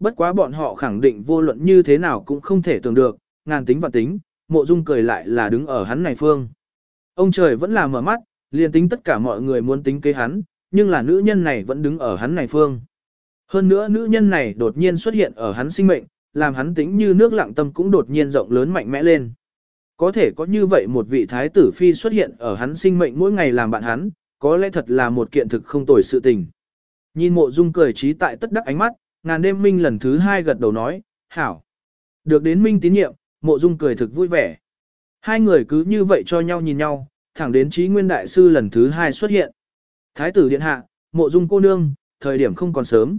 bất quá bọn họ khẳng định vô luận như thế nào cũng không thể tưởng được, ngàn tính và tính, mộ dung cười lại là đứng ở hắn này phương. Ông trời vẫn là mở mắt, liền tính tất cả mọi người muốn tính kế hắn, nhưng là nữ nhân này vẫn đứng ở hắn này phương. Hơn nữa nữ nhân này đột nhiên xuất hiện ở hắn sinh mệnh, làm hắn tính như nước lặng tâm cũng đột nhiên rộng lớn mạnh mẽ lên. Có thể có như vậy một vị thái tử phi xuất hiện ở hắn sinh mệnh mỗi ngày làm bạn hắn, có lẽ thật là một kiện thực không tồi sự tình. Nhìn mộ dung cười trí tại tất đắc ánh mắt, ngàn đêm minh lần thứ hai gật đầu nói, hảo. Được đến minh tín nhiệm, mộ dung cười thực vui vẻ. Hai người cứ như vậy cho nhau nhìn nhau, thẳng đến trí nguyên đại sư lần thứ hai xuất hiện. Thái tử điện hạ, mộ dung cô nương, thời điểm không còn sớm.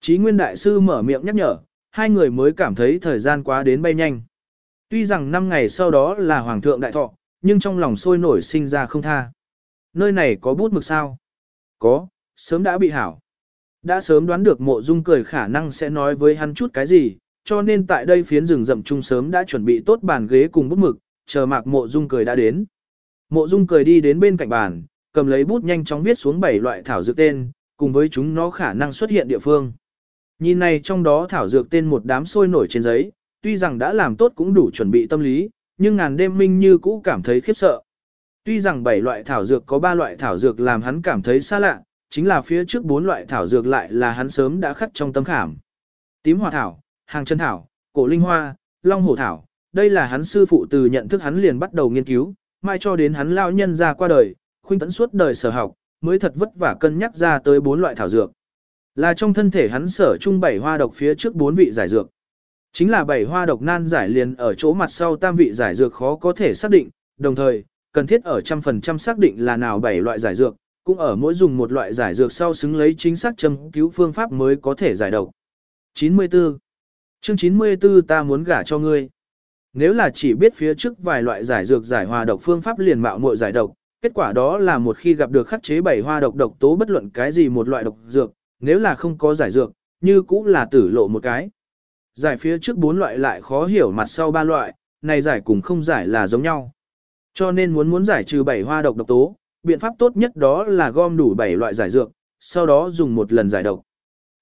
Trí nguyên đại sư mở miệng nhắc nhở, hai người mới cảm thấy thời gian quá đến bay nhanh. Tuy rằng năm ngày sau đó là hoàng thượng đại thọ, nhưng trong lòng sôi nổi sinh ra không tha. Nơi này có bút mực sao? Có, sớm đã bị hảo. Đã sớm đoán được mộ dung cười khả năng sẽ nói với hắn chút cái gì, cho nên tại đây phiến rừng rậm chung sớm đã chuẩn bị tốt bàn ghế cùng bút mực, chờ mạc mộ dung cười đã đến. Mộ dung cười đi đến bên cạnh bàn, cầm lấy bút nhanh chóng viết xuống bảy loại thảo dược tên, cùng với chúng nó khả năng xuất hiện địa phương. Nhìn này trong đó thảo dược tên một đám sôi nổi trên giấy, tuy rằng đã làm tốt cũng đủ chuẩn bị tâm lý, nhưng ngàn đêm minh như cũ cảm thấy khiếp sợ. Tuy rằng bảy loại thảo dược có ba loại thảo dược làm hắn cảm thấy xa lạ, chính là phía trước bốn loại thảo dược lại là hắn sớm đã khắc trong tâm khảm. Tím hoa thảo, hàng chân thảo, cổ linh hoa, long hổ thảo, đây là hắn sư phụ từ nhận thức hắn liền bắt đầu nghiên cứu, mai cho đến hắn lao nhân ra qua đời, khuynh tấn suốt đời sở học, mới thật vất vả cân nhắc ra tới bốn loại thảo dược. Là trong thân thể hắn sở trung bảy hoa độc phía trước bốn vị giải dược. Chính là bảy hoa độc nan giải liền ở chỗ mặt sau tam vị giải dược khó có thể xác định, đồng thời, cần thiết ở trăm phần trăm xác định là nào bảy loại giải dược, cũng ở mỗi dùng một loại giải dược sau xứng lấy chính xác châm cứu phương pháp mới có thể giải độc. 94. Chương 94 ta muốn gả cho ngươi. Nếu là chỉ biết phía trước vài loại giải dược giải hòa độc phương pháp liền mạo muội giải độc, kết quả đó là một khi gặp được khắc chế bảy hoa độc độc tố bất luận cái gì một loại độc dược, nếu là không có giải dược, như cũng là tử lộ một cái. Giải phía trước bốn loại lại khó hiểu mặt sau ba loại, này giải cùng không giải là giống nhau. Cho nên muốn muốn giải trừ bảy hoa độc độc tố, biện pháp tốt nhất đó là gom đủ bảy loại giải dược, sau đó dùng một lần giải độc.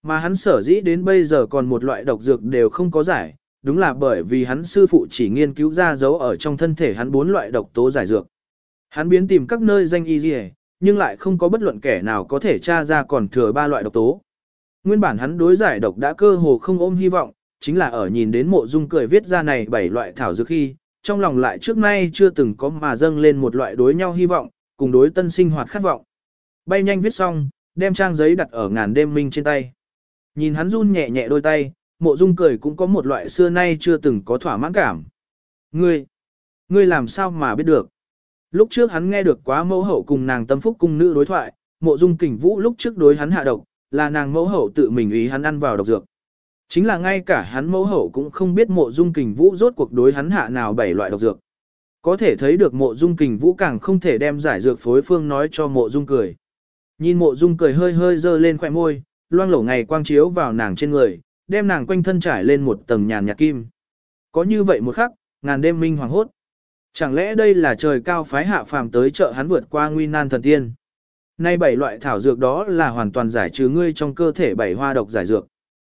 Mà hắn sở dĩ đến bây giờ còn một loại độc dược đều không có giải, đúng là bởi vì hắn sư phụ chỉ nghiên cứu ra dấu ở trong thân thể hắn bốn loại độc tố giải dược. Hắn biến tìm các nơi danh y dì nhưng lại không có bất luận kẻ nào có thể tra ra còn thừa ba loại độc tố. Nguyên bản hắn đối giải độc đã cơ hồ không ôm hy vọng, chính là ở nhìn đến mộ dung cười viết ra này bảy loại thảo dược khi, trong lòng lại trước nay chưa từng có mà dâng lên một loại đối nhau hy vọng, cùng đối tân sinh hoạt khát vọng. Bay nhanh viết xong, đem trang giấy đặt ở ngàn đêm minh trên tay. Nhìn hắn run nhẹ nhẹ đôi tay, mộ dung cười cũng có một loại xưa nay chưa từng có thỏa mãn cảm. Ngươi, ngươi làm sao mà biết được? Lúc trước hắn nghe được quá mẫu hậu cùng nàng tâm phúc cung nữ đối thoại, mộ dung kình vũ lúc trước đối hắn hạ độc, là nàng mẫu hậu tự mình ý hắn ăn vào độc dược. Chính là ngay cả hắn mẫu hậu cũng không biết mộ dung kình vũ rốt cuộc đối hắn hạ nào bảy loại độc dược. Có thể thấy được mộ dung kình vũ càng không thể đem giải dược phối phương nói cho mộ dung cười. Nhìn mộ dung cười hơi hơi dơ lên khỏe môi, loang lổ ngày quang chiếu vào nàng trên người, đem nàng quanh thân trải lên một tầng nhàn nhạt kim. Có như vậy một khắc, ngàn đêm minh hoàng hốt. Chẳng lẽ đây là trời cao phái hạ phàm tới chợ hắn vượt qua nguy nan thần tiên? Nay bảy loại thảo dược đó là hoàn toàn giải trừ ngươi trong cơ thể bảy hoa độc giải dược.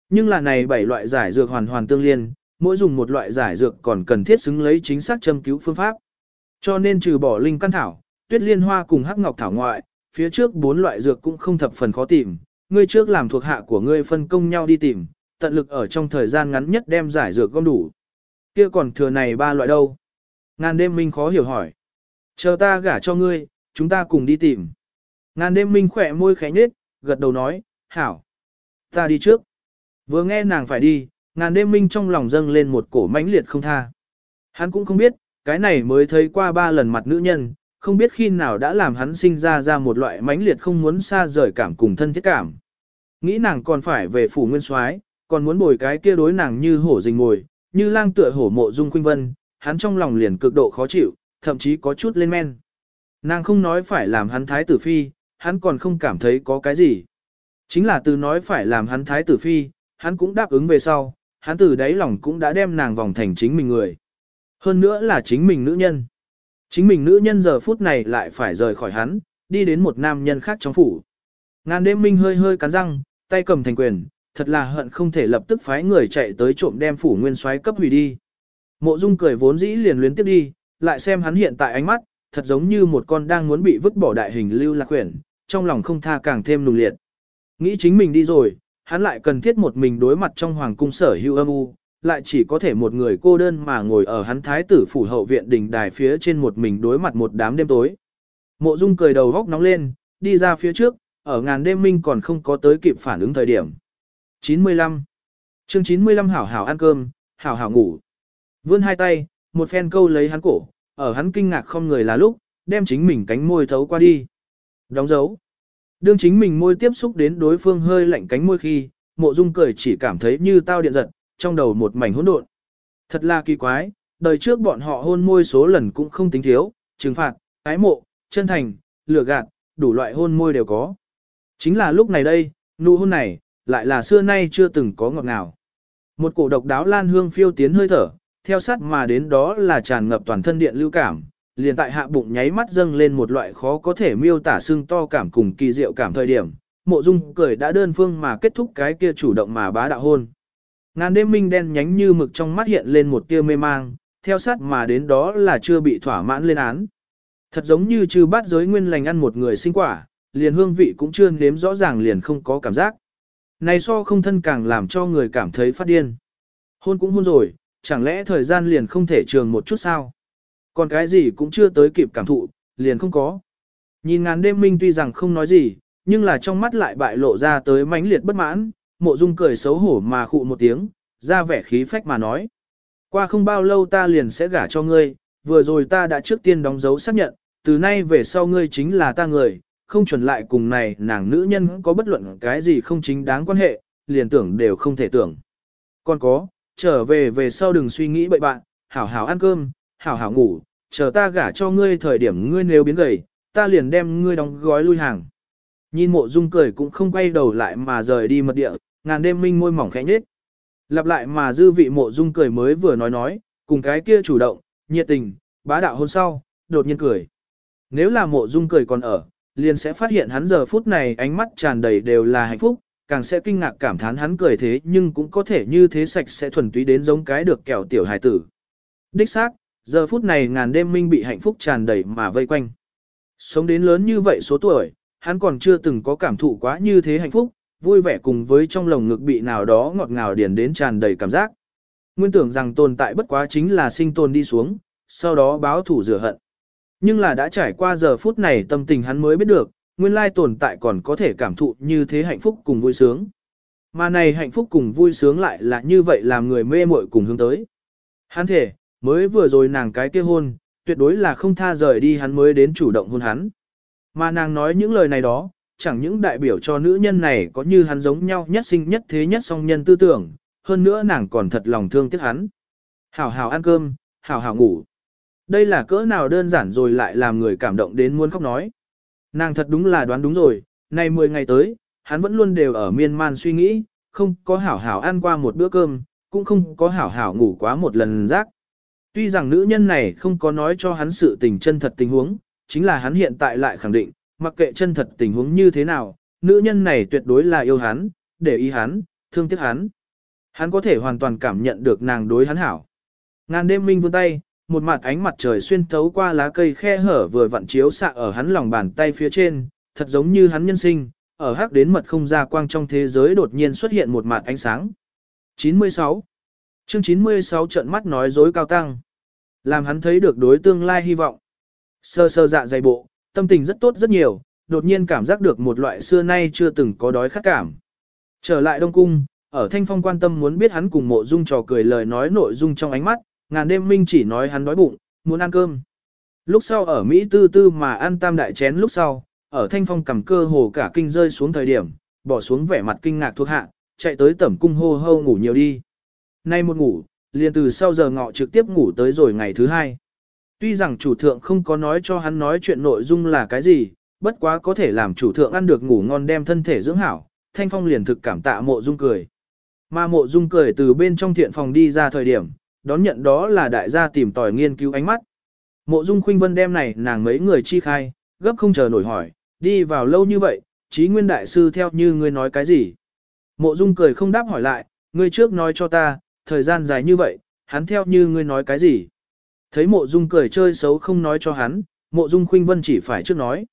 Nhưng là này bảy loại giải dược hoàn hoàn tương liên, mỗi dùng một loại giải dược còn cần thiết xứng lấy chính xác châm cứu phương pháp. Cho nên trừ bỏ linh căn thảo, tuyết liên hoa cùng hắc ngọc thảo ngoại, phía trước bốn loại dược cũng không thập phần khó tìm, ngươi trước làm thuộc hạ của ngươi phân công nhau đi tìm, tận lực ở trong thời gian ngắn nhất đem giải dược gom đủ. Kia còn thừa này ba loại đâu? Ngàn đêm minh khó hiểu hỏi. Chờ ta gả cho ngươi, chúng ta cùng đi tìm. Ngàn đêm minh khỏe môi khẽ nhếch, gật đầu nói, hảo. Ta đi trước. Vừa nghe nàng phải đi, ngàn đêm minh trong lòng dâng lên một cổ mãnh liệt không tha. Hắn cũng không biết, cái này mới thấy qua ba lần mặt nữ nhân, không biết khi nào đã làm hắn sinh ra ra một loại mãnh liệt không muốn xa rời cảm cùng thân thiết cảm. Nghĩ nàng còn phải về phủ nguyên soái, còn muốn bồi cái kia đối nàng như hổ rình ngồi, như lang tựa hổ mộ dung khuynh vân, hắn trong lòng liền cực độ khó chịu, thậm chí có chút lên men. Nàng không nói phải làm hắn thái tử phi, hắn còn không cảm thấy có cái gì. Chính là từ nói phải làm hắn thái tử phi, hắn cũng đáp ứng về sau, hắn từ đáy lòng cũng đã đem nàng vòng thành chính mình người. Hơn nữa là chính mình nữ nhân. Chính mình nữ nhân giờ phút này lại phải rời khỏi hắn, đi đến một nam nhân khác trong phủ. Ngàn đêm minh hơi hơi cắn răng, tay cầm thành quyền, thật là hận không thể lập tức phái người chạy tới trộm đem phủ nguyên soái cấp hủy đi. Mộ Dung cười vốn dĩ liền luyến tiếp đi, lại xem hắn hiện tại ánh mắt, thật giống như một con đang muốn bị vứt bỏ đại hình lưu lạc quyển, trong lòng không tha càng thêm nùng liệt. Nghĩ chính mình đi rồi, hắn lại cần thiết một mình đối mặt trong hoàng cung sở hữu âm u, lại chỉ có thể một người cô đơn mà ngồi ở hắn thái tử phủ hậu viện đỉnh đài phía trên một mình đối mặt một đám đêm tối. Mộ Dung cười đầu góc nóng lên, đi ra phía trước, ở ngàn đêm minh còn không có tới kịp phản ứng thời điểm. 95. Chương 95 hảo hảo ăn cơm, hảo hảo ngủ. Vươn hai tay, một phen câu lấy hắn cổ, ở hắn kinh ngạc không người là lúc, đem chính mình cánh môi thấu qua đi. Đóng dấu. Đương chính mình môi tiếp xúc đến đối phương hơi lạnh cánh môi khi, mộ dung cười chỉ cảm thấy như tao điện giật, trong đầu một mảnh hỗn độn. Thật là kỳ quái, đời trước bọn họ hôn môi số lần cũng không tính thiếu, trừng phạt, ái mộ, chân thành, lừa gạt, đủ loại hôn môi đều có. Chính là lúc này đây, nụ hôn này, lại là xưa nay chưa từng có ngọt ngào. Một cổ độc đáo lan hương phiêu tiến hơi thở, theo sát mà đến đó là tràn ngập toàn thân điện lưu cảm, liền tại hạ bụng nháy mắt dâng lên một loại khó có thể miêu tả xương to cảm cùng kỳ diệu cảm thời điểm. Mộ Dung cười đã đơn phương mà kết thúc cái kia chủ động mà bá đạo hôn. Ngàn đêm minh đen nhánh như mực trong mắt hiện lên một tia mê mang, theo sát mà đến đó là chưa bị thỏa mãn lên án. Thật giống như trừ bát giới nguyên lành ăn một người sinh quả, liền hương vị cũng chưa nếm rõ ràng liền không có cảm giác. Này so không thân càng làm cho người cảm thấy phát điên. Hôn cũng hôn rồi, chẳng lẽ thời gian liền không thể trường một chút sao? Còn cái gì cũng chưa tới kịp cảm thụ, liền không có. Nhìn ngàn đêm minh tuy rằng không nói gì, nhưng là trong mắt lại bại lộ ra tới mãnh liệt bất mãn, mộ dung cười xấu hổ mà khụ một tiếng, ra vẻ khí phách mà nói. Qua không bao lâu ta liền sẽ gả cho ngươi, vừa rồi ta đã trước tiên đóng dấu xác nhận, từ nay về sau ngươi chính là ta người, không chuẩn lại cùng này nàng nữ nhân có bất luận cái gì không chính đáng quan hệ, liền tưởng đều không thể tưởng. Còn có, trở về về sau đừng suy nghĩ bậy bạn, hảo hảo ăn cơm, hảo hảo ngủ, chờ ta gả cho ngươi thời điểm ngươi nếu biến gầy, ta liền đem ngươi đóng gói lui hàng. Nhìn mộ dung cười cũng không quay đầu lại mà rời đi mật địa, ngàn đêm minh môi mỏng khẽ nhếch. Lặp lại mà dư vị mộ dung cười mới vừa nói nói, cùng cái kia chủ động, nhiệt tình, bá đạo hôn sau, đột nhiên cười. Nếu là mộ dung cười còn ở, liền sẽ phát hiện hắn giờ phút này ánh mắt tràn đầy đều là hạnh phúc, càng sẽ kinh ngạc cảm thán hắn cười thế nhưng cũng có thể như thế sạch sẽ thuần túy đến giống cái được kẹo tiểu hài tử. Đích xác, giờ phút này ngàn đêm minh bị hạnh phúc tràn đầy mà vây quanh. Sống đến lớn như vậy số tuổi, hắn còn chưa từng có cảm thụ quá như thế hạnh phúc, vui vẻ cùng với trong lồng ngực bị nào đó ngọt ngào điền đến tràn đầy cảm giác. Nguyên tưởng rằng tồn tại bất quá chính là sinh tồn đi xuống, sau đó báo thủ rửa hận. Nhưng là đã trải qua giờ phút này tâm tình hắn mới biết được, nguyên lai tồn tại còn có thể cảm thụ như thế hạnh phúc cùng vui sướng. Mà này hạnh phúc cùng vui sướng lại là như vậy làm người mê muội cùng hướng tới. Hắn thể, mới vừa rồi nàng cái kia hôn, tuyệt đối là không tha rời đi hắn mới đến chủ động hôn hắn. Mà nàng nói những lời này đó, chẳng những đại biểu cho nữ nhân này có như hắn giống nhau nhất sinh nhất thế nhất song nhân tư tưởng, hơn nữa nàng còn thật lòng thương tiếc hắn. Hảo hảo ăn cơm, hảo hảo ngủ. Đây là cỡ nào đơn giản rồi lại làm người cảm động đến muốn khóc nói. Nàng thật đúng là đoán đúng rồi, nay 10 ngày tới, hắn vẫn luôn đều ở miên man suy nghĩ, không có hảo hảo ăn qua một bữa cơm, cũng không có hảo hảo ngủ quá một lần rác. Tuy rằng nữ nhân này không có nói cho hắn sự tình chân thật tình huống, chính là hắn hiện tại lại khẳng định, mặc kệ chân thật tình huống như thế nào, nữ nhân này tuyệt đối là yêu hắn, để ý hắn, thương tiếc hắn. Hắn có thể hoàn toàn cảm nhận được nàng đối hắn hảo. Ngàn đêm minh vươn tay, một mặt ánh mặt trời xuyên thấu qua lá cây khe hở vừa vặn chiếu xạ ở hắn lòng bàn tay phía trên, thật giống như hắn nhân sinh, ở hắc đến mật không ra quang trong thế giới đột nhiên xuất hiện một mặt ánh sáng. 96. Chương 96 trận mắt nói dối cao tăng. Làm hắn thấy được đối tương lai hy vọng. Sơ sơ dạ dày bộ, tâm tình rất tốt rất nhiều, đột nhiên cảm giác được một loại xưa nay chưa từng có đói khát cảm. Trở lại Đông Cung, ở Thanh Phong quan tâm muốn biết hắn cùng mộ dung trò cười lời nói nội dung trong ánh mắt, ngàn đêm minh chỉ nói hắn đói bụng, muốn ăn cơm. Lúc sau ở Mỹ tư tư mà ăn tam đại chén lúc sau, ở Thanh Phong cầm cơ hồ cả kinh rơi xuống thời điểm, bỏ xuống vẻ mặt kinh ngạc thuộc hạ, chạy tới tẩm cung hô hô ngủ nhiều đi. Nay một ngủ, liền từ sau giờ ngọ trực tiếp ngủ tới rồi ngày thứ hai. Tuy rằng chủ thượng không có nói cho hắn nói chuyện nội dung là cái gì, bất quá có thể làm chủ thượng ăn được ngủ ngon đem thân thể dưỡng hảo, thanh phong liền thực cảm tạ mộ dung cười. Mà mộ dung cười từ bên trong thiện phòng đi ra thời điểm, đón nhận đó là đại gia tìm tòi nghiên cứu ánh mắt. Mộ dung khuynh vân đem này nàng mấy người chi khai, gấp không chờ nổi hỏi, đi vào lâu như vậy, trí nguyên đại sư theo như ngươi nói cái gì. Mộ Dung cười không đáp hỏi lại, ngươi trước nói cho ta, thời gian dài như vậy, hắn theo như ngươi nói cái gì. Thấy mộ Dung cười chơi xấu không nói cho hắn, mộ Dung khuynh vân chỉ phải trước nói.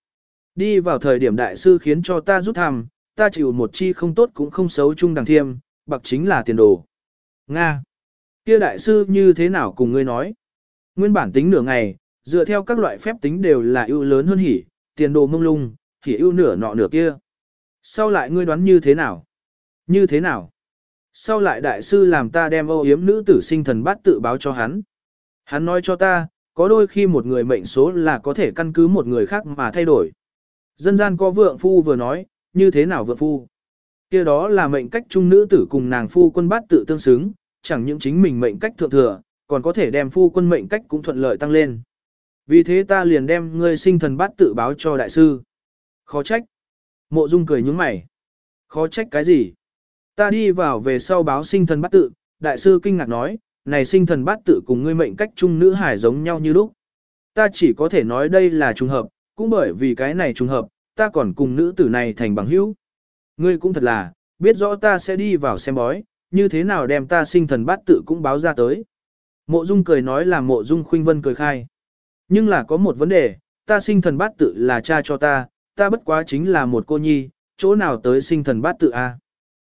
Đi vào thời điểm đại sư khiến cho ta rút thăm, ta chịu một chi không tốt cũng không xấu chung đằng thiêm, bậc chính là tiền đồ. Nga. Kia đại sư như thế nào cùng ngươi nói? Nguyên bản tính nửa ngày, dựa theo các loại phép tính đều là ưu lớn hơn hỉ, tiền đồ mông lung, hỉ ưu nửa nọ nửa kia. Sau lại ngươi đoán như thế nào? Như thế nào? Sau lại đại sư làm ta đem âu yếm nữ tử sinh thần bát tự báo cho hắn. Hắn nói cho ta, có đôi khi một người mệnh số là có thể căn cứ một người khác mà thay đổi. Dân gian có vượng phu vừa nói, như thế nào vượng phu? kia đó là mệnh cách trung nữ tử cùng nàng phu quân bát tự tương xứng, chẳng những chính mình mệnh cách thượng thừa, còn có thể đem phu quân mệnh cách cũng thuận lợi tăng lên. Vì thế ta liền đem ngươi sinh thần bát tự báo cho đại sư. Khó trách. Mộ Dung cười nhúng mày. Khó trách cái gì? Ta đi vào về sau báo sinh thần bát tự, đại sư kinh ngạc nói, này sinh thần bát tự cùng ngươi mệnh cách trung nữ hải giống nhau như lúc. Ta chỉ có thể nói đây là trùng hợp, cũng bởi vì cái này trùng hợp, ta còn cùng nữ tử này thành bằng hữu. Ngươi cũng thật là, biết rõ ta sẽ đi vào xem bói, như thế nào đem ta sinh thần bát tự cũng báo ra tới. Mộ Dung cười nói là mộ Dung khuynh vân cười khai. Nhưng là có một vấn đề, ta sinh thần bát tự là cha cho ta, ta bất quá chính là một cô nhi, chỗ nào tới sinh thần bát tự a?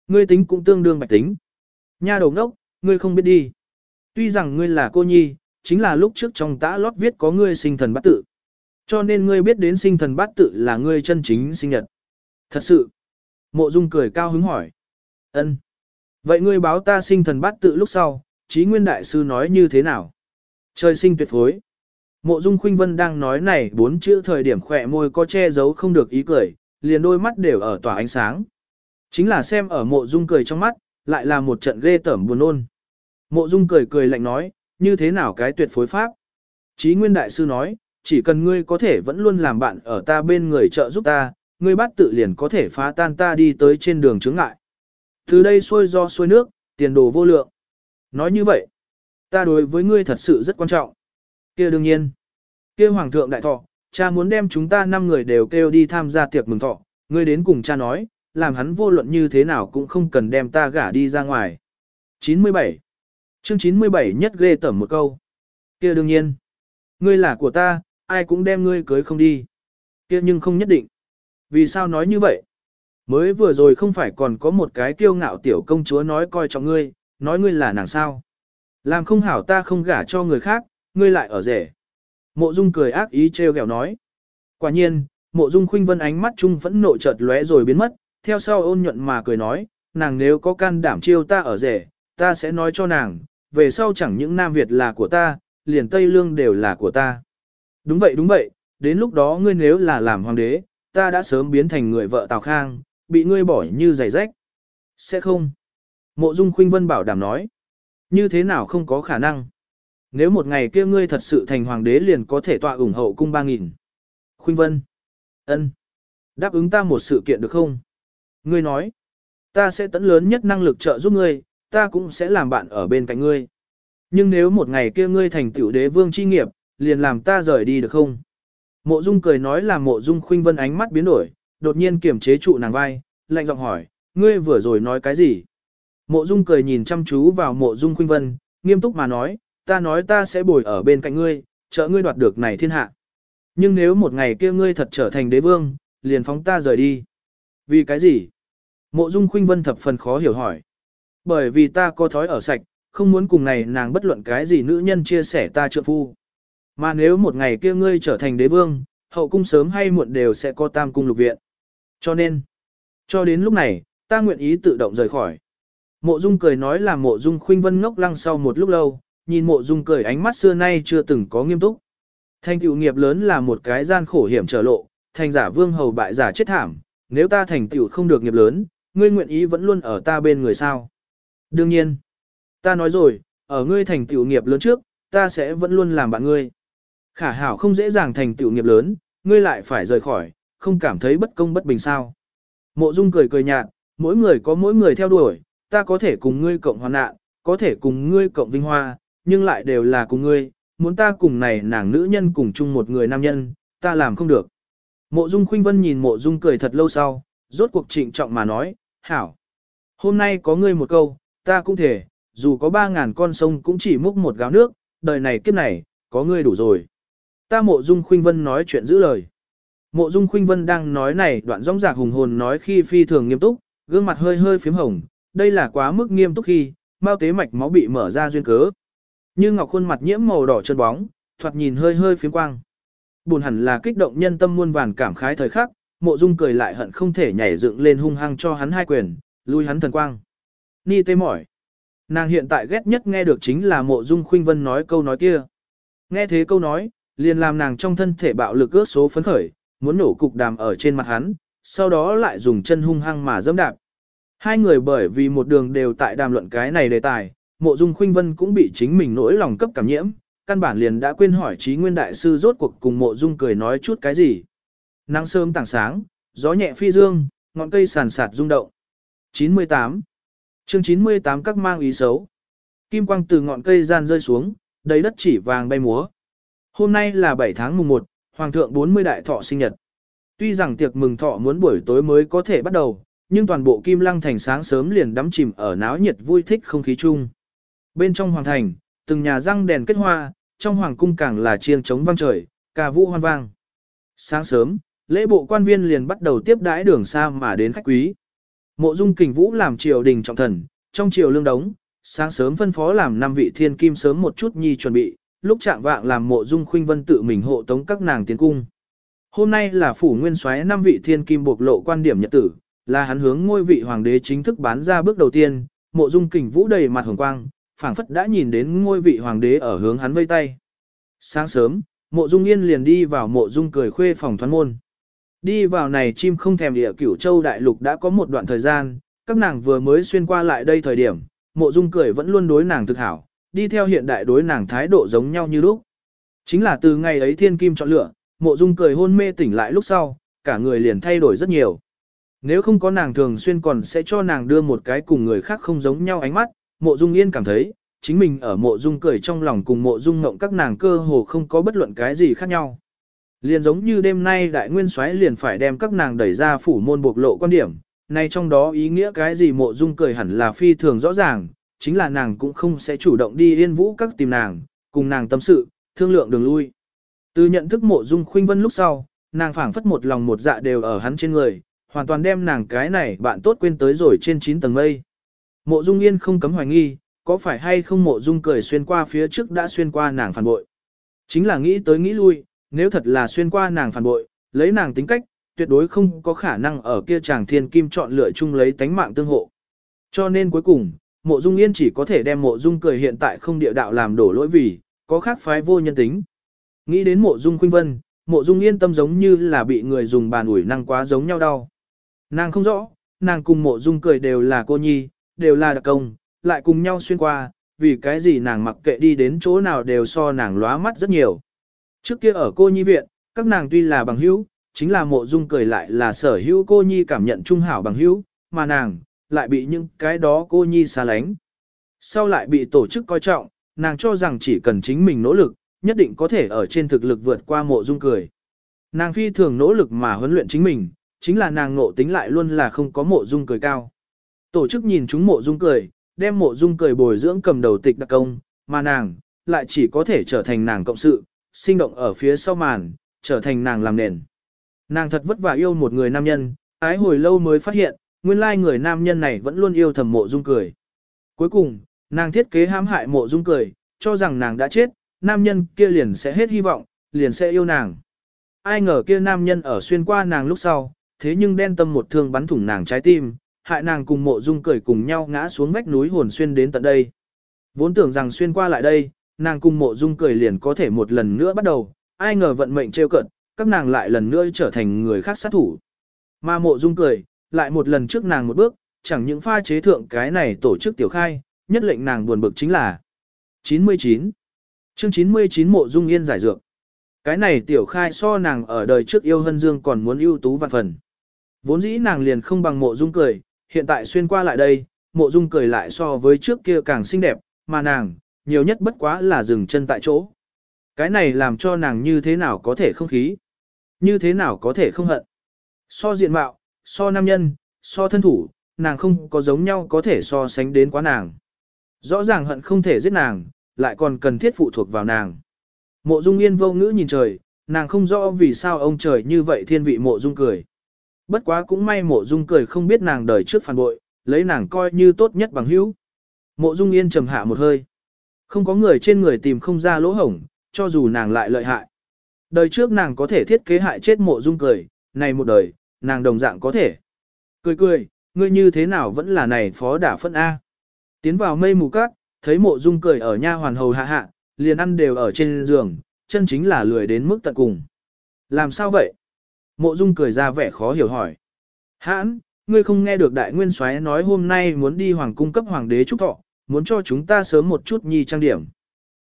Ngươi tính cũng tương đương bạch tính. Nha đầu ngốc, ngươi không biết đi. Tuy rằng ngươi là cô nhi, chính là lúc trước trong tã lót viết có ngươi sinh thần bát tự. Cho nên ngươi biết đến sinh thần bát tự là ngươi chân chính sinh nhật. Thật sự. Mộ Dung cười cao hứng hỏi. Ân. Vậy ngươi báo ta sinh thần bát tự lúc sau, trí nguyên đại sư nói như thế nào? Trời sinh tuyệt phối. Mộ Dung Khuynh Vân đang nói này bốn chữ thời điểm khỏe môi có che giấu không được ý cười, liền đôi mắt đều ở tỏa ánh sáng. Chính là xem ở Mộ Dung cười trong mắt, lại là một trận ghê tởm buồn ôn. Mộ Dung cười cười lạnh nói, như thế nào cái tuyệt phối pháp? Chí Nguyên Đại Sư nói, chỉ cần ngươi có thể vẫn luôn làm bạn ở ta bên người trợ giúp ta, ngươi bắt tự liền có thể phá tan ta đi tới trên đường chướng ngại. Từ đây xuôi do xuôi nước, tiền đồ vô lượng. Nói như vậy, ta đối với ngươi thật sự rất quan trọng. kia đương nhiên, kia hoàng thượng đại thọ, cha muốn đem chúng ta năm người đều kêu đi tham gia tiệc mừng thọ, ngươi đến cùng cha nói, làm hắn vô luận như thế nào cũng không cần đem ta gả đi ra ngoài. 97. Chương 97 nhất ghê tẩm một câu. kia đương nhiên, ngươi là của ta, ai cũng đem ngươi cưới không đi. kia nhưng không nhất định. Vì sao nói như vậy? Mới vừa rồi không phải còn có một cái kiêu ngạo tiểu công chúa nói coi trọng ngươi, nói ngươi là nàng sao. Làm không hảo ta không gả cho người khác, ngươi lại ở rể. Mộ Dung cười ác ý trêu ghẹo nói. Quả nhiên, Mộ Dung khuynh vân ánh mắt trung vẫn nộ chợt lóe rồi biến mất, theo sau ôn nhuận mà cười nói, nàng nếu có can đảm chiêu ta ở rể, ta sẽ nói cho nàng, về sau chẳng những Nam Việt là của ta, liền Tây Lương đều là của ta. Đúng vậy đúng vậy, đến lúc đó ngươi nếu là làm hoàng đế, ta đã sớm biến thành người vợ Tào Khang, bị ngươi bỏ như giày rách. Sẽ không. Mộ Dung Khuynh Vân bảo đảm nói. Như thế nào không có khả năng. Nếu một ngày kia ngươi thật sự thành hoàng đế liền có thể tọa ủng hộ cung 3.000. Khuynh Vân. ân, Đáp ứng ta một sự kiện được không? Ngươi nói. Ta sẽ tận lớn nhất năng lực trợ giúp ngươi, ta cũng sẽ làm bạn ở bên cạnh ngươi. Nhưng nếu một ngày kia ngươi thành tiểu đế vương chi nghiệp, liền làm ta rời đi được không? Mộ Dung cười nói là Mộ Dung Khuynh Vân ánh mắt biến đổi, đột nhiên kiềm chế trụ nàng vai, lạnh giọng hỏi, ngươi vừa rồi nói cái gì? Mộ Dung cười nhìn chăm chú vào Mộ Dung Khuynh Vân, nghiêm túc mà nói, ta nói ta sẽ bồi ở bên cạnh ngươi, trợ ngươi đoạt được này thiên hạ. Nhưng nếu một ngày kia ngươi thật trở thành đế vương, liền phóng ta rời đi. Vì cái gì? Mộ Dung Khuynh Vân thập phần khó hiểu hỏi. Bởi vì ta có thói ở sạch, không muốn cùng này nàng bất luận cái gì nữ nhân chia sẻ ta trượng phu. Mà nếu một ngày kia ngươi trở thành đế vương, hậu cung sớm hay muộn đều sẽ có tam cung lục viện. Cho nên, cho đến lúc này, ta nguyện ý tự động rời khỏi. Mộ Dung cười nói là Mộ Dung khuynh vân ngốc lăng sau một lúc lâu, nhìn Mộ Dung cười ánh mắt xưa nay chưa từng có nghiêm túc. Thành tựu nghiệp lớn là một cái gian khổ hiểm trở lộ, thành giả vương hầu bại giả chết thảm, nếu ta thành tựu không được nghiệp lớn, ngươi nguyện ý vẫn luôn ở ta bên người sao? Đương nhiên, ta nói rồi, ở ngươi thành tựu nghiệp lớn trước, ta sẽ vẫn luôn làm bạn ngươi. Khả hảo không dễ dàng thành tựu nghiệp lớn, ngươi lại phải rời khỏi, không cảm thấy bất công bất bình sao. Mộ Dung cười cười nhạt, mỗi người có mỗi người theo đuổi, ta có thể cùng ngươi cộng hoàn nạn, có thể cùng ngươi cộng vinh hoa, nhưng lại đều là cùng ngươi, muốn ta cùng này nàng nữ nhân cùng chung một người nam nhân, ta làm không được. Mộ Dung Khuynh Vân nhìn Mộ Dung cười thật lâu sau, rốt cuộc trịnh trọng mà nói, hảo. Hôm nay có ngươi một câu, ta cũng thể, dù có ba ngàn con sông cũng chỉ múc một gáo nước, đời này kiếp này, có ngươi đủ rồi. Ta mộ dung khuynh vân nói chuyện giữ lời. Mộ dung khuynh vân đang nói này đoạn rõng rạc hùng hồn nói khi phi thường nghiêm túc, gương mặt hơi hơi phím hồng, đây là quá mức nghiêm túc khi, mao tế mạch máu bị mở ra duyên cớ. Như ngọc khuôn mặt nhiễm màu đỏ chân bóng, thoạt nhìn hơi hơi phím quang. Buồn hẳn là kích động nhân tâm muôn vàn cảm khái thời khắc, mộ dung cười lại hận không thể nhảy dựng lên hung hăng cho hắn hai quyền, lui hắn thần quang. Ni tê mỏi. Nàng hiện tại ghét nhất nghe được chính là mộ dung khuynh vân nói câu nói kia. Nghe thế câu nói, liền làm nàng trong thân thể bạo lực ước số phấn khởi, muốn nổ cục đàm ở trên mặt hắn, sau đó lại dùng chân hung hăng mà dẫm đạp. Hai người bởi vì một đường đều tại đàm luận cái này đề tài, mộ dung khuynh vân cũng bị chính mình nỗi lòng cấp cảm nhiễm, căn bản liền đã quên hỏi trí nguyên đại sư rốt cuộc cùng mộ dung cười nói chút cái gì. Nắng sớm tảng sáng, gió nhẹ phi dương, ngọn cây sàn sạt rung động. 98. chương 98 các mang ý xấu. Kim quang từ ngọn cây gian rơi xuống, đầy đất chỉ vàng bay múa. Hôm nay là 7 tháng mùng 1, Hoàng thượng 40 đại thọ sinh nhật. Tuy rằng tiệc mừng thọ muốn buổi tối mới có thể bắt đầu, nhưng toàn bộ Kim Lăng thành sáng sớm liền đắm chìm ở náo nhiệt vui thích không khí chung. Bên trong hoàng thành, từng nhà răng đèn kết hoa, trong hoàng cung càng là chiêng trống vang trời, ca vũ hoan vang. Sáng sớm, lễ bộ quan viên liền bắt đầu tiếp đãi đường xa mà đến khách quý. Mộ Dung Kình Vũ làm triều đình trọng thần, trong triều lương đống, sáng sớm phân phó làm năm vị thiên kim sớm một chút nhi chuẩn bị, lúc trạng vạng làm Mộ Dung Khuynh Vân tự mình hộ tống các nàng tiến cung. Hôm nay là phủ nguyên soái năm vị thiên kim bộc lộ quan điểm nhật tử, là hắn hướng ngôi vị hoàng đế chính thức bán ra bước đầu tiên, Mộ Dung Kình Vũ đầy mặt hồng quang, phảng phất đã nhìn đến ngôi vị hoàng đế ở hướng hắn vây tay. Sáng sớm, Mộ Dung Yên liền đi vào Mộ Dung cười khuê phòng thoán môn. Đi vào này chim không thèm địa cửu châu đại lục đã có một đoạn thời gian, các nàng vừa mới xuyên qua lại đây thời điểm, mộ dung cười vẫn luôn đối nàng thực hảo, đi theo hiện đại đối nàng thái độ giống nhau như lúc. Chính là từ ngày ấy thiên kim chọn lựa, mộ dung cười hôn mê tỉnh lại lúc sau, cả người liền thay đổi rất nhiều. Nếu không có nàng thường xuyên còn sẽ cho nàng đưa một cái cùng người khác không giống nhau ánh mắt, mộ dung yên cảm thấy, chính mình ở mộ dung cười trong lòng cùng mộ dung ngộng các nàng cơ hồ không có bất luận cái gì khác nhau. Liền giống như đêm nay đại nguyên soái liền phải đem các nàng đẩy ra phủ môn bộc lộ quan điểm, nay trong đó ý nghĩa cái gì mộ dung cười hẳn là phi thường rõ ràng, chính là nàng cũng không sẽ chủ động đi yên vũ các tìm nàng, cùng nàng tâm sự, thương lượng đường lui. Từ nhận thức mộ dung khuynh vân lúc sau, nàng phảng phất một lòng một dạ đều ở hắn trên người, hoàn toàn đem nàng cái này bạn tốt quên tới rồi trên 9 tầng mây. Mộ dung yên không cấm hoài nghi, có phải hay không mộ dung cười xuyên qua phía trước đã xuyên qua nàng phản bội. Chính là nghĩ tới nghĩ lui, nếu thật là xuyên qua nàng phản bội, lấy nàng tính cách, tuyệt đối không có khả năng ở kia chàng thiên kim chọn lựa chung lấy tánh mạng tương hộ. Cho nên cuối cùng, mộ dung yên chỉ có thể đem mộ dung cười hiện tại không địa đạo làm đổ lỗi vì, có khác phái vô nhân tính. Nghĩ đến mộ dung khuynh vân, mộ dung yên tâm giống như là bị người dùng bàn ủi năng quá giống nhau đau. Nàng không rõ, nàng cùng mộ dung cười đều là cô nhi, đều là đặc công, lại cùng nhau xuyên qua, vì cái gì nàng mặc kệ đi đến chỗ nào đều so nàng lóa mắt rất nhiều. Trước kia ở cô nhi viện, các nàng tuy là bằng hữu, chính là mộ dung cười lại là sở hữu cô nhi cảm nhận trung hảo bằng hữu, mà nàng, lại bị những cái đó cô nhi xa lánh. Sau lại bị tổ chức coi trọng, nàng cho rằng chỉ cần chính mình nỗ lực, nhất định có thể ở trên thực lực vượt qua mộ dung cười. Nàng phi thường nỗ lực mà huấn luyện chính mình, chính là nàng nộ tính lại luôn là không có mộ dung cười cao. Tổ chức nhìn chúng mộ dung cười, đem mộ dung cười bồi dưỡng cầm đầu tịch đặc công, mà nàng, lại chỉ có thể trở thành nàng cộng sự, sinh động ở phía sau màn, trở thành nàng làm nền. Nàng thật vất vả yêu một người nam nhân, ái hồi lâu mới phát hiện, nguyên lai người nam nhân này vẫn luôn yêu thầm mộ dung cười. Cuối cùng, nàng thiết kế hãm hại mộ dung cười, cho rằng nàng đã chết, nam nhân kia liền sẽ hết hy vọng, liền sẽ yêu nàng. Ai ngờ kia nam nhân ở xuyên qua nàng lúc sau, thế nhưng đen tâm một thương bắn thủng nàng trái tim, hại nàng cùng mộ dung cười cùng nhau ngã xuống vách núi hồn xuyên đến tận đây. Vốn tưởng rằng xuyên qua lại đây, nàng cùng mộ dung cười liền có thể một lần nữa bắt đầu, ai ngờ vận mệnh trêu cận, các nàng lại lần nữa trở thành người khác sát thủ. Mà mộ dung cười, lại một lần trước nàng một bước, chẳng những pha chế thượng cái này tổ chức tiểu khai, nhất lệnh nàng buồn bực chính là 99. Chương 99 mộ dung yên giải dược. Cái này tiểu khai so nàng ở đời trước yêu hân dương còn muốn ưu tú vạn phần. Vốn dĩ nàng liền không bằng mộ dung cười, hiện tại xuyên qua lại đây, mộ dung cười lại so với trước kia càng xinh đẹp, mà nàng, nhiều nhất bất quá là dừng chân tại chỗ. Cái này làm cho nàng như thế nào có thể không khí, như thế nào có thể không hận. So diện mạo, so nam nhân, so thân thủ, nàng không có giống nhau có thể so sánh đến quá nàng. Rõ ràng hận không thể giết nàng, lại còn cần thiết phụ thuộc vào nàng. Mộ dung yên vô ngữ nhìn trời, nàng không rõ vì sao ông trời như vậy thiên vị mộ dung cười. Bất quá cũng may mộ dung cười không biết nàng đời trước phản bội, lấy nàng coi như tốt nhất bằng hữu. Mộ dung yên trầm hạ một hơi. Không có người trên người tìm không ra lỗ hổng, cho dù nàng lại lợi hại. Đời trước nàng có thể thiết kế hại chết mộ dung cười, này một đời, nàng đồng dạng có thể. Cười cười, ngươi như thế nào vẫn là này phó đả phân A. Tiến vào mây mù cát, thấy mộ dung cười ở nha hoàn hầu hạ hạ, liền ăn đều ở trên giường, chân chính là lười đến mức tận cùng. Làm sao vậy? Mộ dung cười ra vẻ khó hiểu hỏi. Hãn, ngươi không nghe được đại nguyên soái nói hôm nay muốn đi hoàng cung cấp hoàng đế trúc thọ, muốn cho chúng ta sớm một chút nhi trang điểm.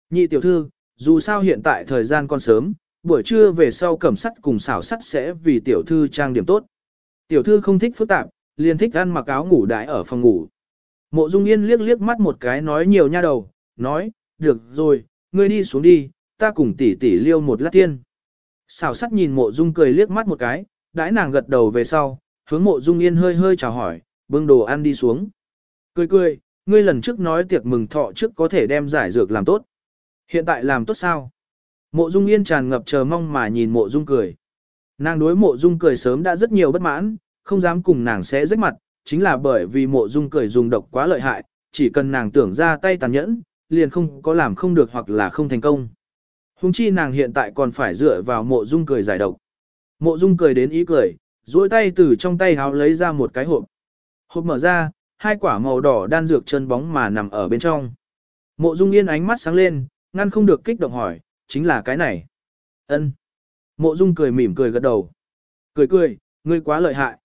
Nhị tiểu thư, dù sao hiện tại thời gian còn sớm, buổi trưa về sau cẩm sắt cùng xảo sắt sẽ vì tiểu thư trang điểm tốt. Tiểu thư không thích phức tạp, liền thích ăn mặc áo ngủ đãi ở phòng ngủ. Mộ Dung Yên liếc liếc mắt một cái nói nhiều nha đầu, nói, được rồi, ngươi đi xuống đi, ta cùng tỷ tỷ liêu một lát tiên. Xảo sắt nhìn mộ Dung cười liếc mắt một cái, đãi nàng gật đầu về sau, hướng mộ Dung Yên hơi hơi chào hỏi, bưng đồ ăn đi xuống. Cười cười, ngươi lần trước nói tiệc mừng thọ trước có thể đem giải dược làm tốt. Hiện tại làm tốt sao? Mộ Dung Yên tràn ngập chờ mong mà nhìn mộ Dung cười. Nàng đối mộ Dung cười sớm đã rất nhiều bất mãn, không dám cùng nàng sẽ rách mặt, chính là bởi vì mộ Dung cười dùng độc quá lợi hại, chỉ cần nàng tưởng ra tay tàn nhẫn, liền không có làm không được hoặc là không thành công. Hùng chi nàng hiện tại còn phải dựa vào mộ Dung cười giải độc. Mộ Dung cười đến ý cười, duỗi tay từ trong tay háo lấy ra một cái hộp. Hộp mở ra, hai quả màu đỏ đan dược chân bóng mà nằm ở bên trong. Mộ Dung Yên ánh mắt sáng lên, ngăn không được kích động hỏi, chính là cái này. Ân. Mộ Dung cười mỉm cười gật đầu. Cười cười, ngươi quá lợi hại.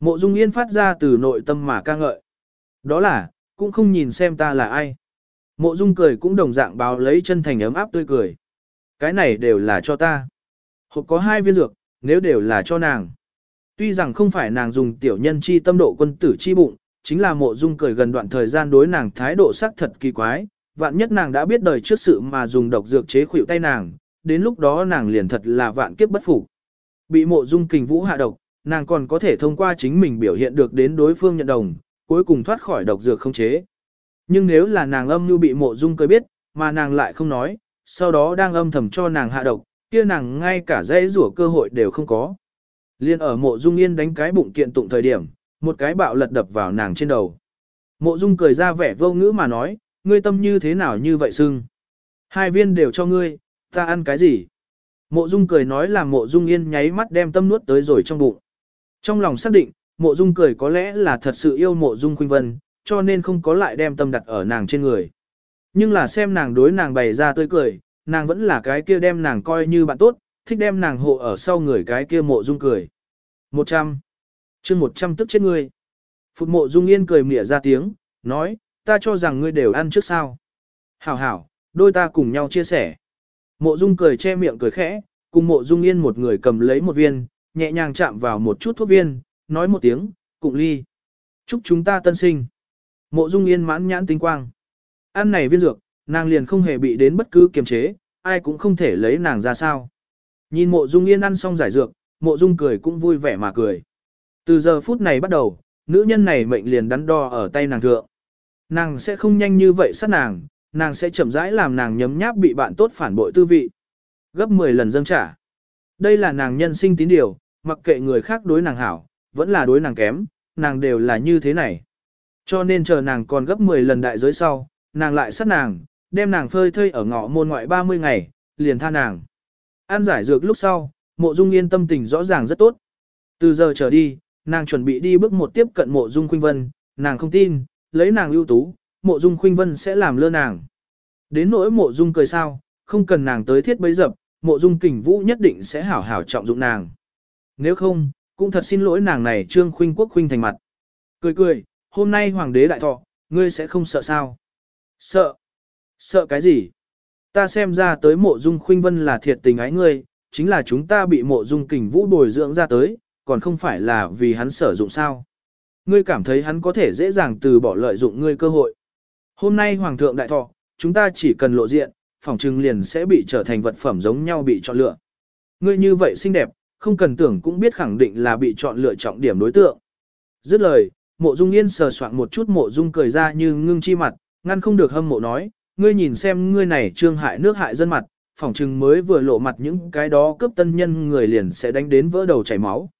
Mộ Dung Yên phát ra từ nội tâm mà ca ngợi. Đó là, cũng không nhìn xem ta là ai. Mộ Dung cười cũng đồng dạng báo lấy chân thành ấm áp tươi cười. Cái này đều là cho ta. Hộp có hai viên dược, nếu đều là cho nàng. Tuy rằng không phải nàng dùng tiểu nhân chi tâm độ quân tử chi bụng, chính là mộ dung cười gần đoạn thời gian đối nàng thái độ sắc thật kỳ quái, vạn nhất nàng đã biết đời trước sự mà dùng độc dược chế khuỷu tay nàng, đến lúc đó nàng liền thật là vạn kiếp bất phục. Bị mộ dung kình vũ hạ độc, nàng còn có thể thông qua chính mình biểu hiện được đến đối phương nhận đồng, cuối cùng thoát khỏi độc dược không chế. Nhưng nếu là nàng âm như bị mộ dung cười biết, mà nàng lại không nói, sau đó đang âm thầm cho nàng hạ độc, kia nàng ngay cả dãy rủa cơ hội đều không có. Liên ở mộ dung yên đánh cái bụng kiện tụng thời điểm, một cái bạo lật đập vào nàng trên đầu. Mộ dung cười ra vẻ vô ngữ mà nói, ngươi tâm như thế nào như vậy sưng. Hai viên đều cho ngươi, ta ăn cái gì? Mộ dung cười nói là mộ dung yên nháy mắt đem tâm nuốt tới rồi trong bụng. Trong lòng xác định, mộ dung cười có lẽ là thật sự yêu mộ dung khuynh vân, cho nên không có lại đem tâm đặt ở nàng trên người. Nhưng là xem nàng đối nàng bày ra tươi cười, nàng vẫn là cái kia đem nàng coi như bạn tốt, thích đem nàng hộ ở sau người cái kia mộ dung cười. Một trăm chương một trăm tức chết ngươi. Phục mộ dung yên cười mỉa ra tiếng, nói, ta cho rằng ngươi đều ăn trước sao. Hảo hảo, đôi ta cùng nhau chia sẻ. Mộ dung cười che miệng cười khẽ, cùng mộ dung yên một người cầm lấy một viên, nhẹ nhàng chạm vào một chút thuốc viên, nói một tiếng, cụng ly. Chúc chúng ta tân sinh. Mộ dung yên mãn nhãn tinh quang. Ăn này viên dược, nàng liền không hề bị đến bất cứ kiềm chế, ai cũng không thể lấy nàng ra sao. Nhìn mộ dung yên ăn xong giải dược, mộ dung cười cũng vui vẻ mà cười. Từ giờ phút này bắt đầu, nữ nhân này mệnh liền đắn đo ở tay nàng thượng. Nàng sẽ không nhanh như vậy sát nàng, nàng sẽ chậm rãi làm nàng nhấm nháp bị bạn tốt phản bội tư vị. Gấp 10 lần dâng trả. Đây là nàng nhân sinh tín điều, mặc kệ người khác đối nàng hảo, vẫn là đối nàng kém, nàng đều là như thế này. Cho nên chờ nàng còn gấp 10 lần đại giới sau, nàng lại sát nàng, đem nàng phơi thây ở ngõ môn ngoại 30 ngày, liền tha nàng. Ăn giải dược lúc sau, mộ dung yên tâm tình rõ ràng rất tốt. Từ giờ trở đi, nàng chuẩn bị đi bước một tiếp cận mộ dung khuynh vân, nàng không tin, lấy nàng ưu tú, mộ dung khuynh vân sẽ làm lơ nàng. Đến nỗi mộ dung cười sao, không cần nàng tới thiết bấy dập, mộ dung kình vũ nhất định sẽ hảo hảo trọng dụng nàng. Nếu không, cũng thật xin lỗi nàng này trương khuynh quốc khuynh thành mặt. Cười cười, hôm nay hoàng đế đại thọ, ngươi sẽ không sợ sao? Sợ? Sợ cái gì? Ta xem ra tới mộ dung khuynh vân là thiệt tình ái ngươi, chính là chúng ta bị mộ dung kình vũ bồi dưỡng ra tới, còn không phải là vì hắn sử dụng sao. Ngươi cảm thấy hắn có thể dễ dàng từ bỏ lợi dụng ngươi cơ hội. Hôm nay Hoàng thượng đại thọ, chúng ta chỉ cần lộ diện, phòng trưng liền sẽ bị trở thành vật phẩm giống nhau bị chọn lựa. Ngươi như vậy xinh đẹp, không cần tưởng cũng biết khẳng định là bị chọn lựa trọng điểm đối tượng. Dứt lời, mộ dung yên sờ soạn một chút mộ dung cười ra như ngưng chi mặt, ngăn không được hâm mộ nói, ngươi nhìn xem ngươi này trương hại nước hại dân mặt, phỏng chừng mới vừa lộ mặt những cái đó cướp tân nhân người liền sẽ đánh đến vỡ đầu chảy máu.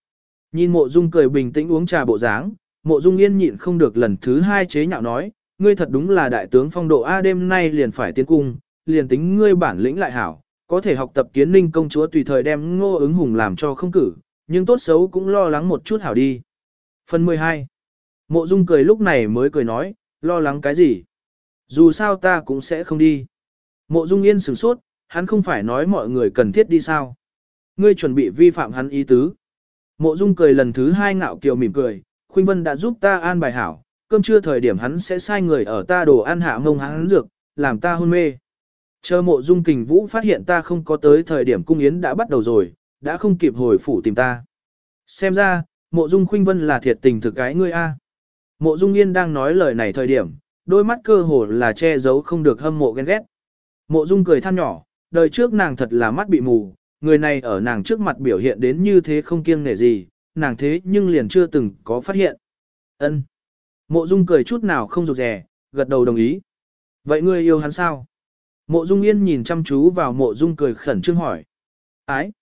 Nhìn mộ dung cười bình tĩnh uống trà bộ dáng, mộ dung yên nhịn không được lần thứ hai chế nhạo nói, ngươi thật đúng là đại tướng phong độ A đêm nay liền phải tiến cung, liền tính ngươi bản lĩnh lại hảo, có thể học tập kiến ninh công chúa tùy thời đem ngô ứng hùng làm cho không cử, nhưng tốt xấu cũng lo lắng một chút hảo đi. Phần 12 Mộ dung cười lúc này mới cười nói, lo lắng cái gì? Dù sao ta cũng sẽ không đi. Mộ dung yên sửng sốt, hắn không phải nói mọi người cần thiết đi sao? Ngươi chuẩn bị vi phạm hắn ý tứ. Mộ dung cười lần thứ hai ngạo kiều mỉm cười, Khuynh Vân đã giúp ta an bài hảo, cơm trưa thời điểm hắn sẽ sai người ở ta đồ ăn hạ mông hắn dược, làm ta hôn mê. Chờ mộ dung kình vũ phát hiện ta không có tới thời điểm cung yến đã bắt đầu rồi, đã không kịp hồi phủ tìm ta. Xem ra, mộ dung khuynh vân là thiệt tình thực cái ngươi a. Mộ dung yên đang nói lời này thời điểm, đôi mắt cơ hồ là che giấu không được hâm mộ ghen ghét. Mộ dung cười than nhỏ, đời trước nàng thật là mắt bị mù, người này ở nàng trước mặt biểu hiện đến như thế không kiêng nể gì, nàng thế nhưng liền chưa từng có phát hiện. Ân. Mộ Dung cười chút nào không rụt rè, gật đầu đồng ý. Vậy ngươi yêu hắn sao? Mộ Dung Yên nhìn chăm chú vào Mộ Dung cười khẩn trương hỏi. Ái?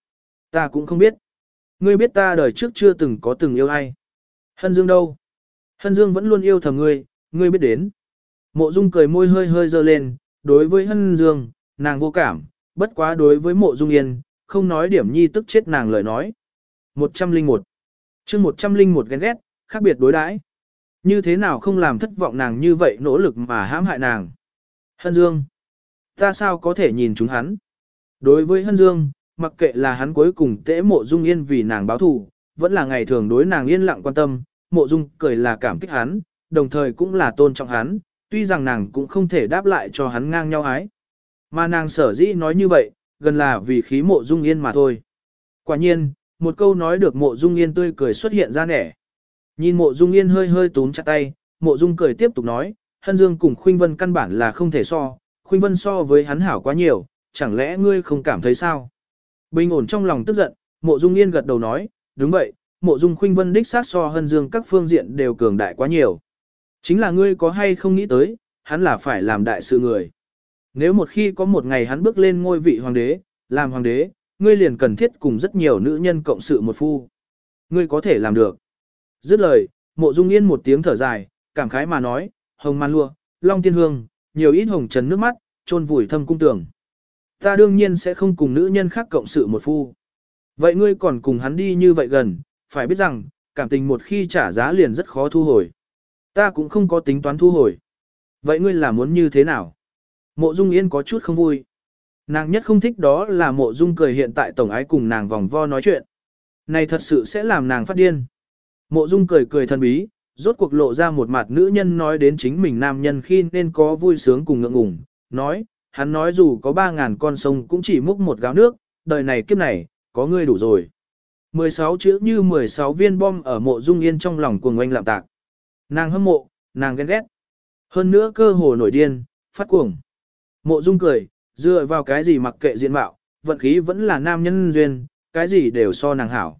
Ta cũng không biết. Ngươi biết ta đời trước chưa từng có từng yêu ai. Hân Dương đâu? Hân Dương vẫn luôn yêu thầm ngươi, ngươi biết đến. Mộ Dung cười môi hơi hơi dơ lên, đối với Hân Dương, nàng vô cảm, bất quá đối với Mộ Dung Yên, không nói điểm nhi tức chết nàng lời nói. 101 chương 101 ghen ghét, khác biệt đối đãi Như thế nào không làm thất vọng nàng như vậy nỗ lực mà hãm hại nàng. Hân Dương. Ta sao có thể nhìn chúng hắn? Đối với Hân Dương, mặc kệ là hắn cuối cùng tễ mộ dung yên vì nàng báo thù, vẫn là ngày thường đối nàng yên lặng quan tâm, mộ dung cười là cảm kích hắn, đồng thời cũng là tôn trọng hắn, tuy rằng nàng cũng không thể đáp lại cho hắn ngang nhau ái. Mà nàng sở dĩ nói như vậy, gần là vì khí mộ dung yên mà thôi. Quả nhiên, một câu nói được mộ dung yên tươi cười xuất hiện ra nẻ. Nhìn mộ dung yên hơi hơi túm chặt tay, mộ dung cười tiếp tục nói, hân dương cùng khuynh vân căn bản là không thể so, khuynh vân so với hắn hảo quá nhiều, chẳng lẽ ngươi không cảm thấy sao? Bình ổn trong lòng tức giận, mộ dung yên gật đầu nói, đúng vậy, mộ dung khuynh vân đích sát so hân dương các phương diện đều cường đại quá nhiều. Chính là ngươi có hay không nghĩ tới, hắn là phải làm đại sự người. Nếu một khi có một ngày hắn bước lên ngôi vị hoàng đế, làm hoàng đế, ngươi liền cần thiết cùng rất nhiều nữ nhân cộng sự một phu. Ngươi có thể làm được. Dứt lời, mộ dung yên một tiếng thở dài, cảm khái mà nói, hồng man lua, long tiên hương, nhiều ít hồng trần nước mắt, trôn vùi thâm cung tường. Ta đương nhiên sẽ không cùng nữ nhân khác cộng sự một phu. Vậy ngươi còn cùng hắn đi như vậy gần, phải biết rằng, cảm tình một khi trả giá liền rất khó thu hồi. Ta cũng không có tính toán thu hồi. Vậy ngươi là muốn như thế nào? Mộ Dung Yên có chút không vui. Nàng nhất không thích đó là mộ Dung cười hiện tại tổng ái cùng nàng vòng vo nói chuyện. Này thật sự sẽ làm nàng phát điên. Mộ Dung cười cười thân bí, rốt cuộc lộ ra một mặt nữ nhân nói đến chính mình nam nhân khi nên có vui sướng cùng ngượng ngùng, nói, hắn nói dù có 3.000 con sông cũng chỉ múc một gáo nước, đời này kiếp này, có ngươi đủ rồi. 16 chữ như 16 viên bom ở mộ dung yên trong lòng cuồng oanh lạm tạc. Nàng hâm mộ, nàng ghen ghét. Hơn nữa cơ hồ nổi điên, phát cuồng. Mộ dung cười, dựa vào cái gì mặc kệ diện mạo, vận khí vẫn là nam nhân duyên, cái gì đều so nàng hảo.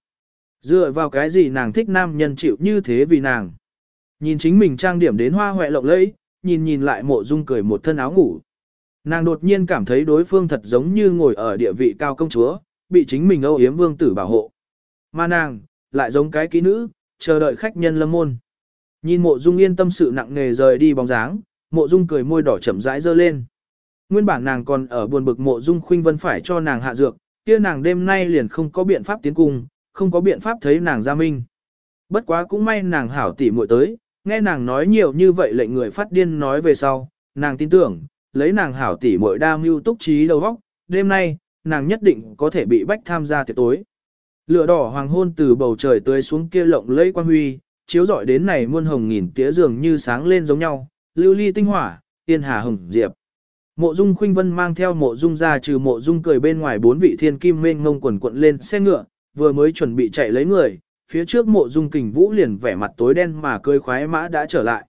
Dựa vào cái gì nàng thích nam nhân chịu như thế vì nàng. Nhìn chính mình trang điểm đến hoa hoẹ lộng lẫy, nhìn nhìn lại mộ dung cười một thân áo ngủ. Nàng đột nhiên cảm thấy đối phương thật giống như ngồi ở địa vị cao công chúa, bị chính mình âu yếm vương tử bảo hộ. Mà nàng, lại giống cái kỹ nữ, chờ đợi khách nhân lâm môn. Nhìn mộ dung yên tâm sự nặng nề rời đi bóng dáng, mộ dung cười môi đỏ chậm rãi dơ lên. Nguyên bản nàng còn ở buồn bực mộ dung khuynh vân phải cho nàng hạ dược, kia nàng đêm nay liền không có biện pháp tiến cung, không có biện pháp thấy nàng ra minh. Bất quá cũng may nàng hảo tỉ muội tới, nghe nàng nói nhiều như vậy lệnh người phát điên nói về sau, nàng tin tưởng, lấy nàng hảo tỉ muội đa mưu túc trí đầu óc, đêm nay, nàng nhất định có thể bị bách tham gia tiệc tối. Lửa đỏ hoàng hôn từ bầu trời tươi xuống kia lộng lẫy quan huy, chiếu rọi đến này muôn hồng nghìn tía dường như sáng lên giống nhau, lưu ly tinh hỏa, tiên hà hồng diệp. Mộ Dung Khuynh Vân mang theo Mộ Dung ra trừ Mộ Dung cười bên ngoài bốn vị thiên kim mênh ngông quần quận lên xe ngựa, vừa mới chuẩn bị chạy lấy người, phía trước Mộ Dung Kình Vũ liền vẻ mặt tối đen mà cười khoái mã đã trở lại.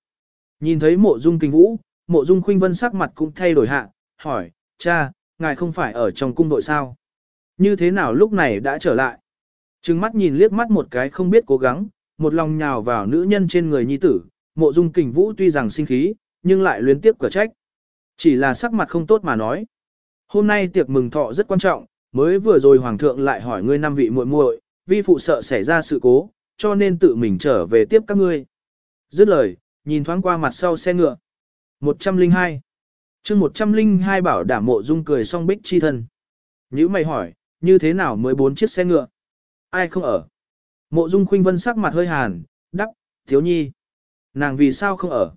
Nhìn thấy Mộ Dung Kình Vũ, Mộ Dung Khuynh Vân sắc mặt cũng thay đổi hạ, hỏi, cha, ngài không phải ở trong cung đội sao? Như thế nào lúc này đã trở lại? Trừng mắt nhìn liếc mắt một cái không biết cố gắng, một lòng nhào vào nữ nhân trên người nhi tử, mộ dung kình vũ tuy rằng sinh khí, nhưng lại luyến tiếp cửa trách. Chỉ là sắc mặt không tốt mà nói. Hôm nay tiệc mừng thọ rất quan trọng, mới vừa rồi hoàng thượng lại hỏi ngươi năm vị muội muội, vi phụ sợ xảy ra sự cố, cho nên tự mình trở về tiếp các ngươi. Dứt lời, nhìn thoáng qua mặt sau xe ngựa. 102 chương 102 bảo đảm mộ dung cười song bích chi thân. Nhữ mày hỏi, như thế nào mới bốn chiếc xe ngựa? Ai không ở? Mộ dung khuynh vân sắc mặt hơi hàn, đắc thiếu nhi. Nàng vì sao không ở?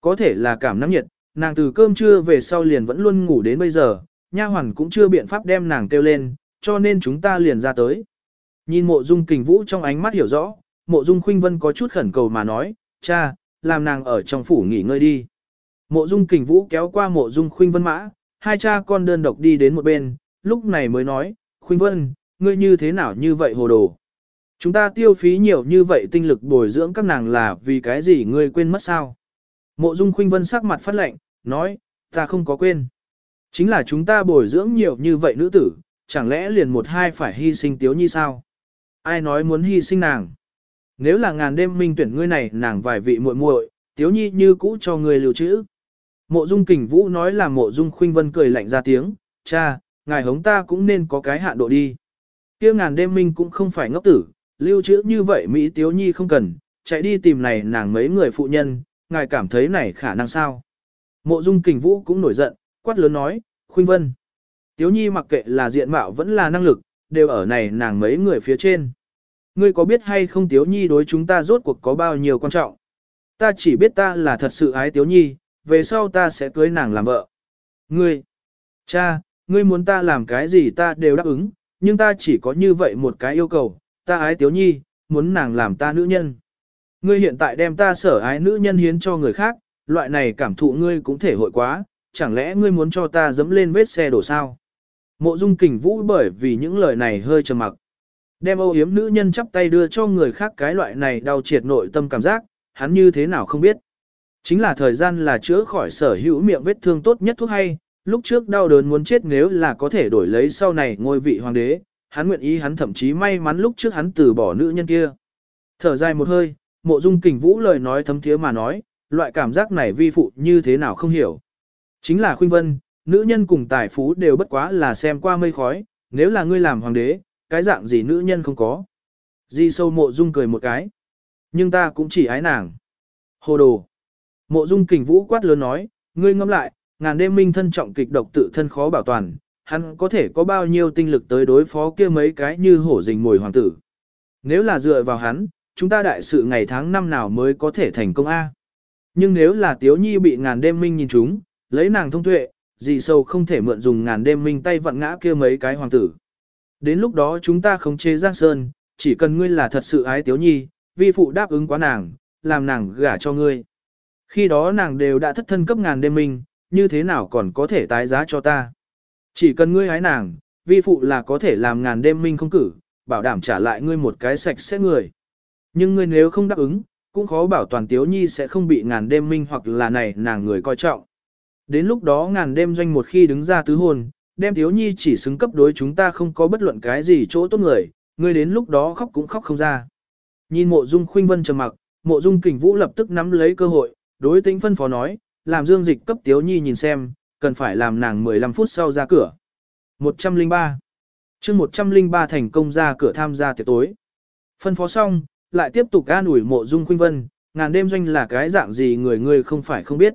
Có thể là cảm nắng nhiệt, nàng từ cơm trưa về sau liền vẫn luôn ngủ đến bây giờ, nha hoàn cũng chưa biện pháp đem nàng kêu lên, cho nên chúng ta liền ra tới. Nhìn mộ dung kình vũ trong ánh mắt hiểu rõ, mộ dung khuynh vân có chút khẩn cầu mà nói, cha, làm nàng ở trong phủ nghỉ ngơi đi. Mộ dung kình vũ kéo qua mộ dung khuynh vân mã, hai cha con đơn độc đi đến một bên, lúc này mới nói, khuynh vân, ngươi như thế nào như vậy hồ đồ. Chúng ta tiêu phí nhiều như vậy tinh lực bồi dưỡng các nàng là vì cái gì ngươi quên mất sao? Mộ dung khuynh vân sắc mặt phát lệnh, nói, ta không có quên. Chính là chúng ta bồi dưỡng nhiều như vậy nữ tử, chẳng lẽ liền một hai phải hy sinh tiếu nhi sao? Ai nói muốn hy sinh nàng? Nếu là ngàn đêm minh tuyển ngươi này nàng vài vị muội muội, tiếu nhi như cũ cho ngươi lưu trữ. Mộ dung kình vũ nói là mộ dung khuynh vân cười lạnh ra tiếng, cha, ngài hống ta cũng nên có cái hạn độ đi. kia ngàn đêm minh cũng không phải ngốc tử, lưu trữ như vậy Mỹ tiếu nhi không cần, chạy đi tìm này nàng mấy người phụ nhân, ngài cảm thấy này khả năng sao. Mộ dung kình vũ cũng nổi giận, quát lớn nói, khuynh vân. Tiếu nhi mặc kệ là diện mạo vẫn là năng lực, đều ở này nàng mấy người phía trên. Ngươi có biết hay không Tiếu nhi đối chúng ta rốt cuộc có bao nhiêu quan trọng? Ta chỉ biết ta là thật sự ái Tiếu nhi, về sau ta sẽ cưới nàng làm vợ. Ngươi, cha, ngươi muốn ta làm cái gì ta đều đáp ứng, nhưng ta chỉ có như vậy một cái yêu cầu, ta ái Tiếu nhi, muốn nàng làm ta nữ nhân. Ngươi hiện tại đem ta sở ái nữ nhân hiến cho người khác, loại này cảm thụ ngươi cũng thể hội quá, chẳng lẽ ngươi muốn cho ta dẫm lên vết xe đổ sao? Mộ dung kình vũ bởi vì những lời này hơi trầm mặc. Đem âu Hiếm nữ nhân chắp tay đưa cho người khác cái loại này đau triệt nội tâm cảm giác, hắn như thế nào không biết. Chính là thời gian là chữa khỏi sở hữu miệng vết thương tốt nhất thuốc hay, lúc trước đau đớn muốn chết nếu là có thể đổi lấy sau này ngôi vị hoàng đế, hắn nguyện ý hắn thậm chí may mắn lúc trước hắn từ bỏ nữ nhân kia. Thở dài một hơi, mộ dung kình vũ lời nói thấm thiế mà nói, loại cảm giác này vi phụ như thế nào không hiểu. Chính là khuynh vân, nữ nhân cùng tài phú đều bất quá là xem qua mây khói, nếu là ngươi làm hoàng đế, cái dạng gì nữ nhân không có. Di sâu mộ dung cười một cái. Nhưng ta cũng chỉ ái nàng. Hồ đồ. Mộ dung kình vũ quát lớn nói, ngươi ngâm lại, ngàn đêm minh thân trọng kịch độc tự thân khó bảo toàn, hắn có thể có bao nhiêu tinh lực tới đối phó kia mấy cái như hổ rình mồi hoàng tử. Nếu là dựa vào hắn, chúng ta đại sự ngày tháng năm nào mới có thể thành công A. Nhưng nếu là Tiếu Nhi bị ngàn đêm minh nhìn chúng, lấy nàng thông tuệ, gì sâu không thể mượn dùng ngàn đêm minh tay vặn ngã kia mấy cái hoàng tử. Đến lúc đó chúng ta không chế Giang Sơn, chỉ cần ngươi là thật sự ái Tiếu Nhi, vi phụ đáp ứng quá nàng, làm nàng gả cho ngươi. Khi đó nàng đều đã thất thân cấp ngàn đêm minh, như thế nào còn có thể tái giá cho ta. Chỉ cần ngươi hái nàng, vi phụ là có thể làm ngàn đêm minh không cử, bảo đảm trả lại ngươi một cái sạch sẽ người. Nhưng ngươi nếu không đáp ứng, cũng khó bảo toàn Tiếu Nhi sẽ không bị ngàn đêm minh hoặc là này nàng người coi trọng. Đến lúc đó ngàn đêm doanh một khi đứng ra tứ hôn, đem Tiếu Nhi chỉ xứng cấp đối chúng ta không có bất luận cái gì chỗ tốt người, ngươi đến lúc đó khóc cũng khóc không ra. Nhìn mộ dung khuynh vân trầm mặc, mộ dung kình vũ lập tức nắm lấy cơ hội, đối tính phân phó nói, làm dương dịch cấp Tiếu Nhi nhìn xem, cần phải làm nàng 15 phút sau ra cửa. 103 chương 103 thành công ra cửa tham gia tiệc tối. Phân phó xong, lại tiếp tục an ủi mộ dung khuynh vân, ngàn đêm doanh là cái dạng gì người ngươi không phải không biết.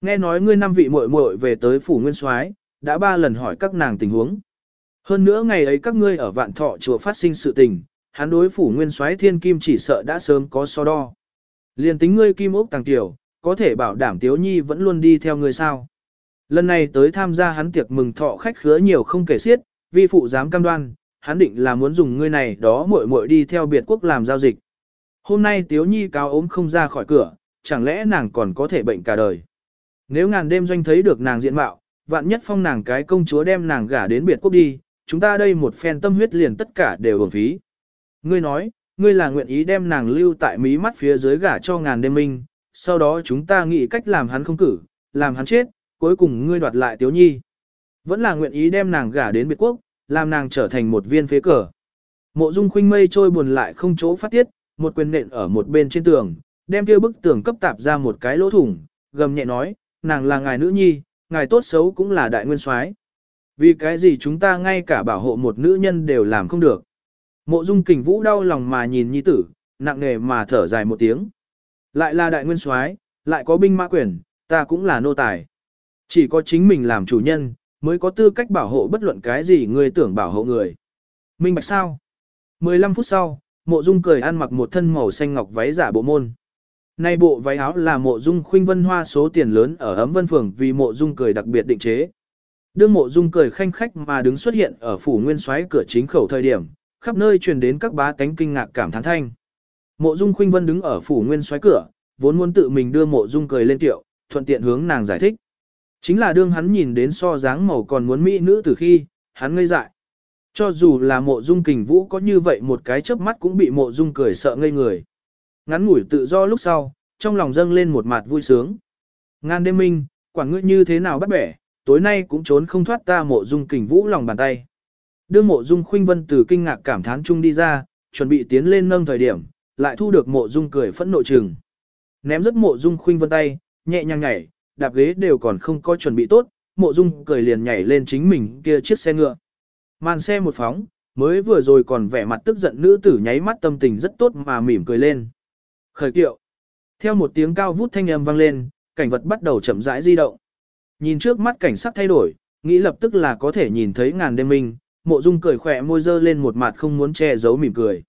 Nghe nói ngươi năm vị muội muội về tới phủ nguyên soái, đã ba lần hỏi các nàng tình huống. Hơn nữa ngày ấy các ngươi ở vạn thọ chùa phát sinh sự tình, hắn đối phủ nguyên soái thiên kim chỉ sợ đã sớm có so đo. Liên tính ngươi kim ốc tàng tiểu, có thể bảo đảm tiếu nhi vẫn luôn đi theo ngươi sao. Lần này tới tham gia hắn tiệc mừng thọ khách khứa nhiều không kể xiết, vi phụ dám cam đoan, hắn định là muốn dùng ngươi này đó muội muội đi theo biệt quốc làm giao dịch. Hôm nay Tiếu Nhi cáo ốm không ra khỏi cửa, chẳng lẽ nàng còn có thể bệnh cả đời. Nếu ngàn đêm doanh thấy được nàng diện mạo, vạn nhất phong nàng cái công chúa đem nàng gả đến biệt quốc đi, chúng ta đây một phen tâm huyết liền tất cả đều uổng phí. Ngươi nói, ngươi là nguyện ý đem nàng lưu tại mí mắt phía dưới gả cho ngàn đêm minh, sau đó chúng ta nghĩ cách làm hắn không cử, làm hắn chết, cuối cùng ngươi đoạt lại Tiếu Nhi. Vẫn là nguyện ý đem nàng gả đến biệt quốc, làm nàng trở thành một viên phế cờ. Mộ Dung Khuynh mây trôi buồn lại không chỗ phát tiết, một quyền nện ở một bên trên tường, đem kia bức tường cấp tạp ra một cái lỗ thủng, gầm nhẹ nói, nàng là ngài nữ nhi, ngài tốt xấu cũng là đại nguyên soái. Vì cái gì chúng ta ngay cả bảo hộ một nữ nhân đều làm không được. Mộ dung kình vũ đau lòng mà nhìn nhi tử, nặng nề mà thở dài một tiếng. Lại là đại nguyên soái, lại có binh mã quyền, ta cũng là nô tài. Chỉ có chính mình làm chủ nhân, mới có tư cách bảo hộ bất luận cái gì người tưởng bảo hộ người. Minh bạch sao? 15 phút sau, mộ dung cười ăn mặc một thân màu xanh ngọc váy giả bộ môn. Nay bộ váy áo là mộ dung khuynh vân hoa số tiền lớn ở ấm vân phường vì mộ dung cười đặc biệt định chế. Đương mộ dung cười khanh khách mà đứng xuất hiện ở phủ nguyên soái cửa chính khẩu thời điểm, khắp nơi truyền đến các bá tánh kinh ngạc cảm thán thanh. Mộ dung khuynh vân đứng ở phủ nguyên soái cửa, vốn muốn tự mình đưa mộ dung cười lên tiệu, thuận tiện hướng nàng giải thích. Chính là đương hắn nhìn đến so dáng màu còn muốn mỹ nữ từ khi, hắn ngây dại. Cho dù là mộ dung kình vũ có như vậy một cái chớp mắt cũng bị mộ dung cười sợ ngây người. Ngắn ngủi tự do lúc sau, trong lòng dâng lên một mặt vui sướng. Ngan đêm minh, quản ngươi như thế nào bắt bẻ, tối nay cũng trốn không thoát ta mộ dung kình vũ lòng bàn tay. Đưa mộ dung khuynh vân từ kinh ngạc cảm thán chung đi ra, chuẩn bị tiến lên nâng thời điểm, lại thu được mộ dung cười phẫn nộ trừng. Ném rất mộ dung khuynh vân tay, nhẹ nhàng nhảy, đạp ghế đều còn không có chuẩn bị tốt, mộ dung cười liền nhảy lên chính mình kia chiếc xe ngựa. Màn xe một phóng, mới vừa rồi còn vẻ mặt tức giận nữ tử nháy mắt tâm tình rất tốt mà mỉm cười lên. Khởi kiệu. Theo một tiếng cao vút thanh âm vang lên, cảnh vật bắt đầu chậm rãi di động. Nhìn trước mắt cảnh sắc thay đổi, nghĩ lập tức là có thể nhìn thấy ngàn đêm minh, mộ dung cười khỏe môi dơ lên một mặt không muốn che giấu mỉm cười.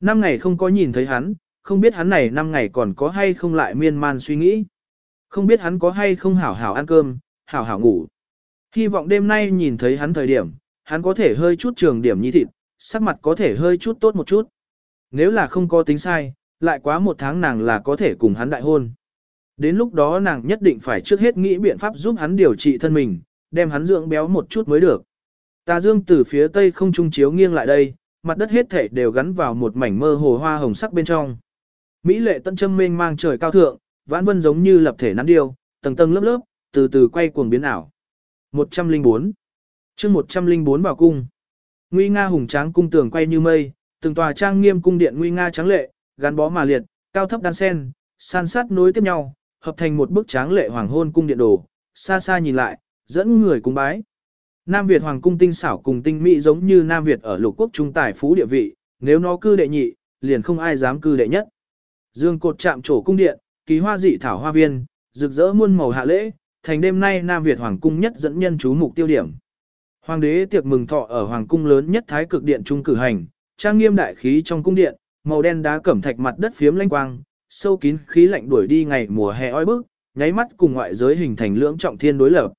Năm ngày không có nhìn thấy hắn, không biết hắn này năm ngày còn có hay không lại miên man suy nghĩ. Không biết hắn có hay không hảo hảo ăn cơm, hảo hảo ngủ. Hy vọng đêm nay nhìn thấy hắn thời điểm, hắn có thể hơi chút trường điểm nhi thịt, sắc mặt có thể hơi chút tốt một chút. Nếu là không có tính sai, lại quá một tháng nàng là có thể cùng hắn đại hôn. Đến lúc đó nàng nhất định phải trước hết nghĩ biện pháp giúp hắn điều trị thân mình, đem hắn dưỡng béo một chút mới được. Tà dương từ phía tây không trung chiếu nghiêng lại đây, mặt đất hết thể đều gắn vào một mảnh mơ hồ hoa hồng sắc bên trong. Mỹ lệ tân châm mênh mang trời cao thượng, vãn vân giống như lập thể nắn điêu, tầng tầng lớp lớp, từ từ quay cuồng biến ảo. 104 chương 104 vào cung. Nguy nga hùng tráng cung tường quay như mây, từng tòa trang nghiêm cung điện nguy nga trắng lệ, gắn bó mà liệt, cao thấp đan sen, san sát nối tiếp nhau, hợp thành một bức tráng lệ hoàng hôn cung điện đồ, xa xa nhìn lại, dẫn người cung bái. Nam Việt hoàng cung tinh xảo cùng tinh mỹ giống như Nam Việt ở lục quốc trung tài phú địa vị, nếu nó cư đệ nhị, liền không ai dám cư đệ nhất. Dương cột chạm trổ cung điện, kỳ hoa dị thảo hoa viên, rực rỡ muôn màu hạ lễ, thành đêm nay Nam Việt hoàng cung nhất dẫn nhân chú mục tiêu điểm. Hoàng đế tiệc mừng thọ ở hoàng cung lớn nhất thái cực điện trung cử hành, trang nghiêm đại khí trong cung điện, màu đen đá cẩm thạch mặt đất phiếm lanh quang, sâu kín khí lạnh đuổi đi ngày mùa hè oi bức, nháy mắt cùng ngoại giới hình thành lưỡng trọng thiên đối lập.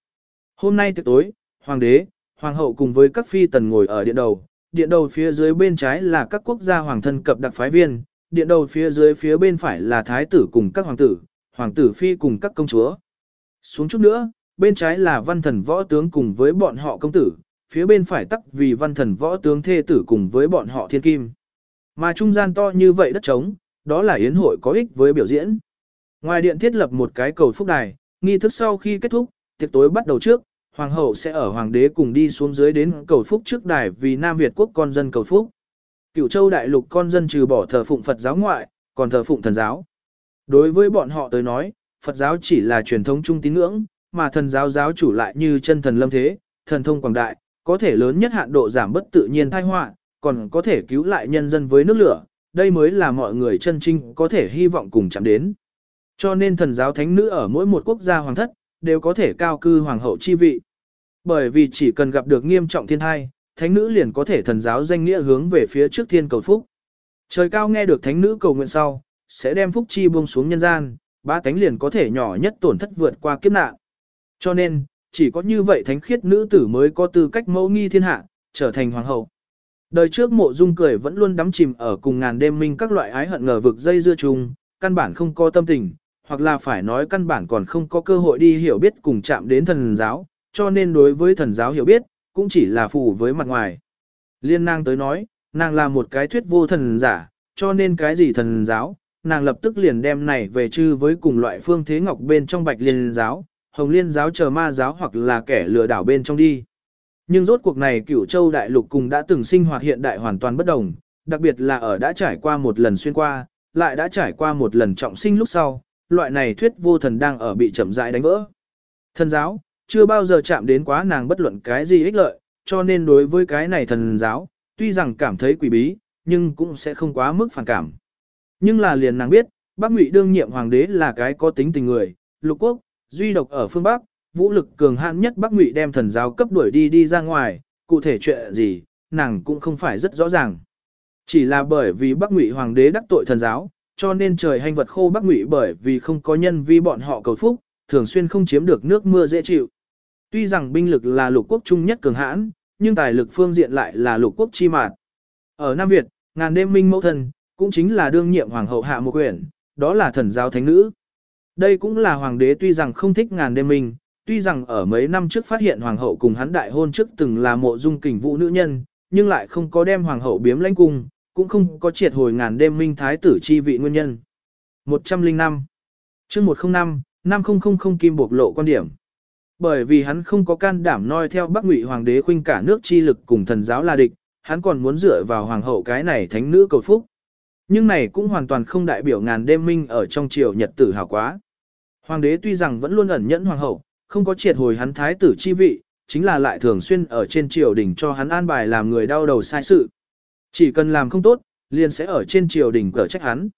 Hôm nay tiệc tối, hoàng đế, hoàng hậu cùng với các phi tần ngồi ở điện đầu, điện đầu phía dưới bên trái là các quốc gia hoàng thân cập đặc phái viên, điện đầu phía dưới phía bên phải là thái tử cùng các hoàng tử, hoàng tử phi cùng các công chúa. Xuống chút nữa, bên trái là văn thần võ tướng cùng với bọn họ công tử, phía bên phải tắc vì văn thần võ tướng thê tử cùng với bọn họ thiên kim. Mà trung gian to như vậy đất trống, đó là yến hội có ích với biểu diễn. Ngoài điện thiết lập một cái cầu phúc đài, nghi thức sau khi kết thúc, tiệc tối bắt đầu trước, hoàng hậu sẽ ở hoàng đế cùng đi xuống dưới đến cầu phúc trước đài vì Nam Việt quốc con dân cầu phúc. Cửu châu đại lục con dân trừ bỏ thờ phụng Phật giáo ngoại, còn thờ phụng thần giáo. Đối với bọn họ tới nói, Phật giáo chỉ là truyền thống trung tín ngưỡng, mà thần giáo giáo chủ lại như chân thần lâm thế, thần thông quảng đại, có thể lớn nhất hạn độ giảm bất tự nhiên tai họa, còn có thể cứu lại nhân dân với nước lửa, đây mới là mọi người chân trinh có thể hy vọng cùng chạm đến. Cho nên thần giáo thánh nữ ở mỗi một quốc gia hoàng thất, đều có thể cao cư hoàng hậu chi vị. Bởi vì chỉ cần gặp được nghiêm trọng thiên thai, thánh nữ liền có thể thần giáo danh nghĩa hướng về phía trước thiên cầu phúc. Trời cao nghe được thánh nữ cầu nguyện sau, sẽ đem phúc chi buông xuống nhân gian, ba thánh liền có thể nhỏ nhất tổn thất vượt qua kiếp nạn. Cho nên, chỉ có như vậy thánh khiết nữ tử mới có tư cách mẫu nghi thiên hạ, trở thành hoàng hậu. Đời trước mộ dung cười vẫn luôn đắm chìm ở cùng ngàn đêm minh các loại ái hận ngờ vực dây dưa chung, căn bản không có tâm tình, hoặc là phải nói căn bản còn không có cơ hội đi hiểu biết cùng chạm đến thần giáo, cho nên đối với thần giáo hiểu biết, cũng chỉ là phù với mặt ngoài. Liên nàng tới nói, nàng là một cái thuyết vô thần giả, cho nên cái gì thần giáo, nàng lập tức liền đem này về chư với cùng loại phương thế ngọc bên trong bạch liên giáo, hồng liên giáo chờ ma giáo hoặc là kẻ lừa đảo bên trong đi. Nhưng rốt cuộc này cửu châu đại lục cùng đã từng sinh hoạt hiện đại hoàn toàn bất đồng, đặc biệt là ở đã trải qua một lần xuyên qua, lại đã trải qua một lần trọng sinh lúc sau, loại này thuyết vô thần đang ở bị chậm rãi đánh vỡ. Thần giáo, chưa bao giờ chạm đến quá nàng bất luận cái gì ích lợi, cho nên đối với cái này thần giáo, tuy rằng cảm thấy quỷ bí, nhưng cũng sẽ không quá mức phản cảm. Nhưng là liền nàng biết, Bắc Ngụy đương nhiệm hoàng đế là cái có tính tình người, lục quốc, duy độc ở phương Bắc, vũ lực cường hạn nhất Bắc Ngụy đem thần giáo cấp đuổi đi đi ra ngoài, cụ thể chuyện gì, nàng cũng không phải rất rõ ràng. Chỉ là bởi vì Bắc Ngụy hoàng đế đắc tội thần giáo, cho nên trời hành vật khô Bắc Ngụy bởi vì không có nhân vi bọn họ cầu phúc, thường xuyên không chiếm được nước mưa dễ chịu. Tuy rằng binh lực là lục quốc trung nhất cường hãn, nhưng tài lực phương diện lại là lục quốc chi mạt. Ở Nam Việt, ngàn đêm minh mẫu thần, cũng chính là đương nhiệm hoàng hậu hạ một quyển, đó là thần giáo thánh nữ. Đây cũng là hoàng đế tuy rằng không thích ngàn đêm minh, tuy rằng ở mấy năm trước phát hiện hoàng hậu cùng hắn đại hôn trước từng là mộ dung kình vũ nữ nhân, nhưng lại không có đem hoàng hậu biếm lãnh cung, cũng không có triệt hồi ngàn đêm minh thái tử chi vị nguyên nhân. 105 chương 105, 5000 kim bộc lộ quan điểm. Bởi vì hắn không có can đảm noi theo Bắc Ngụy hoàng đế khuynh cả nước chi lực cùng thần giáo La địch, hắn còn muốn dựa vào hoàng hậu cái này thánh nữ cầu phúc. Nhưng này cũng hoàn toàn không đại biểu ngàn đêm minh ở trong triều nhật tử hào quá. Hoàng đế tuy rằng vẫn luôn ẩn nhẫn hoàng hậu, không có triệt hồi hắn thái tử chi vị, chính là lại thường xuyên ở trên triều đình cho hắn an bài làm người đau đầu sai sự. Chỉ cần làm không tốt, liền sẽ ở trên triều đình cở trách hắn.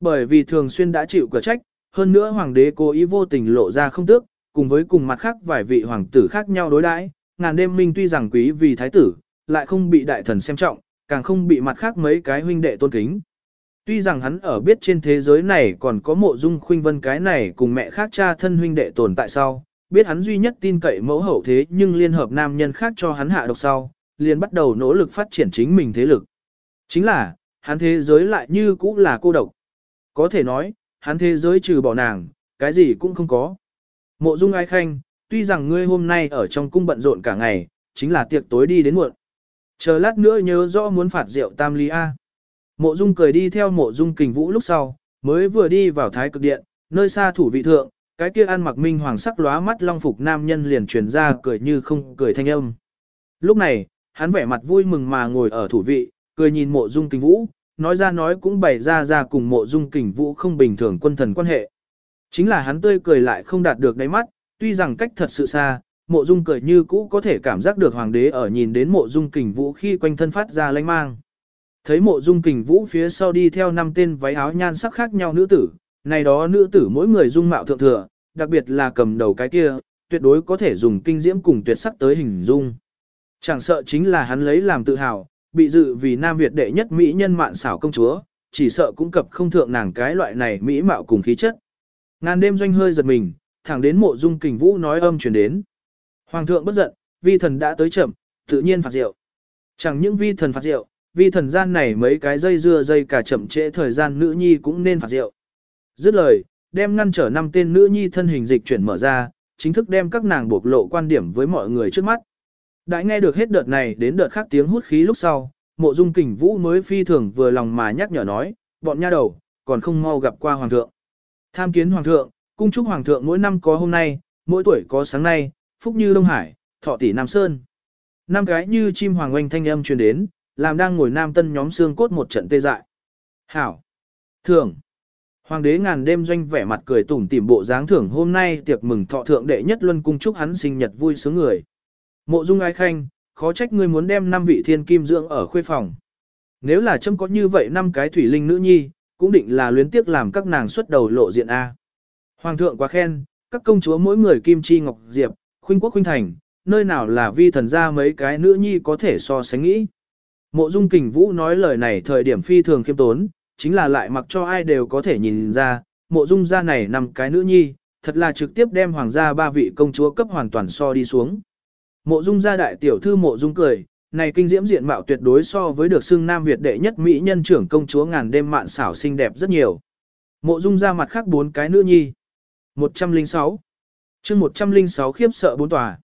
Bởi vì thường xuyên đã chịu cở trách, hơn nữa hoàng đế cố ý vô tình lộ ra không tước, cùng với cùng mặt khác vài vị hoàng tử khác nhau đối đãi, ngàn đêm minh tuy rằng quý vì thái tử, lại không bị đại thần xem trọng, càng không bị mặt khác mấy cái huynh đệ tôn kính. Tuy rằng hắn ở biết trên thế giới này còn có mộ dung khuynh vân cái này cùng mẹ khác cha thân huynh đệ tồn tại sau, biết hắn duy nhất tin cậy mẫu hậu thế nhưng liên hợp nam nhân khác cho hắn hạ độc sau, liền bắt đầu nỗ lực phát triển chính mình thế lực. Chính là, hắn thế giới lại như cũ là cô độc. Có thể nói, hắn thế giới trừ bỏ nàng, cái gì cũng không có. Mộ dung ai khanh, tuy rằng ngươi hôm nay ở trong cung bận rộn cả ngày, chính là tiệc tối đi đến muộn. Chờ lát nữa nhớ rõ muốn phạt rượu tam ly A. Mộ dung cười đi theo mộ dung kình vũ lúc sau, mới vừa đi vào thái cực điện, nơi xa thủ vị thượng, cái kia ăn mặc minh hoàng sắc lóa mắt long phục nam nhân liền truyền ra cười như không cười thanh âm. Lúc này, hắn vẻ mặt vui mừng mà ngồi ở thủ vị, cười nhìn mộ dung kình vũ, nói ra nói cũng bày ra ra cùng mộ dung kình vũ không bình thường quân thần quan hệ. Chính là hắn tươi cười lại không đạt được đáy mắt, tuy rằng cách thật sự xa, mộ dung cười như cũ có thể cảm giác được hoàng đế ở nhìn đến mộ dung kình vũ khi quanh thân phát ra lanh mang. Thấy mộ dung kình vũ phía sau đi theo năm tên váy áo nhan sắc khác nhau nữ tử, này đó nữ tử mỗi người dung mạo thượng thừa, đặc biệt là cầm đầu cái kia, tuyệt đối có thể dùng kinh diễm cùng tuyệt sắc tới hình dung. Chẳng sợ chính là hắn lấy làm tự hào, bị dự vì Nam Việt đệ nhất mỹ nhân mạn xảo công chúa, chỉ sợ cũng cập không thượng nàng cái loại này mỹ mạo cùng khí chất. Ngàn đêm doanh hơi giật mình, thẳng đến mộ dung kình vũ nói âm truyền đến. Hoàng thượng bất giận, vi thần đã tới chậm, tự nhiên phạt rượu. Chẳng những vi thần phạt rượu, vi thần gian này mấy cái dây dưa dây cả chậm trễ thời gian nữ nhi cũng nên phạt rượu. Dứt lời, đem ngăn trở năm tên nữ nhi thân hình dịch chuyển mở ra, chính thức đem các nàng bộc lộ quan điểm với mọi người trước mắt. Đã nghe được hết đợt này đến đợt khác tiếng hút khí lúc sau, mộ dung kình vũ mới phi thường vừa lòng mà nhắc nhở nói, bọn nha đầu, còn không mau gặp qua hoàng thượng. Tham kiến hoàng thượng, cung chúc hoàng thượng mỗi năm có hôm nay, mỗi tuổi có sáng nay, phúc như Đông Hải, thọ tỷ Nam Sơn. Năm cái như chim hoàng oanh thanh âm truyền đến, làm đang ngồi nam tân nhóm xương cốt một trận tê dại. Hảo! Thưởng! Hoàng đế ngàn đêm doanh vẻ mặt cười tủm tỉm bộ dáng thưởng hôm nay tiệc mừng thọ thượng đệ nhất luân cung chúc hắn sinh nhật vui sướng người. Mộ dung ái khanh, khó trách ngươi muốn đem năm vị thiên kim dưỡng ở khuê phòng. Nếu là châm có như vậy năm cái thủy linh nữ nhi, cũng định là luyến tiếc làm các nàng xuất đầu lộ diện A. Hoàng thượng quá khen, các công chúa mỗi người kim chi ngọc diệp, khuynh quốc khuynh thành, nơi nào là vi thần ra mấy cái nữ nhi có thể so sánh nghĩ. Mộ dung kình vũ nói lời này thời điểm phi thường khiêm tốn, chính là lại mặc cho ai đều có thể nhìn ra, mộ dung gia này nằm cái nữ nhi, thật là trực tiếp đem hoàng gia ba vị công chúa cấp hoàn toàn so đi xuống. Mộ dung gia đại tiểu thư mộ dung cười, này kinh diễm diện mạo tuyệt đối so với được xưng Nam Việt đệ nhất mỹ nhân trưởng công chúa ngàn đêm mạn xảo xinh đẹp rất nhiều. Mộ dung ra mặt khác bốn cái nữ nhi. 106. chương 106 khiếp sợ bốn tòa.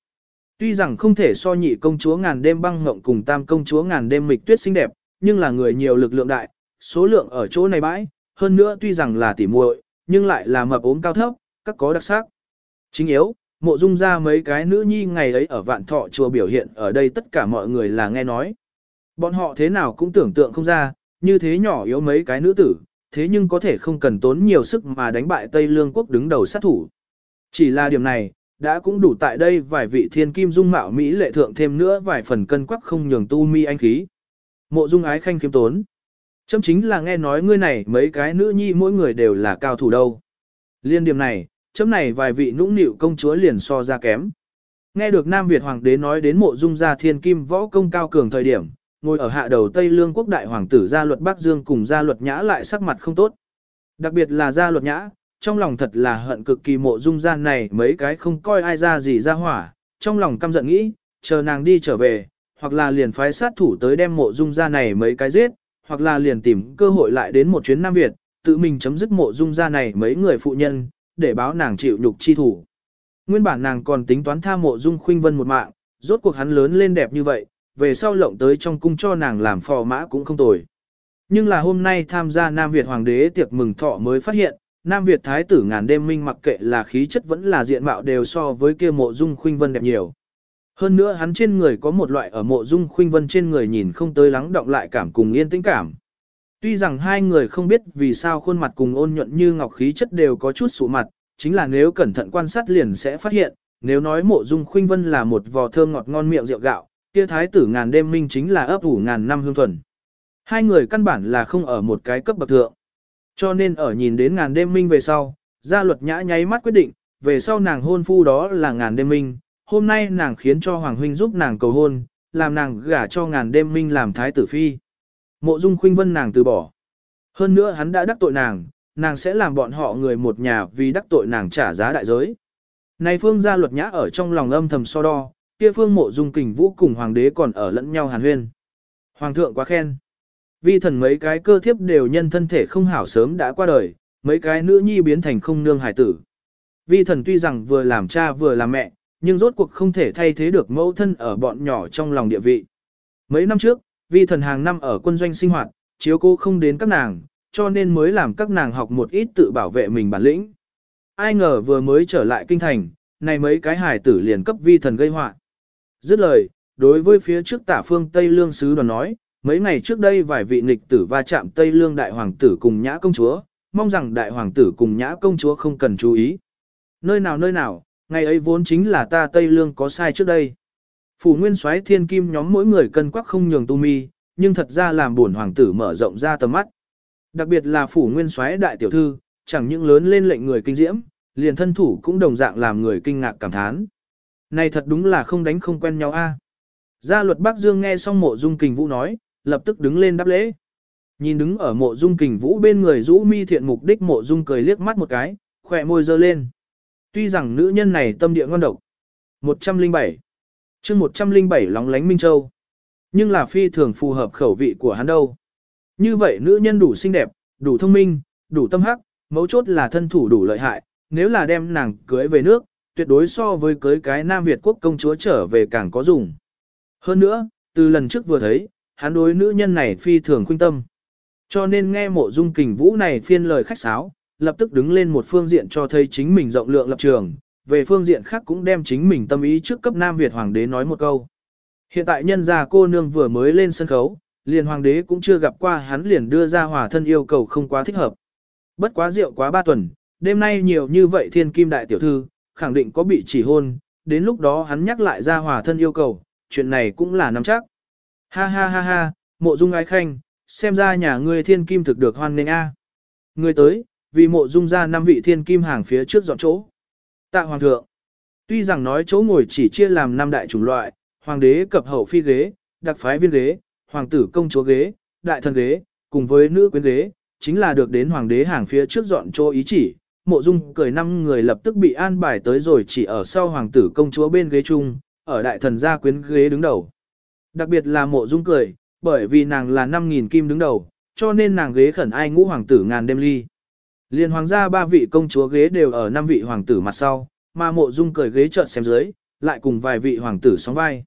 Tuy rằng không thể so nhị công chúa ngàn đêm băng ngộng cùng tam công chúa ngàn đêm mịch tuyết xinh đẹp, nhưng là người nhiều lực lượng đại, số lượng ở chỗ này bãi, hơn nữa tuy rằng là tỉ muội, nhưng lại là mập ốm cao thấp, các có đặc sắc. Chính yếu, mộ dung ra mấy cái nữ nhi ngày ấy ở vạn thọ chùa biểu hiện ở đây tất cả mọi người là nghe nói. Bọn họ thế nào cũng tưởng tượng không ra, như thế nhỏ yếu mấy cái nữ tử, thế nhưng có thể không cần tốn nhiều sức mà đánh bại Tây Lương quốc đứng đầu sát thủ. Chỉ là điểm này, đã cũng đủ tại đây vài vị thiên kim dung mạo Mỹ lệ thượng thêm nữa vài phần cân quắc không nhường tu mi anh khí. Mộ dung ái khanh kiếm tốn. Chấm chính là nghe nói ngươi này mấy cái nữ nhi mỗi người đều là cao thủ đâu. Liên điểm này, chấm này vài vị nũng nịu công chúa liền so ra kém. Nghe được Nam Việt Hoàng đế nói đến mộ dung gia thiên kim võ công cao cường thời điểm, ngồi ở hạ đầu Tây Lương quốc đại hoàng tử gia luật Bắc Dương cùng gia luật nhã lại sắc mặt không tốt. Đặc biệt là gia luật nhã, trong lòng thật là hận cực kỳ mộ dung gia này mấy cái không coi ai ra gì ra hỏa, trong lòng căm giận nghĩ, chờ nàng đi trở về, hoặc là liền phái sát thủ tới đem mộ dung gia này mấy cái giết, hoặc là liền tìm cơ hội lại đến một chuyến Nam Việt, tự mình chấm dứt mộ dung gia này mấy người phụ nhân, để báo nàng chịu nhục chi thủ. Nguyên bản nàng còn tính toán tha mộ dung khuynh vân một mạng, rốt cuộc hắn lớn lên đẹp như vậy, về sau lộng tới trong cung cho nàng làm phò mã cũng không tồi. Nhưng là hôm nay tham gia Nam Việt Hoàng đế tiệc mừng thọ mới phát hiện, Nam Việt Thái tử ngàn đêm minh mặc kệ là khí chất vẫn là diện mạo đều so với kia mộ dung khuynh vân đẹp nhiều. Hơn nữa hắn trên người có một loại ở mộ dung khuynh vân trên người nhìn không tới lắng động lại cảm cùng yên tĩnh cảm. Tuy rằng hai người không biết vì sao khuôn mặt cùng ôn nhuận như ngọc khí chất đều có chút sụ mặt, chính là nếu cẩn thận quan sát liền sẽ phát hiện, nếu nói mộ dung khuynh vân là một vò thơm ngọt ngon miệng rượu gạo, kia thái tử ngàn đêm minh chính là ấp ủ ngàn năm hương thuần. Hai người căn bản là không ở một cái cấp bậc thượng. Cho nên ở nhìn đến ngàn đêm minh về sau, gia luật nhã nháy mắt quyết định, về sau nàng hôn phu đó là ngàn đêm minh, hôm nay nàng khiến cho Hoàng Huynh giúp nàng cầu hôn, làm nàng gả cho ngàn đêm minh làm thái tử phi. Mộ dung khuynh vân nàng từ bỏ. Hơn nữa hắn đã đắc tội nàng, nàng sẽ làm bọn họ người một nhà vì đắc tội nàng trả giá đại giới. Này phương gia luật nhã ở trong lòng âm thầm so đo, kia phương mộ dung kình vũ cùng hoàng đế còn ở lẫn nhau hàn huyên. Hoàng thượng quá khen. Vi thần mấy cái cơ thiếp đều nhân thân thể không hảo sớm đã qua đời, mấy cái nữ nhi biến thành không nương hải tử. Vi thần tuy rằng vừa làm cha vừa làm mẹ, nhưng rốt cuộc không thể thay thế được mẫu thân ở bọn nhỏ trong lòng địa vị. Mấy năm trước, vi thần hàng năm ở quân doanh sinh hoạt, chiếu cô không đến các nàng, cho nên mới làm các nàng học một ít tự bảo vệ mình bản lĩnh. Ai ngờ vừa mới trở lại kinh thành, này mấy cái hài tử liền cấp vi thần gây họa. Dứt lời, đối với phía trước tả phương Tây Lương Sứ đoàn nói, mấy ngày trước đây vài vị nghịch tử va chạm Tây Lương Đại Hoàng tử cùng Nhã Công Chúa, mong rằng Đại Hoàng tử cùng Nhã Công Chúa không cần chú ý. Nơi nào nơi nào, ngày ấy vốn chính là ta Tây Lương có sai trước đây. Phủ nguyên soái thiên kim nhóm mỗi người cân quắc không nhường tu mi, nhưng thật ra làm buồn hoàng tử mở rộng ra tầm mắt. Đặc biệt là phủ nguyên soái đại tiểu thư, chẳng những lớn lên lệnh người kinh diễm, liền thân thủ cũng đồng dạng làm người kinh ngạc cảm thán. Này thật đúng là không đánh không quen nhau a. Gia luật Bắc Dương nghe xong mộ dung kình vũ nói, lập tức đứng lên đáp lễ. Nhìn đứng ở mộ dung kình vũ bên người rũ mi thiện mục đích mộ dung cười liếc mắt một cái, khỏe môi dơ lên. Tuy rằng nữ nhân này tâm địa ngon độc. 107 chương 107 lóng lánh Minh Châu. Nhưng là phi thường phù hợp khẩu vị của hắn đâu. Như vậy nữ nhân đủ xinh đẹp, đủ thông minh, đủ tâm hắc, mấu chốt là thân thủ đủ lợi hại, nếu là đem nàng cưới về nước, tuyệt đối so với cưới cái Nam Việt quốc công chúa trở về càng có dùng. Hơn nữa, từ lần trước vừa thấy, hắn đối nữ nhân này phi thường khuyên tâm. Cho nên nghe mộ dung kình vũ này phiên lời khách sáo, lập tức đứng lên một phương diện cho thấy chính mình rộng lượng lập trường, về phương diện khác cũng đem chính mình tâm ý trước cấp Nam Việt Hoàng đế nói một câu. Hiện tại nhân gia cô nương vừa mới lên sân khấu, liền Hoàng đế cũng chưa gặp qua hắn liền đưa ra hòa thân yêu cầu không quá thích hợp. Bất quá rượu quá ba tuần, đêm nay nhiều như vậy thiên kim đại tiểu thư, khẳng định có bị chỉ hôn, đến lúc đó hắn nhắc lại ra hòa thân yêu cầu, chuyện này cũng là nắm chắc. Ha ha ha ha, mộ dung ái khanh, xem ra nhà ngươi thiên kim thực được hoan nghênh a. Người tới, vì mộ dung ra năm vị thiên kim hàng phía trước dọn chỗ. Tạ hoàng thượng. Tuy rằng nói chỗ ngồi chỉ chia làm năm đại chủng loại, hoàng đế cập hậu phi ghế, đặc phái viên ghế, hoàng tử công chúa ghế, đại thần ghế, cùng với nữ quyến ghế, chính là được đến hoàng đế hàng phía trước dọn chỗ ý chỉ. Mộ dung cười năm người lập tức bị an bài tới rồi chỉ ở sau hoàng tử công chúa bên ghế chung, ở đại thần gia quyến ghế đứng đầu. Đặc biệt là mộ dung cười, bởi vì nàng là 5.000 kim đứng đầu, cho nên nàng ghế khẩn ai ngũ hoàng tử ngàn đêm ly. Liên hoàng gia ba vị công chúa ghế đều ở năm vị hoàng tử mặt sau, mà mộ dung cười ghế trợn xem dưới, lại cùng vài vị hoàng tử sóng vai.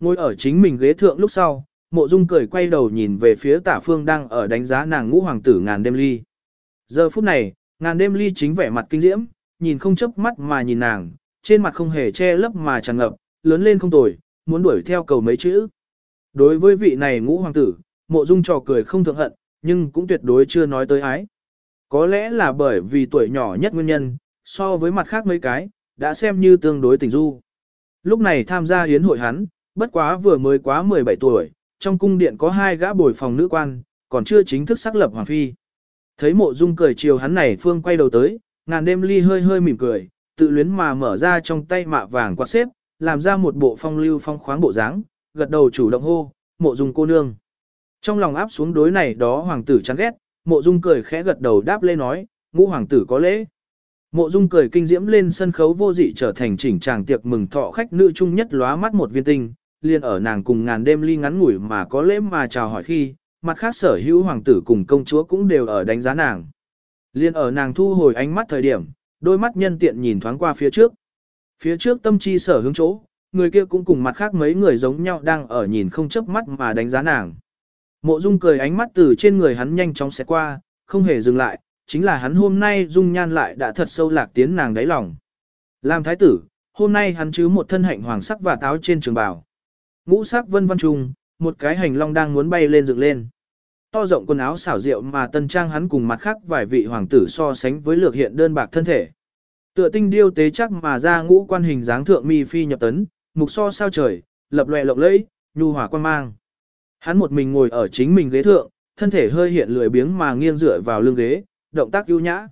Ngồi ở chính mình ghế thượng lúc sau, mộ dung cười quay đầu nhìn về phía tả phương đang ở đánh giá nàng ngũ hoàng tử ngàn đêm ly. Giờ phút này, ngàn đêm ly chính vẻ mặt kinh diễm, nhìn không chớp mắt mà nhìn nàng, trên mặt không hề che lấp mà tràn ngập, lớn lên không tồi, muốn đuổi theo cầu mấy chữ. Đối với vị này ngũ hoàng tử, mộ dung trò cười không thượng hận, nhưng cũng tuyệt đối chưa nói tới ái. Có lẽ là bởi vì tuổi nhỏ nhất nguyên nhân, so với mặt khác mấy cái, đã xem như tương đối tình du. Lúc này tham gia hiến hội hắn, bất quá vừa mới quá 17 tuổi, trong cung điện có hai gã bồi phòng nữ quan, còn chưa chính thức xác lập hoàng phi. Thấy mộ dung cười chiều hắn này phương quay đầu tới, ngàn đêm ly hơi hơi mỉm cười, tự luyến mà mở ra trong tay mạ vàng quạt xếp, làm ra một bộ phong lưu phong khoáng bộ dáng, gật đầu chủ động hô, mộ dung cô nương. Trong lòng áp xuống đối này đó hoàng tử chán ghét, mộ dung cười khẽ gật đầu đáp lê nói, ngũ hoàng tử có lễ. Mộ dung cười kinh diễm lên sân khấu vô dị trở thành chỉnh tràng tiệc mừng thọ khách nữ trung nhất lóa mắt một viên tinh, liền ở nàng cùng ngàn đêm ly ngắn ngủi mà có lễ mà chào hỏi khi, mặt khác sở hữu hoàng tử cùng công chúa cũng đều ở đánh giá nàng. Liên ở nàng thu hồi ánh mắt thời điểm, đôi mắt nhân tiện nhìn thoáng qua phía trước. Phía trước tâm chi sở hướng chỗ, người kia cũng cùng mặt khác mấy người giống nhau đang ở nhìn không chớp mắt mà đánh giá nàng. Mộ Dung cười ánh mắt từ trên người hắn nhanh chóng xé qua, không hề dừng lại, chính là hắn hôm nay dung nhan lại đã thật sâu lạc tiến nàng đáy lòng. Làm thái tử, hôm nay hắn chứ một thân hạnh hoàng sắc và táo trên trường bào. Ngũ sắc vân vân trùng, một cái hành long đang muốn bay lên dựng lên. To rộng quần áo xảo diệu mà tân trang hắn cùng mặt khác vài vị hoàng tử so sánh với lược hiện đơn bạc thân thể. Tựa tinh điêu tế chắc mà ra ngũ quan hình dáng thượng mi phi nhập tấn, mục so sao trời, lập lòe lộng lẫy, nhu hòa quan mang. Hắn một mình ngồi ở chính mình ghế thượng, thân thể hơi hiện lười biếng mà nghiêng dựa vào lưng ghế, động tác ưu nhã.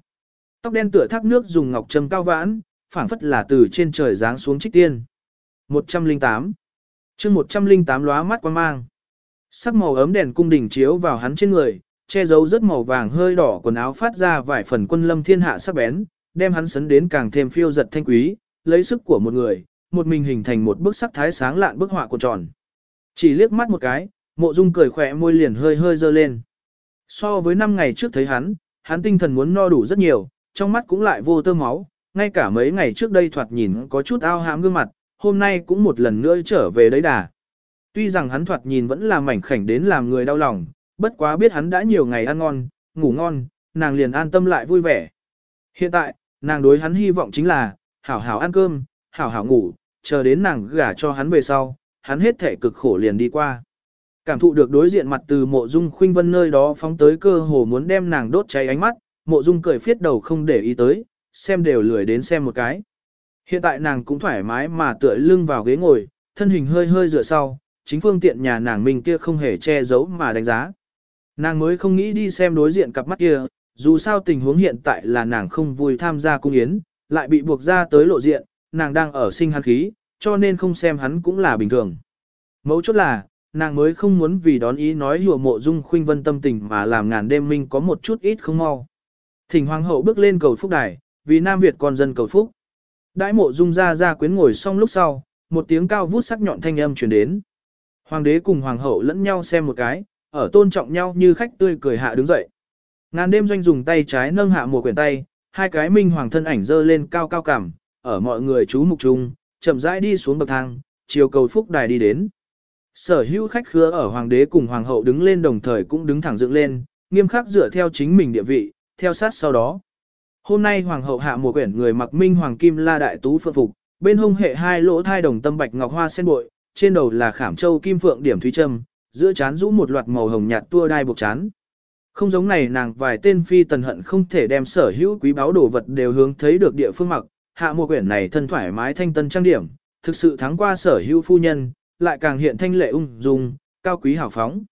Tóc đen tựa thác nước dùng ngọc trâm cao vãn, phảng phất là từ trên trời giáng xuống trích tiên. 108 chương 108 lóa mắt quan mang. Sắc màu ấm đèn cung đình chiếu vào hắn trên người, che giấu rất màu vàng hơi đỏ quần áo phát ra vài phần quân lâm thiên hạ sắc bén, đem hắn sấn đến càng thêm phiêu giật thanh quý, lấy sức của một người, một mình hình thành một bức sắc thái sáng lạn bức họa của tròn. Chỉ liếc mắt một cái, mộ dung cười khỏe môi liền hơi hơi dơ lên. So với năm ngày trước thấy hắn, hắn tinh thần muốn no đủ rất nhiều, trong mắt cũng lại vô tơ máu, ngay cả mấy ngày trước đây thoạt nhìn có chút ao hãm gương mặt, hôm nay cũng một lần nữa trở về đấy đà. Tuy rằng hắn thoạt nhìn vẫn là mảnh khảnh đến làm người đau lòng, bất quá biết hắn đã nhiều ngày ăn ngon, ngủ ngon, nàng liền an tâm lại vui vẻ. Hiện tại, nàng đối hắn hy vọng chính là, hảo hảo ăn cơm, hảo hảo ngủ, chờ đến nàng gả cho hắn về sau, hắn hết thể cực khổ liền đi qua. Cảm thụ được đối diện mặt từ mộ dung khuynh vân nơi đó phóng tới cơ hồ muốn đem nàng đốt cháy ánh mắt, mộ dung cười phiết đầu không để ý tới, xem đều lười đến xem một cái. Hiện tại nàng cũng thoải mái mà tựa lưng vào ghế ngồi, thân hình hơi hơi dựa sau, chính phương tiện nhà nàng mình kia không hề che giấu mà đánh giá. Nàng mới không nghĩ đi xem đối diện cặp mắt kia, dù sao tình huống hiện tại là nàng không vui tham gia cung yến, lại bị buộc ra tới lộ diện, nàng đang ở sinh hắn khí, cho nên không xem hắn cũng là bình thường. Mấu chốt là, nàng mới không muốn vì đón ý nói hùa mộ dung khuynh vân tâm tình mà làm ngàn đêm minh có một chút ít không mau. Thỉnh hoàng hậu bước lên cầu phúc đài, vì Nam Việt còn dân cầu phúc. Đãi mộ dung ra ra quyến ngồi xong lúc sau, một tiếng cao vút sắc nhọn thanh âm truyền đến. Hoàng đế cùng hoàng hậu lẫn nhau xem một cái, ở tôn trọng nhau như khách tươi cười hạ đứng dậy. Ngàn đêm doanh dùng tay trái nâng hạ một quyển tay, hai cái minh hoàng thân ảnh dơ lên cao cao cảm, ở mọi người chú mục trung, chậm rãi đi xuống bậc thang, chiều cầu phúc đài đi đến. Sở hữu khách khứa ở hoàng đế cùng hoàng hậu đứng lên đồng thời cũng đứng thẳng dựng lên, nghiêm khắc dựa theo chính mình địa vị, theo sát sau đó. Hôm nay hoàng hậu hạ một quyển người mặc minh hoàng kim la đại tú phượng phục, bên hông hệ hai lỗ thai đồng tâm bạch ngọc hoa sen bội, trên đầu là khảm châu kim phượng điểm thúy trâm, giữa chán rũ một loạt màu hồng nhạt tua đai buộc chán. Không giống này nàng vài tên phi tần hận không thể đem sở hữu quý báu đồ vật đều hướng thấy được địa phương mặc, hạ một quyển này thân thoải mái thanh tân trang điểm, thực sự thắng qua sở hữu phu nhân, lại càng hiện thanh lệ ung dung, cao quý hào phóng.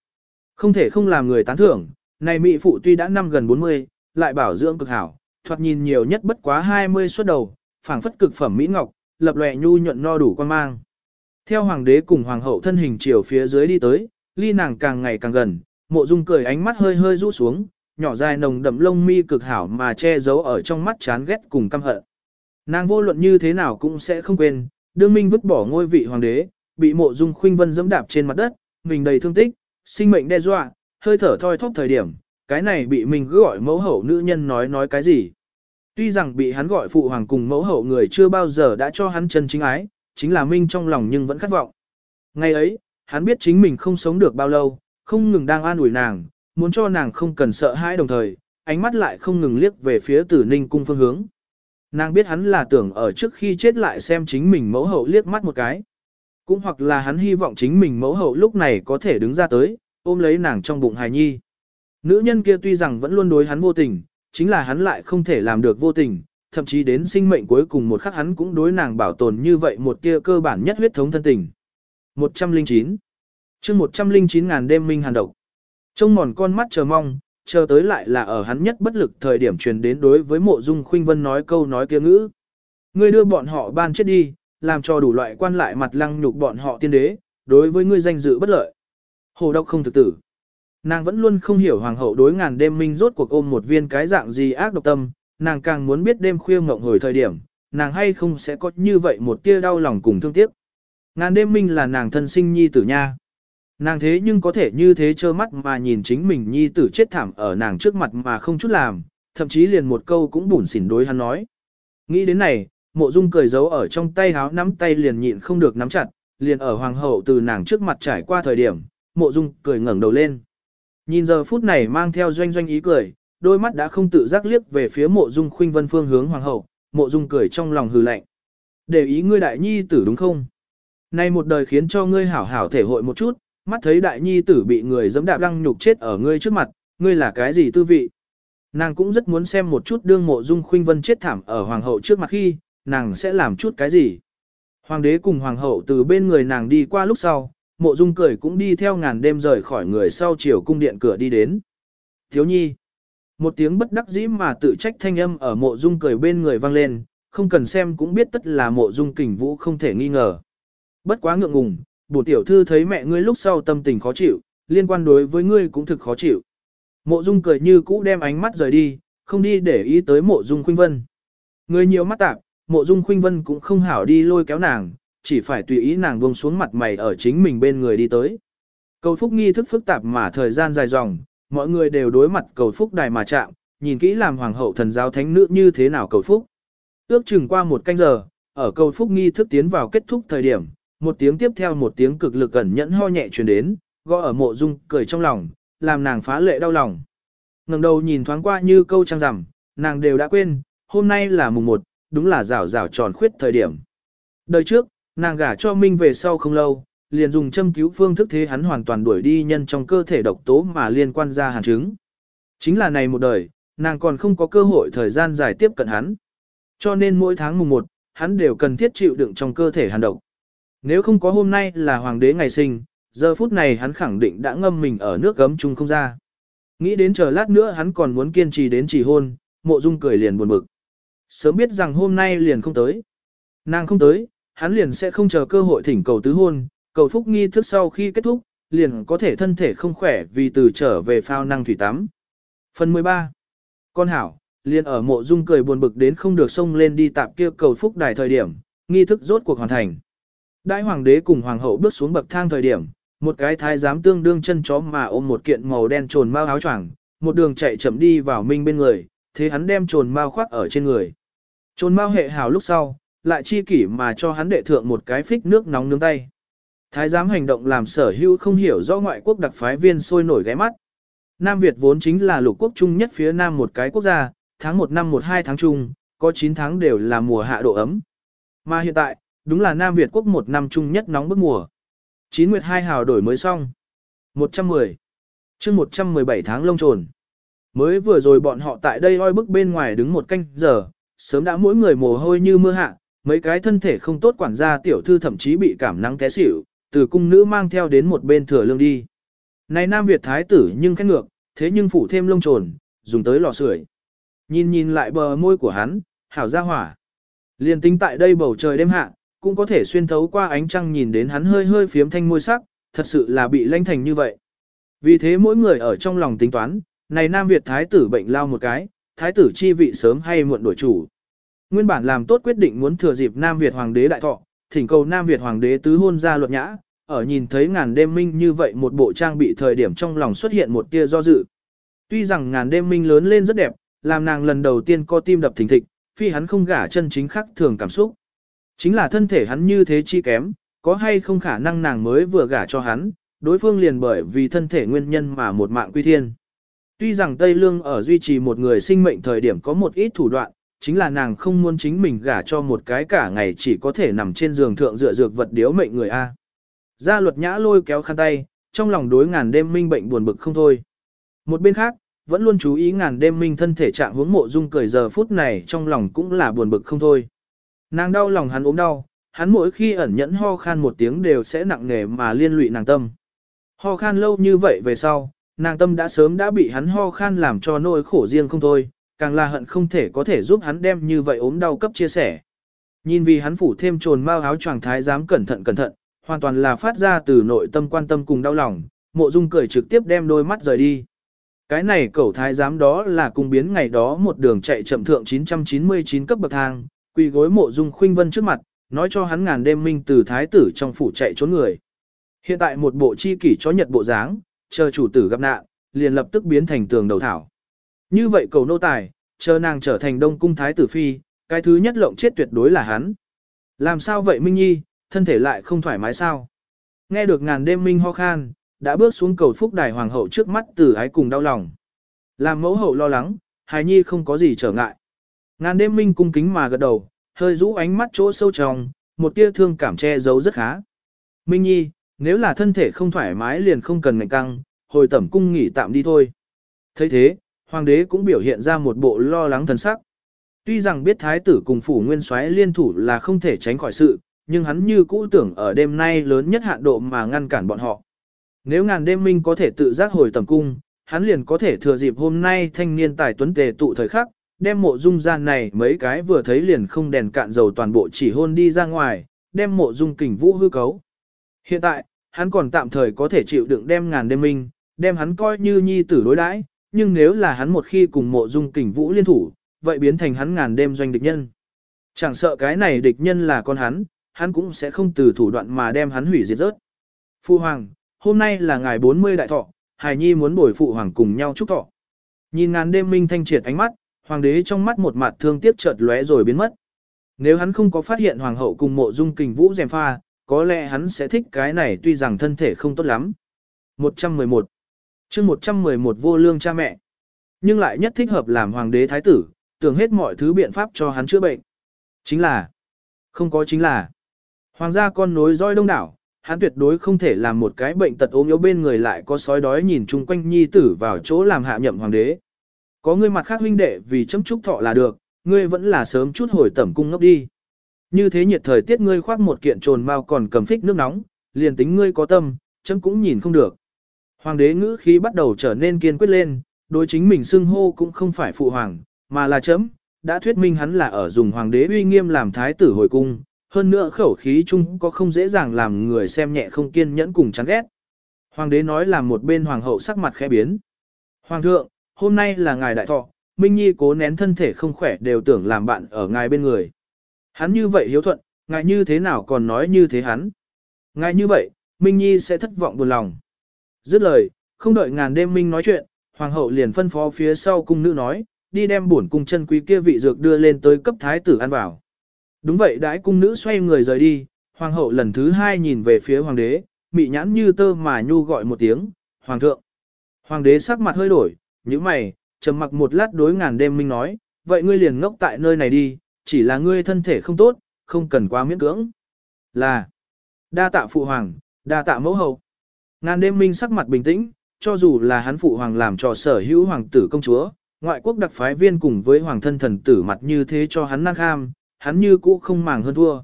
Không thể không làm người tán thưởng, này mỹ phụ tuy đã năm gần 40, lại bảo dưỡng cực hảo, thoạt nhìn nhiều nhất bất quá 20 suốt đầu, phảng phất cực phẩm mỹ ngọc, lập lòe nhu nhuận no đủ quan mang. Theo hoàng đế cùng hoàng hậu thân hình chiều phía dưới đi tới, ly nàng càng ngày càng gần, mộ dung cười ánh mắt hơi hơi rũ xuống, nhỏ dài nồng đậm lông mi cực hảo mà che giấu ở trong mắt chán ghét cùng căm hận. Nàng vô luận như thế nào cũng sẽ không quên, đương minh vứt bỏ ngôi vị hoàng đế, bị mộ dung khuynh vân dẫm đạp trên mặt đất, mình đầy thương tích, sinh mệnh đe dọa, hơi thở thoi thóp thời điểm, cái này bị mình cứ gọi mẫu hậu nữ nhân nói nói cái gì. Tuy rằng bị hắn gọi phụ hoàng cùng mẫu hậu người chưa bao giờ đã cho hắn chân chính ái, chính là minh trong lòng nhưng vẫn khát vọng. Ngày ấy, hắn biết chính mình không sống được bao lâu, không ngừng đang an ủi nàng, muốn cho nàng không cần sợ hãi đồng thời, ánh mắt lại không ngừng liếc về phía tử ninh cung phương hướng. Nàng biết hắn là tưởng ở trước khi chết lại xem chính mình mẫu hậu liếc mắt một cái. Cũng hoặc là hắn hy vọng chính mình mẫu hậu lúc này có thể đứng ra tới, ôm lấy nàng trong bụng hài nhi. Nữ nhân kia tuy rằng vẫn luôn đối hắn vô tình, chính là hắn lại không thể làm được vô tình, thậm chí đến sinh mệnh cuối cùng một khắc hắn cũng đối nàng bảo tồn như vậy một tia cơ bản nhất huyết thống thân tình. 109 chương 109 ngàn đêm minh hàn độc. Trông mòn con mắt chờ mong, chờ tới lại là ở hắn nhất bất lực thời điểm truyền đến đối với mộ dung khuynh vân nói câu nói kia ngữ. Ngươi đưa bọn họ ban chết đi, làm cho đủ loại quan lại mặt lăng nhục bọn họ tiên đế, đối với ngươi danh dự bất lợi. Hồ độc không thực tử. Nàng vẫn luôn không hiểu hoàng hậu đối ngàn đêm minh rốt cuộc ôm một viên cái dạng gì ác độc tâm, nàng càng muốn biết đêm khuya ngộng hồi thời điểm, nàng hay không sẽ có như vậy một tia đau lòng cùng thương tiếc. Ngàn đêm minh là nàng thân sinh nhi tử nha. Nàng thế nhưng có thể như thế trơ mắt mà nhìn chính mình nhi tử chết thảm ở nàng trước mặt mà không chút làm, thậm chí liền một câu cũng bủn xỉn đối hắn nói. Nghĩ đến này, mộ dung cười giấu ở trong tay háo nắm tay liền nhịn không được nắm chặt, liền ở hoàng hậu từ nàng trước mặt trải qua thời điểm, mộ dung cười ngẩng đầu lên. Nhìn giờ phút này mang theo doanh doanh ý cười, đôi mắt đã không tự giác liếc về phía mộ dung khuynh vân phương hướng hoàng hậu, mộ dung cười trong lòng hừ lạnh. Để ý ngươi đại nhi tử đúng không? Nay một đời khiến cho ngươi hảo hảo thể hội một chút, mắt thấy đại nhi tử bị người dẫm đạp lăng nhục chết ở ngươi trước mặt, ngươi là cái gì tư vị? Nàng cũng rất muốn xem một chút đương mộ dung khuynh vân chết thảm ở hoàng hậu trước mặt khi, nàng sẽ làm chút cái gì? Hoàng đế cùng hoàng hậu từ bên người nàng đi qua lúc sau, mộ dung cười cũng đi theo ngàn đêm rời khỏi người sau chiều cung điện cửa đi đến. Thiếu nhi. Một tiếng bất đắc dĩ mà tự trách thanh âm ở mộ dung cười bên người vang lên, không cần xem cũng biết tất là mộ dung kình vũ không thể nghi ngờ. Bất quá ngượng ngùng, bổ tiểu thư thấy mẹ ngươi lúc sau tâm tình khó chịu, liên quan đối với ngươi cũng thực khó chịu. Mộ dung cười như cũ đem ánh mắt rời đi, không đi để ý tới mộ dung khuynh vân. Người nhiều mắt tạp, mộ dung khuynh vân cũng không hảo đi lôi kéo nàng, chỉ phải tùy ý nàng buông xuống mặt mày ở chính mình bên người đi tới. Cầu phúc nghi thức phức tạp mà thời gian dài dòng, mọi người đều đối mặt cầu phúc đài mà chạm, nhìn kỹ làm hoàng hậu thần giáo thánh nữ như thế nào cầu phúc. Ước chừng qua một canh giờ, ở cầu phúc nghi thức tiến vào kết thúc thời điểm, một tiếng tiếp theo một tiếng cực lực ẩn nhẫn ho nhẹ truyền đến, gõ ở mộ dung cười trong lòng, làm nàng phá lệ đau lòng. ngẩng đầu nhìn thoáng qua như câu trăng rằm, nàng đều đã quên, hôm nay là mùng 1, đúng là rảo rảo tròn khuyết thời điểm. Đời trước, nàng gả cho Minh về sau không lâu, liền dùng châm cứu phương thức thế hắn hoàn toàn đuổi đi nhân trong cơ thể độc tố mà liên quan ra hàn chứng. Chính là này một đời, nàng còn không có cơ hội thời gian dài tiếp cận hắn. Cho nên mỗi tháng mùng 1, hắn đều cần thiết chịu đựng trong cơ thể hàn độc. Nếu không có hôm nay là hoàng đế ngày sinh, giờ phút này hắn khẳng định đã ngâm mình ở nước gấm chung không ra. Nghĩ đến chờ lát nữa hắn còn muốn kiên trì đến chỉ hôn, mộ dung cười liền buồn bực. Sớm biết rằng hôm nay liền không tới. Nàng không tới, hắn liền sẽ không chờ cơ hội thỉnh cầu tứ hôn, cầu phúc nghi thức sau khi kết thúc, liền có thể thân thể không khỏe vì từ trở về phao năng thủy tắm. Phần 13. Con hảo, liền ở mộ dung cười buồn bực đến không được xông lên đi tạp kia cầu phúc đài thời điểm, nghi thức rốt cuộc hoàn thành. Đại hoàng đế cùng hoàng hậu bước xuống bậc thang thời điểm, một cái thái giám tương đương chân chó mà ôm một kiện màu đen trồn mau áo choàng, một đường chạy chậm đi vào minh bên người, thế hắn đem trồn mau khoác ở trên người. Trôn mau hệ hào lúc sau, lại chi kỷ mà cho hắn đệ thượng một cái phích nước nóng nướng tay. Thái giám hành động làm sở hữu không hiểu do ngoại quốc đặc phái viên sôi nổi ghé mắt. Nam Việt vốn chính là lục quốc trung nhất phía nam một cái quốc gia, tháng 1 năm 12 tháng trung, có 9 tháng đều là mùa hạ độ ấm. Mà hiện tại, đúng là Nam Việt quốc một năm trung nhất nóng bức mùa. 9 nguyệt 2 hào đổi mới xong. 110. chương 117 tháng lông trồn. Mới vừa rồi bọn họ tại đây oi bức bên ngoài đứng một canh giờ, sớm đã mỗi người mồ hôi như mưa hạ, mấy cái thân thể không tốt quản gia tiểu thư thậm chí bị cảm nắng té xỉu, từ cung nữ mang theo đến một bên thừa lương đi. Này Nam Việt thái tử nhưng khét ngược, thế nhưng phủ thêm lông trồn, dùng tới lò sưởi. Nhìn nhìn lại bờ môi của hắn, hảo ra hỏa. Liên tính tại đây bầu trời đêm hạ, cũng có thể xuyên thấu qua ánh trăng nhìn đến hắn hơi hơi phiếm thanh môi sắc, thật sự là bị lanh thành như vậy. Vì thế mỗi người ở trong lòng tính toán, này Nam Việt thái tử bệnh lao một cái, thái tử chi vị sớm hay muộn đổi chủ. Nguyên bản làm tốt quyết định muốn thừa dịp Nam Việt hoàng đế đại thọ, thỉnh cầu Nam Việt hoàng đế tứ hôn ra luật nhã, ở nhìn thấy ngàn đêm minh như vậy một bộ trang bị thời điểm trong lòng xuất hiện một tia do dự. Tuy rằng ngàn đêm minh lớn lên rất đẹp, làm nàng lần đầu tiên co tim đập thình thịch, phi hắn không gả chân chính khắc thường cảm xúc. Chính là thân thể hắn như thế chi kém, có hay không khả năng nàng mới vừa gả cho hắn, đối phương liền bởi vì thân thể nguyên nhân mà một mạng quy thiên. Tuy rằng Tây Lương ở duy trì một người sinh mệnh thời điểm có một ít thủ đoạn, chính là nàng không muốn chính mình gả cho một cái cả ngày chỉ có thể nằm trên giường thượng dựa dược vật điếu mệnh người A. Gia luật nhã lôi kéo khăn tay, trong lòng đối ngàn đêm minh bệnh buồn bực không thôi. Một bên khác, vẫn luôn chú ý ngàn đêm minh thân thể trạng hướng mộ dung cười giờ phút này trong lòng cũng là buồn bực không thôi. Nàng đau lòng hắn ốm đau, hắn mỗi khi ẩn nhẫn ho khan một tiếng đều sẽ nặng nề mà liên lụy nàng tâm. Ho khan lâu như vậy về sau, nàng tâm đã sớm đã bị hắn ho khan làm cho nỗi khổ riêng không thôi, càng là hận không thể có thể giúp hắn đem như vậy ốm đau cấp chia sẻ. Nhìn vì hắn phủ thêm trồn mau áo choàng thái dám cẩn thận cẩn thận, hoàn toàn là phát ra từ nội tâm quan tâm cùng đau lòng, mộ dung cười trực tiếp đem đôi mắt rời đi. Cái này cẩu thái giám đó là cung biến ngày đó một đường chạy chậm thượng 999 cấp bậc thang, quỳ gối mộ dung khuynh vân trước mặt, nói cho hắn ngàn đêm minh từ thái tử trong phủ chạy trốn người. Hiện tại một bộ chi kỷ chó nhật bộ dáng, chờ chủ tử gặp nạn, liền lập tức biến thành tường đầu thảo. Như vậy cầu nô tài, chờ nàng trở thành đông cung thái tử phi, cái thứ nhất lộng chết tuyệt đối là hắn. Làm sao vậy Minh Nhi, thân thể lại không thoải mái sao? Nghe được ngàn đêm Minh ho khan, đã bước xuống cầu phúc đài hoàng hậu trước mắt tử ái cùng đau lòng. Làm mẫu hậu lo lắng, hài nhi không có gì trở ngại. Ngàn đêm Minh cung kính mà gật đầu, hơi rũ ánh mắt chỗ sâu trong, một tia thương cảm che giấu rất khá. Minh Nhi, nếu là thân thể không thoải mái liền không cần ngạnh căng, hồi tẩm cung nghỉ tạm đi thôi. thấy thế, hoàng đế cũng biểu hiện ra một bộ lo lắng thần sắc. Tuy rằng biết thái tử cùng phủ nguyên soái liên thủ là không thể tránh khỏi sự, nhưng hắn như cũ tưởng ở đêm nay lớn nhất hạn độ mà ngăn cản bọn họ. Nếu ngàn đêm minh có thể tự giác hồi tầm cung, hắn liền có thể thừa dịp hôm nay thanh niên tài tuấn tề tụ thời khắc, đem mộ dung gian này mấy cái vừa thấy liền không đèn cạn dầu toàn bộ chỉ hôn đi ra ngoài, đem mộ dung kình vũ hư cấu. Hiện tại, hắn còn tạm thời có thể chịu đựng đem ngàn đêm minh, đem hắn coi như nhi tử đối đãi, nhưng nếu là hắn một khi cùng mộ dung kình vũ liên thủ, vậy biến thành hắn ngàn đêm doanh địch nhân. Chẳng sợ cái này địch nhân là con hắn, hắn cũng sẽ không từ thủ đoạn mà đem hắn hủy diệt rớt. Phu Hoàng, hôm nay là ngày 40 đại thọ, Hải Nhi muốn bồi Phụ Hoàng cùng nhau chúc thọ. Nhìn ngàn đêm minh thanh triệt ánh mắt, Hoàng đế trong mắt một mặt thương tiếc chợt lóe rồi biến mất. Nếu hắn không có phát hiện Hoàng hậu cùng mộ dung kình vũ dèm pha, có lẽ hắn sẽ thích cái này tuy rằng thân thể không tốt lắm. 111 chương 111 vô lương cha mẹ. Nhưng lại nhất thích hợp làm hoàng đế thái tử, tưởng hết mọi thứ biện pháp cho hắn chữa bệnh. Chính là, không có chính là, hoàng gia con nối roi đông đảo, hắn tuyệt đối không thể làm một cái bệnh tật ốm yếu bên người lại có sói đói nhìn chung quanh nhi tử vào chỗ làm hạ nhậm hoàng đế. Có ngươi mặt khác huynh đệ vì chấm chúc thọ là được, ngươi vẫn là sớm chút hồi tẩm cung ngốc đi. Như thế nhiệt thời tiết ngươi khoác một kiện trồn mau còn cầm phích nước nóng, liền tính ngươi có tâm, chấm cũng nhìn không được. Hoàng đế ngữ khí bắt đầu trở nên kiên quyết lên, đối chính mình xưng hô cũng không phải phụ hoàng, mà là chấm, đã thuyết minh hắn là ở dùng hoàng đế uy nghiêm làm thái tử hồi cung, hơn nữa khẩu khí chung có không dễ dàng làm người xem nhẹ không kiên nhẫn cùng chán ghét. Hoàng đế nói làm một bên hoàng hậu sắc mặt khẽ biến. Hoàng thượng, hôm nay là ngài đại thọ, Minh Nhi cố nén thân thể không khỏe đều tưởng làm bạn ở ngài bên người. Hắn như vậy hiếu thuận, ngài như thế nào còn nói như thế hắn. Ngài như vậy, Minh Nhi sẽ thất vọng buồn lòng. Dứt lời, không đợi ngàn đêm Minh nói chuyện, hoàng hậu liền phân phó phía sau cung nữ nói, đi đem bổn cung chân quý kia vị dược đưa lên tới cấp thái tử ăn vào. Đúng vậy đãi cung nữ xoay người rời đi, hoàng hậu lần thứ hai nhìn về phía hoàng đế, mị nhãn như tơ mà nhu gọi một tiếng, hoàng thượng. Hoàng đế sắc mặt hơi đổi, như mày, trầm mặc một lát đối ngàn đêm minh nói, vậy ngươi liền ngốc tại nơi này đi, chỉ là ngươi thân thể không tốt, không cần quá miễn cưỡng. Là, đa tạ phụ hoàng, đa tạ mẫu hậu. Ngàn đêm minh sắc mặt bình tĩnh, cho dù là hắn phụ hoàng làm trò sở hữu hoàng tử công chúa, ngoại quốc đặc phái viên cùng với hoàng thân thần tử mặt như thế cho hắn năng kham, hắn như cũ không màng hơn thua.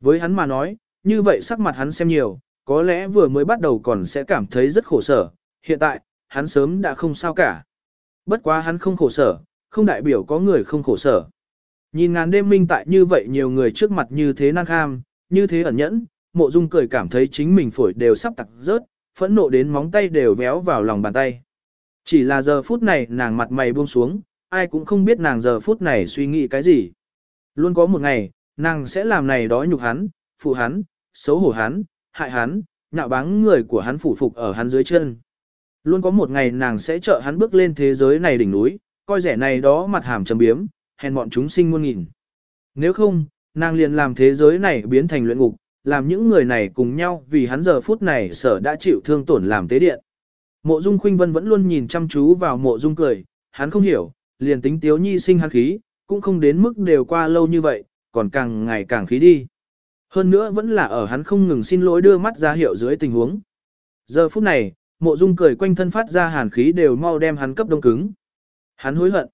Với hắn mà nói, như vậy sắc mặt hắn xem nhiều, có lẽ vừa mới bắt đầu còn sẽ cảm thấy rất khổ sở, hiện tại, hắn sớm đã không sao cả. Bất quá hắn không khổ sở, không đại biểu có người không khổ sở. Nhìn ngàn đêm minh tại như vậy nhiều người trước mặt như thế năng kham, như thế ẩn nhẫn, mộ dung cười cảm thấy chính mình phổi đều sắp tặc rớt, phẫn nộ đến móng tay đều véo vào lòng bàn tay. Chỉ là giờ phút này nàng mặt mày buông xuống, ai cũng không biết nàng giờ phút này suy nghĩ cái gì. Luôn có một ngày, nàng sẽ làm này đó nhục hắn, phụ hắn, xấu hổ hắn, hại hắn, nhạo báng người của hắn phủ phục ở hắn dưới chân. Luôn có một ngày nàng sẽ trợ hắn bước lên thế giới này đỉnh núi, coi rẻ này đó mặt hàm trầm biếm, hèn bọn chúng sinh muôn nghìn. Nếu không, nàng liền làm thế giới này biến thành luyện ngục, làm những người này cùng nhau vì hắn giờ phút này sở đã chịu thương tổn làm tế điện. Mộ Dung Khuynh Vân vẫn luôn nhìn chăm chú vào Mộ Dung cười, hắn không hiểu, liền tính Tiếu Nhi sinh hắn khí, cũng không đến mức đều qua lâu như vậy, còn càng ngày càng khí đi. Hơn nữa vẫn là ở hắn không ngừng xin lỗi đưa mắt ra hiệu dưới tình huống. Giờ phút này, mộ dung cười quanh thân phát ra hàn khí đều mau đem hắn cấp đông cứng. Hắn hối hận.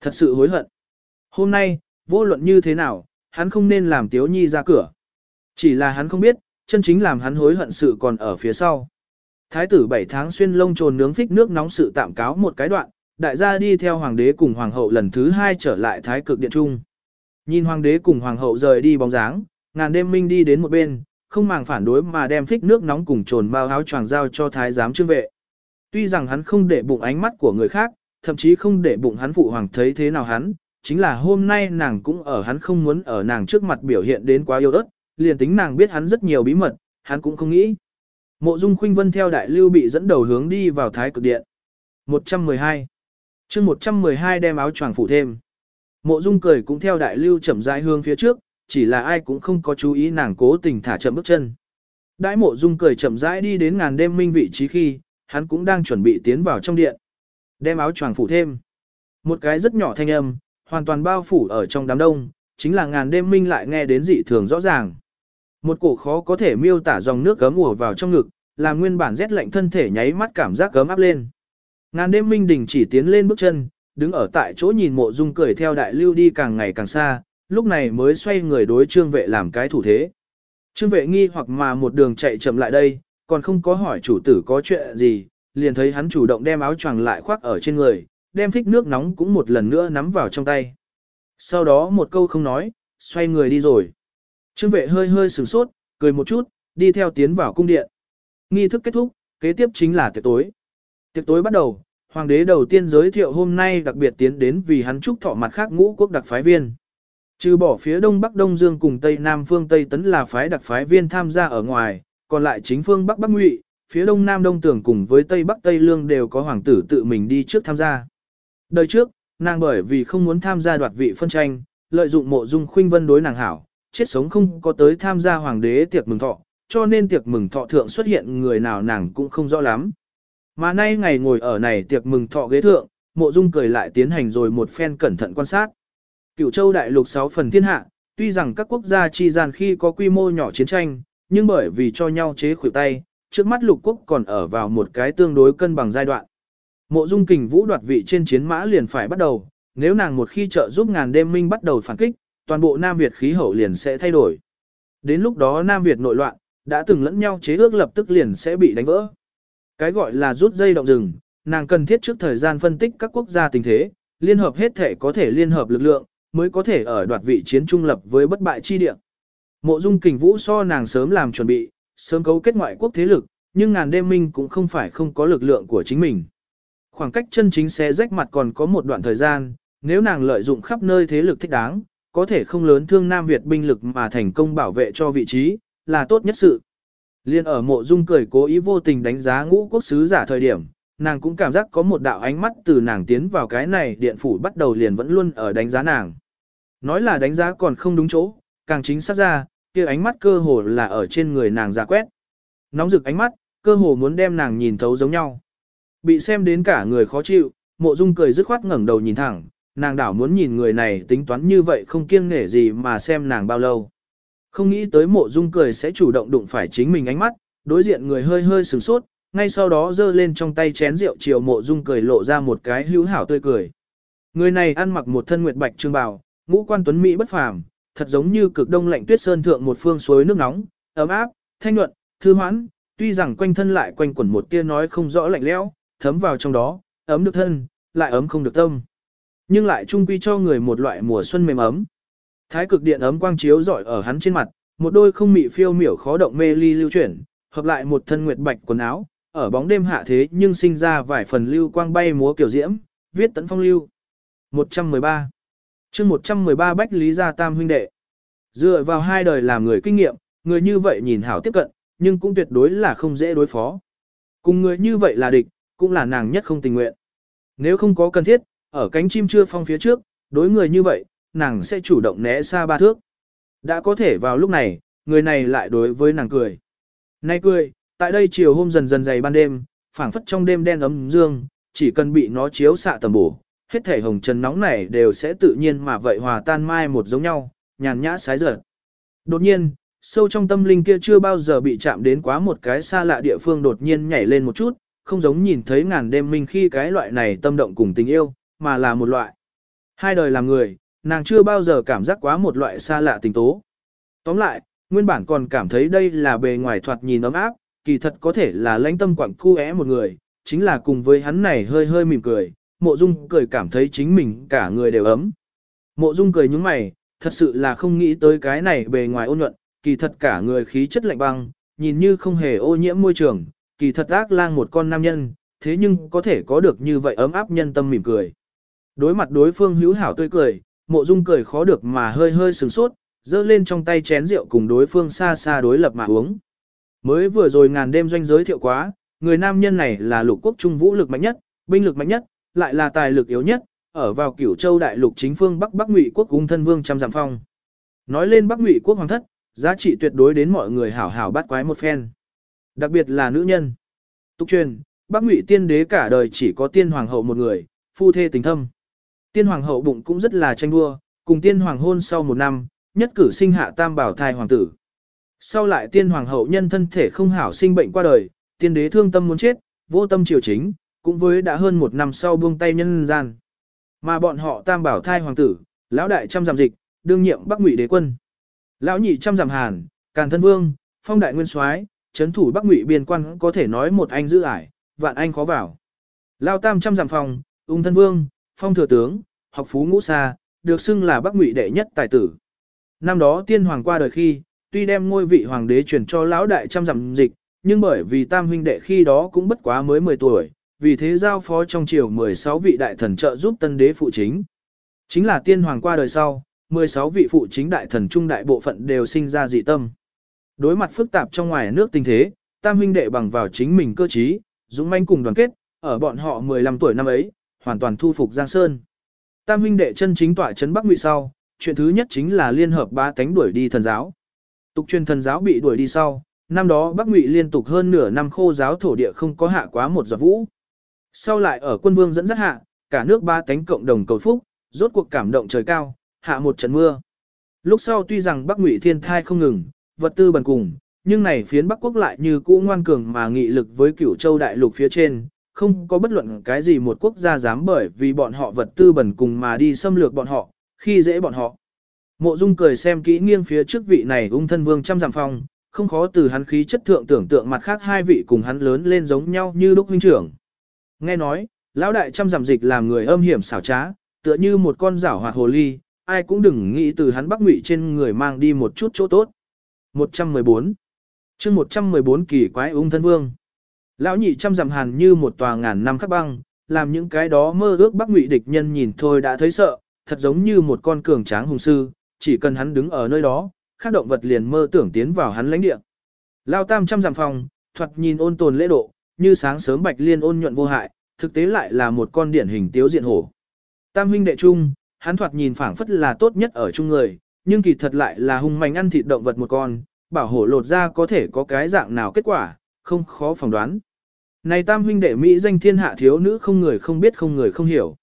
Thật sự hối hận. Hôm nay, vô luận như thế nào, hắn không nên làm tiếu nhi ra cửa. Chỉ là hắn không biết, chân chính làm hắn hối hận sự còn ở phía sau. Thái tử 7 tháng xuyên lông trồn nướng phích nước nóng sự tạm cáo một cái đoạn, đại gia đi theo hoàng đế cùng hoàng hậu lần thứ hai trở lại thái cực điện trung. Nhìn hoàng đế cùng hoàng hậu rời đi bóng dáng, ngàn đêm minh đi đến một bên, không màng phản đối mà đem phích nước nóng cùng trồn bao áo choàng giao cho thái giám trương vệ. Tuy rằng hắn không để bụng ánh mắt của người khác, thậm chí không để bụng hắn phụ hoàng thấy thế nào hắn, chính là hôm nay nàng cũng ở hắn không muốn ở nàng trước mặt biểu hiện đến quá yêu ớt, liền tính nàng biết hắn rất nhiều bí mật, hắn cũng không nghĩ. Mộ Dung Khuynh Vân theo đại lưu bị dẫn đầu hướng đi vào thái cực điện. 112 chương 112 đem áo choàng phủ thêm. Mộ Dung cười cũng theo đại lưu chậm rãi hướng phía trước, chỉ là ai cũng không có chú ý nàng cố tình thả chậm bước chân. Đãi Mộ Dung cười chậm rãi đi đến ngàn đêm minh vị trí khi, hắn cũng đang chuẩn bị tiến vào trong điện. Đem áo choàng phủ thêm. Một cái rất nhỏ thanh âm, hoàn toàn bao phủ ở trong đám đông, chính là ngàn đêm minh lại nghe đến dị thường rõ ràng. Một cổ khó có thể miêu tả dòng nước gấm ùa vào trong ngực, làm nguyên bản rét lạnh thân thể nháy mắt cảm giác gấm áp lên. Ngàn đêm minh đình chỉ tiến lên bước chân, đứng ở tại chỗ nhìn mộ dung cười theo đại lưu đi càng ngày càng xa, lúc này mới xoay người đối trương vệ làm cái thủ thế. Trương vệ nghi hoặc mà một đường chạy chậm lại đây, còn không có hỏi chủ tử có chuyện gì, liền thấy hắn chủ động đem áo choàng lại khoác ở trên người, đem phích nước nóng cũng một lần nữa nắm vào trong tay. Sau đó một câu không nói, xoay người đi rồi. Trương vệ hơi hơi sửng sốt, cười một chút, đi theo tiến vào cung điện. Nghi thức kết thúc, kế tiếp chính là tiệc tối. Tiệc tối bắt đầu, hoàng đế đầu tiên giới thiệu hôm nay đặc biệt tiến đến vì hắn chúc thọ mặt khác ngũ quốc đặc phái viên. Trừ bỏ phía đông bắc đông dương cùng tây nam phương tây tấn là phái đặc phái viên tham gia ở ngoài, còn lại chính phương bắc bắc ngụy, phía đông nam đông tưởng cùng với tây bắc tây lương đều có hoàng tử tự mình đi trước tham gia. Đời trước, nàng bởi vì không muốn tham gia đoạt vị phân tranh, lợi dụng mộ dung khuynh vân đối nàng hảo, chết sống không có tới tham gia hoàng đế tiệc mừng thọ, cho nên tiệc mừng thọ thượng xuất hiện người nào nàng cũng không rõ lắm. Mà nay ngày ngồi ở này tiệc mừng thọ ghế thượng, mộ dung cười lại tiến hành rồi một phen cẩn thận quan sát. Cửu châu đại lục 6 phần thiên hạ, tuy rằng các quốc gia chi gian khi có quy mô nhỏ chiến tranh, nhưng bởi vì cho nhau chế khuỷu tay, trước mắt lục quốc còn ở vào một cái tương đối cân bằng giai đoạn. Mộ dung kình vũ đoạt vị trên chiến mã liền phải bắt đầu, nếu nàng một khi trợ giúp ngàn đêm minh bắt đầu phản kích, toàn bộ Nam Việt khí hậu liền sẽ thay đổi. Đến lúc đó Nam Việt nội loạn, đã từng lẫn nhau chế ước lập tức liền sẽ bị đánh vỡ. Cái gọi là rút dây động rừng, nàng cần thiết trước thời gian phân tích các quốc gia tình thế, liên hợp hết thể có thể liên hợp lực lượng, mới có thể ở đoạt vị chiến trung lập với bất bại chi địa. Mộ Dung Kình Vũ so nàng sớm làm chuẩn bị, sớm cấu kết ngoại quốc thế lực, nhưng ngàn đêm minh cũng không phải không có lực lượng của chính mình. Khoảng cách chân chính sẽ rách mặt còn có một đoạn thời gian, nếu nàng lợi dụng khắp nơi thế lực thích đáng, có thể không lớn thương Nam Việt binh lực mà thành công bảo vệ cho vị trí, là tốt nhất sự. Liên ở mộ dung cười cố ý vô tình đánh giá ngũ quốc sứ giả thời điểm, nàng cũng cảm giác có một đạo ánh mắt từ nàng tiến vào cái này điện phủ bắt đầu liền vẫn luôn ở đánh giá nàng. Nói là đánh giá còn không đúng chỗ, càng chính xác ra, kia ánh mắt cơ hồ là ở trên người nàng ra quét. Nóng rực ánh mắt, cơ hồ muốn đem nàng nhìn thấu giống nhau. Bị xem đến cả người khó chịu, mộ dung cười dứt khoát ngẩng đầu nhìn thẳng, nàng đảo muốn nhìn người này tính toán như vậy không kiêng nể gì mà xem nàng bao lâu. Không nghĩ tới mộ dung cười sẽ chủ động đụng phải chính mình ánh mắt, đối diện người hơi hơi sửng sốt, ngay sau đó giơ lên trong tay chén rượu chiều mộ dung cười lộ ra một cái hữu hảo tươi cười. Người này ăn mặc một thân nguyệt bạch trương bào, ngũ quan tuấn mỹ bất phàm, thật giống như cực đông lạnh tuyết sơn thượng một phương suối nước nóng, ấm áp, thanh nhuận, thư hoãn, tuy rằng quanh thân lại quanh quẩn một tia nói không rõ lạnh lẽo, thấm vào trong đó, ấm được thân, lại ấm không được tâm. Nhưng lại trung quy cho người một loại mùa xuân mềm ấm. Thái cực điện ấm quang chiếu rọi ở hắn trên mặt, một đôi không mị phiêu miểu khó động mê ly lưu chuyển, hợp lại một thân nguyệt bạch quần áo, ở bóng đêm hạ thế nhưng sinh ra vài phần lưu quang bay múa kiểu diễm, viết tấn phong lưu. 113 chương 113 Bách Lý Gia Tam huynh đệ. Dựa vào hai đời làm người kinh nghiệm, người như vậy nhìn hảo tiếp cận, nhưng cũng tuyệt đối là không dễ đối phó. Cùng người như vậy là địch, cũng là nàng nhất không tình nguyện. Nếu không có cần thiết, ở cánh chim chưa phong phía trước, đối người như vậy, nàng sẽ chủ động né xa ba thước. Đã có thể vào lúc này, người này lại đối với nàng cười. Nay cười, tại đây chiều hôm dần dần dày ban đêm, phảng phất trong đêm đen ấm dương, chỉ cần bị nó chiếu xạ tầm bổ, hết thể hồng trần nóng này đều sẽ tự nhiên mà vậy hòa tan mai một giống nhau, nhàn nhã sái dở. Đột nhiên, sâu trong tâm linh kia chưa bao giờ bị chạm đến quá một cái xa lạ địa phương đột nhiên nhảy lên một chút, không giống nhìn thấy ngàn đêm minh khi cái loại này tâm động cùng tình yêu, mà là một loại. Hai đời làm người, nàng chưa bao giờ cảm giác quá một loại xa lạ tình tố. Tóm lại, nguyên bản còn cảm thấy đây là bề ngoài thoạt nhìn ấm áp, kỳ thật có thể là lãnh tâm quặng cu é một người, chính là cùng với hắn này hơi hơi mỉm cười, mộ dung cười cảm thấy chính mình cả người đều ấm. Mộ dung cười nhúng mày, thật sự là không nghĩ tới cái này bề ngoài ôn nhuận, kỳ thật cả người khí chất lạnh băng, nhìn như không hề ô nhiễm môi trường, kỳ thật ác lang một con nam nhân, thế nhưng có thể có được như vậy ấm áp nhân tâm mỉm cười. Đối mặt đối phương hữu hảo tươi cười, mộ dung cười khó được mà hơi hơi sừng sốt, giơ lên trong tay chén rượu cùng đối phương xa xa đối lập mà uống. Mới vừa rồi ngàn đêm doanh giới thiệu quá, người nam nhân này là lục quốc trung vũ lực mạnh nhất, binh lực mạnh nhất, lại là tài lực yếu nhất, ở vào cửu châu đại lục chính phương Bắc Bắc Ngụy quốc cung thân vương trăm giảm phong. Nói lên Bắc Ngụy quốc hoàng thất, giá trị tuyệt đối đến mọi người hảo hảo bắt quái một phen. Đặc biệt là nữ nhân. Tục truyền, Bắc Ngụy tiên đế cả đời chỉ có tiên hoàng hậu một người, phu thê tình thâm. Tiên hoàng hậu bụng cũng rất là tranh đua, cùng tiên hoàng hôn sau một năm, nhất cử sinh hạ tam bảo thai hoàng tử. Sau lại tiên hoàng hậu nhân thân thể không hảo sinh bệnh qua đời, tiên đế thương tâm muốn chết, vô tâm triều chính, cũng với đã hơn một năm sau buông tay nhân gian. Mà bọn họ tam bảo thai hoàng tử, lão đại trăm giảm dịch, đương nhiệm bắc ngụy đế quân. Lão nhị trăm giảm hàn, càn thân vương, phong đại nguyên soái, chấn thủ bắc ngụy biên quan có thể nói một anh giữ ải, vạn anh khó vào. Lão tam trăm giảm phòng, ung thân vương, phong thừa tướng, học phú ngũ xa, được xưng là bắc ngụy đệ nhất tài tử. Năm đó tiên hoàng qua đời khi, tuy đem ngôi vị hoàng đế truyền cho lão đại trăm giảm dịch, nhưng bởi vì tam huynh đệ khi đó cũng bất quá mới 10 tuổi, vì thế giao phó trong triều 16 vị đại thần trợ giúp tân đế phụ chính. Chính là tiên hoàng qua đời sau, 16 vị phụ chính đại thần trung đại bộ phận đều sinh ra dị tâm. Đối mặt phức tạp trong ngoài nước tình thế, tam huynh đệ bằng vào chính mình cơ trí, dũng manh cùng đoàn kết, ở bọn họ 15 tuổi năm ấy, hoàn toàn thu phục Giang Sơn. Tam huynh đệ chân chính tỏa chấn Bắc Ngụy sau, chuyện thứ nhất chính là liên hợp ba tánh đuổi đi thần giáo. Tục truyền thần giáo bị đuổi đi sau, năm đó Bắc Ngụy liên tục hơn nửa năm khô giáo thổ địa không có hạ quá một giọt vũ. Sau lại ở quân vương dẫn dắt hạ, cả nước ba tánh cộng đồng cầu phúc, rốt cuộc cảm động trời cao, hạ một trận mưa. Lúc sau tuy rằng Bắc Ngụy thiên thai không ngừng, vật tư bần cùng, nhưng này phiến Bắc quốc lại như cũ ngoan cường mà nghị lực với cửu châu đại lục phía trên, không có bất luận cái gì một quốc gia dám bởi vì bọn họ vật tư bần cùng mà đi xâm lược bọn họ, khi dễ bọn họ. Mộ Dung cười xem kỹ nghiêng phía trước vị này ung thân vương trăm giảm phong, không khó từ hắn khí chất thượng tưởng tượng mặt khác hai vị cùng hắn lớn lên giống nhau như lúc huynh trưởng. Nghe nói, lão đại trăm giảm dịch làm người âm hiểm xảo trá, tựa như một con rảo hoạt hồ ly, ai cũng đừng nghĩ từ hắn bắc ngụy trên người mang đi một chút chỗ tốt. 114 chương 114 kỳ quái ung thân vương. Lão nhị trăm dặm hàn như một tòa ngàn năm khắc băng, làm những cái đó mơ ước bắc ngụy địch nhân nhìn thôi đã thấy sợ, thật giống như một con cường tráng hùng sư, chỉ cần hắn đứng ở nơi đó, các động vật liền mơ tưởng tiến vào hắn lãnh địa. Lao tam trăm dặm phòng, thuật nhìn ôn tồn lễ độ, như sáng sớm bạch liên ôn nhuận vô hại, thực tế lại là một con điển hình tiếu diện hổ. Tam huynh đệ trung hắn thoạt nhìn phảng phất là tốt nhất ở chung người, nhưng kỳ thật lại là hung manh ăn thịt động vật một con, bảo hổ lột ra có thể có cái dạng nào kết quả, không khó phỏng đoán. Này tam huynh đệ Mỹ danh thiên hạ thiếu nữ không người không biết không người không hiểu.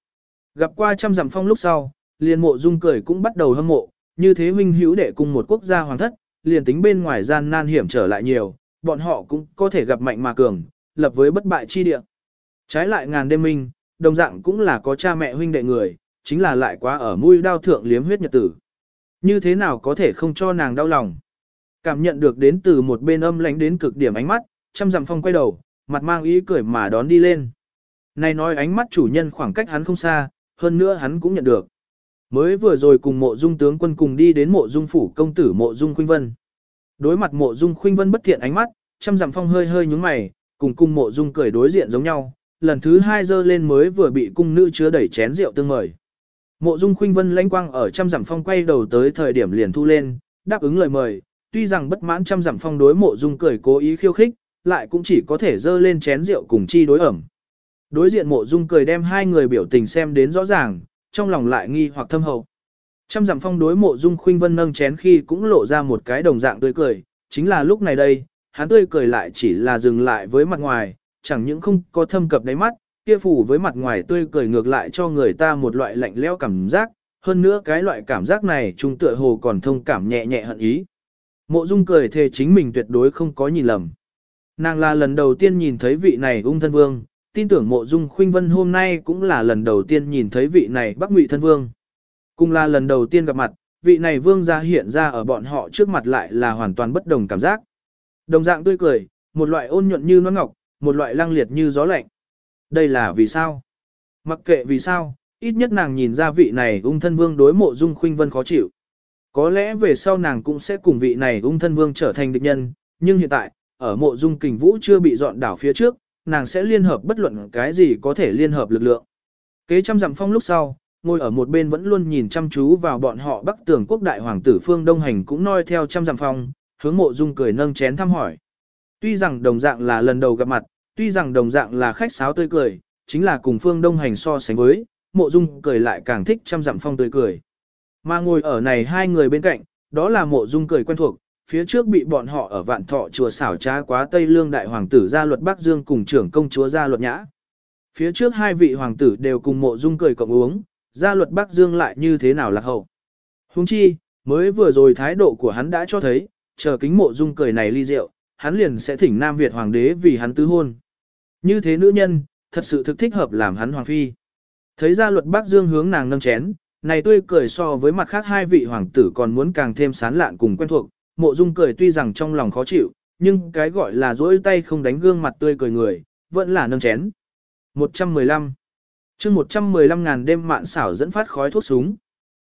Gặp qua trăm dặm phong lúc sau, liền mộ dung cười cũng bắt đầu hâm mộ, như thế huynh hữu đệ cùng một quốc gia hoàng thất, liền tính bên ngoài gian nan hiểm trở lại nhiều, bọn họ cũng có thể gặp mạnh mà cường, lập với bất bại chi địa. Trái lại ngàn đêm minh, đồng dạng cũng là có cha mẹ huynh đệ người, chính là lại quá ở mũi đao thượng liếm huyết nhật tử. Như thế nào có thể không cho nàng đau lòng. Cảm nhận được đến từ một bên âm lánh đến cực điểm ánh mắt, chăm dặm phong quay đầu, mặt mang ý cười mà đón đi lên. Này nói ánh mắt chủ nhân khoảng cách hắn không xa, hơn nữa hắn cũng nhận được. Mới vừa rồi cùng mộ dung tướng quân cùng đi đến mộ dung phủ công tử mộ dung khuynh vân. Đối mặt mộ dung khuynh vân bất thiện ánh mắt, chăm dặm phong hơi hơi nhúng mày, cùng cung mộ dung cười đối diện giống nhau, lần thứ hai dơ lên mới vừa bị cung nữ chứa đẩy chén rượu tương mời. Mộ dung khuynh vân lãnh quang ở trăm dặm phong quay đầu tới thời điểm liền thu lên, đáp ứng lời mời, tuy rằng bất mãn trăm dặm phong đối mộ dung cười cố ý khiêu khích, lại cũng chỉ có thể dơ lên chén rượu cùng chi đối ẩm. Đối diện mộ dung cười đem hai người biểu tình xem đến rõ ràng, trong lòng lại nghi hoặc thâm hậu. Trăm dặm phong đối mộ dung khuynh vân nâng chén khi cũng lộ ra một cái đồng dạng tươi cười, chính là lúc này đây, hắn tươi cười lại chỉ là dừng lại với mặt ngoài, chẳng những không có thâm cập đáy mắt, kia phủ với mặt ngoài tươi cười ngược lại cho người ta một loại lạnh lẽo cảm giác, hơn nữa cái loại cảm giác này chúng tựa hồ còn thông cảm nhẹ nhẹ hận ý. Mộ Dung cười thề chính mình tuyệt đối không có nhìn lầm. Nàng là lần đầu tiên nhìn thấy vị này ung thân vương, tin tưởng mộ dung khuynh vân hôm nay cũng là lần đầu tiên nhìn thấy vị này bắc ngụy thân vương. Cùng là lần đầu tiên gặp mặt, vị này vương gia hiện ra ở bọn họ trước mặt lại là hoàn toàn bất đồng cảm giác. Đồng dạng tươi cười, một loại ôn nhuận như nó ngọc, một loại lăng liệt như gió lạnh. Đây là vì sao? Mặc kệ vì sao, ít nhất nàng nhìn ra vị này ung thân vương đối mộ dung khuynh vân khó chịu. Có lẽ về sau nàng cũng sẽ cùng vị này ung thân vương trở thành địch nhân, nhưng hiện tại, ở mộ dung kình vũ chưa bị dọn đảo phía trước, nàng sẽ liên hợp bất luận cái gì có thể liên hợp lực lượng. Kế trăm dặm phong lúc sau, ngồi ở một bên vẫn luôn nhìn chăm chú vào bọn họ bắc tưởng quốc đại hoàng tử phương đông hành cũng noi theo trăm dặm phong, hướng mộ dung cười nâng chén thăm hỏi. Tuy rằng đồng dạng là lần đầu gặp mặt, tuy rằng đồng dạng là khách sáo tươi cười, chính là cùng phương đông hành so sánh với, mộ dung cười lại càng thích trăm dặm phong tươi cười. Mà ngồi ở này hai người bên cạnh, đó là mộ dung cười quen thuộc, phía trước bị bọn họ ở vạn thọ chùa xảo trá quá Tây Lương đại hoàng tử gia luật Bắc Dương cùng trưởng công chúa gia luật nhã. Phía trước hai vị hoàng tử đều cùng mộ dung cười cộng uống, gia luật Bắc Dương lại như thế nào lạc hậu. Huống chi, mới vừa rồi thái độ của hắn đã cho thấy, chờ kính mộ dung cười này ly rượu, hắn liền sẽ thỉnh Nam Việt hoàng đế vì hắn tứ hôn. Như thế nữ nhân, thật sự thực thích hợp làm hắn hoàng phi. Thấy gia luật Bắc Dương hướng nàng nâng chén, này tươi cười so với mặt khác hai vị hoàng tử còn muốn càng thêm sán lạn cùng quen thuộc, mộ dung cười tuy rằng trong lòng khó chịu, nhưng cái gọi là dỗi tay không đánh gương mặt tươi cười người, vẫn là nâng chén. 115 chương 115 ngàn đêm mạn xảo dẫn phát khói thuốc súng.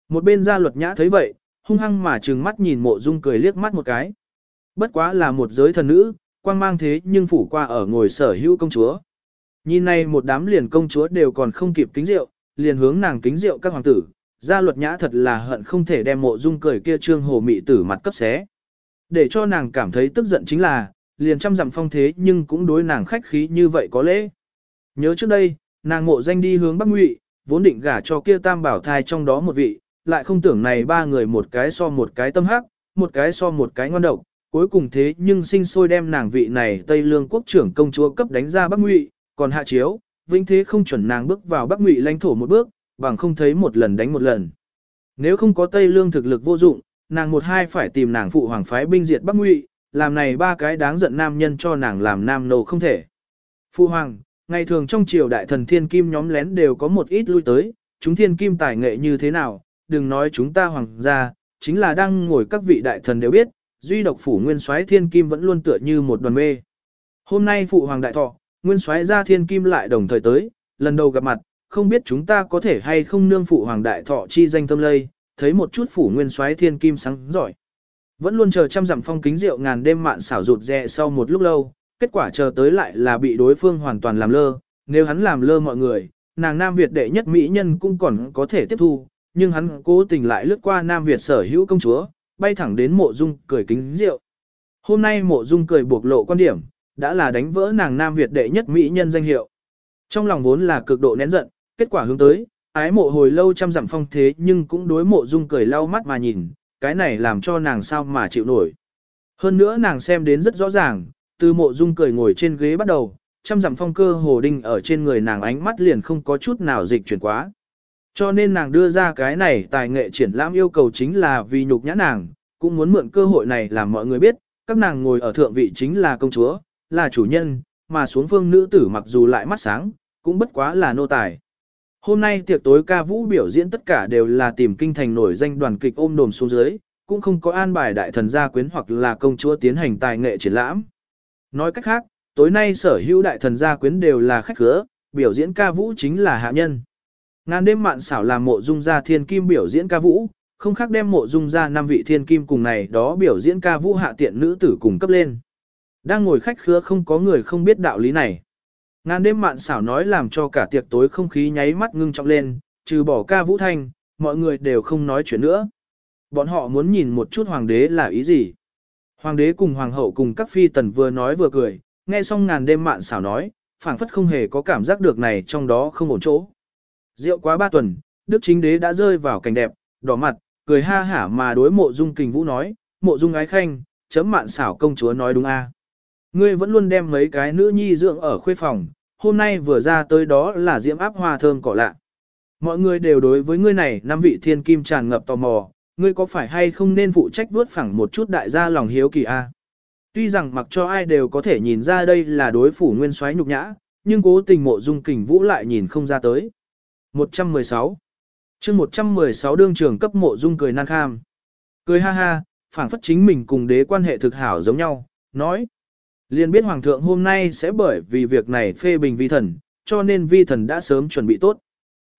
Một bên gia luật nhã thấy vậy, hung hăng mà trừng mắt nhìn mộ dung cười liếc mắt một cái. Bất quá là một giới thần nữ, quang mang thế nhưng phủ qua ở ngồi sở hữu công chúa. Nhìn này một đám liền công chúa đều còn không kịp kính rượu, liền hướng nàng kính rượu các hoàng tử, gia luật nhã thật là hận không thể đem mộ dung cười kia trương hồ mị tử mặt cấp xé. Để cho nàng cảm thấy tức giận chính là, liền chăm dặm phong thế nhưng cũng đối nàng khách khí như vậy có lễ. Nhớ trước đây, nàng mộ danh đi hướng Bắc Ngụy, vốn định gả cho kia tam bảo thai trong đó một vị, lại không tưởng này ba người một cái so một cái tâm hắc, một cái so một cái ngon độc, cuối cùng thế nhưng sinh sôi đem nàng vị này Tây Lương quốc trưởng công chúa cấp đánh ra Bắc Ngụy, còn hạ chiếu, vinh thế không chuẩn nàng bước vào Bắc Ngụy lãnh thổ một bước, bằng không thấy một lần đánh một lần. Nếu không có Tây Lương thực lực vô dụng, nàng một hai phải tìm nàng phụ hoàng phái binh diệt Bắc Ngụy, làm này ba cái đáng giận nam nhân cho nàng làm nam nô không thể. Phụ hoàng, ngày thường trong triều đại thần thiên kim nhóm lén đều có một ít lui tới, chúng thiên kim tài nghệ như thế nào, đừng nói chúng ta hoàng gia, chính là đang ngồi các vị đại thần đều biết, duy độc phủ nguyên soái thiên kim vẫn luôn tựa như một đoàn mê. Hôm nay phụ hoàng đại thọ, nguyên soái gia thiên kim lại đồng thời tới, lần đầu gặp mặt, không biết chúng ta có thể hay không nương phụ hoàng đại thọ chi danh tâm lây, thấy một chút phủ nguyên soái thiên kim sáng giỏi. Vẫn luôn chờ trăm dặm phong kính rượu ngàn đêm mạn xảo rụt rè sau một lúc lâu, kết quả chờ tới lại là bị đối phương hoàn toàn làm lơ, nếu hắn làm lơ mọi người, nàng Nam Việt đệ nhất mỹ nhân cũng còn có thể tiếp thu, nhưng hắn cố tình lại lướt qua Nam Việt sở hữu công chúa, bay thẳng đến mộ dung cười kính rượu. Hôm nay mộ dung cười buộc lộ quan điểm, đã là đánh vỡ nàng Nam Việt đệ nhất mỹ nhân danh hiệu. Trong lòng vốn là cực độ nén giận, kết quả hướng tới, ái mộ hồi lâu trăm dặm phong thế nhưng cũng đối mộ dung cười lau mắt mà nhìn, cái này làm cho nàng sao mà chịu nổi. Hơn nữa nàng xem đến rất rõ ràng, từ mộ dung cười ngồi trên ghế bắt đầu, trăm dặm phong cơ hồ đinh ở trên người nàng ánh mắt liền không có chút nào dịch chuyển quá. Cho nên nàng đưa ra cái này tài nghệ triển lãm yêu cầu chính là vì nhục nhã nàng, cũng muốn mượn cơ hội này làm mọi người biết, các nàng ngồi ở thượng vị chính là công chúa, là chủ nhân, mà xuống phương nữ tử mặc dù lại mắt sáng, cũng bất quá là nô tài. Hôm nay tiệc tối ca vũ biểu diễn tất cả đều là tìm kinh thành nổi danh đoàn kịch ôm đồm xuống dưới, cũng không có an bài đại thần gia quyến hoặc là công chúa tiến hành tài nghệ triển lãm. Nói cách khác, tối nay sở hữu đại thần gia quyến đều là khách khứa, biểu diễn ca vũ chính là hạ nhân. Ngàn đêm mạn xảo làm mộ dung gia thiên kim biểu diễn ca vũ, không khác đem mộ dung gia năm vị thiên kim cùng này đó biểu diễn ca vũ hạ tiện nữ tử cùng cấp lên. Đang ngồi khách khứa không có người không biết đạo lý này. Ngàn đêm mạn xảo nói làm cho cả tiệc tối không khí nháy mắt ngưng trọng lên, trừ bỏ ca vũ thanh, mọi người đều không nói chuyện nữa. Bọn họ muốn nhìn một chút hoàng đế là ý gì. Hoàng đế cùng hoàng hậu cùng các phi tần vừa nói vừa cười, nghe xong ngàn đêm mạn xảo nói, phảng phất không hề có cảm giác được này trong đó không ổn chỗ. Rượu quá ba tuần, đức chính đế đã rơi vào cảnh đẹp, đỏ mặt, cười ha hả mà đối mộ dung kình vũ nói, mộ dung ái khanh, chấm mạn xảo công chúa nói đúng a. Ngươi vẫn luôn đem mấy cái nữ nhi dưỡng ở khuê phòng, hôm nay vừa ra tới đó là diễm áp hoa thơm cỏ lạ. Mọi người đều đối với ngươi này năm vị thiên kim tràn ngập tò mò, ngươi có phải hay không nên phụ trách vuốt phẳng một chút đại gia lòng hiếu kỳ a? Tuy rằng mặc cho ai đều có thể nhìn ra đây là đối phủ nguyên soái nhục nhã, nhưng cố tình mộ dung kình vũ lại nhìn không ra tới. 116 chương 116 đương trường cấp mộ dung cười nan kham. Cười ha ha, phảng phất chính mình cùng đế quan hệ thực hảo giống nhau, nói liền biết hoàng thượng hôm nay sẽ bởi vì việc này phê bình vi thần, cho nên vi thần đã sớm chuẩn bị tốt.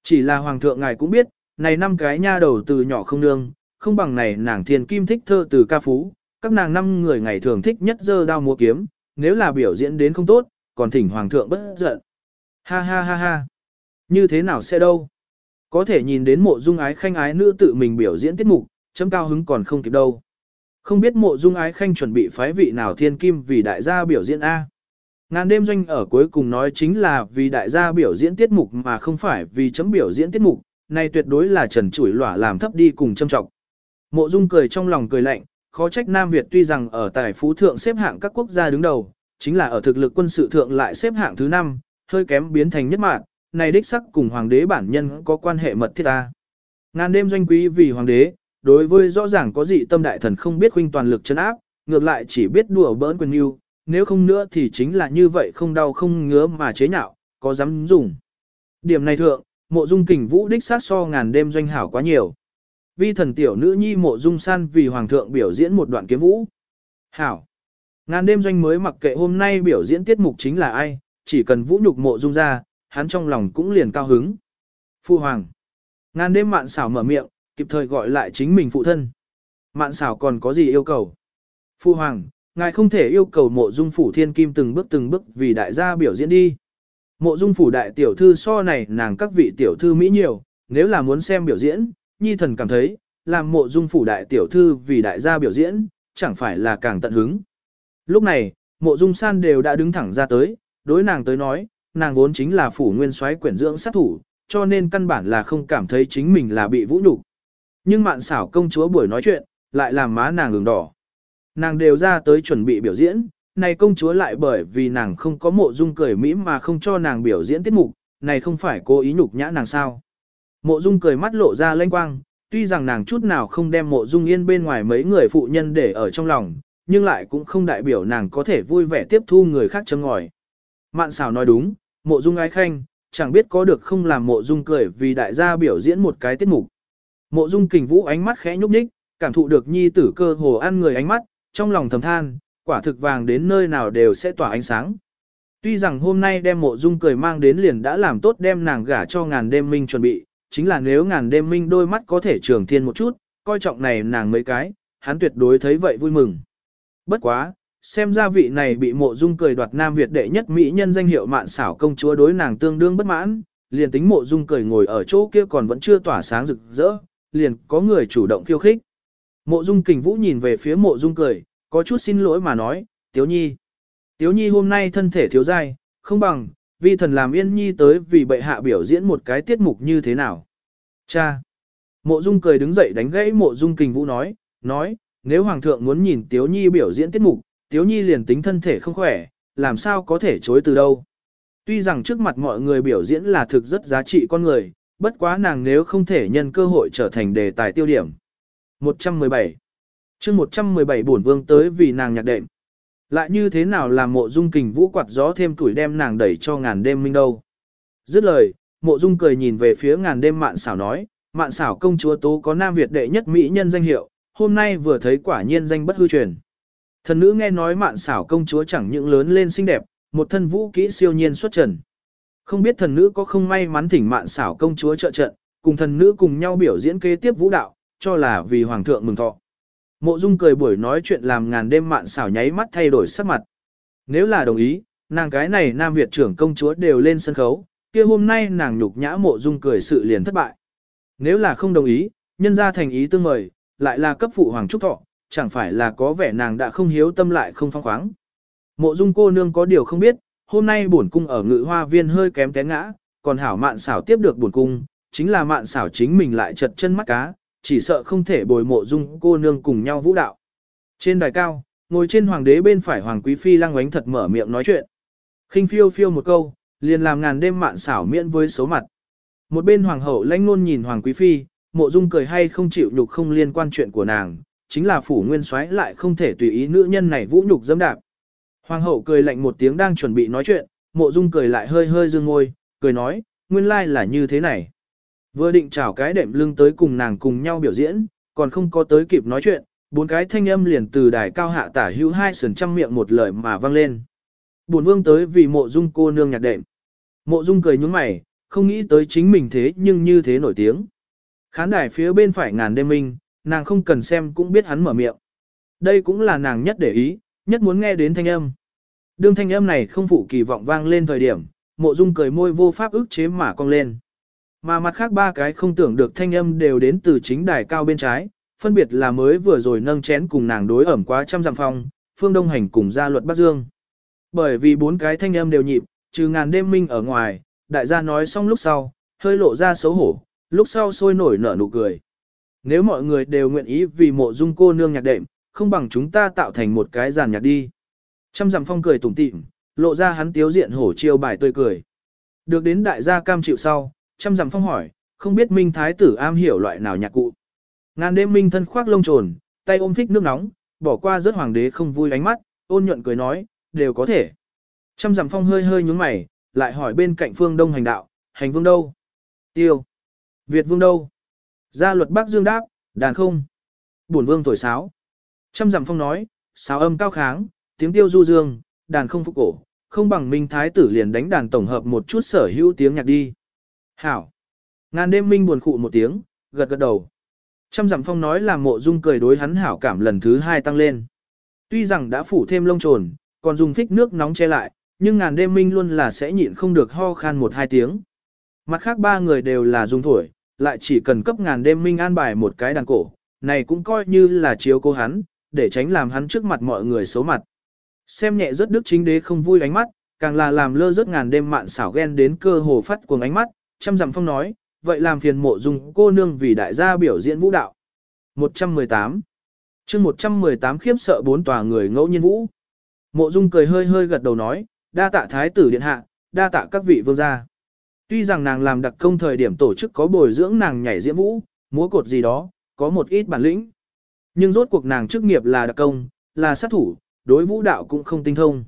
Chỉ là hoàng thượng ngài cũng biết, này năm cái nha đầu từ nhỏ không nương, không bằng này nàng thiên kim thích thơ từ ca phú, các nàng năm người ngày thường thích nhất dơ đao múa kiếm, nếu là biểu diễn đến không tốt, còn thỉnh hoàng thượng bất giận. Ha ha ha ha. Như thế nào sẽ đâu? Có thể nhìn đến mộ dung ái khanh ái nữ tự mình biểu diễn tiết mục, chấm cao hứng còn không kịp đâu. Không biết mộ dung ái khanh chuẩn bị phái vị nào thiên kim vì đại gia biểu diễn A. Ngàn đêm doanh ở cuối cùng nói chính là vì đại gia biểu diễn tiết mục mà không phải vì chấm biểu diễn tiết mục, này tuyệt đối là trần chủi lỏa làm thấp đi cùng châm trọng. Mộ dung cười trong lòng cười lạnh, khó trách Nam Việt tuy rằng ở tài phú thượng xếp hạng các quốc gia đứng đầu, chính là ở thực lực quân sự thượng lại xếp hạng thứ 5, hơi kém biến thành nhất mạng, này đích sắc cùng hoàng đế bản nhân có quan hệ mật thiết ta. Ngàn đêm doanh quý vì hoàng đế, đối với rõ ràng có dị tâm đại thần không biết huynh toàn lực chấn áp, ngược lại chỉ biết đùa bỡn quyền yêu, nếu không nữa thì chính là như vậy không đau không ngứa mà chế nhạo, có dám dùng. Điểm này thượng, mộ dung kình vũ đích sát so ngàn đêm doanh hảo quá nhiều. Vi thần tiểu nữ nhi mộ dung san vì hoàng thượng biểu diễn một đoạn kiếm vũ. Hảo. Ngàn đêm doanh mới mặc kệ hôm nay biểu diễn tiết mục chính là ai, chỉ cần vũ nhục mộ dung ra, hắn trong lòng cũng liền cao hứng. Phu hoàng. Ngàn đêm mạn xảo mở miệng, kịp thời gọi lại chính mình phụ thân. Mạn xảo còn có gì yêu cầu? Phu hoàng, ngài không thể yêu cầu mộ dung phủ thiên kim từng bước từng bước vì đại gia biểu diễn đi. Mộ dung phủ đại tiểu thư so này nàng các vị tiểu thư Mỹ nhiều, nếu là muốn xem biểu diễn, nhi thần cảm thấy, làm mộ dung phủ đại tiểu thư vì đại gia biểu diễn, chẳng phải là càng tận hứng. Lúc này, mộ dung san đều đã đứng thẳng ra tới, đối nàng tới nói, nàng vốn chính là phủ nguyên soái quyển dưỡng sát thủ, cho nên căn bản là không cảm thấy chính mình là bị vũ nhục. Nhưng mạn xảo công chúa buổi nói chuyện, lại làm má nàng đường đỏ. Nàng đều ra tới chuẩn bị biểu diễn, này công chúa lại bởi vì nàng không có mộ dung cười mỹ mà không cho nàng biểu diễn tiết mục, này không phải cố ý nhục nhã nàng sao. Mộ dung cười mắt lộ ra lanh quang, tuy rằng nàng chút nào không đem mộ dung yên bên ngoài mấy người phụ nhân để ở trong lòng, nhưng lại cũng không đại biểu nàng có thể vui vẻ tiếp thu người khác chấm ngòi. Mạn xảo nói đúng, mộ dung ái khanh, chẳng biết có được không làm mộ dung cười vì đại gia biểu diễn một cái tiết mục. Mộ dung kình vũ ánh mắt khẽ nhúc nhích, cảm thụ được nhi tử cơ hồ ăn người ánh mắt, trong lòng thầm than, quả thực vàng đến nơi nào đều sẽ tỏa ánh sáng. Tuy rằng hôm nay đem mộ dung cười mang đến liền đã làm tốt đem nàng gả cho ngàn đêm minh chuẩn bị, chính là nếu ngàn đêm minh đôi mắt có thể trường thiên một chút, coi trọng này nàng mấy cái, hắn tuyệt đối thấy vậy vui mừng. Bất quá, xem ra vị này bị mộ dung cười đoạt Nam Việt đệ nhất mỹ nhân danh hiệu mạn xảo công chúa đối nàng tương đương bất mãn, liền tính mộ dung cười ngồi ở chỗ kia còn vẫn chưa tỏa sáng rực rỡ, liền có người chủ động khiêu khích. Mộ dung kình vũ nhìn về phía mộ dung cười, có chút xin lỗi mà nói, Tiếu Nhi. Tiếu Nhi hôm nay thân thể thiếu dai, không bằng, vi thần làm yên nhi tới vì bệ hạ biểu diễn một cái tiết mục như thế nào. Cha! Mộ dung cười đứng dậy đánh gãy mộ dung kình vũ nói, nói, nếu hoàng thượng muốn nhìn Tiếu Nhi biểu diễn tiết mục, Tiếu Nhi liền tính thân thể không khỏe, làm sao có thể chối từ đâu. Tuy rằng trước mặt mọi người biểu diễn là thực rất giá trị con người, bất quá nàng nếu không thể nhân cơ hội trở thành đề tài tiêu điểm. 117 chương 117 bổn vương tới vì nàng nhạc đệm. Lại như thế nào làm mộ dung kình vũ quạt gió thêm tuổi đem nàng đẩy cho ngàn đêm minh đâu. Dứt lời, mộ dung cười nhìn về phía ngàn đêm mạn xảo nói, mạn xảo công chúa tố có Nam Việt đệ nhất mỹ nhân danh hiệu, hôm nay vừa thấy quả nhiên danh bất hư truyền. Thần nữ nghe nói mạn xảo công chúa chẳng những lớn lên xinh đẹp, một thân vũ kỹ siêu nhiên xuất trần. Không biết thần nữ có không may mắn thỉnh mạn xảo công chúa trợ trận, cùng thần nữ cùng nhau biểu diễn kế tiếp vũ đạo, cho là vì hoàng thượng mừng thọ. Mộ Dung cười buổi nói chuyện làm ngàn đêm mạn xảo nháy mắt thay đổi sắc mặt. Nếu là đồng ý, nàng cái này Nam Việt trưởng công chúa đều lên sân khấu, kia hôm nay nàng nhục nhã Mộ Dung cười sự liền thất bại. Nếu là không đồng ý, nhân ra thành ý tương mời, lại là cấp phụ hoàng trúc thọ, chẳng phải là có vẻ nàng đã không hiếu tâm lại không phong khoáng. Mộ Dung cô nương có điều không biết, hôm nay bổn cung ở ngự hoa viên hơi kém té ngã, còn hảo mạn xảo tiếp được bổn cung, chính là mạn xảo chính mình lại chật chân mắt cá, chỉ sợ không thể bồi mộ dung cô nương cùng nhau vũ đạo. Trên đài cao, ngồi trên hoàng đế bên phải hoàng quý phi lăng oánh thật mở miệng nói chuyện. khinh phiêu phiêu một câu, liền làm ngàn đêm mạn xảo miễn với số mặt. Một bên hoàng hậu lãnh nôn nhìn hoàng quý phi, mộ dung cười hay không chịu nhục không liên quan chuyện của nàng, chính là phủ nguyên soái lại không thể tùy ý nữ nhân này vũ nhục dâm đạp. Hoàng hậu cười lạnh một tiếng đang chuẩn bị nói chuyện, mộ dung cười lại hơi hơi dương ngôi, cười nói, nguyên lai là như thế này. Vừa định chào cái đệm lưng tới cùng nàng cùng nhau biểu diễn, còn không có tới kịp nói chuyện, bốn cái thanh âm liền từ đài cao hạ tả hữu hai sườn trăm miệng một lời mà vang lên. Bổn vương tới vì mộ dung cô nương nhạc đệm. Mộ dung cười nhúng mày, không nghĩ tới chính mình thế nhưng như thế nổi tiếng. Khán đài phía bên phải ngàn đêm minh, nàng không cần xem cũng biết hắn mở miệng. Đây cũng là nàng nhất để ý, nhất muốn nghe đến thanh âm. Đương thanh âm này không phụ kỳ vọng vang lên thời điểm, mộ dung cười môi vô pháp ức chế mà cong lên. Mà mặt khác ba cái không tưởng được thanh âm đều đến từ chính đài cao bên trái, phân biệt là mới vừa rồi nâng chén cùng nàng đối ẩm quá trăm dặm phong, phương đông hành cùng gia luật Bắc Dương. Bởi vì bốn cái thanh âm đều nhịp, trừ ngàn đêm minh ở ngoài, đại gia nói xong lúc sau, hơi lộ ra xấu hổ, lúc sau sôi nổi nở nụ cười. Nếu mọi người đều nguyện ý vì mộ dung cô nương nhạc đệm, không bằng chúng ta tạo thành một cái giàn nhạc đi. Trăm dặm phong cười tủm tỉm, lộ ra hắn tiếu diện hổ chiêu bài tươi cười. Được đến đại gia cam chịu sau, trăm dặm phong hỏi, không biết Minh Thái tử am hiểu loại nào nhạc cụ. Ngàn đêm Minh thân khoác lông trồn, tay ôm thích nước nóng, bỏ qua rất hoàng đế không vui ánh mắt, ôn nhuận cười nói, đều có thể. Trăm dặm phong hơi hơi nhúng mày, lại hỏi bên cạnh phương đông hành đạo, hành vương đâu? Tiêu. Việt vương đâu? Gia luật Bắc Dương đáp, đàn không. Bổn vương thổi sáo. Trăm dặm phong nói, sáo âm cao kháng, tiếng tiêu du dương, đàn không phục cổ, không bằng minh thái tử liền đánh đàn tổng hợp một chút sở hữu tiếng nhạc đi. Hảo. Ngàn đêm minh buồn khụ một tiếng, gật gật đầu. Trăm dặm phong nói là mộ dung cười đối hắn hảo cảm lần thứ hai tăng lên. Tuy rằng đã phủ thêm lông trồn, còn dùng phích nước nóng che lại, nhưng ngàn đêm minh luôn là sẽ nhịn không được ho khan một hai tiếng. Mặt khác ba người đều là dùng thổi, lại chỉ cần cấp ngàn đêm minh an bài một cái đàn cổ, này cũng coi như là chiếu cố hắn, để tránh làm hắn trước mặt mọi người xấu mặt. Xem nhẹ rất đức chính đế không vui ánh mắt, càng là làm lơ rất ngàn đêm mạn xảo ghen đến cơ hồ phát cuồng ánh mắt, trăm dặm phong nói, vậy làm phiền mộ dung cô nương vì đại gia biểu diễn vũ đạo. 118 chương 118 khiếp sợ bốn tòa người ngẫu nhiên vũ. Mộ dung cười hơi hơi gật đầu nói, đa tạ thái tử điện hạ, đa tạ các vị vương gia. Tuy rằng nàng làm đặc công thời điểm tổ chức có bồi dưỡng nàng nhảy diễm vũ, múa cột gì đó, có một ít bản lĩnh. Nhưng rốt cuộc nàng chức nghiệp là đặc công, là sát thủ, đối vũ đạo cũng không tinh thông.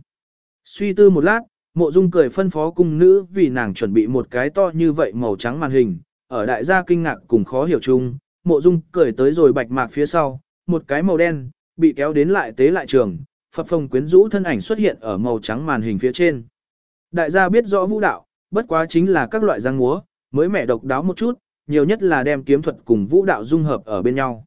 Suy tư một lát, mộ dung cười phân phó cung nữ vì nàng chuẩn bị một cái to như vậy màu trắng màn hình, ở đại gia kinh ngạc cùng khó hiểu chung, mộ dung cười tới rồi bạch mạc phía sau, một cái màu đen, bị kéo đến lại tế lại trường, phập phồng quyến rũ thân ảnh xuất hiện ở màu trắng màn hình phía trên. Đại gia biết rõ vũ đạo, bất quá chính là các loại giang múa, mới mẻ độc đáo một chút, nhiều nhất là đem kiếm thuật cùng vũ đạo dung hợp ở bên nhau.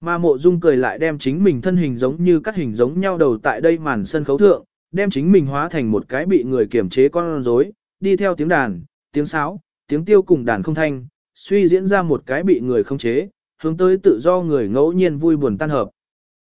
Mà mộ dung cười lại đem chính mình thân hình giống như các hình giống nhau đầu tại đây màn sân khấu thượng, đem chính mình hóa thành một cái bị người kiểm chế con rối, đi theo tiếng đàn, tiếng sáo, tiếng tiêu cùng đàn không thanh, suy diễn ra một cái bị người không chế, hướng tới tự do người ngẫu nhiên vui buồn tan hợp.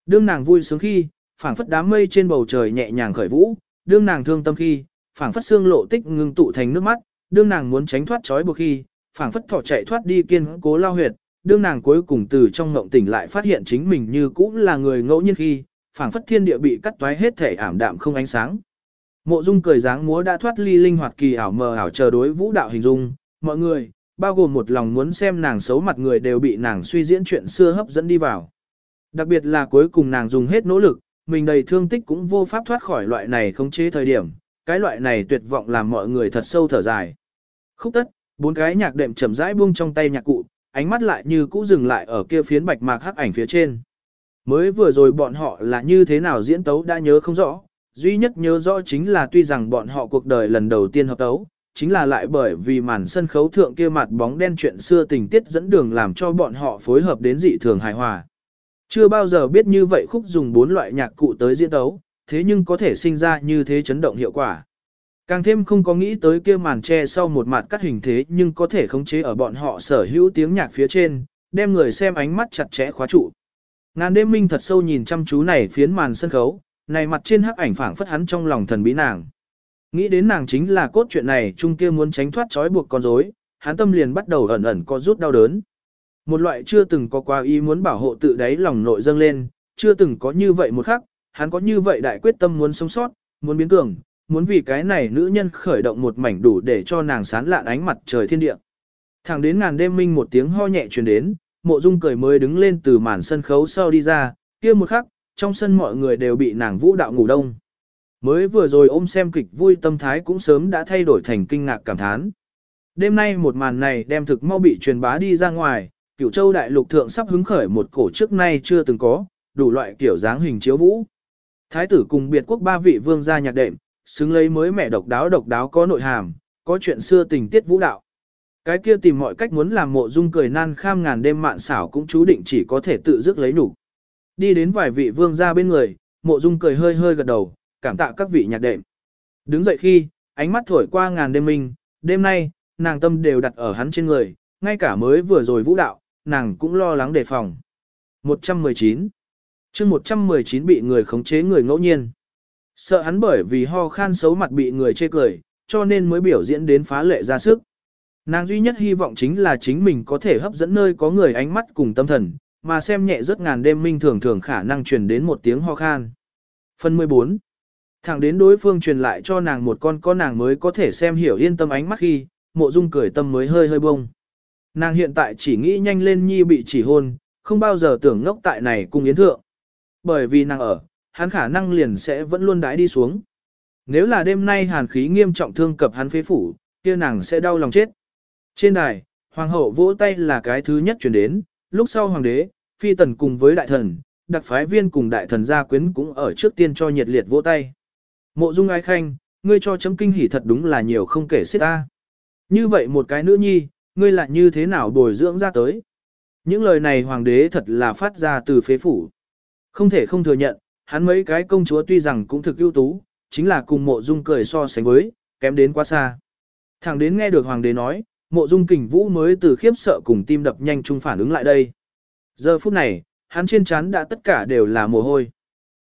Đương nàng vui sướng khi, phảng phất đám mây trên bầu trời nhẹ nhàng khởi vũ, đương nàng thương tâm khi, phảng phất xương lộ tích ngưng tụ thành nước mắt, đương nàng muốn tránh thoát trói buộc khi, phảng phất thỏ chạy thoát đi kiên cố lao huyệt, đương nàng cuối cùng từ trong ngộng tỉnh lại phát hiện chính mình như cũ là người ngẫu nhiên khi, phảng phất thiên địa bị cắt toái hết thể ảm đạm không ánh sáng. Mộ Dung cười dáng múa đã thoát ly linh hoạt kỳ ảo mờ ảo chờ đối vũ đạo hình dung, mọi người, bao gồm một lòng muốn xem nàng xấu mặt người đều bị nàng suy diễn chuyện xưa hấp dẫn đi vào. Đặc biệt là cuối cùng nàng dùng hết nỗ lực, mình đầy thương tích cũng vô pháp thoát khỏi loại này không chế thời điểm, cái loại này tuyệt vọng làm mọi người thật sâu thở dài. Khúc tất, bốn cái nhạc đệm chậm rãi buông trong tay nhạc cụ, ánh mắt lại như cũ dừng lại ở kia phiến bạch mạc hắc ảnh phía trên. Mới vừa rồi bọn họ là như thế nào diễn tấu đã nhớ không rõ, duy nhất nhớ rõ chính là tuy rằng bọn họ cuộc đời lần đầu tiên hợp tấu, chính là lại bởi vì màn sân khấu thượng kia mặt bóng đen chuyện xưa tình tiết dẫn đường làm cho bọn họ phối hợp đến dị thường hài hòa. Chưa bao giờ biết như vậy khúc dùng bốn loại nhạc cụ tới diễn tấu, thế nhưng có thể sinh ra như thế chấn động hiệu quả. Càng thêm không có nghĩ tới kia màn che sau một mặt cắt hình thế nhưng có thể khống chế ở bọn họ sở hữu tiếng nhạc phía trên, đem người xem ánh mắt chặt chẽ khóa trụ. Ngàn đêm minh thật sâu nhìn chăm chú này phiến màn sân khấu, này mặt trên hắc ảnh phảng phất hắn trong lòng thần bí nàng. Nghĩ đến nàng chính là cốt truyện này chung kia muốn tránh thoát trói buộc con rối, hắn tâm liền bắt đầu ẩn ẩn có rút đau đớn. Một loại chưa từng có qua ý muốn bảo hộ tự đáy lòng nội dâng lên, chưa từng có như vậy một khắc, hắn có như vậy đại quyết tâm muốn sống sót, muốn biến cường, muốn vì cái này nữ nhân khởi động một mảnh đủ để cho nàng sán lạn ánh mặt trời thiên địa. Thẳng đến ngàn đêm minh một tiếng ho nhẹ truyền đến, mộ dung cười mới đứng lên từ màn sân khấu sau đi ra, kia một khắc, trong sân mọi người đều bị nàng vũ đạo ngủ đông. Mới vừa rồi ôm xem kịch vui tâm thái cũng sớm đã thay đổi thành kinh ngạc cảm thán. Đêm nay một màn này đem thực mau bị truyền bá đi ra ngoài, cửu châu đại lục thượng sắp hứng khởi một cổ trước nay chưa từng có, đủ loại kiểu dáng hình chiếu vũ. Thái tử cùng biệt quốc ba vị vương gia nhạc đệm, xứng lấy mới mẹ độc đáo độc đáo có nội hàm, có chuyện xưa tình tiết vũ đạo. Cái kia tìm mọi cách muốn làm mộ dung cười nan kham ngàn đêm mạn xảo cũng chú định chỉ có thể tự dứt lấy nhục. Đi đến vài vị vương gia bên người, mộ dung cười hơi hơi gật đầu, cảm tạ các vị nhạc đệm. Đứng dậy khi, ánh mắt thổi qua ngàn đêm minh, đêm nay, nàng tâm đều đặt ở hắn trên người, ngay cả mới vừa rồi vũ đạo, nàng cũng lo lắng đề phòng. 119 chương 119 bị người khống chế người ngẫu nhiên. Sợ hắn bởi vì ho khan xấu mặt bị người chê cười, cho nên mới biểu diễn đến phá lệ ra sức. Nàng duy nhất hy vọng chính là chính mình có thể hấp dẫn nơi có người ánh mắt cùng tâm thần, mà xem nhẹ rất ngàn đêm minh thường thường khả năng truyền đến một tiếng ho khan. Phần 14 Thẳng đến đối phương truyền lại cho nàng một con con nàng mới có thể xem hiểu yên tâm ánh mắt khi, mộ dung cười tâm mới hơi hơi bông. Nàng hiện tại chỉ nghĩ nhanh lên nhi bị chỉ hôn, không bao giờ tưởng ngốc tại này cùng yến thượng. Bởi vì nàng ở, hắn khả năng liền sẽ vẫn luôn đãi đi xuống. Nếu là đêm nay hàn khí nghiêm trọng thương cập hắn phế phủ, kia nàng sẽ đau lòng chết. Trên đài, hoàng hậu vỗ tay là cái thứ nhất chuyển đến, lúc sau hoàng đế, phi tần cùng với đại thần, đặc phái viên cùng đại thần gia quyến cũng ở trước tiên cho nhiệt liệt vỗ tay. Mộ dung ái khanh, ngươi cho chấm kinh hỉ thật đúng là nhiều không kể xiết ta. Như vậy một cái nữ nhi, ngươi lại như thế nào bồi dưỡng ra tới. Những lời này hoàng đế thật là phát ra từ phế phủ. Không thể không thừa nhận, hắn mấy cái công chúa tuy rằng cũng thực ưu tú, chính là cùng mộ dung cười so sánh với, kém đến quá xa. Thẳng đến nghe được hoàng đế nói, mộ dung kình vũ mới từ khiếp sợ cùng tim đập nhanh chung phản ứng lại đây. Giờ phút này, hắn trên trán đã tất cả đều là mồ hôi.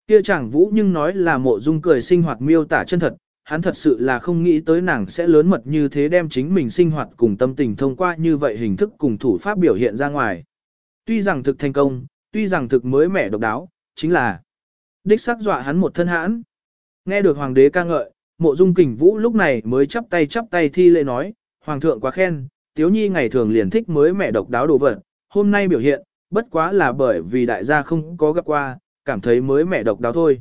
Kia chẳng vũ nhưng nói là mộ dung cười sinh hoạt miêu tả chân thật, hắn thật sự là không nghĩ tới nàng sẽ lớn mật như thế đem chính mình sinh hoạt cùng tâm tình thông qua như vậy hình thức cùng thủ pháp biểu hiện ra ngoài. Tuy rằng thực thành công, tuy rằng thực mới mẻ độc đáo, chính là đích xác dọa hắn một thân hãn. Nghe được hoàng đế ca ngợi, mộ dung kình vũ lúc này mới chắp tay chắp tay thi lễ nói, hoàng thượng quá khen, tiếu nhi ngày thường liền thích mới mẹ độc đáo đồ vật, hôm nay biểu hiện, bất quá là bởi vì đại gia không có gặp qua, cảm thấy mới mẹ độc đáo thôi.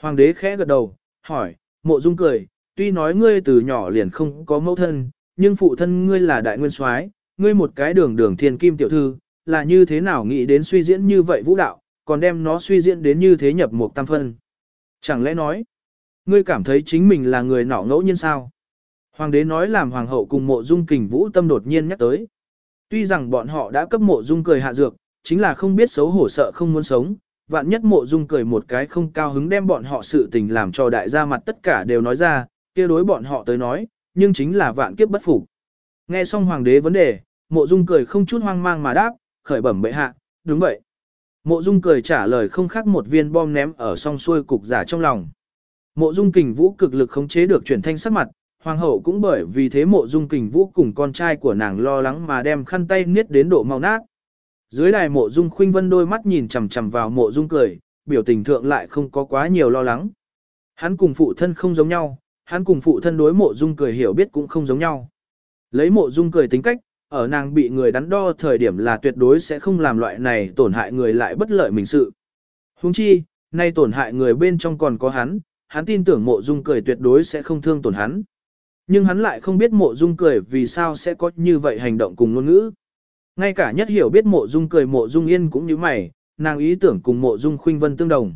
Hoàng đế khẽ gật đầu, hỏi, mộ dung cười, tuy nói ngươi từ nhỏ liền không có mẫu thân, nhưng phụ thân ngươi là đại nguyên soái, ngươi một cái đường đường thiên kim tiểu thư, là như thế nào nghĩ đến suy diễn như vậy vũ đạo, còn đem nó suy diễn đến như thế nhập một tam phân. Chẳng lẽ nói, ngươi cảm thấy chính mình là người nọ ngẫu nhiên sao? Hoàng đế nói làm hoàng hậu cùng mộ dung kình vũ tâm đột nhiên nhắc tới. Tuy rằng bọn họ đã cấp mộ dung cười hạ dược, chính là không biết xấu hổ sợ không muốn sống, vạn nhất mộ dung cười một cái không cao hứng đem bọn họ sự tình làm cho đại gia mặt tất cả đều nói ra, kia đối bọn họ tới nói, nhưng chính là vạn kiếp bất phục. Nghe xong hoàng đế vấn đề, mộ dung cười không chút hoang mang mà đáp, khởi bẩm bệ hạ, đúng vậy. Mộ dung cười trả lời không khác một viên bom ném ở song xuôi cục giả trong lòng. Mộ dung kình vũ cực lực khống chế được chuyển thanh sắc mặt, hoàng hậu cũng bởi vì thế mộ dung kình vũ cùng con trai của nàng lo lắng mà đem khăn tay niết đến độ mau nát. Dưới đài mộ dung khuynh vân đôi mắt nhìn chằm chằm vào mộ dung cười, biểu tình thượng lại không có quá nhiều lo lắng. Hắn cùng phụ thân không giống nhau, hắn cùng phụ thân đối mộ dung cười hiểu biết cũng không giống nhau. Lấy mộ dung cười tính cách, ở nàng bị người đắn đo thời điểm là tuyệt đối sẽ không làm loại này tổn hại người lại bất lợi mình sự. Huống chi, nay tổn hại người bên trong còn có hắn, hắn tin tưởng mộ dung cười tuyệt đối sẽ không thương tổn hắn. Nhưng hắn lại không biết mộ dung cười vì sao sẽ có như vậy hành động cùng ngôn ngữ. Ngay cả nhất hiểu biết mộ dung cười mộ dung yên cũng như mày, nàng ý tưởng cùng mộ dung khuynh vân tương đồng.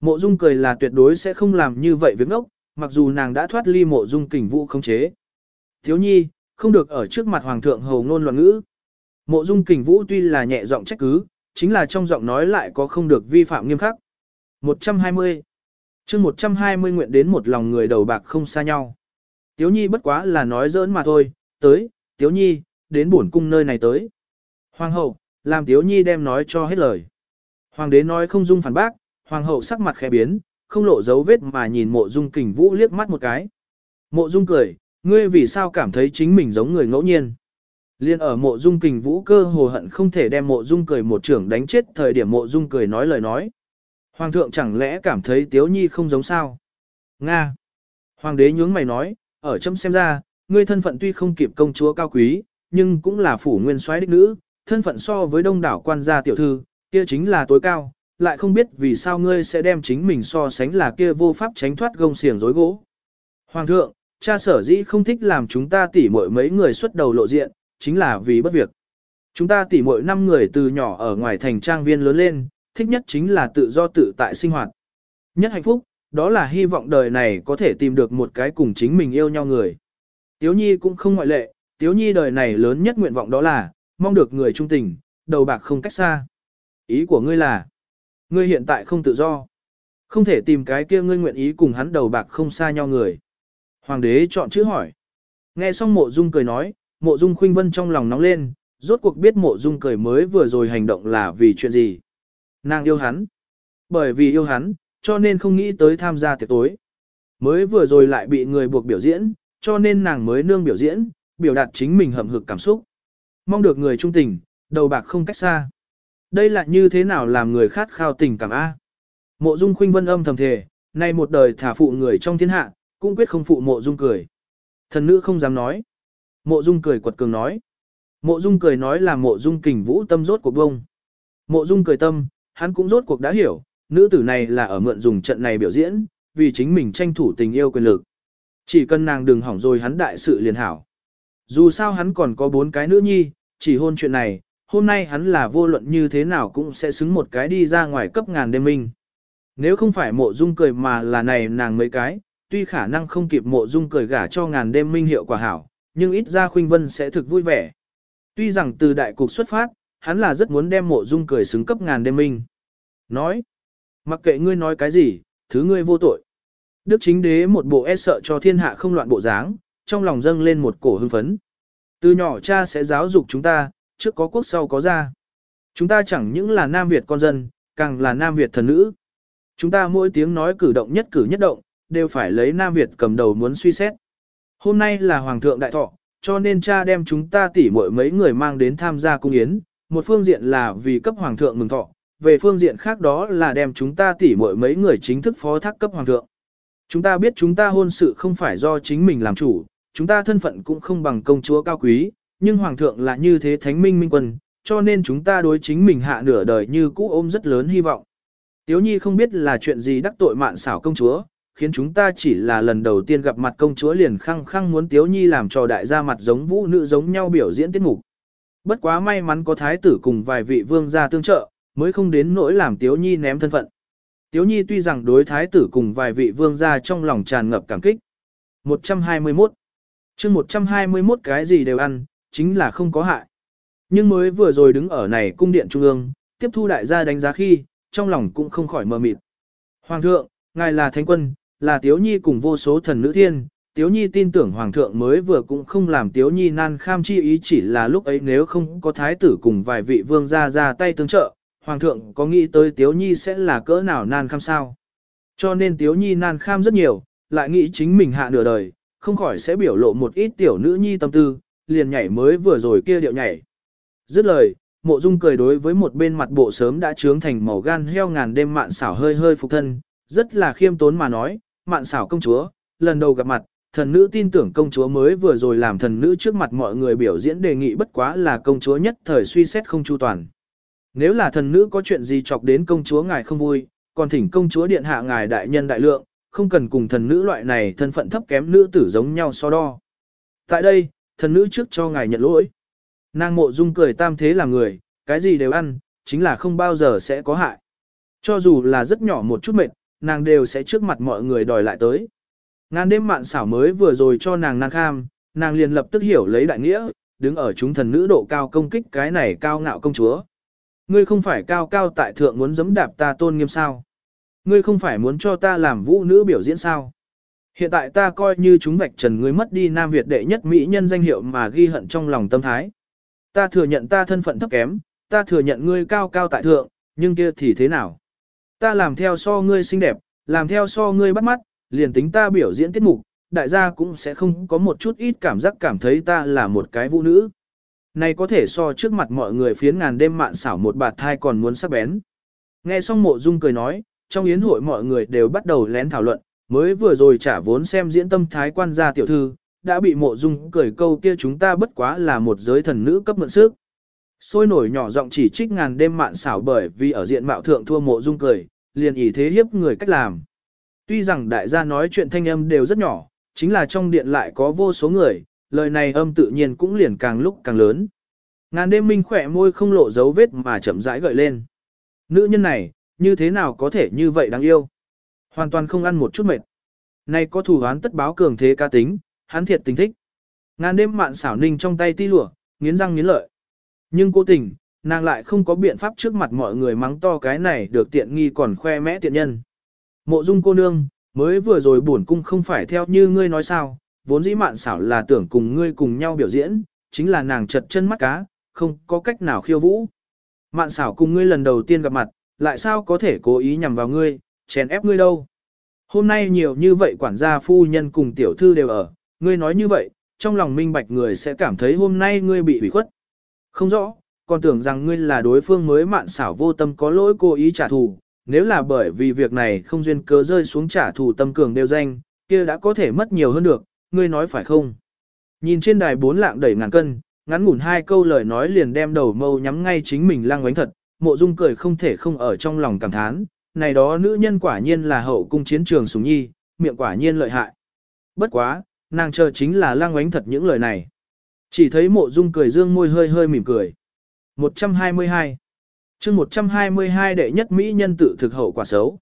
Mộ dung cười là tuyệt đối sẽ không làm như vậy việc ngốc, mặc dù nàng đã thoát ly mộ dung kình vũ không chế. Thiếu nhi, không được ở trước mặt hoàng thượng hầu ngôn loạn ngữ. Mộ dung kình vũ tuy là nhẹ giọng trách cứ, chính là trong giọng nói lại có không được vi phạm nghiêm khắc. 120 chương 120 nguyện đến một lòng người đầu bạc không xa nhau. Tiếu nhi bất quá là nói giỡn mà thôi, tới, tiếu nhi, đến bổn cung nơi này tới. Hoàng hậu, làm tiếu nhi đem nói cho hết lời. Hoàng đế nói không dung phản bác, hoàng hậu sắc mặt khẽ biến, không lộ dấu vết mà nhìn mộ dung kình vũ liếc mắt một cái. Mộ dung cười, ngươi vì sao cảm thấy chính mình giống người ngẫu nhiên. Liên ở mộ dung kình vũ cơ hồ hận không thể đem mộ dung cười một trưởng đánh chết thời điểm mộ dung cười nói lời nói. Hoàng thượng chẳng lẽ cảm thấy tiếu nhi không giống sao? Nga. Hoàng đế nhướng mày nói, ở châm xem ra, ngươi thân phận tuy không kịp công chúa cao quý, nhưng cũng là phủ nguyên soái đích nữ, thân phận so với đông đảo quan gia tiểu thư, kia chính là tối cao, lại không biết vì sao ngươi sẽ đem chính mình so sánh là kia vô pháp tránh thoát gông xiềng rối gỗ. Hoàng thượng, cha sở dĩ không thích làm chúng ta tỉ muội mấy người xuất đầu lộ diện, chính là vì bất việc. Chúng ta tỉ muội năm người từ nhỏ ở ngoài thành trang viên lớn lên, thích nhất chính là tự do tự tại sinh hoạt. Nhất hạnh phúc, đó là hy vọng đời này có thể tìm được một cái cùng chính mình yêu nhau người. Tiếu Nhi cũng không ngoại lệ, Tiếu Nhi đời này lớn nhất nguyện vọng đó là, mong được người trung tình, đầu bạc không cách xa. Ý của ngươi là, ngươi hiện tại không tự do. Không thể tìm cái kia ngươi nguyện ý cùng hắn đầu bạc không xa nhau người. Hoàng đế chọn chữ hỏi. Nghe xong mộ dung cười nói, mộ dung khuynh vân trong lòng nóng lên, rốt cuộc biết mộ dung cười mới vừa rồi hành động là vì chuyện gì. Nàng yêu hắn. Bởi vì yêu hắn, cho nên không nghĩ tới tham gia tiệc tối. Mới vừa rồi lại bị người buộc biểu diễn, cho nên nàng mới nương biểu diễn, biểu đạt chính mình hậm hực cảm xúc. Mong được người trung tình, đầu bạc không cách xa. Đây là như thế nào làm người khát khao tình cảm A. Mộ dung khuynh vân âm thầm thề, nay một đời thả phụ người trong thiên hạ, cũng quyết không phụ mộ dung cười. Thần nữ không dám nói. Mộ dung cười quật cường nói. Mộ dung cười nói là mộ dung kình vũ tâm rốt cuộc bông. Mộ dung cười tâm, hắn cũng rốt cuộc đã hiểu, nữ tử này là ở mượn dùng trận này biểu diễn, vì chính mình tranh thủ tình yêu quyền lực. Chỉ cần nàng đừng hỏng rồi hắn đại sự liền hảo. Dù sao hắn còn có bốn cái nữ nhi, chỉ hôn chuyện này, hôm nay hắn là vô luận như thế nào cũng sẽ xứng một cái đi ra ngoài cấp ngàn đêm minh. Nếu không phải mộ dung cười mà là này nàng mấy cái, tuy khả năng không kịp mộ dung cười gả cho ngàn đêm minh hiệu quả hảo, nhưng ít ra khuynh vân sẽ thực vui vẻ. Tuy rằng từ đại cục xuất phát, hắn là rất muốn đem mộ dung cười xứng cấp ngàn đêm minh. Nói, mặc kệ ngươi nói cái gì, thứ ngươi vô tội. Đức chính đế một bộ e sợ cho thiên hạ không loạn bộ dáng, trong lòng dâng lên một cổ hưng phấn. Từ nhỏ cha sẽ giáo dục chúng ta, trước có quốc sau có gia. Chúng ta chẳng những là Nam Việt con dân, càng là Nam Việt thần nữ. Chúng ta mỗi tiếng nói cử động nhất cử nhất động, đều phải lấy Nam Việt cầm đầu muốn suy xét. Hôm nay là Hoàng thượng đại thọ, cho nên cha đem chúng ta tỉ muội mấy người mang đến tham gia cung yến, một phương diện là vì cấp Hoàng thượng mừng thọ, về phương diện khác đó là đem chúng ta tỉ muội mấy người chính thức phó thác cấp Hoàng thượng. Chúng ta biết chúng ta hôn sự không phải do chính mình làm chủ, chúng ta thân phận cũng không bằng công chúa cao quý, nhưng Hoàng thượng là như thế thánh minh minh quân, cho nên chúng ta đối chính mình hạ nửa đời như cũ ôm rất lớn hy vọng. Tiếu nhi không biết là chuyện gì đắc tội mạn xảo công chúa, khiến chúng ta chỉ là lần đầu tiên gặp mặt công chúa liền khăng khăng muốn Tiếu Nhi làm cho đại gia mặt giống vũ nữ giống nhau biểu diễn tiết mục. Bất quá may mắn có thái tử cùng vài vị vương gia tương trợ, mới không đến nỗi làm Tiếu Nhi ném thân phận. Tiếu Nhi tuy rằng đối thái tử cùng vài vị vương gia trong lòng tràn ngập cảm kích. 121 chương 121 cái gì đều ăn, chính là không có hại. Nhưng mới vừa rồi đứng ở này cung điện trung ương, tiếp thu đại gia đánh giá khi, trong lòng cũng không khỏi mờ mịt. Hoàng thượng, ngài là thánh quân, là Tiếu Nhi cùng vô số thần nữ thiên, Tiếu Nhi tin tưởng Hoàng thượng mới vừa cũng không làm Tiếu Nhi nan kham chi ý chỉ là lúc ấy nếu không có thái tử cùng vài vị vương gia ra tay tương trợ, Hoàng thượng có nghĩ tới Tiếu Nhi sẽ là cỡ nào nan kham sao. Cho nên Tiếu Nhi nan kham rất nhiều, lại nghĩ chính mình hạ nửa đời, không khỏi sẽ biểu lộ một ít tiểu nữ nhi tâm tư, liền nhảy mới vừa rồi kia điệu nhảy. Dứt lời, mộ dung cười đối với một bên mặt bộ sớm đã trướng thành màu gan heo ngàn đêm mạn xảo hơi hơi phục thân, rất là khiêm tốn mà nói, mạn xảo công chúa, lần đầu gặp mặt, thần nữ tin tưởng công chúa mới vừa rồi làm thần nữ trước mặt mọi người biểu diễn đề nghị bất quá là công chúa nhất thời suy xét không chu toàn. Nếu là thần nữ có chuyện gì chọc đến công chúa ngài không vui, còn thỉnh công chúa điện hạ ngài đại nhân đại lượng, không cần cùng thần nữ loại này thân phận thấp kém nữ tử giống nhau so đo. Tại đây, thần nữ trước cho ngài nhận lỗi. Nàng mộ dung cười tam thế là người, cái gì đều ăn, chính là không bao giờ sẽ có hại. Cho dù là rất nhỏ một chút mệt, nàng đều sẽ trước mặt mọi người đòi lại tới. Ngàn đêm mạn xảo mới vừa rồi cho nàng nàng kham, nàng liền lập tức hiểu lấy đại nghĩa, đứng ở chúng thần nữ độ cao công kích cái này cao ngạo công chúa. Ngươi không phải cao cao tại thượng muốn giẫm đạp ta tôn nghiêm sao? Ngươi không phải muốn cho ta làm vũ nữ biểu diễn sao? Hiện tại ta coi như chúng vạch trần ngươi mất đi Nam Việt đệ nhất mỹ nhân danh hiệu mà ghi hận trong lòng tâm thái. Ta thừa nhận ta thân phận thấp kém, ta thừa nhận ngươi cao cao tại thượng, nhưng kia thì thế nào? Ta làm theo so ngươi xinh đẹp, làm theo so ngươi bắt mắt, liền tính ta biểu diễn tiết mục, đại gia cũng sẽ không có một chút ít cảm giác cảm thấy ta là một cái vũ nữ. Này có thể so trước mặt mọi người phiến ngàn đêm mạn xảo một bạt thai còn muốn sắc bén. Nghe xong mộ dung cười nói, trong yến hội mọi người đều bắt đầu lén thảo luận, mới vừa rồi trả vốn xem diễn tâm thái quan gia tiểu thư, đã bị mộ dung cười câu kia chúng ta bất quá là một giới thần nữ cấp mượn sức. Sôi nổi nhỏ giọng chỉ trích ngàn đêm mạn xảo bởi vì ở diện mạo thượng thua mộ dung cười, liền ý thế hiếp người cách làm. Tuy rằng đại gia nói chuyện thanh âm đều rất nhỏ, chính là trong điện lại có vô số người, lời này âm tự nhiên cũng liền càng lúc càng lớn. Ngàn đêm minh khỏe môi không lộ dấu vết mà chậm rãi gợi lên. Nữ nhân này, như thế nào có thể như vậy đáng yêu? Hoàn toàn không ăn một chút mệt. Này có thủ án tất báo cường thế ca tính, hắn thiệt tình thích. Ngàn đêm mạn xảo ninh trong tay ti lụa, nghiến răng nghiến lợi. Nhưng cố tình, nàng lại không có biện pháp trước mặt mọi người mắng to cái này được tiện nghi còn khoe mẽ tiện nhân. Mộ dung cô nương, mới vừa rồi buồn cung không phải theo như ngươi nói sao, vốn dĩ mạn xảo là tưởng cùng ngươi cùng nhau biểu diễn, chính là nàng chật chân mắt cá, không có cách nào khiêu vũ. Mạn xảo cùng ngươi lần đầu tiên gặp mặt, lại sao có thể cố ý nhằm vào ngươi, chèn ép ngươi đâu. Hôm nay nhiều như vậy quản gia phu nhân cùng tiểu thư đều ở, ngươi nói như vậy, trong lòng minh bạch người sẽ cảm thấy hôm nay ngươi bị hủy khuất. Không rõ, còn tưởng rằng ngươi là đối phương mới mạn xảo vô tâm có lỗi cố ý trả thù, nếu là bởi vì việc này không duyên cớ rơi xuống trả thù tâm cường đều danh, kia đã có thể mất nhiều hơn được, ngươi nói phải không? Nhìn trên đài bốn lạng đẩy ngàn cân, ngắn ngủn hai câu lời nói liền đem đầu mâu nhắm ngay chính mình Lang oánh thật, mộ dung cười không thể không ở trong lòng cảm thán, này đó nữ nhân quả nhiên là hậu cung chiến trường sùng nhi, miệng quả nhiên lợi hại. Bất quá, nàng chờ chính là Lang oánh thật những lời này. Chỉ thấy mộ dung cười dương môi hơi hơi mỉm cười. 122 chương 122 đệ nhất Mỹ nhân tự thực hậu quả xấu.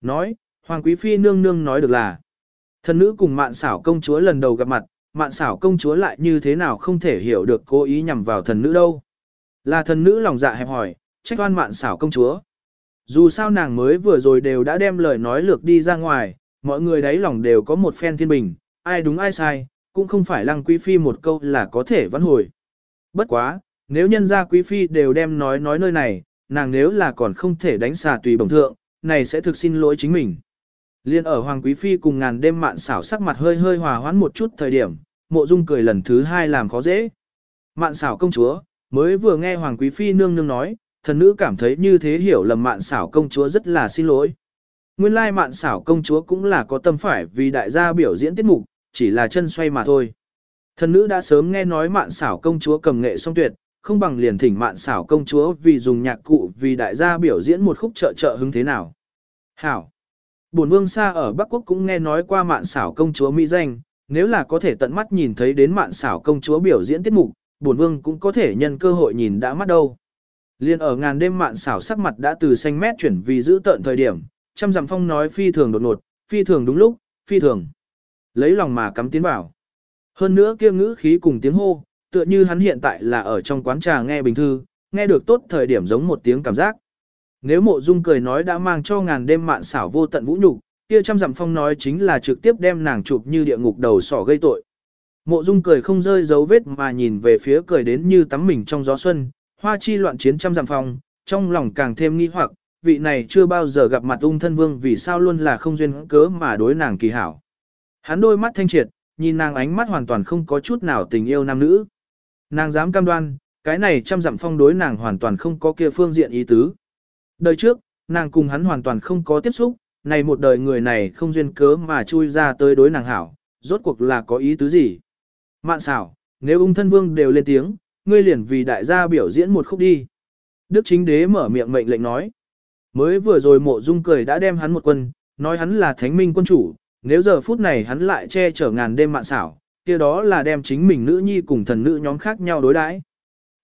Nói, Hoàng Quý Phi nương nương nói được là, thần nữ cùng mạn xảo công chúa lần đầu gặp mặt, mạn xảo công chúa lại như thế nào không thể hiểu được cố ý nhằm vào thần nữ đâu. Là thần nữ lòng dạ hẹp hỏi, trách oan mạn xảo công chúa. Dù sao nàng mới vừa rồi đều đã đem lời nói lược đi ra ngoài, mọi người đấy lòng đều có một phen thiên bình, ai đúng ai sai, cũng không phải lăng quý phi một câu là có thể vãn hồi. Bất quá, nếu nhân gia quý phi đều đem nói nói nơi này, nàng nếu là còn không thể đánh xà tùy bổng thượng, này sẽ thực xin lỗi chính mình. Liên ở Hoàng Quý Phi cùng ngàn đêm mạn xảo sắc mặt hơi hơi hòa hoãn một chút thời điểm, mộ dung cười lần thứ hai làm khó dễ. Mạn xảo công chúa, mới vừa nghe Hoàng Quý Phi nương nương nói, thần nữ cảm thấy như thế hiểu lầm mạn xảo công chúa rất là xin lỗi. Nguyên lai mạn xảo công chúa cũng là có tâm phải vì đại gia biểu diễn tiết mục, chỉ là chân xoay mà thôi. Thần nữ đã sớm nghe nói mạn xảo công chúa cầm nghệ song tuyệt, không bằng liền thỉnh mạn xảo công chúa vì dùng nhạc cụ vì đại gia biểu diễn một khúc trợ trợ hứng thế nào. Hảo! Bổn vương xa ở Bắc Quốc cũng nghe nói qua mạn xảo công chúa Mỹ danh, nếu là có thể tận mắt nhìn thấy đến mạn xảo công chúa biểu diễn tiết mục, bổn vương cũng có thể nhân cơ hội nhìn đã mắt đâu. Liên ở ngàn đêm mạn xảo sắc mặt đã từ xanh mét chuyển vì giữ tận thời điểm, trăm dặm phong nói phi thường đột ngột, phi thường đúng lúc, phi thường. Lấy lòng mà cắm tiến vào. Hơn nữa kia ngữ khí cùng tiếng hô, tựa như hắn hiện tại là ở trong quán trà nghe bình thư, nghe được tốt thời điểm giống một tiếng cảm giác. Nếu mộ dung cười nói đã mang cho ngàn đêm mạn xảo vô tận vũ nhục, kia trăm dặm phong nói chính là trực tiếp đem nàng chụp như địa ngục đầu sỏ gây tội. Mộ dung cười không rơi dấu vết mà nhìn về phía cười đến như tắm mình trong gió xuân, hoa chi loạn chiến trăm dặm phong, trong lòng càng thêm nghi hoặc, vị này chưa bao giờ gặp mặt ung thân vương vì sao luôn là không duyên cớ mà đối nàng kỳ hảo. Hắn đôi mắt thanh triệt, nhìn nàng ánh mắt hoàn toàn không có chút nào tình yêu nam nữ. Nàng dám cam đoan, cái này trăm dặm phong đối nàng hoàn toàn không có kia phương diện ý tứ. Đời trước, nàng cùng hắn hoàn toàn không có tiếp xúc, này một đời người này không duyên cớ mà chui ra tới đối nàng hảo, rốt cuộc là có ý tứ gì. Mạn xảo, nếu ung thân vương đều lên tiếng, ngươi liền vì đại gia biểu diễn một khúc đi. Đức chính đế mở miệng mệnh lệnh nói. Mới vừa rồi mộ dung cười đã đem hắn một quân, nói hắn là thánh minh quân chủ, nếu giờ phút này hắn lại che chở ngàn đêm mạn xảo, kia đó là đem chính mình nữ nhi cùng thần nữ nhóm khác nhau đối đãi.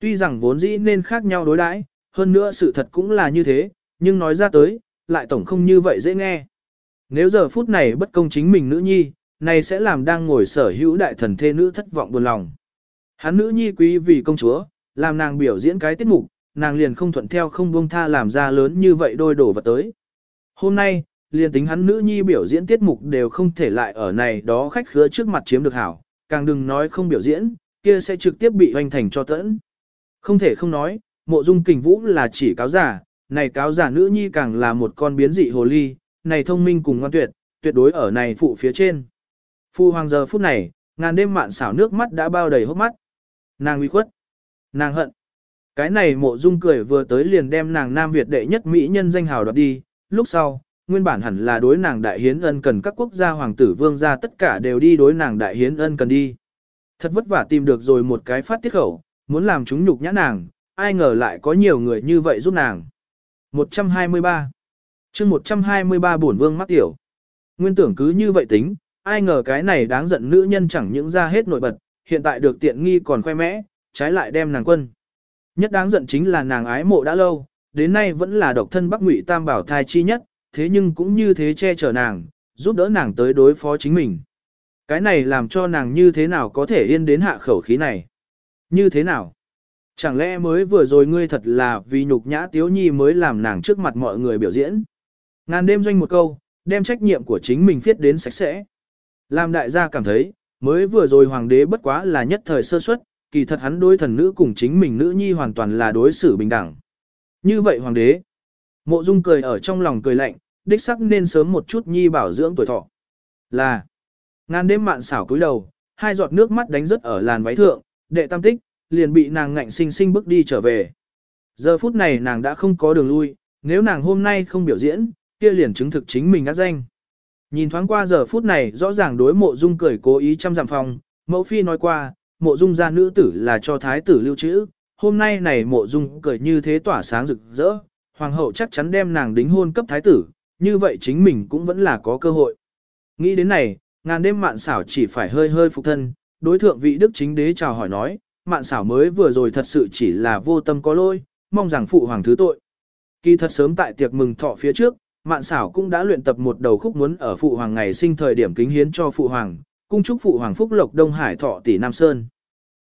Tuy rằng vốn dĩ nên khác nhau đối đãi, hơn nữa sự thật cũng là như thế, nhưng nói ra tới, lại tổng không như vậy dễ nghe. Nếu giờ phút này bất công chính mình nữ nhi, này sẽ làm đang ngồi sở hữu đại thần thê nữ thất vọng buồn lòng. Hắn nữ nhi quý vì công chúa, làm nàng biểu diễn cái tiết mục, nàng liền không thuận theo không buông tha làm ra lớn như vậy đôi đổ vật tới. Hôm nay, liền tính hắn nữ nhi biểu diễn tiết mục đều không thể lại ở này đó khách khứa trước mặt chiếm được hảo, càng đừng nói không biểu diễn, kia sẽ trực tiếp bị hoành thành cho tẫn. Không thể không nói, mộ dung kình vũ là chỉ cáo giả, này cáo giả nữ nhi càng là một con biến dị hồ ly, này thông minh cùng ngoan tuyệt, tuyệt đối ở này phụ phía trên. Phu hoàng giờ phút này, ngàn đêm mạn xảo nước mắt đã bao đầy hốc mắt. Nàng uy khuất, nàng hận. Cái này mộ dung cười vừa tới liền đem nàng Nam Việt đệ nhất Mỹ nhân danh hào đoạt đi, lúc sau, nguyên bản hẳn là đối nàng đại hiến ân cần các quốc gia hoàng tử vương gia tất cả đều đi đối nàng đại hiến ân cần đi. Thật vất vả tìm được rồi một cái phát tiết khẩu, muốn làm chúng nhục nhã nàng, ai ngờ lại có nhiều người như vậy giúp nàng. 123 chương 123 bổn vương mắc tiểu. Nguyên tưởng cứ như vậy tính, ai ngờ cái này đáng giận nữ nhân chẳng những ra hết nổi bật, hiện tại được tiện nghi còn khoe mẽ, trái lại đem nàng quân. Nhất đáng giận chính là nàng ái mộ đã lâu, đến nay vẫn là độc thân Bắc Ngụy Tam Bảo thai chi nhất, thế nhưng cũng như thế che chở nàng, giúp đỡ nàng tới đối phó chính mình. Cái này làm cho nàng như thế nào có thể yên đến hạ khẩu khí này? Như thế nào? Chẳng lẽ mới vừa rồi ngươi thật là vì nhục nhã tiếu nhi mới làm nàng trước mặt mọi người biểu diễn? Ngàn đêm doanh một câu, đem trách nhiệm của chính mình viết đến sạch sẽ. Làm đại gia cảm thấy, mới vừa rồi hoàng đế bất quá là nhất thời sơ suất, kỳ thật hắn đối thần nữ cùng chính mình nữ nhi hoàn toàn là đối xử bình đẳng. Như vậy hoàng đế, mộ dung cười ở trong lòng cười lạnh, đích sắc nên sớm một chút nhi bảo dưỡng tuổi thọ. Là, ngàn đêm mạn xảo cúi đầu, hai giọt nước mắt đánh rớt ở làn váy thượng, đệ tam tích, liền bị nàng ngạnh sinh sinh bước đi trở về. Giờ phút này nàng đã không có đường lui, nếu nàng hôm nay không biểu diễn, kia liền chứng thực chính mình ác danh. Nhìn thoáng qua giờ phút này rõ ràng đối mộ dung cười cố ý chăm dặm phòng, mẫu phi nói qua, mộ dung gia nữ tử là cho thái tử lưu trữ, hôm nay này mộ dung cười như thế tỏa sáng rực rỡ, hoàng hậu chắc chắn đem nàng đính hôn cấp thái tử, như vậy chính mình cũng vẫn là có cơ hội. Nghĩ đến này, ngàn đêm mạn xảo chỉ phải hơi hơi phục thân, đối thượng vị đức chính đế chào hỏi nói, mạn xảo mới vừa rồi thật sự chỉ là vô tâm có lỗi, mong rằng phụ hoàng thứ tội. Kỳ thật sớm tại tiệc mừng thọ phía trước, mạn xảo cũng đã luyện tập một đầu khúc muốn ở phụ hoàng ngày sinh thời điểm kính hiến cho phụ hoàng, cung chúc phụ hoàng phúc lộc Đông Hải thọ tỷ Nam Sơn.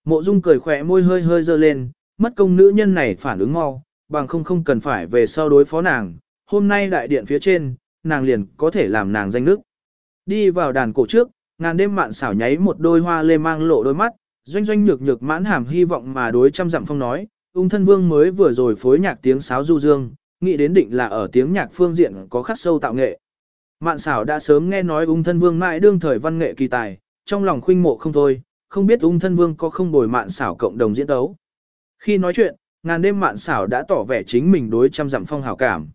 Mộ Dung cười khỏe môi hơi hơi dơ lên, mất công nữ nhân này phản ứng mau, bằng không không cần phải về sau đối phó nàng, hôm nay đại điện phía trên, nàng liền có thể làm nàng danh nước. Đi vào đàn cổ trước, ngàn đêm mạn xảo nháy một đôi hoa lê mang lộ đôi mắt, doanh doanh nhược nhược mãn hàm hy vọng mà đối trăm dặm phong nói, ung thân vương mới vừa rồi phối nhạc tiếng sáo du dương, nghĩ đến định là ở tiếng nhạc phương diện có khắc sâu tạo nghệ. Mạn xảo đã sớm nghe nói ung thân vương mãi đương thời văn nghệ kỳ tài, trong lòng khuynh mộ không thôi, không biết ung thân vương có không bồi mạn xảo cộng đồng diễn đấu. Khi nói chuyện, ngàn đêm mạn xảo đã tỏ vẻ chính mình đối trăm dặm phong hảo cảm.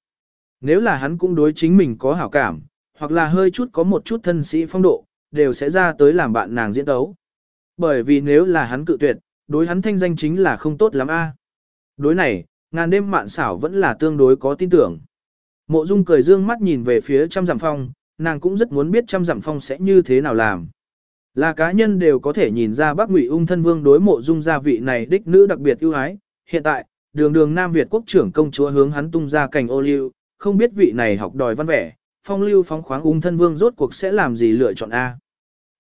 Nếu là hắn cũng đối chính mình có hảo cảm, hoặc là hơi chút có một chút thân sĩ phong độ, đều sẽ ra tới làm bạn nàng diễn đấu. Bởi vì nếu là hắn cự tuyệt, đối hắn thanh danh chính là không tốt lắm a. Đối này, ngàn đêm mạn xảo vẫn là tương đối có tin tưởng. Mộ Dung cười dương mắt nhìn về phía trăm dặm phong, nàng cũng rất muốn biết trăm dặm phong sẽ như thế nào làm. Là cá nhân đều có thể nhìn ra bác ngụy ung thân vương đối mộ dung gia vị này đích nữ đặc biệt ưu ái. Hiện tại, đường đường Nam Việt quốc trưởng công chúa hướng hắn tung ra cành ô liu, không biết vị này học đòi văn vẻ, phong lưu phóng khoáng ung thân vương rốt cuộc sẽ làm gì lựa chọn A.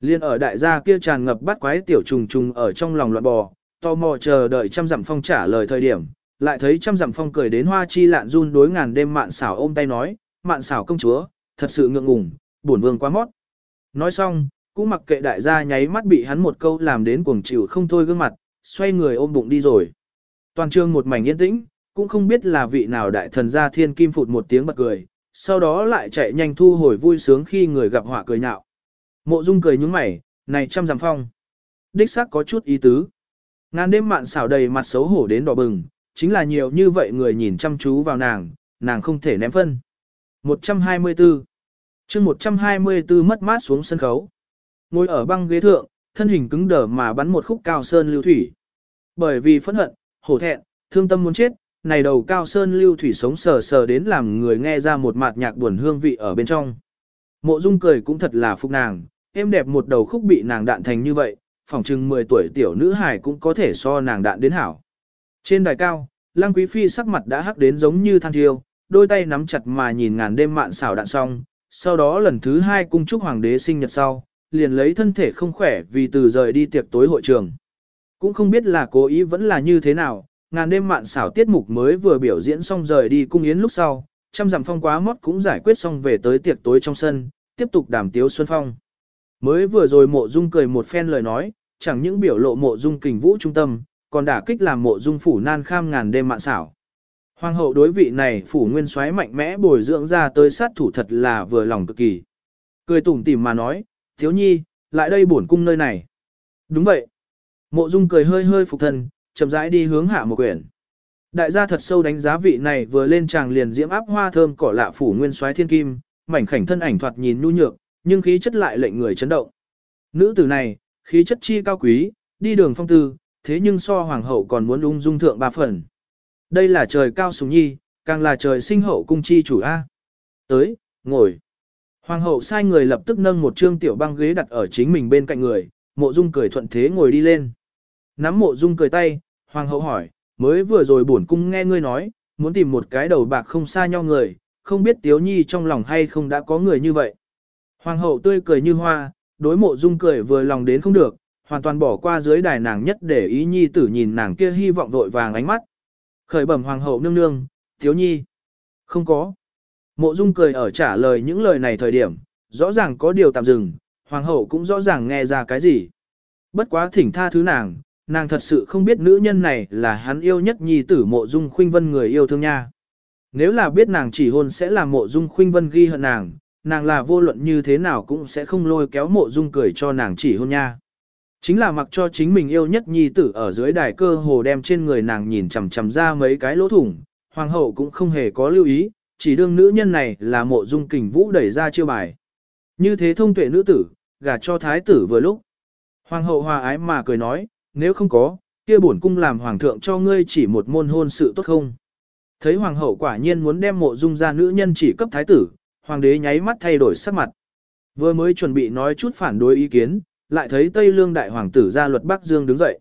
Liên ở đại gia kia tràn ngập bắt quái tiểu trùng trùng ở trong lòng loạn bò, tò mò chờ đợi trăm dặm phong trả lời thời điểm, lại thấy trăm dặm phong cười đến hoa chi lạn run đối ngàn đêm mạn xảo ôm tay nói, mạn xảo công chúa, thật sự ngượng ngùng, bổn vương quá mót. Nói xong, cũng mặc kệ đại gia nháy mắt bị hắn một câu làm đến cuồng chịu không thôi gương mặt, xoay người ôm bụng đi rồi. Toàn trường một mảnh yên tĩnh, cũng không biết là vị nào đại thần gia thiên kim phụt một tiếng bật cười, sau đó lại chạy nhanh thu hồi vui sướng khi người gặp họa cười nhạo. Mộ Dung cười nhướng mày, này trăm giảm phong. Đích xác có chút ý tứ. Ngàn đêm mạn xảo đầy mặt xấu hổ đến đỏ bừng, chính là nhiều như vậy người nhìn chăm chú vào nàng, nàng không thể ném phân. 124 chương 124 mất mát xuống sân khấu. Ngồi ở băng ghế thượng, thân hình cứng đờ mà bắn một khúc cao sơn lưu thủy. Bởi vì phẫn hận, hổ thẹn, thương tâm muốn chết, này đầu cao sơn lưu thủy sống sờ sờ đến làm người nghe ra một mạt nhạc buồn hương vị ở bên trong. Mộ Dung cười cũng thật là phúc nàng, em đẹp một đầu khúc bị nàng đạn thành như vậy, phỏng chừng 10 tuổi tiểu nữ hài cũng có thể so nàng đạn đến hảo. Trên đài cao, Lăng Quý Phi sắc mặt đã hắc đến giống như than thiêu, đôi tay nắm chặt mà nhìn ngàn đêm mạn xảo đạn xong, sau đó lần thứ hai cung chúc hoàng đế sinh nhật sau, liền lấy thân thể không khỏe vì từ rời đi tiệc tối hội trường. Cũng không biết là cố ý vẫn là như thế nào, ngàn đêm mạn xảo tiết mục mới vừa biểu diễn xong rời đi cung yến lúc sau, trăm dặm phong quá mót cũng giải quyết xong về tới tiệc tối trong sân, tiếp tục đàm tiếu xuân phong. Mới vừa rồi mộ dung cười một phen lời nói, chẳng những biểu lộ mộ dung kình vũ trung tâm, còn đả kích làm mộ dung phủ nan kham ngàn đêm mạn xảo. Hoàng hậu đối vị này phủ nguyên soái mạnh mẽ bồi dưỡng ra tới sát thủ thật là vừa lòng cực kỳ. Cười tủm tỉm mà nói, thiếu nhi, lại đây bổn cung nơi này. Đúng vậy. Mộ dung cười hơi hơi phục thân, chậm rãi đi hướng hạ một quyển. Đại gia thật sâu đánh giá vị này vừa lên tràng liền diễm áp hoa thơm cỏ lạ phủ nguyên soái thiên kim, mảnh khảnh thân ảnh thoạt nhìn nhu nhược, nhưng khí chất lại lệnh người chấn động. Nữ tử này, khí chất chi cao quý, đi đường phong tư, thế nhưng so hoàng hậu còn muốn ung dung thượng ba phần. Đây là trời cao sùng nhi, càng là trời sinh hậu cung chi chủ A. Tới, ngồi. Hoàng hậu sai người lập tức nâng một trương tiểu băng ghế đặt ở chính mình bên cạnh người, mộ dung cười thuận thế ngồi đi lên. Nắm mộ dung cười tay, hoàng hậu hỏi, mới vừa rồi bổn cung nghe ngươi nói, muốn tìm một cái đầu bạc không xa nhau người, không biết tiếu nhi trong lòng hay không đã có người như vậy. Hoàng hậu tươi cười như hoa, đối mộ dung cười vừa lòng đến không được, hoàn toàn bỏ qua dưới đài nàng nhất để ý nhi tử nhìn nàng kia hy vọng vội vàng ánh mắt. Khởi bẩm hoàng hậu nương nương, tiếu nhi. Không có. Mộ dung cười ở trả lời những lời này thời điểm, rõ ràng có điều tạm dừng, hoàng hậu cũng rõ ràng nghe ra cái gì. Bất quá thỉnh tha thứ nàng, nàng thật sự không biết nữ nhân này là hắn yêu nhất nhi tử mộ dung khuynh vân người yêu thương nha. Nếu là biết nàng chỉ hôn sẽ làm mộ dung khuynh vân ghi hận nàng, nàng là vô luận như thế nào cũng sẽ không lôi kéo mộ dung cười cho nàng chỉ hôn nha. Chính là mặc cho chính mình yêu nhất nhi tử ở dưới đài cơ hồ đem trên người nàng nhìn chằm chằm ra mấy cái lỗ thủng, hoàng hậu cũng không hề có lưu ý, chỉ đương nữ nhân này là mộ dung kình vũ đẩy ra chiêu bài. Như thế thông tuệ nữ tử, gả cho thái tử vừa lúc. Hoàng hậu hòa ái mà cười nói, nếu không có, kia bổn cung làm hoàng thượng cho ngươi chỉ một môn hôn sự tốt không. Thấy hoàng hậu quả nhiên muốn đem mộ dung ra nữ nhân chỉ cấp thái tử, hoàng đế nháy mắt thay đổi sắc mặt. Vừa mới chuẩn bị nói chút phản đối ý kiến, lại thấy Tây Lương đại hoàng tử ra luật Bắc Dương đứng dậy.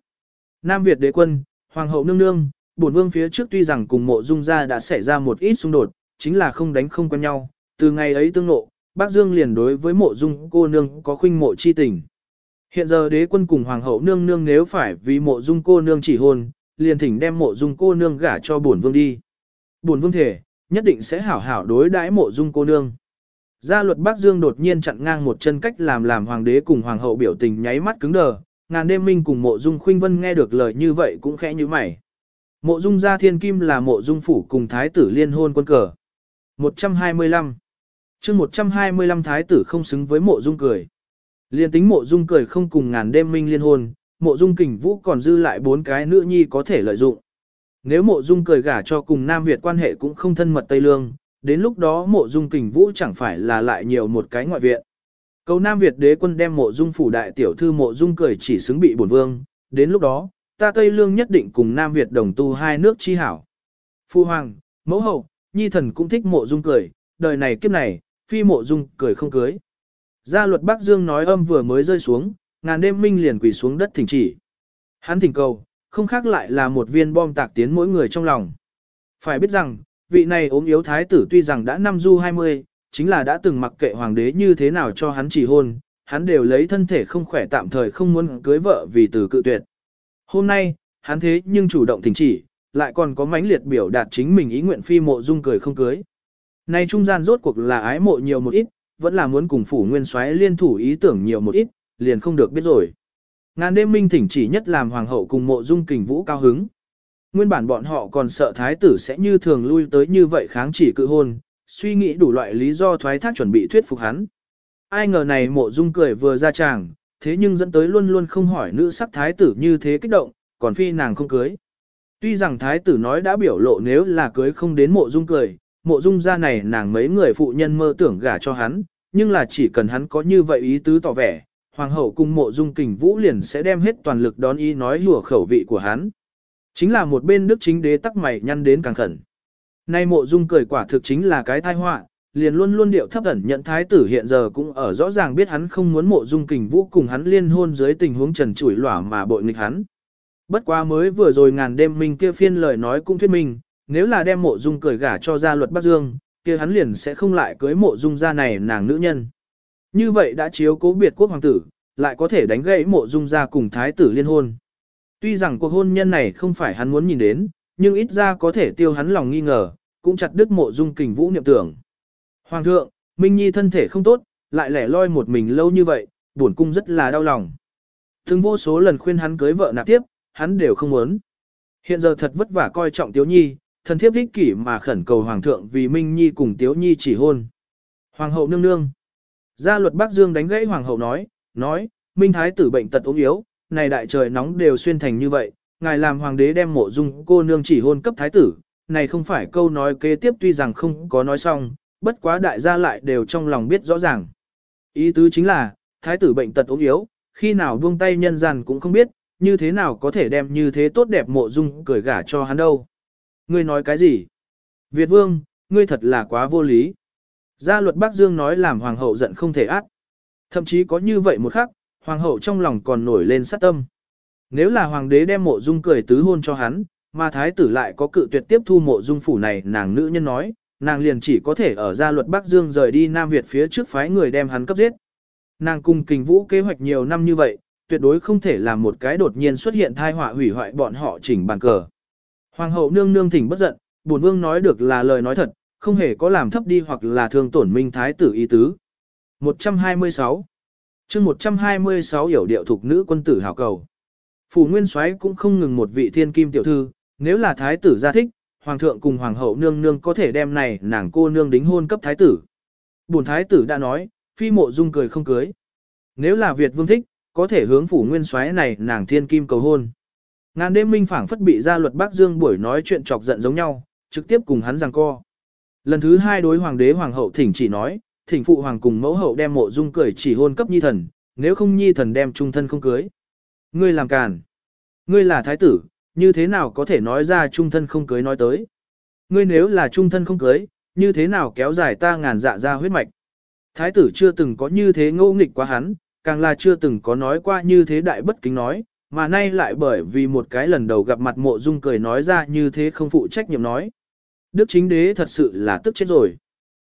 Nam Việt đế quân, hoàng hậu nương nương, bổn vương phía trước tuy rằng cùng mộ dung gia đã xảy ra một ít xung đột, chính là không đánh không quen nhau, từ ngày ấy tương nộ, Bắc Dương liền đối với mộ dung cô nương có khuynh mộ chi tình. Hiện giờ đế quân cùng hoàng hậu nương nương nếu phải vì mộ dung cô nương chỉ hôn, liền thỉnh đem mộ dung cô nương gả cho bổn vương đi. Bổn vương thể, nhất định sẽ hảo hảo đối đãi mộ dung cô nương. Gia luật Bắc Dương đột nhiên chặn ngang một chân cách làm làm hoàng đế cùng hoàng hậu biểu tình nháy mắt cứng đờ, ngàn đêm minh cùng mộ dung khuynh vân nghe được lời như vậy cũng khẽ như mày. Mộ dung gia thiên kim là mộ dung phủ cùng thái tử liên hôn quân cờ. 125 chương 125 thái tử không xứng với mộ dung cười. Liên tính mộ dung cười không cùng ngàn đêm minh liên hôn, mộ dung kình vũ còn dư lại bốn cái nữ nhi có thể lợi dụng. Nếu mộ dung cười gả cho cùng Nam Việt quan hệ cũng không thân mật Tây Lương, đến lúc đó mộ dung kình vũ chẳng phải là lại nhiều một cái ngoại viện. Cầu Nam Việt đế quân đem mộ dung phủ đại tiểu thư mộ dung cười chỉ xứng bị bổn vương, đến lúc đó, ta Tây Lương nhất định cùng Nam Việt đồng tu hai nước chi hảo. Phu Hoàng, mẫu hậu, nhi thần cũng thích mộ dung cười, đời này kiếp này, phi mộ dung cười không cưới. Gia luật Bắc Dương nói âm vừa mới rơi xuống, ngàn đêm minh liền quỳ xuống đất thỉnh chỉ. Hắn thỉnh cầu, không khác lại là một viên bom tạc tiến mỗi người trong lòng. Phải biết rằng, vị này ốm yếu thái tử tuy rằng đã năm du 20, chính là đã từng mặc kệ hoàng đế như thế nào cho hắn chỉ hôn, hắn đều lấy thân thể không khỏe tạm thời không muốn cưới vợ vì từ cự tuyệt. Hôm nay, hắn thế nhưng chủ động thỉnh chỉ, lại còn có mãnh liệt biểu đạt chính mình ý nguyện phi mộ dung cười không cưới. Nay trung gian rốt cuộc là ái mộ nhiều một ít, vẫn là muốn cùng phủ nguyên soái liên thủ ý tưởng nhiều một ít, liền không được biết rồi. Ngàn đêm minh thỉnh chỉ nhất làm hoàng hậu cùng mộ dung kình vũ cao hứng. Nguyên bản bọn họ còn sợ thái tử sẽ như thường lui tới như vậy kháng chỉ cự hôn, suy nghĩ đủ loại lý do thoái thác chuẩn bị thuyết phục hắn. Ai ngờ này mộ dung cười vừa ra tràng, thế nhưng dẫn tới luôn luôn không hỏi nữ sắc thái tử như thế kích động, còn phi nàng không cưới. Tuy rằng thái tử nói đã biểu lộ nếu là cưới không đến mộ dung cười, mộ dung ra này nàng mấy người phụ nhân mơ tưởng gả cho hắn, nhưng là chỉ cần hắn có như vậy ý tứ tỏ vẻ, hoàng hậu cùng mộ dung kình vũ liền sẽ đem hết toàn lực đón ý nói hùa khẩu vị của hắn. Chính là một bên đức chính đế tắc mày nhăn đến càng khẩn. Nay mộ dung cười quả thực chính là cái tai họa, liền luôn luôn điệu thấp ẩn nhận thái tử hiện giờ cũng ở rõ ràng biết hắn không muốn mộ dung kình vũ cùng hắn liên hôn dưới tình huống trần trụi lỏa mà bội nghịch hắn. Bất quá mới vừa rồi ngàn đêm mình kia phiên lời nói cũng thuyết minh, nếu là đem mộ dung cười gả cho gia luật Bắc Dương, kia hắn liền sẽ không lại cưới mộ dung gia này nàng nữ nhân. Như vậy đã chiếu cố biệt quốc hoàng tử, lại có thể đánh gãy mộ dung gia cùng thái tử liên hôn. Tuy rằng cuộc hôn nhân này không phải hắn muốn nhìn đến, nhưng ít ra có thể tiêu hắn lòng nghi ngờ, cũng chặt đứt mộ dung kình vũ niệm tưởng. Hoàng thượng, Minh Nhi thân thể không tốt, lại lẻ loi một mình lâu như vậy, buồn cung rất là đau lòng. Từng vô số lần khuyên hắn cưới vợ nạp tiếp, hắn đều không muốn. Hiện giờ thật vất vả coi trọng Tiếu Nhi, thần thiếp ích kỷ mà khẩn cầu Hoàng thượng vì Minh Nhi cùng Tiếu Nhi chỉ hôn. Hoàng hậu nương nương. Gia luật Bắc Dương đánh gãy Hoàng hậu nói, nói, Minh Thái tử bệnh tật ốm yếu, này đại trời nóng đều xuyên thành như vậy, ngài làm Hoàng đế đem mộ dung cô nương chỉ hôn cấp Thái tử, này không phải câu nói kế tiếp tuy rằng không có nói xong, bất quá đại gia lại đều trong lòng biết rõ ràng. Ý tứ chính là, thái tử bệnh tật ốm yếu, khi nào buông tay nhân gian cũng không biết, như thế nào có thể đem như thế tốt đẹp mộ dung cười gả cho hắn đâu. Ngươi nói cái gì? Việt vương, ngươi thật là quá vô lý. Gia luật Bắc Dương nói làm hoàng hậu giận không thể át. Thậm chí có như vậy một khắc, hoàng hậu trong lòng còn nổi lên sát tâm. Nếu là hoàng đế đem mộ dung cười tứ hôn cho hắn, mà thái tử lại có cự tuyệt tiếp thu mộ dung phủ này nàng nữ nhân nói, nàng liền chỉ có thể ở gia luật Bắc Dương rời đi Nam Việt phía trước phái người đem hắn cấp giết. Nàng cùng kình vũ kế hoạch nhiều năm như vậy, tuyệt đối không thể làm một cái đột nhiên xuất hiện thai họa hủy hoại bọn họ chỉnh bàn cờ. Hoàng hậu nương nương thỉnh bất giận, bổn vương nói được là lời nói thật, không hề có làm thấp đi hoặc là thương tổn minh thái tử ý tứ. 126 chương 126 hiểu điệu thuộc nữ quân tử hảo cầu. Phủ Nguyên Soái cũng không ngừng một vị thiên kim tiểu thư, nếu là thái tử gia thích, hoàng thượng cùng hoàng hậu nương nương có thể đem này nàng cô nương đính hôn cấp thái tử. Bổn thái tử đã nói, phi mộ dung cười không cưới. Nếu là Việt vương thích, có thể hướng phủ Nguyên Soái này nàng thiên kim cầu hôn. Ngàn đêm minh phảng phất bị gia luật Bắc Dương buổi nói chuyện chọc giận giống nhau, trực tiếp cùng hắn giằng co. Lần thứ hai đối hoàng đế hoàng hậu thỉnh chỉ nói, thỉnh phụ hoàng cùng mẫu hậu đem mộ dung cười chỉ hôn cấp nhi thần, nếu không nhi thần đem trung thân không cưới. Ngươi làm càn. Ngươi là thái tử, như thế nào có thể nói ra trung thân không cưới nói tới. Ngươi nếu là trung thân không cưới, như thế nào kéo dài ta ngàn dạ ra huyết mạch. Thái tử chưa từng có như thế ngô nghịch quá hắn, càng là chưa từng có nói qua như thế đại bất kính nói, mà nay lại bởi vì một cái lần đầu gặp mặt mộ dung cười nói ra như thế không phụ trách nhiệm nói. Đức chính đế thật sự là tức chết rồi.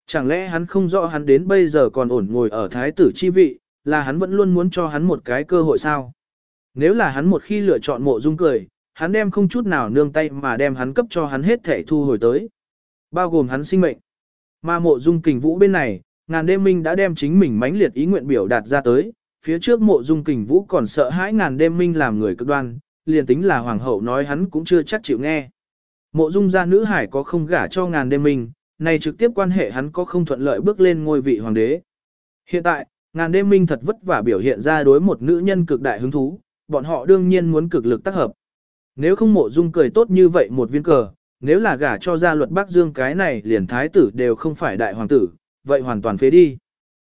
Chẳng lẽ hắn không rõ hắn đến bây giờ còn ổn ngồi ở thái tử chi vị, là hắn vẫn luôn muốn cho hắn một cái cơ hội sao? Nếu là hắn một khi lựa chọn mộ dung cười, hắn đem không chút nào nương tay mà đem hắn cấp cho hắn hết thể thu hồi tới. Bao gồm hắn sinh mệnh. Mà mộ dung kình vũ bên này, ngàn đêm minh đã đem chính mình mãnh liệt ý nguyện biểu đạt ra tới, phía trước mộ dung kình vũ còn sợ hãi ngàn đêm minh làm người cực đoan, liền tính là hoàng hậu nói hắn cũng chưa chắc chịu nghe. Mộ dung gia nữ hải có không gả cho ngàn đêm minh, này trực tiếp quan hệ hắn có không thuận lợi bước lên ngôi vị hoàng đế. Hiện tại, ngàn đêm minh thật vất vả biểu hiện ra đối một nữ nhân cực đại hứng thú, bọn họ đương nhiên muốn cực lực tác hợp. Nếu không mộ dung cười tốt như vậy một viên cờ, nếu là gả cho gia luật Bắc Dương cái này liền thái tử đều không phải đại hoàng tử, vậy hoàn toàn phế đi.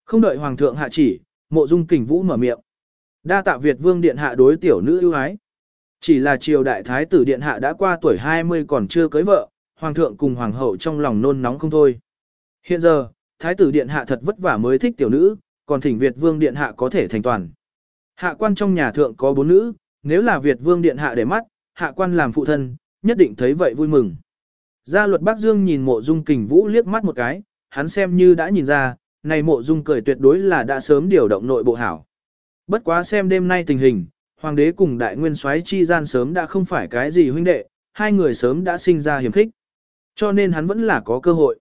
Không đợi hoàng thượng hạ chỉ, mộ dung kình vũ mở miệng. Đa tạ Việt vương điện hạ đối tiểu nữ ưu ái. Chỉ là triều đại thái tử điện hạ đã qua tuổi 20 còn chưa cưới vợ, hoàng thượng cùng hoàng hậu trong lòng nôn nóng không thôi. Hiện giờ, thái tử điện hạ thật vất vả mới thích tiểu nữ, còn thỉnh Việt vương điện hạ có thể thành toàn. Hạ quan trong nhà thượng có bốn nữ, nếu là Việt vương điện hạ để mắt, hạ quan làm phụ thân, nhất định thấy vậy vui mừng. Gia luật Bắc Dương nhìn mộ dung kình vũ liếc mắt một cái, hắn xem như đã nhìn ra, này mộ dung cười tuyệt đối là đã sớm điều động nội bộ hảo. Bất quá xem đêm nay tình hình, hoàng đế cùng đại nguyên soái chi gian sớm đã không phải cái gì huynh đệ, hai người sớm đã sinh ra hiểm khích. Cho nên hắn vẫn là có cơ hội.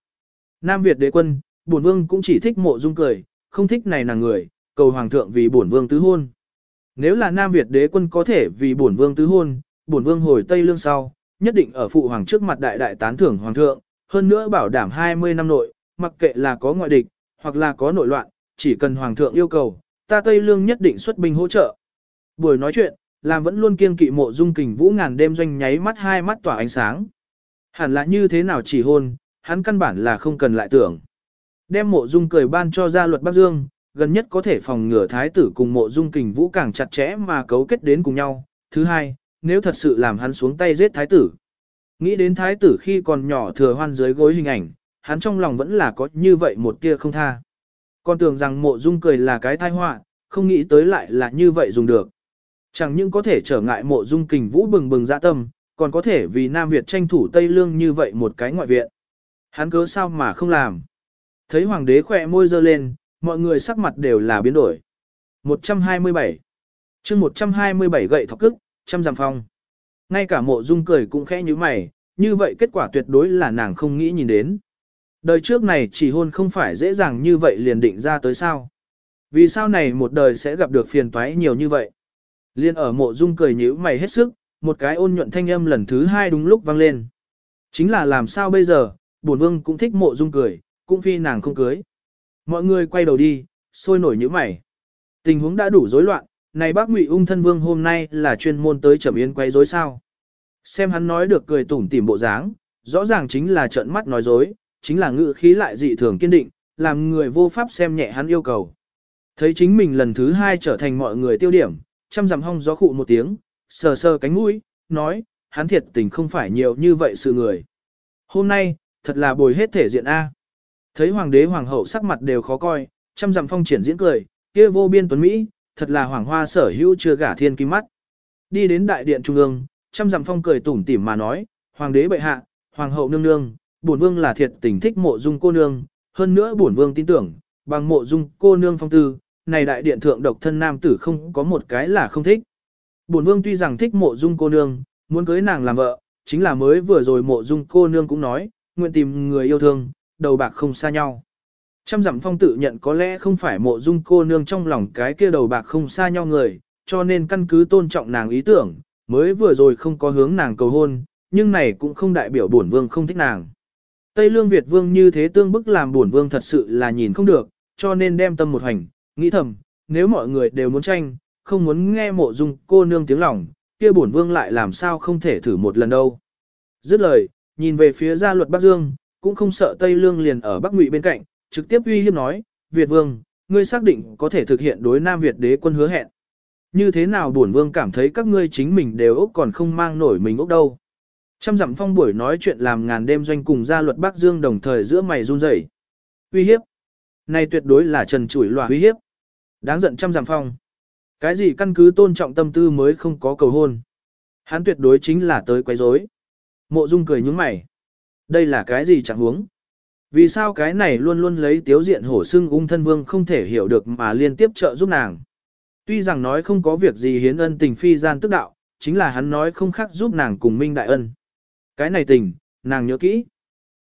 Nam Việt đế quân, bổn vương cũng chỉ thích mộ dung cười, không thích này nàng người, cầu hoàng thượng vì bổn vương tứ hôn. Nếu là Nam Việt đế quân có thể vì bổn vương tứ hôn, bổn vương hồi Tây Lương sau, nhất định ở phụ hoàng trước mặt đại đại tán thưởng hoàng thượng, hơn nữa bảo đảm 20 năm nội, mặc kệ là có ngoại địch, hoặc là có nội loạn, chỉ cần hoàng thượng yêu cầu, ta Tây Lương nhất định xuất binh hỗ trợ. Buổi nói chuyện, làm vẫn luôn kiên kỵ mộ dung kình vũ ngàn đêm doanh nháy mắt hai mắt tỏa ánh sáng. Hẳn là như thế nào chỉ hôn, hắn căn bản là không cần lại tưởng. Đem mộ dung cười ban cho ra luật Bắc Dương, gần nhất có thể phòng ngừa thái tử cùng mộ dung kình vũ càng chặt chẽ mà cấu kết đến cùng nhau. Thứ hai, nếu thật sự làm hắn xuống tay giết thái tử. Nghĩ đến thái tử khi còn nhỏ thừa hoan dưới gối hình ảnh, hắn trong lòng vẫn là có như vậy một tia không tha. Còn tưởng rằng mộ dung cười là cái tai họa, không nghĩ tới lại là như vậy dùng được. Chẳng những có thể trở ngại mộ dung kình vũ bừng bừng dạ tâm, còn có thể vì Nam Việt tranh thủ Tây Lương như vậy một cái ngoại viện. Hắn cớ sao mà không làm. Thấy hoàng đế khỏe môi dơ lên, mọi người sắc mặt đều là biến đổi. 127 chương 127 gậy thọc cức, trăm giảm phong. Ngay cả mộ dung cười cũng khẽ như mày, như vậy kết quả tuyệt đối là nàng không nghĩ nhìn đến. Đời trước này chỉ hôn không phải dễ dàng như vậy liền định ra tới sao. Vì sao này một đời sẽ gặp được phiền toái nhiều như vậy. Liên ở mộ dung cười nhíu mày hết sức, một cái ôn nhuận thanh âm lần thứ hai đúng lúc vang lên. Chính là làm sao bây giờ, bổn vương cũng thích mộ dung cười, cũng phi nàng không cưới. Mọi người quay đầu đi, sôi nổi nhíu mày. Tình huống đã đủ rối loạn, này bác ngụy ung thân vương hôm nay là chuyên môn tới trầm yên quay rối sao. Xem hắn nói được cười tủm tỉm bộ dáng, rõ ràng chính là trợn mắt nói dối, chính là ngữ khí lại dị thường kiên định, làm người vô pháp xem nhẹ hắn yêu cầu. Thấy chính mình lần thứ hai trở thành mọi người tiêu điểm, chăm dặm hong gió khụ một tiếng, sờ sờ cánh mũi, nói, hắn thiệt tình không phải nhiều như vậy sự người. Hôm nay, thật là bồi hết thể diện A. Thấy hoàng đế hoàng hậu sắc mặt đều khó coi, chăm dặm phong triển diễn cười, kia vô biên tuấn Mỹ, thật là hoàng hoa sở hữu chưa gả thiên kim mắt. Đi đến đại điện trung ương, chăm dặm phong cười tủm tỉm mà nói, hoàng đế bệ hạ, hoàng hậu nương nương, bổn vương là thiệt tình thích mộ dung cô nương, hơn nữa bổn vương tin tưởng, bằng mộ dung cô nương phong tư, này đại điện thượng độc thân nam tử không có một cái là không thích. Bổn vương tuy rằng thích mộ dung cô nương, muốn cưới nàng làm vợ, chính là mới vừa rồi mộ dung cô nương cũng nói, nguyện tìm người yêu thương, đầu bạc không xa nhau. Trăm dặm phong tự nhận có lẽ không phải mộ dung cô nương trong lòng cái kia đầu bạc không xa nhau người, cho nên căn cứ tôn trọng nàng ý tưởng, mới vừa rồi không có hướng nàng cầu hôn, nhưng này cũng không đại biểu bổn vương không thích nàng. Tây lương Việt vương như thế tương bức làm buồn vương thật sự là nhìn không được, cho nên đem tâm một hành, nghĩ thầm, nếu mọi người đều muốn tranh, không muốn nghe mộ dung cô nương tiếng lòng, kia bổn vương lại làm sao không thể thử một lần đâu. Dứt lời, nhìn về phía gia luật Bắc Dương, cũng không sợ Tây Lương liền ở Bắc Ngụy bên cạnh, trực tiếp uy hiếp nói, Việt vương, ngươi xác định có thể thực hiện đối Nam Việt đế quân hứa hẹn. Như thế nào bổn vương cảm thấy các ngươi chính mình đều ốc còn không mang nổi mình ốc đâu. Trăm dặm phong buổi nói chuyện làm ngàn đêm doanh cùng gia luật Bắc Dương đồng thời giữa mày run rẩy. Uy hiếp. Này tuyệt đối là trần chủi loà uy hiếp. Đáng giận trăm dặm phong. Cái gì căn cứ tôn trọng tâm tư mới không có cầu hôn. Hắn tuyệt đối chính là tới quấy rối. Mộ Dung cười nhướng mày. Đây là cái gì chẳng huống? Vì sao cái này luôn luôn lấy tiếu diện hổ sưng ung thân vương không thể hiểu được mà liên tiếp trợ giúp nàng? Tuy rằng nói không có việc gì hiến ân tình phi gian tức đạo, chính là hắn nói không khác giúp nàng cùng minh đại ân. Cái này tình, nàng nhớ kỹ.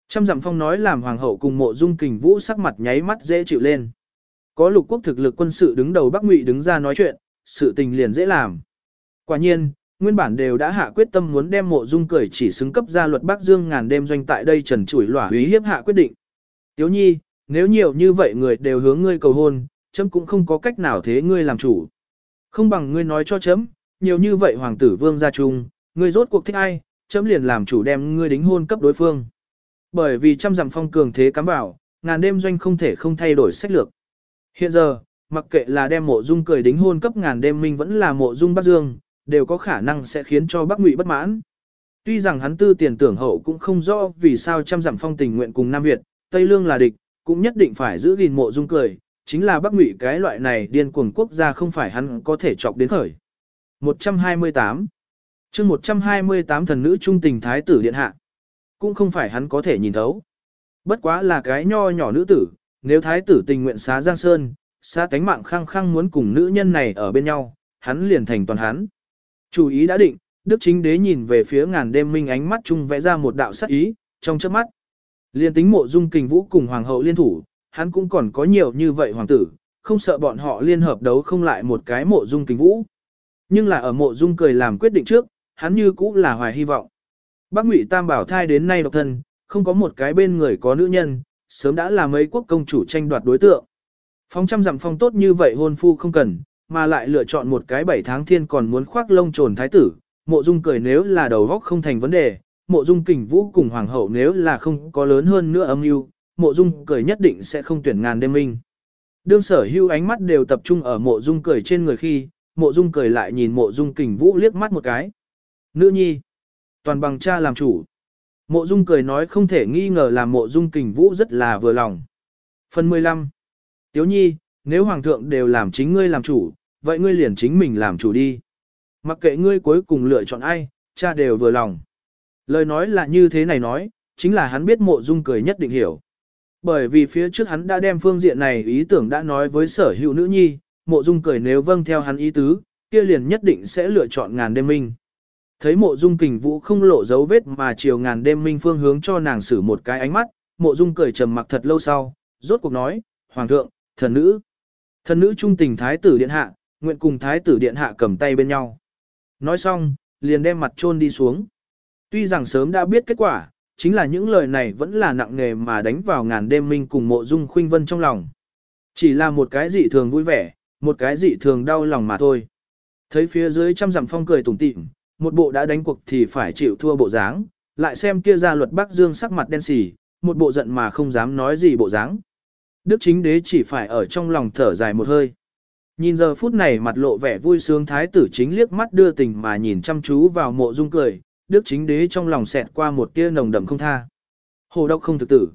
Trăm dặm phong nói làm hoàng hậu cùng mộ dung kình vũ sắc mặt nháy mắt dễ chịu lên. Có lục quốc thực lực quân sự đứng đầu Bắc Ngụy đứng ra nói chuyện, sự tình liền dễ làm. Quả nhiên, nguyên bản đều đã hạ quyết tâm muốn đem mộ dung cười chỉ xứng cấp ra luật Bắc Dương ngàn đêm doanh tại đây trần chủi lỏa húy hiếp hạ quyết định. Tiếu nhi, nếu nhiều như vậy người đều hướng ngươi cầu hôn, chấm cũng không có cách nào thế ngươi làm chủ. Không bằng ngươi nói cho chấm, nhiều như vậy hoàng tử vương gia trung, ngươi rốt cuộc thích ai, chấm liền làm chủ đem ngươi đính hôn cấp đối phương. Bởi vì trăm dặm phong cường thế cắm vào, ngàn đêm doanh không thể không thay đổi sách lược. Hiện giờ, mặc kệ là đem mộ dung cười đính hôn cấp ngàn đêm minh vẫn là mộ dung bắc dương, đều có khả năng sẽ khiến cho Bắc Ngụy bất mãn. Tuy rằng hắn tư tiền tưởng hậu cũng không rõ vì sao trăm dặm phong tình nguyện cùng Nam Việt, Tây Lương là địch, cũng nhất định phải giữ gìn mộ dung cười, chính là Bắc Ngụy cái loại này điên cuồng quốc gia không phải hắn có thể chọc đến khởi. 128 chương 128 thần nữ trung tình thái tử điện hạ, cũng không phải hắn có thể nhìn thấu. Bất quá là cái nho nhỏ nữ tử, nếu thái tử tình nguyện xá Giang Sơn, xá tánh mạng khăng khăng muốn cùng nữ nhân này ở bên nhau, hắn liền thành toàn hắn. Chủ ý đã định, Đức Chính Đế nhìn về phía ngàn đêm minh ánh mắt chung vẽ ra một đạo sắc ý, trong chớp mắt. Liên tính mộ dung kình vũ cùng hoàng hậu liên thủ, hắn cũng còn có nhiều như vậy hoàng tử, không sợ bọn họ liên hợp đấu không lại một cái mộ dung kình vũ. Nhưng là ở mộ dung cười làm quyết định trước, hắn như cũ là hoài hy vọng. Bác Ngụy Tam bảo thai đến nay độc thân, không có một cái bên người có nữ nhân, sớm đã là mấy quốc công chủ tranh đoạt đối tượng. Phong trăm dặm phong tốt như vậy hôn phu không cần, mà lại lựa chọn một cái bảy tháng thiên còn muốn khoác lông trồn thái tử, mộ dung cười nếu là đầu góc không thành vấn đề, mộ dung kình vũ cùng hoàng hậu nếu là không có lớn hơn nữa âm mưu mộ dung cười nhất định sẽ không tuyển ngàn đêm minh. Đương sở hưu ánh mắt đều tập trung ở mộ dung cười trên người khi, mộ dung cười lại nhìn mộ dung kình vũ liếc mắt một cái. Nữ nhi, toàn bằng cha làm chủ. Mộ dung cười nói không thể nghi ngờ là mộ dung kình vũ rất là vừa lòng. Phần 15. Tiếu nhi, nếu hoàng thượng đều làm chính ngươi làm chủ, vậy ngươi liền chính mình làm chủ đi. Mặc kệ ngươi cuối cùng lựa chọn ai, cha đều vừa lòng. Lời nói là như thế này nói, chính là hắn biết mộ dung cười nhất định hiểu. Bởi vì phía trước hắn đã đem phương diện này ý tưởng đã nói với sở hữu nữ nhi, mộ dung cười nếu vâng theo hắn ý tứ, kia liền nhất định sẽ lựa chọn ngàn đêm minh. Thấy mộ dung kình vũ không lộ dấu vết mà chiều ngàn đêm minh phương hướng cho nàng xử một cái ánh mắt, mộ dung cười trầm mặc thật lâu sau, rốt cuộc nói, Hoàng thượng, thần nữ. Thần nữ trung tình thái tử điện hạ, nguyện cùng thái tử điện hạ cầm tay bên nhau. Nói xong, liền đem mặt chôn đi xuống. Tuy rằng sớm đã biết kết quả, chính là những lời này vẫn là nặng nề mà đánh vào ngàn đêm minh cùng mộ dung khuynh vân trong lòng. Chỉ là một cái dị thường vui vẻ, một cái dị thường đau lòng mà thôi. Thấy phía dưới trăm dặm phong cười tủm tỉm, một bộ đã đánh cuộc thì phải chịu thua bộ dáng, lại xem kia ra luật Bắc Dương sắc mặt đen xỉ, một bộ giận mà không dám nói gì bộ dáng. Đức chính đế chỉ phải ở trong lòng thở dài một hơi. Nhìn giờ phút này mặt lộ vẻ vui sướng thái tử chính liếc mắt đưa tình mà nhìn chăm chú vào mộ dung cười, đức chính đế trong lòng xẹt qua một tia nồng đậm không tha. Hồ độc không thực tử.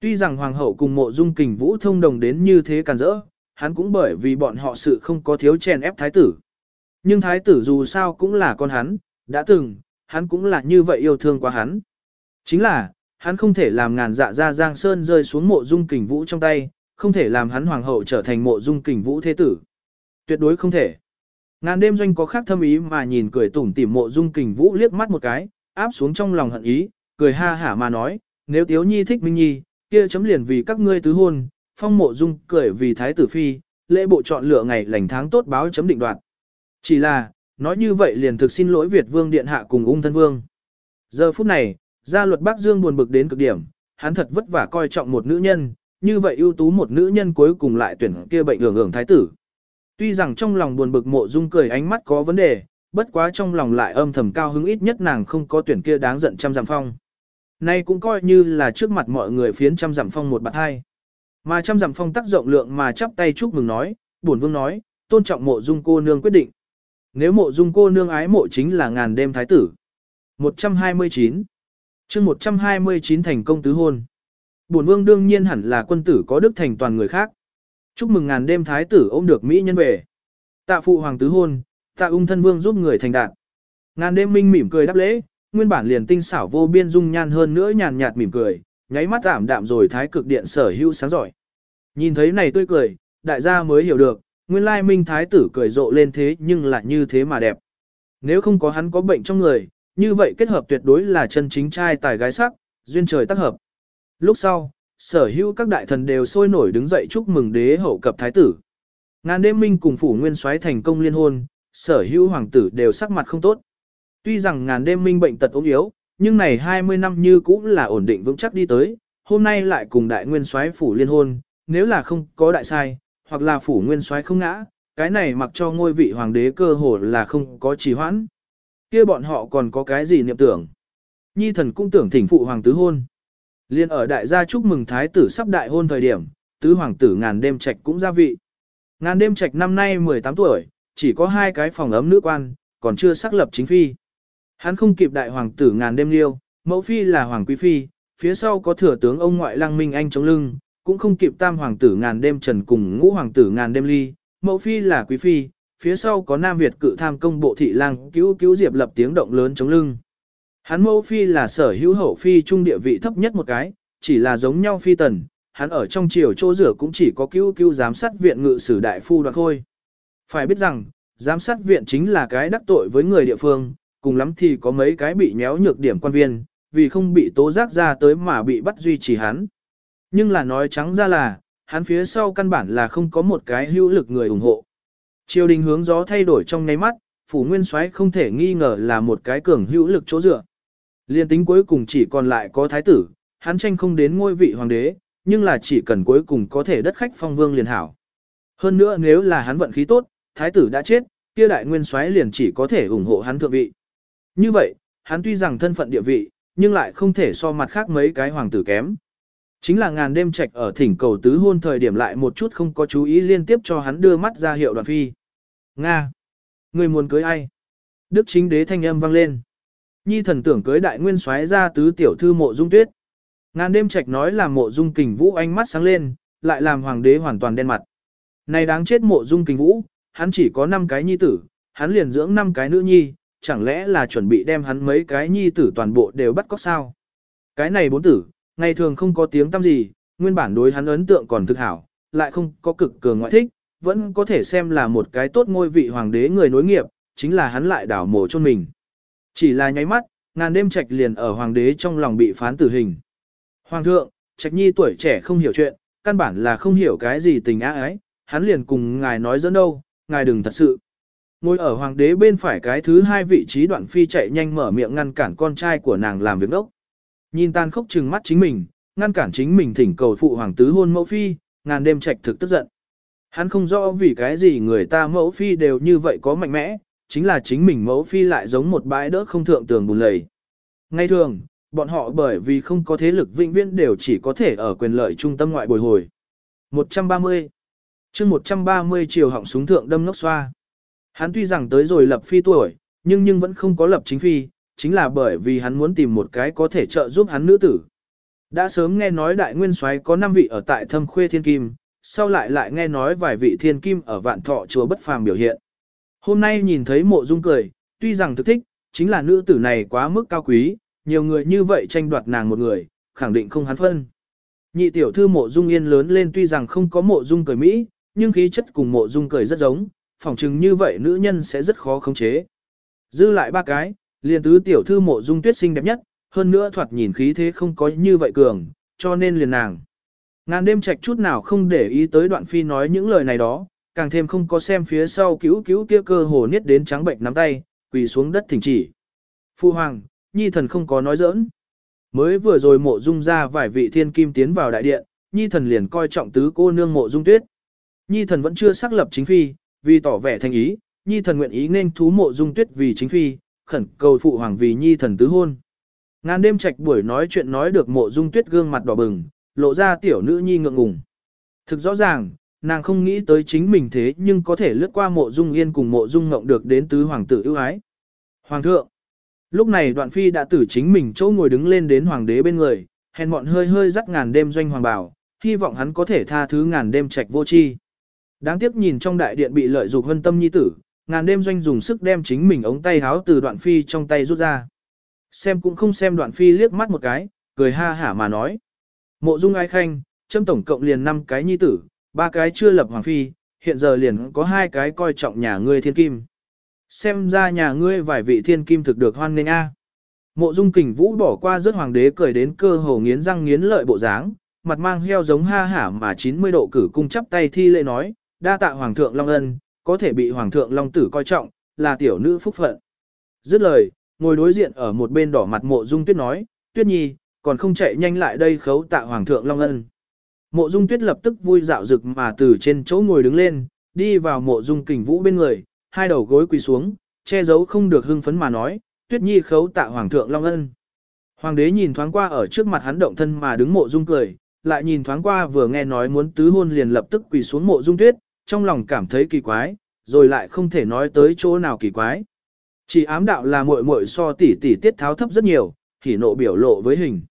Tuy rằng hoàng hậu cùng mộ dung kình vũ thông đồng đến như thế càn rỡ, hắn cũng bởi vì bọn họ sự không có thiếu chèn ép thái tử. Nhưng thái tử dù sao cũng là con hắn, đã từng, hắn cũng là như vậy yêu thương quá hắn. Chính là, hắn không thể làm ngàn dạ ra giang sơn rơi xuống mộ dung kình vũ trong tay, không thể làm hắn hoàng hậu trở thành mộ dung kình vũ thế tử. Tuyệt đối không thể. Ngàn đêm doanh có khác thâm ý mà nhìn cười tủm tỉm mộ dung kình vũ liếc mắt một cái, áp xuống trong lòng hận ý, cười ha hả mà nói, nếu tiếu nhi thích minh nhi, kia chấm liền vì các ngươi tứ hôn, phong mộ dung cười vì thái tử phi, lễ bộ chọn lựa ngày lành tháng tốt báo chấm định đoạt. Chỉ là, nói như vậy liền thực xin lỗi Việt vương điện hạ cùng ung thân vương. Giờ phút này, gia luật Bắc Dương buồn bực đến cực điểm, hắn thật vất vả coi trọng một nữ nhân, như vậy ưu tú một nữ nhân cuối cùng lại tuyển kia bệnh hưởng hưởng thái tử. Tuy rằng trong lòng buồn bực mộ dung cười ánh mắt có vấn đề, bất quá trong lòng lại âm thầm cao hứng ít nhất nàng không có tuyển kia đáng giận trăm giảm phong. Nay cũng coi như là trước mặt mọi người phiến trăm giảm phong một bạc hai. Mà trăm giảm phong tác rộng lượng mà chắp tay chúc mừng nói, buồn vương nói, tôn trọng mộ dung cô nương quyết định. Nếu mộ dung cô nương ái mộ chính là ngàn đêm thái tử. 129 chương 129 thành công tứ hôn. Bổn vương đương nhiên hẳn là quân tử có đức thành toàn người khác. Chúc mừng ngàn đêm thái tử ôm được Mỹ nhân về. Tạ phụ hoàng tứ hôn, tạ ung thân vương giúp người thành đạt. Ngàn đêm minh mỉm cười đáp lễ, nguyên bản liền tinh xảo vô biên dung nhan hơn nữa nhàn nhạt mỉm cười, nháy mắt ảm đạm rồi thái cực điện sở hữu sáng giỏi. Nhìn thấy này tươi cười, đại gia mới hiểu được, nguyên lai minh thái tử cười rộ lên thế nhưng lại như thế mà đẹp. Nếu không có hắn có bệnh trong người, như vậy kết hợp tuyệt đối là chân chính trai tài gái sắc, duyên trời tác hợp. Lúc sau, sở hữu các đại thần đều sôi nổi đứng dậy chúc mừng đế hậu cập thái tử. Ngàn đêm minh cùng phủ nguyên soái thành công liên hôn, sở hữu hoàng tử đều sắc mặt không tốt. Tuy rằng ngàn đêm minh bệnh tật ốm yếu, nhưng này 20 năm như cũ là ổn định vững chắc đi tới, hôm nay lại cùng đại nguyên soái phủ liên hôn, nếu là không có đại sai, hoặc là phủ nguyên soái không ngã, cái này mặc cho ngôi vị hoàng đế cơ hồ là không có trì hoãn. kia bọn họ còn có cái gì niệm tưởng? Nhi thần cũng tưởng thỉnh phụ hoàng tứ hôn. Liên ở đại gia chúc mừng thái tử sắp đại hôn thời điểm, tứ hoàng tử ngàn đêm trạch cũng ra vị. Ngàn đêm trạch năm nay 18 tuổi, chỉ có hai cái phòng ấm nữ quan, còn chưa xác lập chính phi. Hắn không kịp đại hoàng tử ngàn đêm liêu, mẫu phi là hoàng quý phi, phía sau có thừa tướng ông ngoại lăng minh anh chống lưng, cũng không kịp tam hoàng tử ngàn đêm trần cùng ngũ hoàng tử ngàn đêm ly, mẫu phi là quý phi, phía sau có nam Việt cự tham công bộ thị lang cứu cứu diệp lập tiếng động lớn chống lưng. Hắn mẫu phi là sở hữu hậu phi trung địa vị thấp nhất một cái, chỉ là giống nhau phi tần, hắn ở trong triều chỗ rửa cũng chỉ có cứu cứu giám sát viện ngự sử đại phu đoạn khôi. Phải biết rằng, giám sát viện chính là cái đắc tội với người địa phương, cùng lắm thì có mấy cái bị nhéo nhược điểm quan viên, vì không bị tố giác ra tới mà bị bắt duy trì hắn. Nhưng là nói trắng ra là, hắn phía sau căn bản là không có một cái hữu lực người ủng hộ. Triều đình hướng gió thay đổi trong nháy mắt, phủ nguyên soái không thể nghi ngờ là một cái cường hữu lực chỗ dựa. Liên tính cuối cùng chỉ còn lại có thái tử, hắn tranh không đến ngôi vị hoàng đế, nhưng là chỉ cần cuối cùng có thể đất khách phong vương liền hảo. Hơn nữa nếu là hắn vận khí tốt, thái tử đã chết, kia đại nguyên soái liền chỉ có thể ủng hộ hắn thượng vị. Như vậy, hắn tuy rằng thân phận địa vị, nhưng lại không thể so mặt khác mấy cái hoàng tử kém. Chính là ngàn đêm trạch ở thỉnh cầu tứ hôn thời điểm lại một chút không có chú ý liên tiếp cho hắn đưa mắt ra hiệu đoàn phi. Nga! Người muốn cưới ai? Đức chính đế thanh âm vang lên. Nhi thần tưởng cưới đại nguyên soái ra tứ tiểu thư mộ dung tuyết. Ngàn đêm trạch nói là mộ dung kình vũ ánh mắt sáng lên, lại làm hoàng đế hoàn toàn đen mặt. Này đáng chết mộ dung kình vũ, hắn chỉ có 5 cái nhi tử, hắn liền dưỡng 5 cái nữ nhi, chẳng lẽ là chuẩn bị đem hắn mấy cái nhi tử toàn bộ đều bắt cóc sao? Cái này bốn tử, ngày thường không có tiếng tăm gì, nguyên bản đối hắn ấn tượng còn thực hảo, lại không có cực cường ngoại thích, vẫn có thể xem là một cái tốt ngôi vị hoàng đế người nối nghiệp, chính là hắn lại đảo mổ chôn mình. Chỉ là nháy mắt, ngàn đêm trạch liền ở hoàng đế trong lòng bị phán tử hình. Hoàng thượng, trạch nhi tuổi trẻ không hiểu chuyện, căn bản là không hiểu cái gì tình ái hắn liền cùng ngài nói dẫn đâu, ngài đừng thật sự. Ngồi ở hoàng đế bên phải cái thứ hai vị trí đoạn phi chạy nhanh mở miệng ngăn cản con trai của nàng làm việc đốc. Nhìn tan khốc trừng mắt chính mình, ngăn cản chính mình thỉnh cầu phụ hoàng tứ hôn mẫu phi, ngàn đêm trạch thực tức giận. Hắn không rõ vì cái gì người ta mẫu phi đều như vậy có mạnh mẽ, chính là chính mình mẫu phi lại giống một bãi đỡ không thượng tường bùn lầy. Ngay thường, bọn họ bởi vì không có thế lực vĩnh viễn đều chỉ có thể ở quyền lợi trung tâm ngoại bồi hồi. 130 chương 130 chiều họng súng thượng đâm nốc xoa. Hắn tuy rằng tới rồi lập phi tuổi, nhưng nhưng vẫn không có lập chính phi, chính là bởi vì hắn muốn tìm một cái có thể trợ giúp hắn nữ tử. Đã sớm nghe nói đại nguyên soái có 5 vị ở tại thâm khuê thiên kim, sau lại lại nghe nói vài vị thiên kim ở vạn thọ chùa bất phàm biểu hiện. Hôm nay nhìn thấy mộ dung cười, tuy rằng thực thích, chính là nữ tử này quá mức cao quý, nhiều người như vậy tranh đoạt nàng một người, khẳng định không hắn phân. Nhị tiểu thư mộ dung yên lớn lên tuy rằng không có mộ dung cười Mỹ, nhưng khí chất cùng mộ dung cười rất giống, phỏng chừng như vậy nữ nhân sẽ rất khó khống chế. Dư lại ba cái, liền tứ tiểu thư mộ dung tuyết xinh đẹp nhất, hơn nữa thoạt nhìn khí thế không có như vậy cường, cho nên liền nàng. Ngàn đêm trạch chút nào không để ý tới đoạn phi nói những lời này đó, càng thêm không có xem phía sau cứu cứu kia cơ hồ niết đến trắng bệnh nắm tay, quỳ xuống đất thỉnh chỉ. Phu hoàng, nhi thần không có nói giỡn. Mới vừa rồi mộ dung ra vài vị thiên kim tiến vào đại điện, nhi thần liền coi trọng tứ cô nương mộ dung tuyết. Nhi thần vẫn chưa xác lập chính phi, vì tỏ vẻ thành ý, nhi thần nguyện ý nên thú mộ dung tuyết vì chính phi, khẩn cầu phụ hoàng vì nhi thần tứ hôn. Ngàn đêm trạch buổi nói chuyện nói được mộ dung tuyết gương mặt đỏ bừng, lộ ra tiểu nữ nhi ngượng ngùng. Thực rõ ràng, nàng không nghĩ tới chính mình thế nhưng có thể lướt qua mộ dung yên cùng mộ dung ngộng được đến tứ hoàng tử ưu ái. Hoàng thượng, lúc này đoạn phi đã tử chính mình chỗ ngồi đứng lên đến hoàng đế bên người, hèn mọn hơi hơi dắt ngàn đêm doanh hoàng bảo, hy vọng hắn có thể tha thứ ngàn đêm trạch vô chi. Đáng tiếc nhìn trong đại điện bị lợi dục hân tâm nhi tử, ngàn đêm doanh dùng sức đem chính mình ống tay háo từ đoạn phi trong tay rút ra. Xem cũng không xem đoạn phi liếc mắt một cái, cười ha hả mà nói. Mộ dung ái khanh, châm tổng cộng liền 5 cái nhi tử, ba cái chưa lập hoàng phi, hiện giờ liền có hai cái coi trọng nhà ngươi thiên kim. Xem ra nhà ngươi vài vị thiên kim thực được hoan nghênh a. Mộ dung kình vũ bỏ qua rất hoàng đế cười đến cơ hồ nghiến răng nghiến lợi bộ dáng, mặt mang heo giống ha hả mà 90 độ cử cung chắp tay thi lễ nói, đa tạ hoàng thượng long ân, có thể bị hoàng thượng long tử coi trọng, là tiểu nữ phúc phận. Dứt lời, ngồi đối diện ở một bên đỏ mặt mộ dung tuyết nói, tuyết nhi, còn không chạy nhanh lại đây khấu tạ hoàng thượng long ân. Mộ dung tuyết lập tức vui dạo rực mà từ trên chỗ ngồi đứng lên, đi vào mộ dung kình vũ bên người, hai đầu gối quỳ xuống, che giấu không được hưng phấn mà nói, tuyết nhi khấu tạ hoàng thượng long ân. Hoàng đế nhìn thoáng qua ở trước mặt hắn động thân mà đứng mộ dung cười, lại nhìn thoáng qua vừa nghe nói muốn tứ hôn liền lập tức quỳ xuống mộ dung tuyết, trong lòng cảm thấy kỳ quái, rồi lại không thể nói tới chỗ nào kỳ quái. Chỉ ám đạo là muội muội so tỷ tỷ tiết tháo thấp rất nhiều, thì nộ biểu lộ với hình.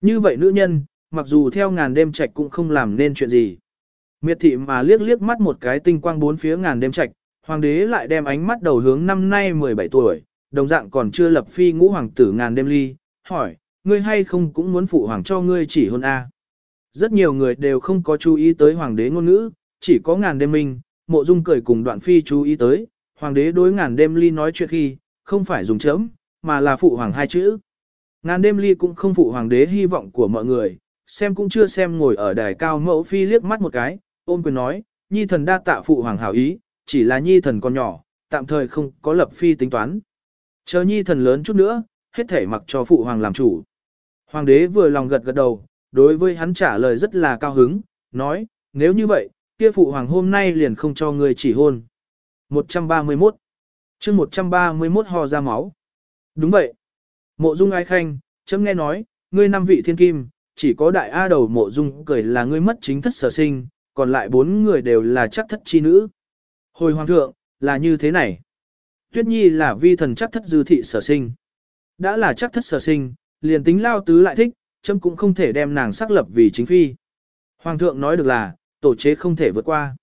Như vậy nữ nhân, mặc dù theo ngàn đêm trạch cũng không làm nên chuyện gì. Miệt thị mà liếc liếc mắt một cái tinh quang bốn phía ngàn đêm trạch, hoàng đế lại đem ánh mắt đầu hướng năm nay 17 tuổi, đồng dạng còn chưa lập phi ngũ hoàng tử ngàn đêm ly, hỏi, ngươi hay không cũng muốn phụ hoàng cho ngươi chỉ hôn A. Rất nhiều người đều không có chú ý tới hoàng đế ngôn ngữ, chỉ có ngàn đêm minh, mộ dung cười cùng đoạn phi chú ý tới, hoàng đế đối ngàn đêm ly nói chuyện khi, không phải dùng chấm, mà là phụ hoàng hai chữ. Ngàn đêm ly cũng không phụ hoàng đế hy vọng của mọi người, xem cũng chưa xem ngồi ở đài cao mẫu phi liếc mắt một cái, ôm quyền nói, nhi thần đa tạ phụ hoàng hảo ý, chỉ là nhi thần còn nhỏ, tạm thời không có lập phi tính toán. Chờ nhi thần lớn chút nữa, hết thể mặc cho phụ hoàng làm chủ. Hoàng đế vừa lòng gật gật đầu, đối với hắn trả lời rất là cao hứng, nói, nếu như vậy, kia phụ hoàng hôm nay liền không cho người chỉ hôn. 131 chương 131 ho ra máu. Đúng vậy. Mộ dung ai khanh, chấm nghe nói, ngươi năm vị thiên kim, chỉ có đại A đầu mộ dung cười là ngươi mất chính thất sở sinh, còn lại bốn người đều là chắc thất chi nữ. Hồi hoàng thượng, là như thế này. Tuyết nhi là vi thần chắc thất dư thị sở sinh. Đã là chắc thất sở sinh, liền tính lao tứ lại thích, chấm cũng không thể đem nàng xác lập vì chính phi. Hoàng thượng nói được là, tổ chế không thể vượt qua.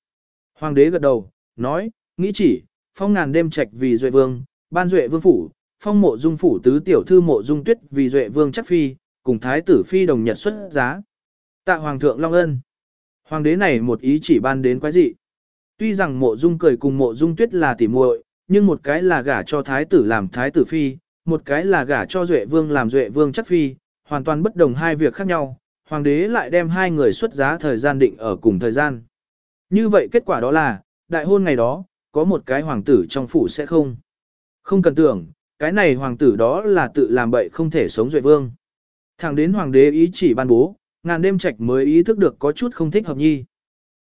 Hoàng đế gật đầu, nói, nghĩ chỉ, phong ngàn đêm trạch vì duệ vương, ban duệ vương phủ, phong mộ dung phủ tứ tiểu thư mộ dung tuyết vì duệ vương chắc phi, cùng thái tử phi đồng nhật xuất giá. Tạ hoàng thượng long ân. Hoàng đế này một ý chỉ ban đến quái dị. Tuy rằng mộ dung cười cùng mộ dung tuyết là tỉ muội, nhưng một cái là gả cho thái tử làm thái tử phi, một cái là gả cho duệ vương làm duệ vương chắc phi, hoàn toàn bất đồng hai việc khác nhau. Hoàng đế lại đem hai người xuất giá thời gian định ở cùng thời gian. Như vậy kết quả đó là, đại hôn ngày đó, có một cái hoàng tử trong phủ sẽ không. Không cần tưởng, cái này hoàng tử đó là tự làm bậy không thể sống duệ vương. Thẳng đến hoàng đế ý chỉ ban bố, ngàn đêm trạch mới ý thức được có chút không thích hợp nhi.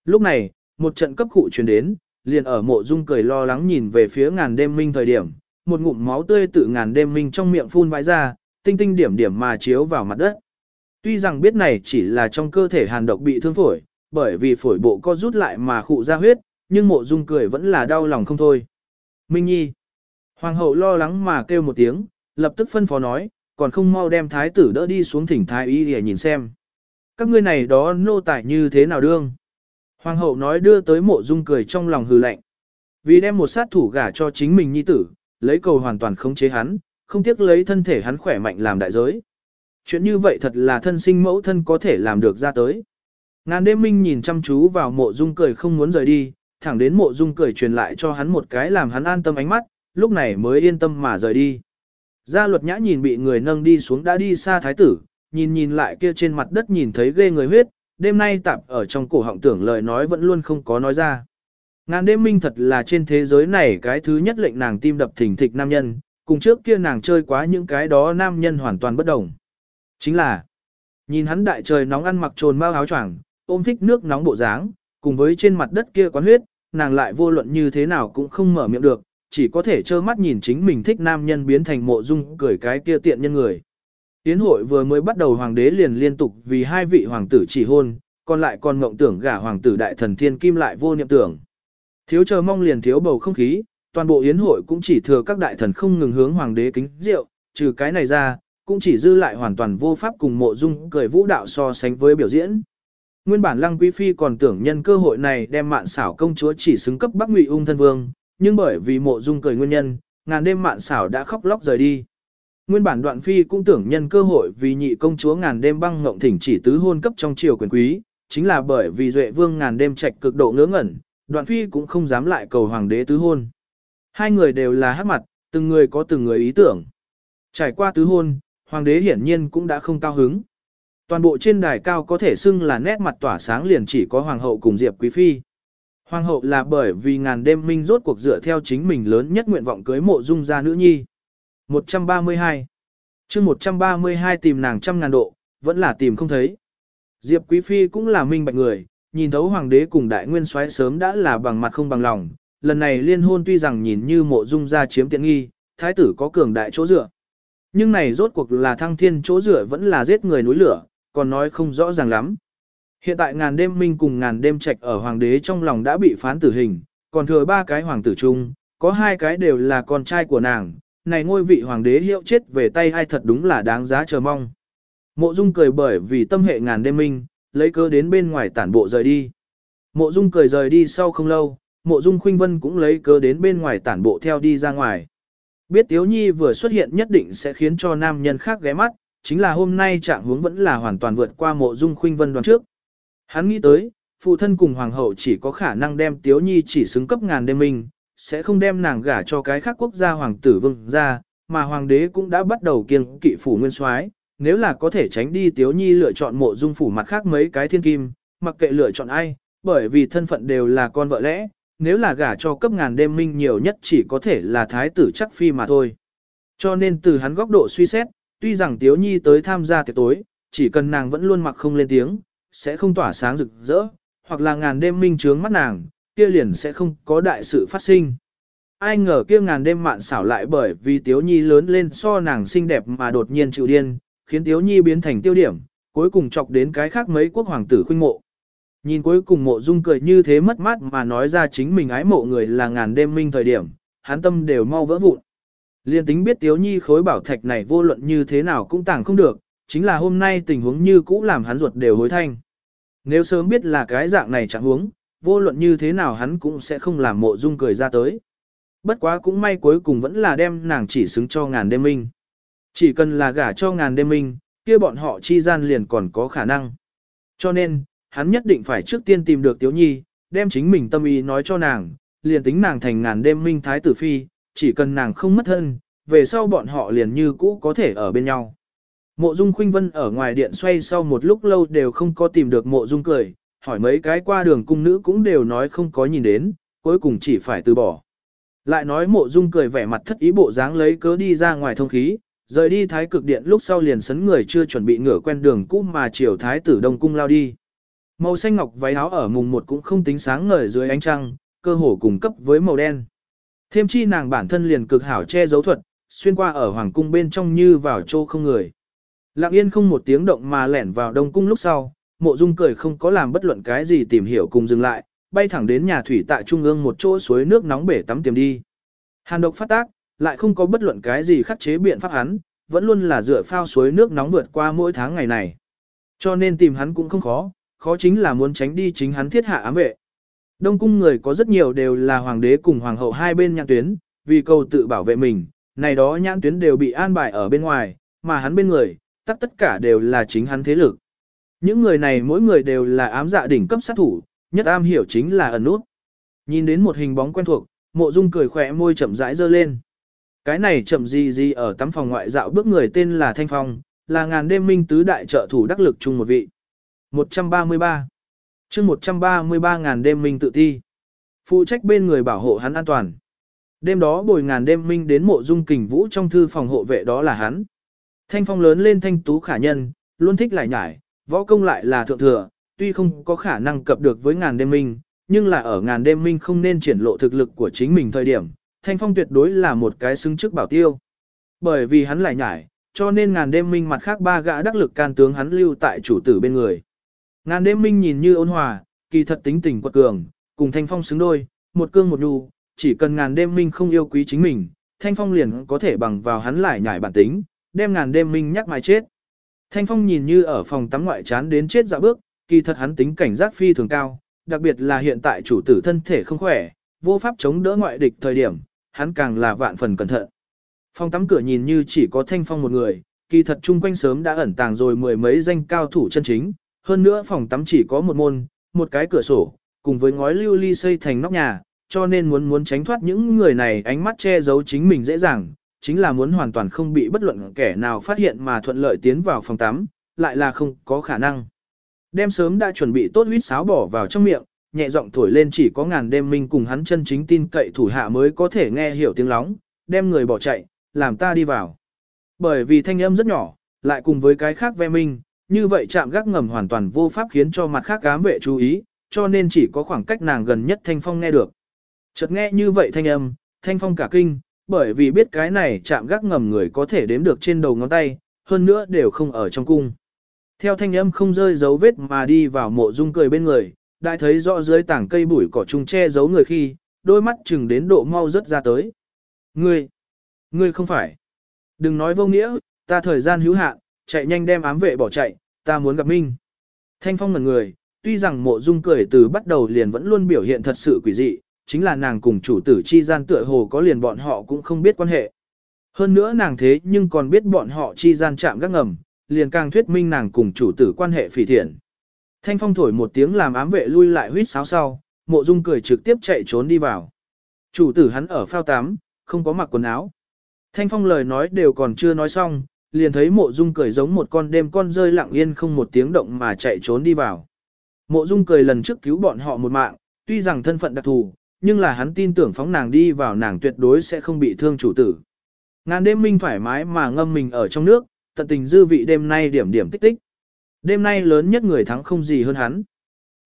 Lúc này, một trận cấp cụ truyền đến, liền ở mộ dung cười lo lắng nhìn về phía ngàn đêm minh thời điểm, một ngụm máu tươi tự ngàn đêm minh trong miệng phun vãi ra, tinh tinh điểm điểm mà chiếu vào mặt đất. Tuy rằng biết này chỉ là trong cơ thể hàn độc bị thương phổi, bởi vì phổi bộ co rút lại mà khụ ra huyết, nhưng mộ dung cười vẫn là đau lòng không thôi. Minh Nhi. Hoàng hậu lo lắng mà kêu một tiếng, lập tức phân phó nói, còn không mau đem thái tử đỡ đi xuống thỉnh thái y để nhìn xem. Các ngươi này đó nô tài như thế nào đương? Hoàng hậu nói đưa tới mộ dung cười trong lòng hừ lạnh. Vì đem một sát thủ gả cho chính mình nhi tử, lấy cầu hoàn toàn khống chế hắn, không tiếc lấy thân thể hắn khỏe mạnh làm đại giới. Chuyện như vậy thật là thân sinh mẫu thân có thể làm được ra tới. Ngàn đêm minh nhìn chăm chú vào mộ dung cười không muốn rời đi, thẳng đến mộ dung cười truyền lại cho hắn một cái làm hắn an tâm ánh mắt, lúc này mới yên tâm mà rời đi. Gia luật nhã nhìn bị người nâng đi xuống đã đi xa thái tử, nhìn nhìn lại kia trên mặt đất nhìn thấy ghê người huyết, đêm nay tạp ở trong cổ họng tưởng lời nói vẫn luôn không có nói ra. Ngàn đêm minh thật là trên thế giới này cái thứ nhất lệnh nàng tim đập thình thịch nam nhân, cùng trước kia nàng chơi quá những cái đó nam nhân hoàn toàn bất đồng. Chính là, nhìn hắn đại trời nóng ăn mặc trồn bao áo choàng, ôm thích nước nóng bộ dáng, cùng với trên mặt đất kia quán huyết, nàng lại vô luận như thế nào cũng không mở miệng được, chỉ có thể trơ mắt nhìn chính mình thích nam nhân biến thành mộ dung cười cái kia tiện nhân người. Yến hội vừa mới bắt đầu hoàng đế liền liên tục vì hai vị hoàng tử chỉ hôn, còn lại còn mộng tưởng gả hoàng tử đại thần thiên kim lại vô niệm tưởng. Thiếu chờ mong liền thiếu bầu không khí, toàn bộ yến hội cũng chỉ thừa các đại thần không ngừng hướng hoàng đế kính rượu, trừ cái này ra, cũng chỉ dư lại hoàn toàn vô pháp cùng mộ dung cười vũ đạo so sánh với biểu diễn. Nguyên bản Lăng Quý Phi còn tưởng nhân cơ hội này đem mạn xảo công chúa chỉ xứng cấp Bắc Ngụy Ung thân vương, nhưng bởi vì mộ dung cười nguyên nhân, ngàn đêm mạn xảo đã khóc lóc rời đi. Nguyên bản đoạn phi cũng tưởng nhân cơ hội vì nhị công chúa ngàn đêm băng ngộng thỉnh chỉ tứ hôn cấp trong triều quyền quý, chính là bởi vì duệ vương ngàn đêm trạch cực độ ngớ ngẩn, đoạn phi cũng không dám lại cầu hoàng đế tứ hôn. Hai người đều là hát mặt, từng người có từng người ý tưởng. Trải qua tứ hôn, hoàng đế hiển nhiên cũng đã không cao hứng. Toàn bộ trên đài cao có thể xưng là nét mặt tỏa sáng liền chỉ có hoàng hậu cùng diệp quý phi. Hoàng hậu là bởi vì ngàn đêm minh rốt cuộc dựa theo chính mình lớn nhất nguyện vọng cưới mộ dung gia nữ nhi. 132 chương 132 tìm nàng trăm ngàn độ, vẫn là tìm không thấy. Diệp Quý Phi cũng là minh bạch người, nhìn thấu hoàng đế cùng đại nguyên soái sớm đã là bằng mặt không bằng lòng, lần này liên hôn tuy rằng nhìn như mộ dung gia chiếm tiện nghi, thái tử có cường đại chỗ dựa. Nhưng này rốt cuộc là thăng thiên chỗ rửa vẫn là giết người núi lửa, còn nói không rõ ràng lắm. Hiện tại ngàn đêm minh cùng ngàn đêm trạch ở hoàng đế trong lòng đã bị phán tử hình, còn thừa ba cái hoàng tử chung, có hai cái đều là con trai của nàng, này ngôi vị hoàng đế hiệu chết về tay ai thật đúng là đáng giá chờ mong. Mộ Dung cười bởi vì tâm hệ ngàn đêm minh, lấy cơ đến bên ngoài tản bộ rời đi. Mộ Dung cười rời đi sau không lâu, Mộ Dung Khuynh Vân cũng lấy cơ đến bên ngoài tản bộ theo đi ra ngoài. Biết Tiếu Nhi vừa xuất hiện nhất định sẽ khiến cho nam nhân khác ghé mắt, chính là hôm nay trạng huống vẫn là hoàn toàn vượt qua Mộ Dung Khuynh Vân đoàn trước. Hắn nghĩ tới, phụ thân cùng hoàng hậu chỉ có khả năng đem Tiếu Nhi chỉ xứng cấp ngàn đêm minh, sẽ không đem nàng gả cho cái khác quốc gia hoàng tử vương gia, mà hoàng đế cũng đã bắt đầu kiêng kỵ phủ nguyên soái, nếu là có thể tránh đi Tiếu Nhi lựa chọn mộ dung phủ mặt khác mấy cái thiên kim, mặc kệ lựa chọn ai, bởi vì thân phận đều là con vợ lẽ, nếu là gả cho cấp ngàn đêm minh nhiều nhất chỉ có thể là thái tử chắc phi mà thôi. Cho nên từ hắn góc độ suy xét, tuy rằng Tiếu Nhi tới tham gia tiệc tối, chỉ cần nàng vẫn luôn mặc không lên tiếng, sẽ không tỏa sáng rực rỡ, hoặc là ngàn đêm minh trướng mắt nàng, kia liền sẽ không có đại sự phát sinh. Ai ngờ kia ngàn đêm mạn xảo lại bởi vì Tiếu Nhi lớn lên so nàng xinh đẹp mà đột nhiên chịu điên, khiến Tiếu Nhi biến thành tiêu điểm, cuối cùng chọc đến cái khác mấy quốc hoàng tử khuynh mộ. Nhìn cuối cùng mộ dung cười như thế mất mát mà nói ra chính mình ái mộ người là ngàn đêm minh thời điểm, hắn tâm đều mau vỡ vụn. Liên tính biết Tiếu Nhi khối bảo thạch này vô luận như thế nào cũng tàng không được, chính là hôm nay tình huống như cũ làm hắn ruột đều hối thanh. Nếu sớm biết là cái dạng này chẳng huống, vô luận như thế nào hắn cũng sẽ không làm mộ dung cười ra tới. Bất quá cũng may cuối cùng vẫn là đem nàng chỉ xứng cho ngàn đêm minh. Chỉ cần là gả cho ngàn đêm minh, kia bọn họ chi gian liền còn có khả năng. Cho nên, hắn nhất định phải trước tiên tìm được Tiếu Nhi, đem chính mình tâm ý nói cho nàng, liền tính nàng thành ngàn đêm minh thái tử phi, chỉ cần nàng không mất thân, về sau bọn họ liền như cũ có thể ở bên nhau. Mộ Dung Khuynh Vân ở ngoài điện xoay sau một lúc lâu đều không có tìm được Mộ Dung cười, hỏi mấy cái qua đường cung nữ cũng đều nói không có nhìn đến, cuối cùng chỉ phải từ bỏ. Lại nói Mộ Dung cười vẻ mặt thất ý bộ dáng lấy cớ đi ra ngoài thông khí, rời đi thái cực điện lúc sau liền sấn người chưa chuẩn bị ngửa quen đường cũ mà chiều thái tử đông cung lao đi. Màu xanh ngọc váy áo ở mùng một cũng không tính sáng ngời dưới ánh trăng, cơ hồ cùng cấp với màu đen. Thêm chi nàng bản thân liền cực hảo che giấu thuật, xuyên qua ở hoàng cung bên trong như vào chỗ không người. Lặng yên không một tiếng động mà lẻn vào đông cung lúc sau, mộ dung cười không có làm bất luận cái gì tìm hiểu cùng dừng lại, bay thẳng đến nhà thủy tại trung ương một chỗ suối nước nóng bể tắm tiềm đi. Hàn độc phát tác, lại không có bất luận cái gì khắc chế biện pháp hắn, vẫn luôn là dựa phao suối nước nóng vượt qua mỗi tháng ngày này. Cho nên tìm hắn cũng không khó, khó chính là muốn tránh đi chính hắn thiết hạ ám vệ. Đông cung người có rất nhiều đều là hoàng đế cùng hoàng hậu hai bên nhãn tuyến, vì cầu tự bảo vệ mình, này đó nhãn tuyến đều bị an bài ở bên ngoài, mà hắn bên người, tất tất cả đều là chính hắn thế lực. Những người này mỗi người đều là ám dạ đỉnh cấp sát thủ, nhất am hiểu chính là ẩn nút. Nhìn đến một hình bóng quen thuộc, mộ dung cười khỏe môi chậm rãi dơ lên. Cái này chậm gì gì ở tắm phòng ngoại dạo bước người tên là Thanh Phong, là ngàn đêm minh tứ đại trợ thủ đắc lực chung một vị. 133 chương 133 ngàn đêm minh tự thi. Phụ trách bên người bảo hộ hắn an toàn. Đêm đó bồi ngàn đêm minh đến mộ dung kình vũ trong thư phòng hộ vệ đó là hắn. Thanh phong lớn lên thanh tú khả nhân, luôn thích lại nhải, võ công lại là thượng thừa, tuy không có khả năng cập được với ngàn đêm minh, nhưng là ở ngàn đêm minh không nên triển lộ thực lực của chính mình thời điểm, thanh phong tuyệt đối là một cái xứng chức bảo tiêu. Bởi vì hắn lại nhải, cho nên ngàn đêm minh mặt khác ba gã đắc lực can tướng hắn lưu tại chủ tử bên người. Ngàn đêm minh nhìn như ôn hòa, kỳ thật tính tình quật cường, cùng thanh phong xứng đôi, một cương một nhu, chỉ cần ngàn đêm minh không yêu quý chính mình, thanh phong liền có thể bằng vào hắn lại nhải bản tính, đem ngàn đêm minh nhắc mai chết. Thanh phong nhìn như ở phòng tắm ngoại chán đến chết dạo bước, kỳ thật hắn tính cảnh giác phi thường cao, đặc biệt là hiện tại chủ tử thân thể không khỏe, vô pháp chống đỡ ngoại địch thời điểm, hắn càng là vạn phần cẩn thận. Phòng tắm cửa nhìn như chỉ có thanh phong một người, kỳ thật chung quanh sớm đã ẩn tàng rồi mười mấy danh cao thủ chân chính, hơn nữa phòng tắm chỉ có một môn, một cái cửa sổ, cùng với ngói lưu ly xây thành nóc nhà, cho nên muốn muốn tránh thoát những người này ánh mắt che giấu chính mình dễ dàng, chính là muốn hoàn toàn không bị bất luận kẻ nào phát hiện mà thuận lợi tiến vào phòng tắm, lại là không có khả năng. Đem sớm đã chuẩn bị tốt huyết sáo bỏ vào trong miệng, nhẹ giọng thổi lên chỉ có ngàn đêm minh cùng hắn chân chính tin cậy thủ hạ mới có thể nghe hiểu tiếng lóng, đem người bỏ chạy, làm ta đi vào. Bởi vì thanh âm rất nhỏ, lại cùng với cái khác ve minh, như vậy chạm gác ngầm hoàn toàn vô pháp khiến cho mặt khác ám vệ chú ý, cho nên chỉ có khoảng cách nàng gần nhất Thanh Phong nghe được. Chợt nghe như vậy thanh âm, Thanh Phong cả kinh, bởi vì biết cái này chạm gác ngầm người có thể đếm được trên đầu ngón tay, hơn nữa đều không ở trong cung. Theo thanh âm không rơi dấu vết mà đi vào mộ dung cười bên người, đại thấy rõ dưới tảng cây bụi cỏ trung che giấu người khi, đôi mắt chừng đến độ mau rất ra tới. Ngươi, ngươi không phải. Đừng nói vô nghĩa, ta thời gian hữu hạn, chạy nhanh đem ám vệ bỏ chạy, ta muốn gặp Minh. Thanh Phong ngẩn người, tuy rằng mộ dung cười từ bắt đầu liền vẫn luôn biểu hiện thật sự quỷ dị, chính là nàng cùng chủ tử chi gian tựa hồ có liền bọn họ cũng không biết quan hệ. Hơn nữa nàng thế nhưng còn biết bọn họ chi gian chạm gác ngầm, liền càng thuyết minh nàng cùng chủ tử quan hệ phỉ thiện. Thanh Phong thổi một tiếng làm ám vệ lui lại huýt sáo sau, mộ dung cười trực tiếp chạy trốn đi vào. Chủ tử hắn ở phao tắm, không có mặc quần áo. Thanh Phong lời nói đều còn chưa nói xong, liền thấy mộ dung cười giống một con đêm con rơi lặng yên không một tiếng động mà chạy trốn đi vào. Mộ dung cười lần trước cứu bọn họ một mạng, tuy rằng thân phận đặc thù, nhưng là hắn tin tưởng phóng nàng đi vào nàng tuyệt đối sẽ không bị thương chủ tử. Ngàn đêm minh thoải mái mà ngâm mình ở trong nước, tận tình dư vị đêm nay điểm điểm tích tích. Đêm nay lớn nhất người thắng không gì hơn hắn.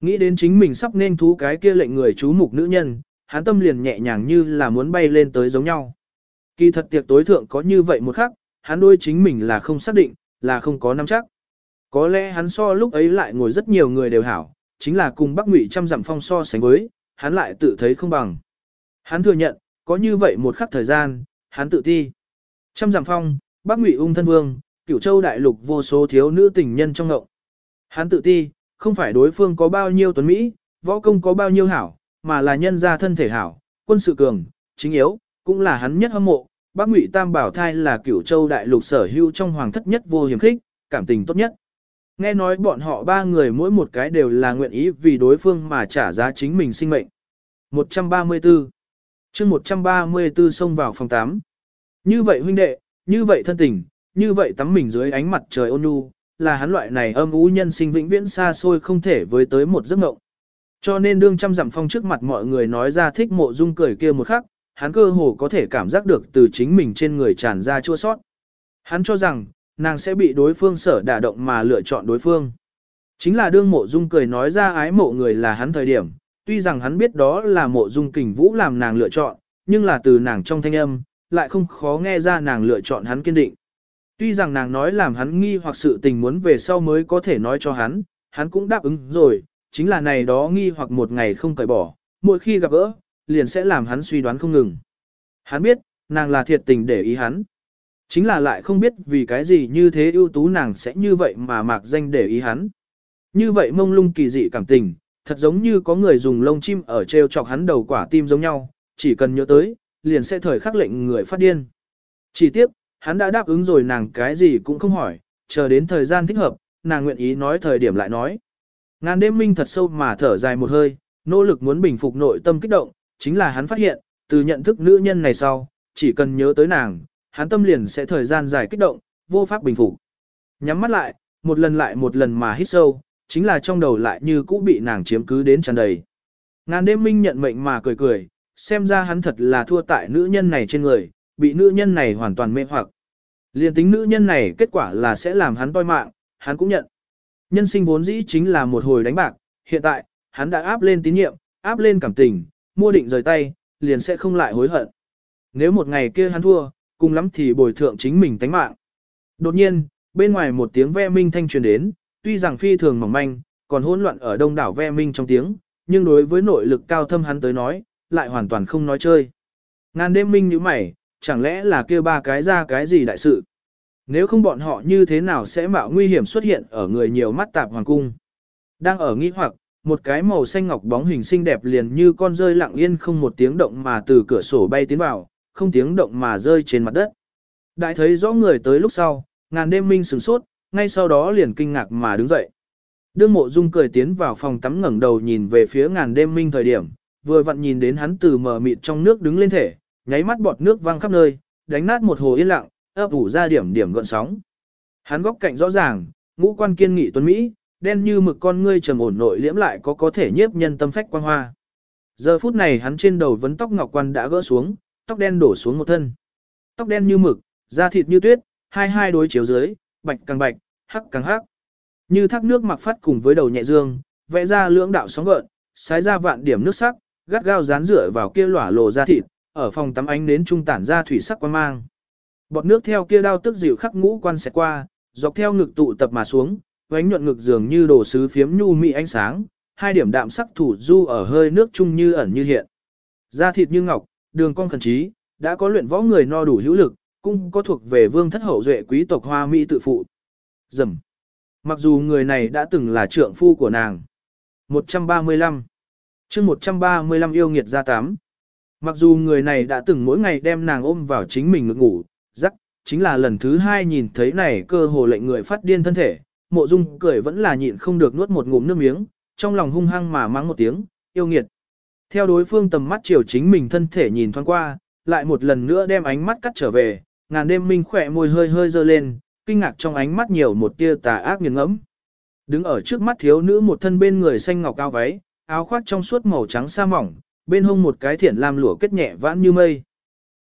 Nghĩ đến chính mình sắp nên thú cái kia lệnh người chú mục nữ nhân, hắn tâm liền nhẹ nhàng như là muốn bay lên tới giống nhau. Kỳ thật tiệc tối thượng có như vậy một khắc, hắn đôi chính mình là không xác định, là không có nắm chắc. Có lẽ hắn so lúc ấy lại ngồi rất nhiều người đều hảo, chính là cùng Bắc Ngụy trăm dặm phong so sánh với, hắn lại tự thấy không bằng. Hắn thừa nhận, có như vậy một khắc thời gian, hắn tự ti. Trăm dặm phong, Bắc Ngụy ung thân vương, cửu châu đại lục vô số thiếu nữ tình nhân trong ngộng. Hắn tự ti, không phải đối phương có bao nhiêu tuấn Mỹ, võ công có bao nhiêu hảo, mà là nhân gia thân thể hảo, quân sự cường, chính yếu, cũng là hắn nhất hâm mộ, Bác Ngụy Tam Bảo Thai là cửu châu đại lục sở hữu trong hoàng thất nhất vô hiểm khích, cảm tình tốt nhất. Nghe nói bọn họ ba người mỗi một cái đều là nguyện ý vì đối phương mà trả giá chính mình sinh mệnh. 134 chương 134 xông vào phòng 8. Như vậy huynh đệ, như vậy thân tình, như vậy tắm mình dưới ánh mặt trời ôn nhu, là hắn loại này âm ú nhân sinh vĩnh viễn xa xôi không thể với tới một giấc mộng. Cho nên đương trăm dặm phong trước mặt mọi người nói ra thích mộ dung cười kia một khắc, hắn cơ hồ có thể cảm giác được từ chính mình trên người tràn ra chua sót. Hắn cho rằng, nàng sẽ bị đối phương sở đả động mà lựa chọn đối phương. Chính là đương mộ dung cười nói ra ái mộ người là hắn thời điểm, tuy rằng hắn biết đó là mộ dung kình vũ làm nàng lựa chọn, nhưng là từ nàng trong thanh âm, lại không khó nghe ra nàng lựa chọn hắn kiên định. Tuy rằng nàng nói làm hắn nghi hoặc sự tình muốn về sau mới có thể nói cho hắn, hắn cũng đáp ứng rồi, chính là này đó nghi hoặc một ngày không cởi bỏ, mỗi khi gặp gỡ, liền sẽ làm hắn suy đoán không ngừng. Hắn biết, nàng là thiệt tình để ý hắn. Chính là lại không biết vì cái gì như thế ưu tú nàng sẽ như vậy mà mạc danh để ý hắn. Như vậy mông lung kỳ dị cảm tình, thật giống như có người dùng lông chim ở treo chọc hắn đầu quả tim giống nhau, chỉ cần nhớ tới, liền sẽ thời khắc lệnh người phát điên. Chỉ tiếc, hắn đã đáp ứng rồi nàng cái gì cũng không hỏi, chờ đến thời gian thích hợp, nàng nguyện ý nói thời điểm lại nói. Ngàn đêm minh thật sâu mà thở dài một hơi, nỗ lực muốn bình phục nội tâm kích động, chính là hắn phát hiện, từ nhận thức nữ nhân này sau, chỉ cần nhớ tới nàng, hắn tâm liền sẽ thời gian dài kích động, vô pháp bình phục. Nhắm mắt lại, một lần lại một lần mà hít sâu, chính là trong đầu lại như cũ bị nàng chiếm cứ đến tràn đầy. Ngàn đêm minh nhận mệnh mà cười cười, xem ra hắn thật là thua tại nữ nhân này trên người, bị nữ nhân này hoàn toàn mê hoặc. Liên tính nữ nhân này kết quả là sẽ làm hắn toi mạng, hắn cũng nhận. Nhân sinh vốn dĩ chính là một hồi đánh bạc, hiện tại, hắn đã áp lên tín nhiệm, áp lên cảm tình, mua định rời tay, liền sẽ không lại hối hận. Nếu một ngày kia hắn thua, cùng lắm thì bồi thượng chính mình tánh mạng. Đột nhiên, bên ngoài một tiếng ve minh thanh truyền đến, tuy rằng phi thường mỏng manh, còn hỗn loạn ở đông đảo ve minh trong tiếng, nhưng đối với nội lực cao thâm hắn tới nói, lại hoàn toàn không nói chơi. Ngàn đêm minh như mày, chẳng lẽ là kia ba cái ra cái gì đại sự? Nếu không bọn họ như thế nào sẽ mạo nguy hiểm xuất hiện ở người nhiều mắt tạp hoàng cung? Đang ở nghi hoặc, một cái màu xanh ngọc bóng hình xinh đẹp liền như con rơi lặng yên không một tiếng động mà từ cửa sổ bay tiến vào, không tiếng động mà rơi trên mặt đất. Đại thấy rõ người tới lúc sau, ngàn đêm minh sửng sốt, ngay sau đó liền kinh ngạc mà đứng dậy. Đương mộ dung cười tiến vào phòng tắm ngẩng đầu nhìn về phía ngàn đêm minh thời điểm, vừa vặn nhìn đến hắn từ mờ mịt trong nước đứng lên thể, nháy mắt bọt nước văng khắp nơi, đánh nát một hồ yên lặng, ấp ủ ra điểm điểm gợn sóng. Hắn góc cạnh rõ ràng, ngũ quan kiên nghị tuấn Mỹ, đen như mực con ngươi trầm ổn nội liễm lại có có thể nhiếp nhân tâm phách quang hoa. Giờ phút này hắn trên đầu vấn tóc ngọc quan đã gỡ xuống, tóc đen đổ xuống một thân. Tóc đen như mực, da thịt như tuyết, hai hai đối chiếu dưới, bạch càng bạch, hắc càng hắc. Như thác nước mặc phát cùng với đầu nhẹ dương, vẽ ra lưỡng đạo sóng gợn, sái ra vạn điểm nước sắc, gắt gao dán rửa vào kia lỏa lộ da thịt, ở phòng tắm ánh đến trung tản ra thủy sắc quan mang. Bọt nước theo kia đao tức dịu khắc ngũ quan sẽ qua, dọc theo ngực tụ tập mà xuống, vánh nhuận ngực dường như đồ sứ phiếm nhu mị ánh sáng, hai điểm đạm sắc thủ du ở hơi nước chung như ẩn như hiện. Da thịt như ngọc, đường cong khẩn trí, đã có luyện võ người no đủ hữu lực, cũng có thuộc về vương thất hậu duệ quý tộc hoa mỹ tự phụ. Dầm. Mặc dù người này đã từng là trượng phu của nàng. 135. chương 135 yêu nghiệt gia tám. Mặc dù người này đã từng mỗi ngày đem nàng ôm vào chính mình ngực ngủ, rắc, chính là lần thứ hai nhìn thấy này cơ hồ lệnh người phát điên thân thể, mộ dung cười vẫn là nhịn không được nuốt một ngụm nước miếng, trong lòng hung hăng mà mắng một tiếng, yêu nghiệt. Theo đối phương tầm mắt chiều chính mình thân thể nhìn thoáng qua, lại một lần nữa đem ánh mắt cắt trở về, ngàn đêm minh khỏe môi hơi hơi dơ lên, kinh ngạc trong ánh mắt nhiều một tia tà ác nghiền ngẫm. Đứng ở trước mắt thiếu nữ một thân bên người xanh ngọc cao váy, áo khoác trong suốt màu trắng sa mỏng, bên hông một cái thiển lam lụa kết nhẹ vãn như mây.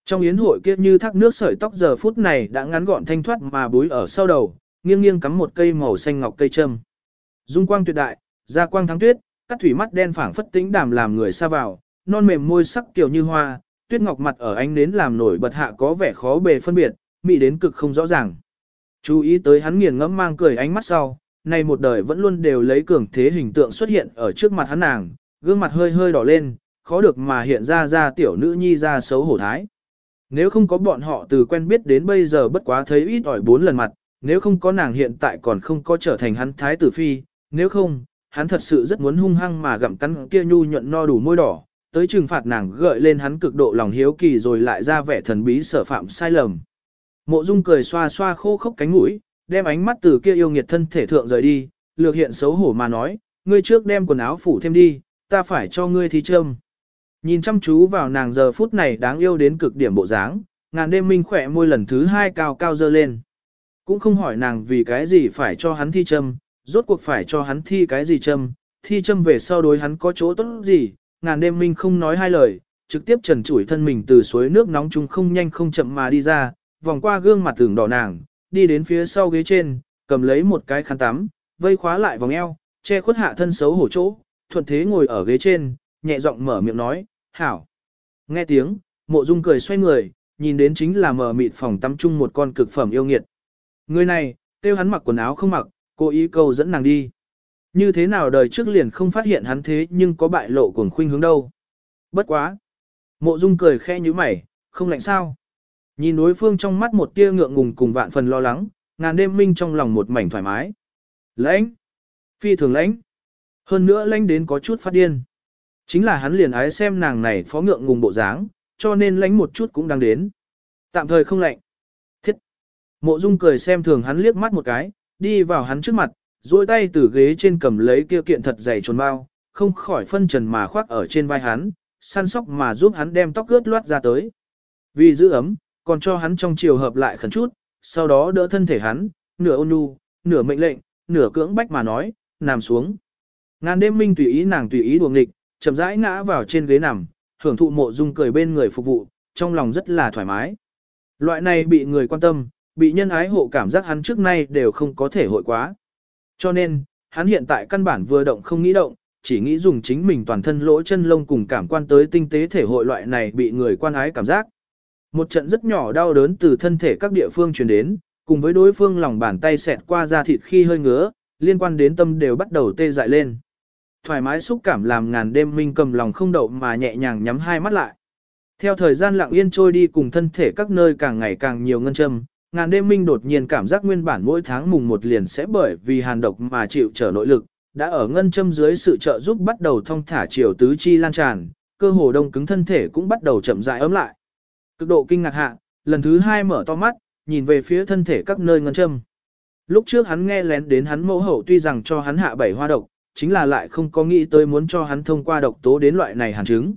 Trong yến hội kia như thác nước sợi tóc giờ phút này đã ngắn gọn thanh thoát mà búi ở sau đầu, nghiêng nghiêng cắm một cây màu xanh ngọc cây châm. Dung quang tuyệt đại, ra quang thắng tuyết, cắt thủy mắt đen phảng phất tĩnh đàm làm người xa vào, non mềm môi sắc kiểu như hoa, tuyết ngọc mặt ở ánh nến làm nổi bật hạ có vẻ khó bề phân biệt, mị đến cực không rõ ràng. Chú ý tới hắn nghiền ngẫm mang cười ánh mắt sau, nay một đời vẫn luôn đều lấy cường thế hình tượng xuất hiện ở trước mặt hắn nàng, gương mặt hơi hơi đỏ lên, khó được mà hiện ra ra tiểu nữ nhi ra xấu hổ thái. Nếu không có bọn họ từ quen biết đến bây giờ bất quá thấy ít ỏi bốn lần mặt, nếu không có nàng hiện tại còn không có trở thành hắn thái tử phi, nếu không, hắn thật sự rất muốn hung hăng mà gặm cắn kia nhu nhuận no đủ môi đỏ, tới trừng phạt nàng gợi lên hắn cực độ lòng hiếu kỳ rồi lại ra vẻ thần bí sở phạm sai lầm. Mộ Dung cười xoa xoa khô khốc cánh mũi, đem ánh mắt từ kia yêu nghiệt thân thể thượng rời đi, lược hiện xấu hổ mà nói, ngươi trước đem quần áo phủ thêm đi, ta phải cho ngươi thi châm. Nhìn chăm chú vào nàng giờ phút này đáng yêu đến cực điểm bộ dáng, ngàn đêm minh khỏe môi lần thứ hai cao cao dơ lên. Cũng không hỏi nàng vì cái gì phải cho hắn thi châm, rốt cuộc phải cho hắn thi cái gì châm, thi châm về sau đối hắn có chỗ tốt gì, ngàn đêm minh không nói hai lời, trực tiếp trần chủi thân mình từ suối nước nóng chung không nhanh không chậm mà đi ra, vòng qua gương mặt tưởng đỏ nàng, đi đến phía sau ghế trên, cầm lấy một cái khăn tắm, vây khóa lại vòng eo, che khuất hạ thân xấu hổ chỗ, thuận thế ngồi ở ghế trên, nhẹ giọng mở miệng nói, hảo. Nghe tiếng, mộ dung cười xoay người, nhìn đến chính là mở mịt phòng tắm chung một con cực phẩm yêu nghiệt. Người này, tiêu hắn mặc quần áo không mặc, cố ý câu dẫn nàng đi. Như thế nào đời trước liền không phát hiện hắn thế nhưng có bại lộ cuồng khuynh hướng đâu. Bất quá. Mộ Dung cười khẽ như mày, không lạnh sao. Nhìn đối phương trong mắt một tia ngượng ngùng cùng vạn phần lo lắng, ngàn đêm minh trong lòng một mảnh thoải mái. Lãnh. Phi thường lãnh. Hơn nữa lãnh đến có chút phát điên. Chính là hắn liền ái xem nàng này phó ngượng ngùng bộ dáng, cho nên lãnh một chút cũng đang đến. Tạm thời không lạnh. Mộ Dung cười xem thường hắn liếc mắt một cái, đi vào hắn trước mặt, duỗi tay từ ghế trên cầm lấy kia kiện thật dày trồn bao, không khỏi phân trần mà khoác ở trên vai hắn, săn sóc mà giúp hắn đem tóc ướt loát ra tới. Vì giữ ấm, còn cho hắn trong chiều hợp lại khẩn chút, sau đó đỡ thân thể hắn, nửa ôn nhu, nửa mệnh lệnh, nửa cưỡng bách mà nói, nằm xuống. Ngàn đêm minh tùy ý nàng tùy ý đuồng nghịch, chậm rãi ngã vào trên ghế nằm, hưởng thụ mộ dung cười bên người phục vụ, trong lòng rất là thoải mái. Loại này bị người quan tâm, bị nhân ái hộ cảm giác hắn trước nay đều không có thể hội quá. Cho nên, hắn hiện tại căn bản vừa động không nghĩ động, chỉ nghĩ dùng chính mình toàn thân lỗ chân lông cùng cảm quan tới tinh tế thể hội loại này bị người quan ái cảm giác. Một trận rất nhỏ đau đớn từ thân thể các địa phương truyền đến, cùng với đối phương lòng bàn tay xẹt qua da thịt khi hơi ngứa, liên quan đến tâm đều bắt đầu tê dại lên. Thoải mái xúc cảm làm ngàn đêm minh cầm lòng không đậu mà nhẹ nhàng nhắm hai mắt lại. Theo thời gian lặng yên trôi đi cùng thân thể các nơi càng ngày càng nhiều ngân châm, ngàn đêm minh đột nhiên cảm giác nguyên bản mỗi tháng mùng một liền sẽ bởi vì hàn độc mà chịu trở nội lực, đã ở ngân châm dưới sự trợ giúp bắt đầu thông thả chiều tứ chi lan tràn, cơ hồ đông cứng thân thể cũng bắt đầu chậm rãi ấm lại. Cực độ kinh ngạc hạ, lần thứ hai mở to mắt, nhìn về phía thân thể các nơi ngân châm. Lúc trước hắn nghe lén đến hắn mẫu hậu tuy rằng cho hắn hạ bảy hoa độc, chính là lại không có nghĩ tới muốn cho hắn thông qua độc tố đến loại này hàn chứng.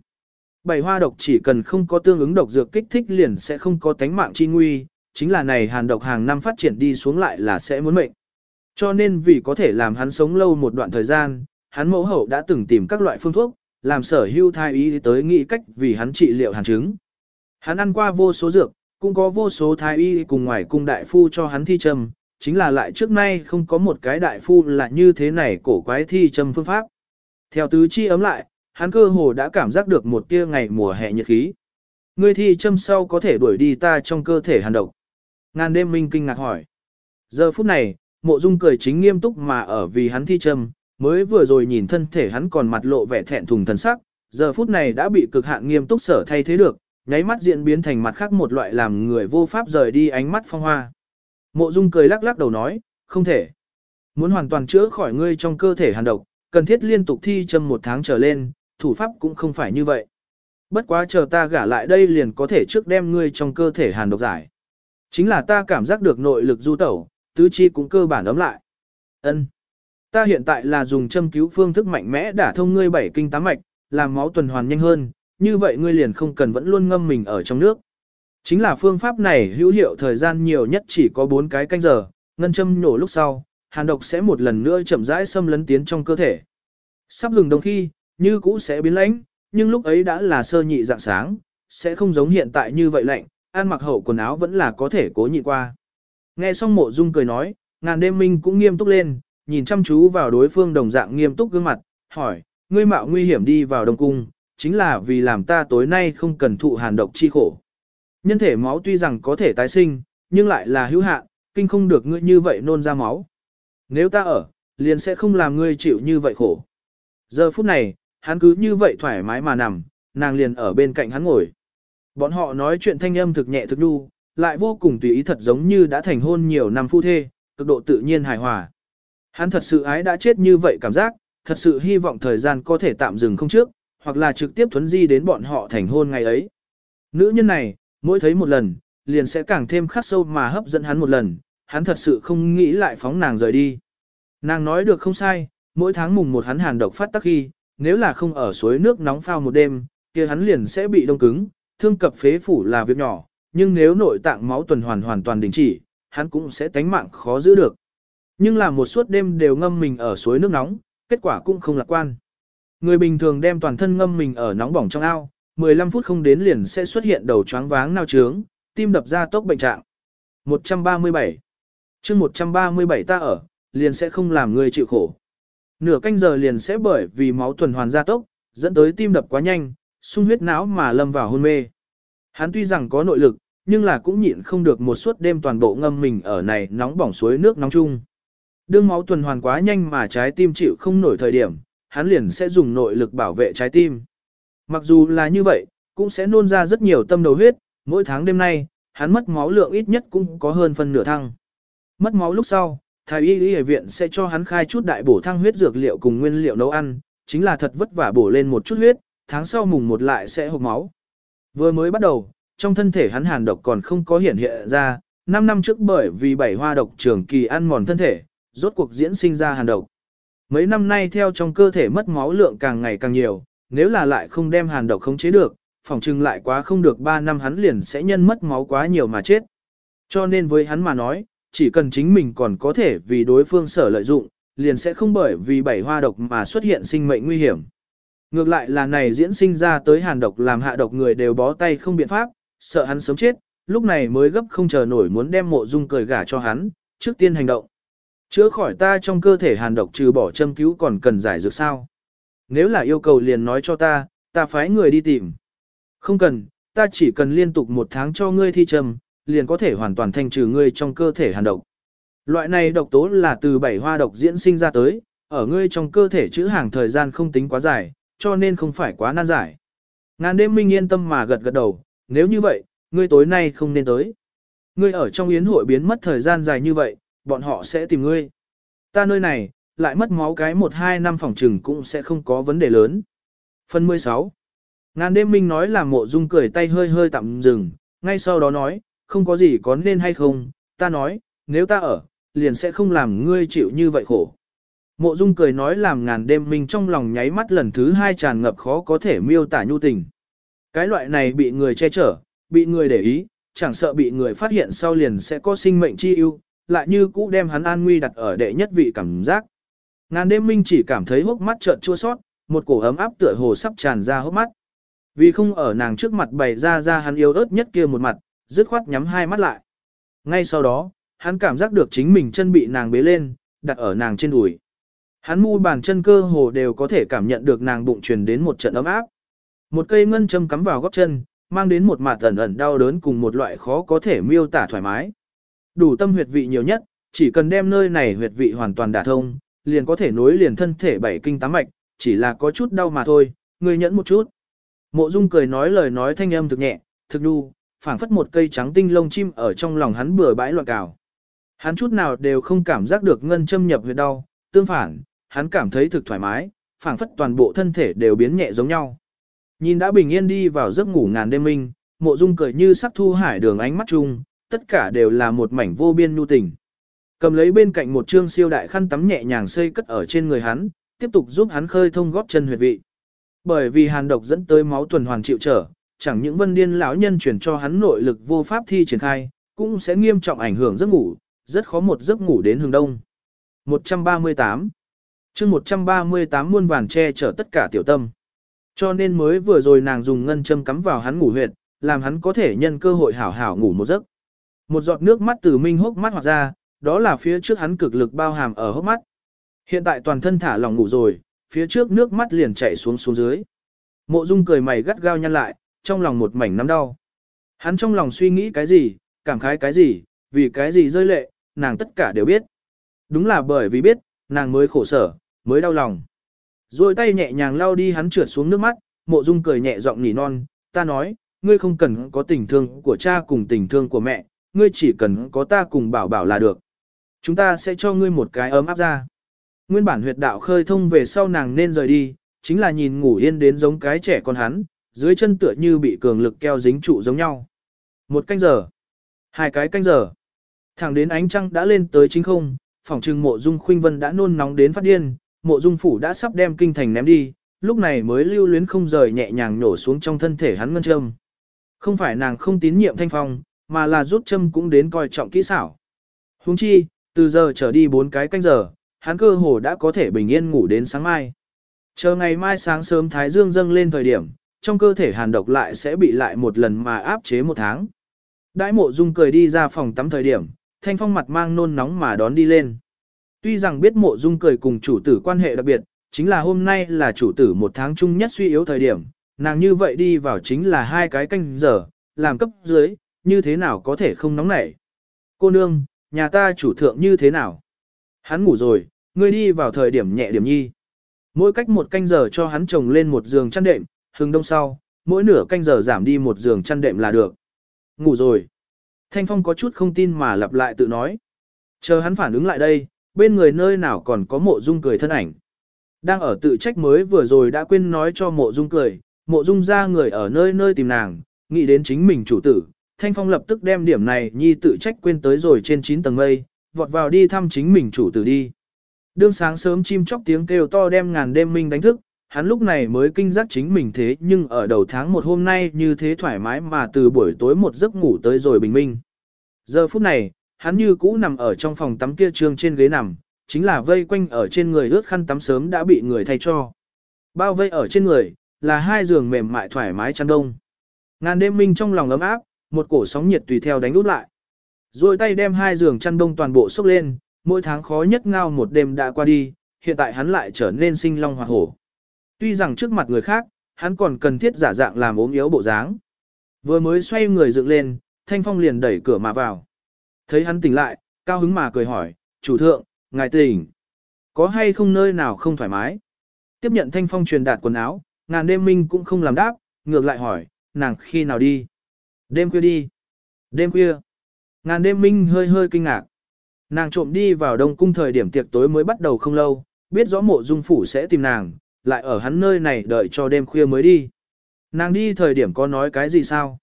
Bảy hoa độc chỉ cần không có tương ứng độc dược kích thích liền sẽ không có tánh mạng chi nguy, chính là này hàn độc hàng năm phát triển đi xuống lại là sẽ muốn mệnh. Cho nên vì có thể làm hắn sống lâu một đoạn thời gian, hắn mẫu hậu đã từng tìm các loại phương thuốc, làm sở hưu thai ý tới nghĩ cách vì hắn trị liệu hàn chứng. Hắn ăn qua vô số dược, cũng có vô số thái y cùng ngoài cung đại phu cho hắn thi trầm, chính là lại trước nay không có một cái đại phu là như thế này cổ quái thi trầm phương pháp. Theo tứ chi ấm lại, hắn cơ hồ đã cảm giác được một tia ngày mùa hè nhiệt khí. Ngươi thi châm sau có thể đuổi đi ta trong cơ thể hàn độc. Ngàn đêm minh kinh ngạc hỏi. Giờ phút này, mộ dung cười chính nghiêm túc mà ở vì hắn thi châm, mới vừa rồi nhìn thân thể hắn còn mặt lộ vẻ thẹn thùng thần sắc, giờ phút này đã bị cực hạn nghiêm túc sở thay thế được, nháy mắt diễn biến thành mặt khác một loại làm người vô pháp rời đi ánh mắt phong hoa. Mộ Dung cười lắc lắc đầu nói, không thể. Muốn hoàn toàn chữa khỏi ngươi trong cơ thể hàn độc, cần thiết liên tục thi châm một tháng trở lên, thủ pháp cũng không phải như vậy. Bất quá chờ ta gả lại đây liền có thể trước đem ngươi trong cơ thể hàn độc giải. Chính là ta cảm giác được nội lực du tẩu, tứ chi cũng cơ bản ấm lại. Ân, Ta hiện tại là dùng châm cứu phương thức mạnh mẽ đả thông ngươi bảy kinh tám mạch, làm máu tuần hoàn nhanh hơn, như vậy ngươi liền không cần vẫn luôn ngâm mình ở trong nước. Chính là phương pháp này hữu hiệu thời gian nhiều nhất chỉ có 4 cái canh giờ, ngân châm nổ lúc sau, hàn độc sẽ một lần nữa chậm rãi xâm lấn tiến trong cơ thể. Sắp hừng đồng khi, như cũ sẽ biến lãnh, nhưng lúc ấy đã là sơ nhị dạng sáng, sẽ không giống hiện tại như vậy lạnh, ăn mặc hậu quần áo vẫn là có thể cố nhịn qua. Nghe xong mộ dung cười nói, ngàn đêm minh cũng nghiêm túc lên, nhìn chăm chú vào đối phương đồng dạng nghiêm túc gương mặt, hỏi, ngươi mạo nguy hiểm đi vào đông cung, chính là vì làm ta tối nay không cần thụ hàn độc chi khổ. Nhân thể máu tuy rằng có thể tái sinh, nhưng lại là hữu hạn, kinh không được ngươi như vậy nôn ra máu. Nếu ta ở, liền sẽ không làm ngươi chịu như vậy khổ. Giờ phút này, hắn cứ như vậy thoải mái mà nằm, nàng liền ở bên cạnh hắn ngồi. Bọn họ nói chuyện thanh âm thực nhẹ thực đu, lại vô cùng tùy ý thật giống như đã thành hôn nhiều năm phu thê, cực độ tự nhiên hài hòa. Hắn thật sự ái đã chết như vậy cảm giác, thật sự hy vọng thời gian có thể tạm dừng không trước, hoặc là trực tiếp thuấn di đến bọn họ thành hôn ngày ấy. Nữ nhân này, mỗi thấy một lần, liền sẽ càng thêm khắc sâu mà hấp dẫn hắn một lần, hắn thật sự không nghĩ lại phóng nàng rời đi. Nàng nói được không sai, mỗi tháng mùng một hắn hàn độc phát tắc khi, nếu là không ở suối nước nóng phao một đêm, kia hắn liền sẽ bị đông cứng, thương cập phế phủ là việc nhỏ, nhưng nếu nội tạng máu tuần hoàn hoàn toàn đình chỉ, hắn cũng sẽ tánh mạng khó giữ được. Nhưng là một suốt đêm đều ngâm mình ở suối nước nóng, kết quả cũng không lạc quan. Người bình thường đem toàn thân ngâm mình ở nóng bỏng trong ao, 15 phút không đến liền sẽ xuất hiện đầu choáng váng nao trướng, tim đập ra tốc bệnh trạng. 137. chương 137 ta ở, liền sẽ không làm người chịu khổ. Nửa canh giờ liền sẽ bởi vì máu tuần hoàn gia tốc, dẫn tới tim đập quá nhanh, sung huyết não mà lâm vào hôn mê. Hắn tuy rằng có nội lực, nhưng là cũng nhịn không được một suốt đêm toàn bộ ngâm mình ở này nóng bỏng suối nước nóng chung. Đương máu tuần hoàn quá nhanh mà trái tim chịu không nổi thời điểm, hắn liền sẽ dùng nội lực bảo vệ trái tim. Mặc dù là như vậy, cũng sẽ nôn ra rất nhiều tâm đầu huyết, mỗi tháng đêm nay, hắn mất máu lượng ít nhất cũng có hơn phân nửa thăng. Mất máu lúc sau, thái y y viện sẽ cho hắn khai chút đại bổ thăng huyết dược liệu cùng nguyên liệu nấu ăn, chính là thật vất vả bổ lên một chút huyết, tháng sau mùng một lại sẽ hộp máu. Vừa mới bắt đầu, trong thân thể hắn hàn độc còn không có hiện hiện ra, 5 năm trước bởi vì bảy hoa độc trường kỳ ăn mòn thân thể, rốt cuộc diễn sinh ra hàn độc. Mấy năm nay theo trong cơ thể mất máu lượng càng ngày càng nhiều, nếu là lại không đem hàn độc khống chế được, phòng trưng lại quá không được 3 năm hắn liền sẽ nhân mất máu quá nhiều mà chết. Cho nên với hắn mà nói, chỉ cần chính mình còn có thể vì đối phương sở lợi dụng, liền sẽ không bởi vì bảy hoa độc mà xuất hiện sinh mệnh nguy hiểm. Ngược lại là này diễn sinh ra tới hàn độc làm hạ độc người đều bó tay không biện pháp, sợ hắn sớm chết, lúc này mới gấp không chờ nổi muốn đem mộ dung cười gả cho hắn, trước tiên hành động. Chữa khỏi ta trong cơ thể hàn độc trừ bỏ châm cứu còn cần giải dược sao. Nếu là yêu cầu liền nói cho ta, ta phái người đi tìm. Không cần, ta chỉ cần liên tục một tháng cho ngươi thi châm, liền có thể hoàn toàn thanh trừ ngươi trong cơ thể hàn độc. Loại này độc tố là từ bảy hoa độc diễn sinh ra tới, ở ngươi trong cơ thể chữ hàng thời gian không tính quá dài, cho nên không phải quá nan giải. Ngàn đêm minh yên tâm mà gật gật đầu, nếu như vậy, ngươi tối nay không nên tới. Ngươi ở trong yến hội biến mất thời gian dài như vậy, bọn họ sẽ tìm ngươi. Ta nơi này, lại mất máu cái 1-2 năm phòng trừng cũng sẽ không có vấn đề lớn. Phần 16 Ngàn đêm minh nói là mộ dung cười tay hơi hơi tạm dừng, ngay sau đó nói, không có gì có nên hay không, ta nói, nếu ta ở, liền sẽ không làm ngươi chịu như vậy khổ. Mộ dung cười nói làm ngàn đêm minh trong lòng nháy mắt lần thứ hai tràn ngập khó có thể miêu tả nhu tình. Cái loại này bị người che chở, bị người để ý, chẳng sợ bị người phát hiện sau liền sẽ có sinh mệnh chi ưu, lại như cũ đem hắn an nguy đặt ở đệ nhất vị cảm giác. Ngàn đêm minh chỉ cảm thấy hốc mắt trợn chua sót, một cổ ấm áp tựa hồ sắp tràn ra hốc mắt. Vì không ở nàng trước mặt bày ra ra hắn yêu ớt nhất kia một mặt, dứt khoát nhắm hai mắt lại. Ngay sau đó, hắn cảm giác được chính mình chân bị nàng bế lên, đặt ở nàng trên đùi. Hắn mu bàn chân cơ hồ đều có thể cảm nhận được nàng bụng truyền đến một trận ấm áp. Một cây ngân châm cắm vào góc chân, mang đến một mặt ẩn ẩn đau đớn cùng một loại khó có thể miêu tả thoải mái. Đủ tâm huyệt vị nhiều nhất, chỉ cần đem nơi này huyệt vị hoàn toàn đả thông, liền có thể nối liền thân thể bảy kinh tám mạch, chỉ là có chút đau mà thôi, ngươi nhẫn một chút. Mộ Dung cười nói lời nói thanh âm thực nhẹ, thực đu, phảng phất một cây trắng tinh lông chim ở trong lòng hắn bừa bãi loạn cào. Hắn chút nào đều không cảm giác được ngân châm nhập huyệt đau, tương phản, hắn cảm thấy thực thoải mái, phảng phất toàn bộ thân thể đều biến nhẹ giống nhau. Nhìn đã bình yên đi vào giấc ngủ ngàn đêm minh, mộ dung cười như sắc thu hải đường ánh mắt chung, tất cả đều là một mảnh vô biên nhu tình. Cầm lấy bên cạnh một trương siêu đại khăn tắm nhẹ nhàng xây cất ở trên người hắn, tiếp tục giúp hắn khơi thông góp chân huyệt vị. Bởi vì hàn độc dẫn tới máu tuần hoàn chịu trở, chẳng những vân điên lão nhân chuyển cho hắn nội lực vô pháp thi triển khai, cũng sẽ nghiêm trọng ảnh hưởng giấc ngủ, rất khó một giấc ngủ đến hướng đông. 138 chương 138 muôn vàn che chở tất cả tiểu tâm. Cho nên mới vừa rồi nàng dùng ngân châm cắm vào hắn ngủ huyệt, làm hắn có thể nhân cơ hội hảo hảo ngủ một giấc. Một giọt nước mắt từ minh hốc mắt hoặc ra, đó là phía trước hắn cực lực bao hàm ở hốc mắt. Hiện tại toàn thân thả lỏng ngủ rồi, phía trước nước mắt liền chảy xuống xuống dưới. Mộ Dung cười mày gắt gao nhăn lại, trong lòng một mảnh nắm đau. Hắn trong lòng suy nghĩ cái gì, cảm khái cái gì, vì cái gì rơi lệ, nàng tất cả đều biết. Đúng là bởi vì biết, nàng mới khổ sở, mới đau lòng. Rồi tay nhẹ nhàng lau đi hắn trượt xuống nước mắt, mộ dung cười nhẹ giọng nỉ non, ta nói, ngươi không cần có tình thương của cha cùng tình thương của mẹ, ngươi chỉ cần có ta cùng bảo bảo là được. Chúng ta sẽ cho ngươi một cái ấm áp ra. Nguyên bản huyệt đạo khơi thông về sau nàng nên rời đi, chính là nhìn ngủ yên đến giống cái trẻ con hắn, dưới chân tựa như bị cường lực keo dính trụ giống nhau. Một canh giờ, hai cái canh giờ, thẳng đến ánh trăng đã lên tới chính không, phòng trừng mộ dung khuynh vân đã nôn nóng đến phát điên, mộ dung phủ đã sắp đem kinh thành ném đi, lúc này mới lưu luyến không rời nhẹ nhàng nổ xuống trong thân thể hắn ngân châm. Không phải nàng không tín nhiệm thanh phong, mà là rút châm cũng đến coi trọng kỹ xảo. Huống chi, từ giờ trở đi bốn cái canh giờ, hắn cơ hồ đã có thể bình yên ngủ đến sáng mai. Chờ ngày mai sáng sớm thái dương dâng lên thời điểm, trong cơ thể hàn độc lại sẽ bị lại một lần mà áp chế một tháng. Đãi mộ dung cười đi ra phòng tắm thời điểm, thanh phong mặt mang nôn nóng mà đón đi lên. Tuy rằng biết mộ dung cười cùng chủ tử quan hệ đặc biệt, chính là hôm nay là chủ tử một tháng chung nhất suy yếu thời điểm, nàng như vậy đi vào chính là hai cái canh giờ, làm cấp dưới, như thế nào có thể không nóng nảy. Cô nương, nhà ta chủ thượng như thế nào? Hắn ngủ rồi, ngươi đi vào thời điểm nhẹ điểm nhi. Mỗi cách một canh giờ cho hắn trồng lên một giường chăn đệm, hừng đông sau, mỗi nửa canh giờ giảm đi một giường chăn đệm là được. Ngủ rồi. Thanh Phong có chút không tin mà lặp lại tự nói. Chờ hắn phản ứng lại đây, bên người nơi nào còn có mộ dung cười thân ảnh. Đang ở tự trách mới vừa rồi đã quên nói cho mộ dung cười, mộ dung ra người ở nơi nơi tìm nàng, nghĩ đến chính mình chủ tử. Thanh Phong lập tức đem điểm này nhi tự trách quên tới rồi trên 9 tầng mây, vọt vào đi thăm chính mình chủ tử đi. Đương sáng sớm chim chóc tiếng kêu to đem ngàn đêm minh đánh thức, hắn lúc này mới kinh giác chính mình thế nhưng ở đầu tháng một hôm nay như thế thoải mái mà từ buổi tối một giấc ngủ tới rồi bình minh. Giờ phút này, hắn như cũ nằm ở trong phòng tắm kia trương trên ghế nằm, chính là vây quanh ở trên người ướt khăn tắm sớm đã bị người thay cho. Bao vây ở trên người, là hai giường mềm mại thoải mái chăn đông. Ngàn đêm minh trong lòng ấm áp, một cổ sóng nhiệt tùy theo đánh út lại. Rồi tay đem hai giường chăn đông toàn bộ xúc lên, mỗi tháng khó nhất ngao một đêm đã qua đi, hiện tại hắn lại trở nên sinh long hoạt hổ. Tuy rằng trước mặt người khác, hắn còn cần thiết giả dạng làm ốm yếu bộ dáng. Vừa mới xoay người dựng lên, Thanh Phong liền đẩy cửa mà vào. Thấy hắn tỉnh lại, cao hứng mà cười hỏi, chủ thượng, ngài tỉnh. Có hay không nơi nào không thoải mái? Tiếp nhận Thanh Phong truyền đạt quần áo, ngàn đêm minh cũng không làm đáp, ngược lại hỏi, nàng khi nào đi? Đêm khuya đi. Đêm khuya. Ngàn đêm minh hơi hơi kinh ngạc. Nàng trộm đi vào đông cung thời điểm tiệc tối mới bắt đầu không lâu, biết rõ mộ dung phủ sẽ tìm nàng, lại ở hắn nơi này đợi cho đêm khuya mới đi. Nàng đi thời điểm có nói cái gì sao?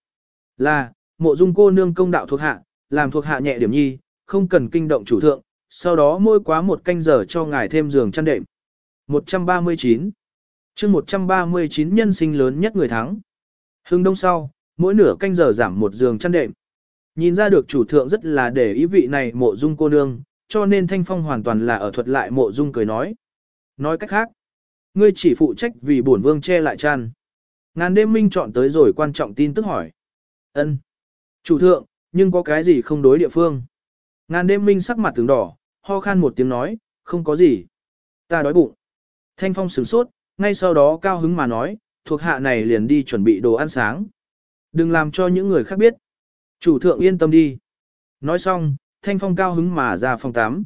Là, mộ dung cô nương công đạo thuộc hạ, làm thuộc hạ nhẹ điểm nhi, không cần kinh động chủ thượng, sau đó môi quá một canh giờ cho ngài thêm giường chăn đệm. 139 chương 139 nhân sinh lớn nhất người thắng. Hưng đông sau, mỗi nửa canh giờ giảm một giường chăn đệm. Nhìn ra được chủ thượng rất là để ý vị này mộ dung cô nương, cho nên thanh phong hoàn toàn là ở thuật lại mộ dung cười nói. Nói cách khác, ngươi chỉ phụ trách vì bổn vương che lại chăn. Ngàn đêm minh chọn tới rồi quan trọng tin tức hỏi. ân Chủ thượng, nhưng có cái gì không đối địa phương? Ngàn đêm minh sắc mặt tướng đỏ, ho khan một tiếng nói, không có gì. Ta đói bụng. Thanh phong sửng sốt, ngay sau đó cao hứng mà nói, thuộc hạ này liền đi chuẩn bị đồ ăn sáng. Đừng làm cho những người khác biết. Chủ thượng yên tâm đi. Nói xong, Thanh Phong cao hứng mà ra phòng 8.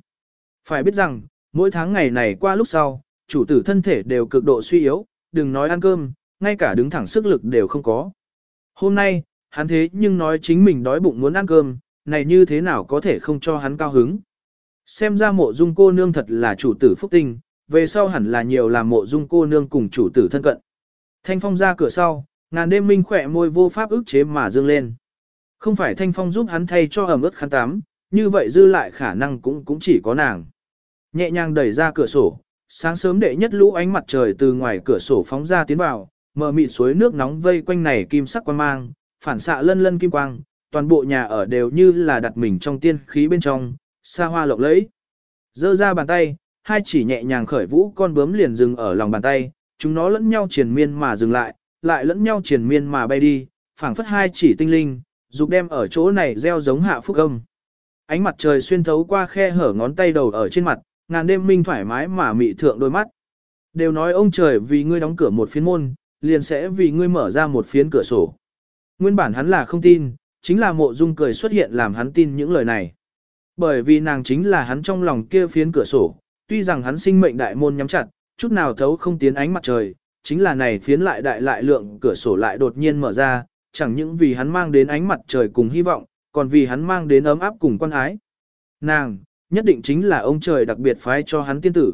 Phải biết rằng, mỗi tháng ngày này qua lúc sau, chủ tử thân thể đều cực độ suy yếu, đừng nói ăn cơm, ngay cả đứng thẳng sức lực đều không có. Hôm nay, hắn thế nhưng nói chính mình đói bụng muốn ăn cơm, này như thế nào có thể không cho hắn cao hứng. Xem ra mộ dung cô nương thật là chủ tử phúc tinh, về sau hẳn là nhiều làm mộ dung cô nương cùng chủ tử thân cận. Thanh phong ra cửa sau, ngàn đêm minh khỏe môi vô pháp ức chế mà dương lên. Không phải thanh phong giúp hắn thay cho ẩm ướt khăn tắm, như vậy dư lại khả năng cũng cũng chỉ có nàng. Nhẹ nhàng đẩy ra cửa sổ, sáng sớm đệ nhất lũ ánh mặt trời từ ngoài cửa sổ phóng ra tiến vào, mở mịt suối nước nóng vây quanh này kim sắc quan mang, phản xạ lân lân kim quang, toàn bộ nhà ở đều như là đặt mình trong tiên khí bên trong, xa hoa lộng lẫy. Dơ ra bàn tay, hai chỉ nhẹ nhàng khởi vũ con bướm liền dừng ở lòng bàn tay, chúng nó lẫn nhau triền miên mà dừng lại, lại lẫn nhau triền miên mà bay đi, phảng phất hai chỉ tinh linh, dục đem ở chỗ này gieo giống hạ phúc âm. Ánh mặt trời xuyên thấu qua khe hở ngón tay đầu ở trên mặt, ngàn đêm minh thoải mái mà mị thượng đôi mắt. Đều nói ông trời vì ngươi đóng cửa một phiến môn, liền sẽ vì ngươi mở ra một phiến cửa sổ. Nguyên bản hắn là không tin, chính là mộ dung cười xuất hiện làm hắn tin những lời này. Bởi vì nàng chính là hắn trong lòng kia phiến cửa sổ, tuy rằng hắn sinh mệnh đại môn nhắm chặt, chút nào thấu không tiến ánh mặt trời, chính là này phiến lại đại lại lượng cửa sổ lại đột nhiên mở ra, chẳng những vì hắn mang đến ánh mặt trời cùng hy vọng, còn vì hắn mang đến ấm áp cùng quan ái. Nàng, nhất định chính là ông trời đặc biệt phái cho hắn tiên tử.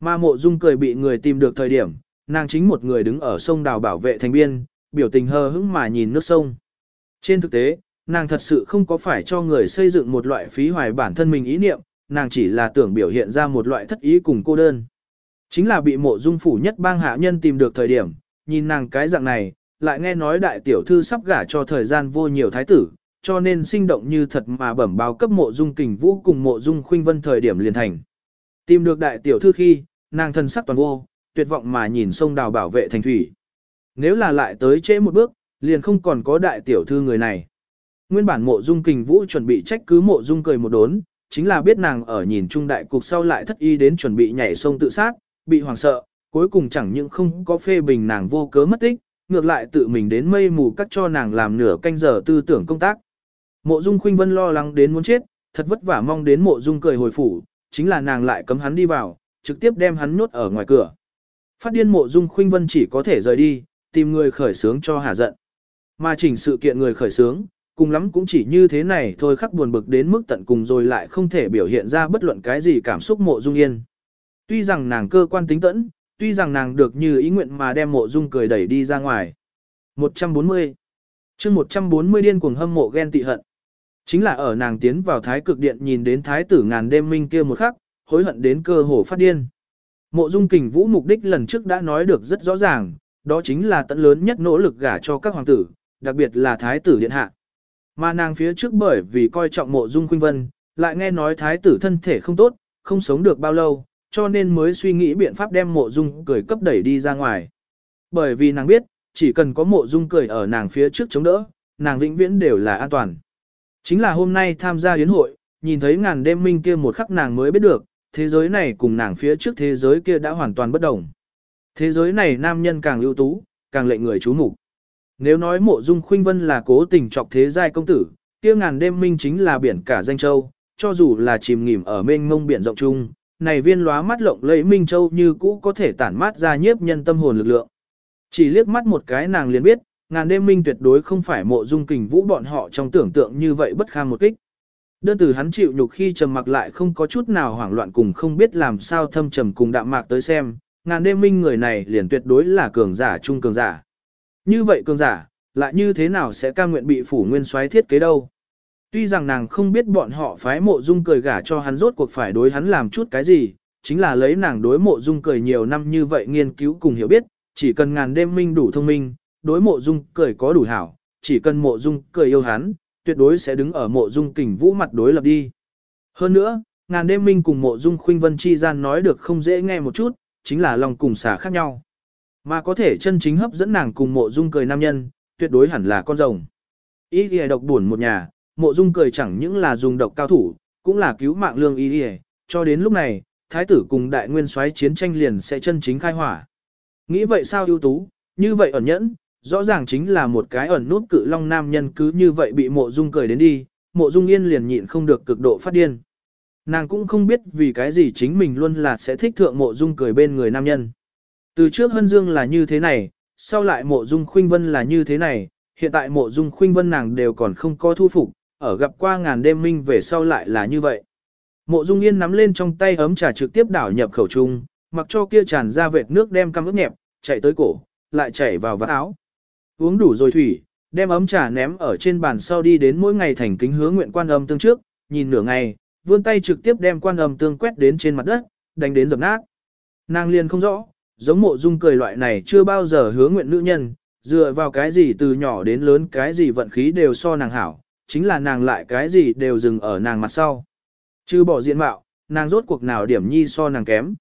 Mà mộ dung cười bị người tìm được thời điểm, nàng chính một người đứng ở sông đào bảo vệ thành biên, biểu tình hờ hững mà nhìn nước sông. Trên thực tế, nàng thật sự không có phải cho người xây dựng một loại phí hoài bản thân mình ý niệm, nàng chỉ là tưởng biểu hiện ra một loại thất ý cùng cô đơn. Chính là bị mộ dung phủ nhất bang hạ nhân tìm được thời điểm, nhìn nàng cái dạng này, lại nghe nói đại tiểu thư sắp gả cho thời gian vô nhiều thái tử, cho nên sinh động như thật mà bẩm báo cấp mộ dung kình vũ cùng mộ dung khuynh vân thời điểm liền thành. Tìm được đại tiểu thư khi, nàng thân sắc toàn vô, tuyệt vọng mà nhìn sông đào bảo vệ thành thủy. Nếu là lại tới trễ một bước, liền không còn có đại tiểu thư người này. Nguyên bản mộ dung kình vũ chuẩn bị trách cứ mộ dung cười một đốn, chính là biết nàng ở nhìn trung đại cục sau lại thất y đến chuẩn bị nhảy sông tự sát, bị hoảng sợ, cuối cùng chẳng những không có phê bình nàng vô cớ mất tích, ngược lại tự mình đến mây mù cắt cho nàng làm nửa canh giờ tư tưởng công tác. Mộ Dung Khuynh Vân lo lắng đến muốn chết, thật vất vả mong đến Mộ Dung cười hồi phủ, chính là nàng lại cấm hắn đi vào, trực tiếp đem hắn nhốt ở ngoài cửa. Phát điên Mộ Dung Khuynh Vân chỉ có thể rời đi, tìm người khởi sướng cho hà giận. Mà chỉnh sự kiện người khởi sướng, cùng lắm cũng chỉ như thế này thôi khắc buồn bực đến mức tận cùng rồi lại không thể biểu hiện ra bất luận cái gì cảm xúc Mộ Dung Yên. Tuy rằng nàng cơ quan tính tẫn, tuy rằng nàng được như ý nguyện mà đem Mộ Dung cười đẩy đi ra ngoài. 140 chương 140 điên cuồng hâm mộ ghen tị hận. Chính là ở nàng tiến vào thái cực điện nhìn đến thái tử ngàn đêm minh kia một khắc, hối hận đến cơ hồ phát điên. Mộ dung kình vũ mục đích lần trước đã nói được rất rõ ràng, đó chính là tận lớn nhất nỗ lực gả cho các hoàng tử, đặc biệt là thái tử điện hạ. Mà nàng phía trước bởi vì coi trọng mộ dung khuynh vân, lại nghe nói thái tử thân thể không tốt, không sống được bao lâu, cho nên mới suy nghĩ biện pháp đem mộ dung cười cấp đẩy đi ra ngoài. Bởi vì nàng biết, chỉ cần có mộ dung cười ở nàng phía trước chống đỡ, nàng vĩnh viễn đều là an toàn. Chính là hôm nay tham gia yến hội, nhìn thấy ngàn đêm minh kia một khắc nàng mới biết được, thế giới này cùng nàng phía trước thế giới kia đã hoàn toàn bất đồng. Thế giới này nam nhân càng ưu tú, càng lệnh người chú mục. Nếu nói mộ dung khuynh vân là cố tình chọc thế giai công tử, kia ngàn đêm minh chính là biển cả danh châu, cho dù là chìm nghỉm ở mênh mông biển rộng chung, này viên lóa mắt lộng lẫy minh châu như cũ có thể tản mát ra nhiếp nhân tâm hồn lực lượng. Chỉ liếc mắt một cái nàng liền biết, ngàn đêm minh tuyệt đối không phải mộ dung kình vũ bọn họ trong tưởng tượng như vậy bất kham một kích. Đơn từ hắn chịu nhục khi trầm mặc lại không có chút nào hoảng loạn cùng không biết làm sao thâm trầm cùng đạm mạc tới xem, ngàn đêm minh người này liền tuyệt đối là cường giả trung cường giả. Như vậy cường giả, lại như thế nào sẽ cam nguyện bị phủ nguyên soái thiết kế đâu? Tuy rằng nàng không biết bọn họ phái mộ dung cười gả cho hắn rốt cuộc phải đối hắn làm chút cái gì, chính là lấy nàng đối mộ dung cười nhiều năm như vậy nghiên cứu cùng hiểu biết, chỉ cần ngàn đêm minh đủ thông minh, đối mộ dung cười có đủ hảo, chỉ cần mộ dung cười yêu hắn, tuyệt đối sẽ đứng ở mộ dung kình vũ mặt đối lập đi. Hơn nữa, ngàn đêm minh cùng mộ dung khuynh vân chi gian nói được không dễ nghe một chút, chính là lòng cùng xả khác nhau. Mà có thể chân chính hấp dẫn nàng cùng mộ dung cười nam nhân, tuyệt đối hẳn là con rồng. Ý ghi độc buồn một nhà, mộ dung cười chẳng những là dùng độc cao thủ, cũng là cứu mạng lương ý ghi cho đến lúc này, thái tử cùng đại nguyên soái chiến tranh liền sẽ chân chính khai hỏa. Nghĩ vậy sao ưu tú, như vậy ẩn nhẫn, rõ ràng chính là một cái ẩn nút cự long nam nhân cứ như vậy bị mộ dung cười đến đi, mộ dung yên liền nhịn không được cực độ phát điên. Nàng cũng không biết vì cái gì chính mình luôn là sẽ thích thượng mộ dung cười bên người nam nhân. Từ trước Hân Dương là như thế này, sau lại mộ dung khuynh vân là như thế này, hiện tại mộ dung khuynh vân nàng đều còn không có thu phục, ở gặp qua ngàn đêm minh về sau lại là như vậy. Mộ dung yên nắm lên trong tay ấm trà trực tiếp đảo nhập khẩu trung, mặc cho kia tràn ra vệt nước đem căm ướt nhẹp, chạy tới cổ, lại chảy vào vắt áo. Uống đủ rồi thủy, đem ấm trà ném ở trên bàn sau đi đến mỗi ngày thành kính hứa nguyện quan âm tương trước, nhìn nửa ngày, vươn tay trực tiếp đem quan âm tương quét đến trên mặt đất, đánh đến dập nát. Nàng liền không rõ, giống mộ dung cười loại này chưa bao giờ hứa nguyện nữ nhân, dựa vào cái gì từ nhỏ đến lớn cái gì vận khí đều so nàng hảo, chính là nàng lại cái gì đều dừng ở nàng mặt sau. Chứ bỏ diện mạo, nàng rốt cuộc nào điểm nhi so nàng kém.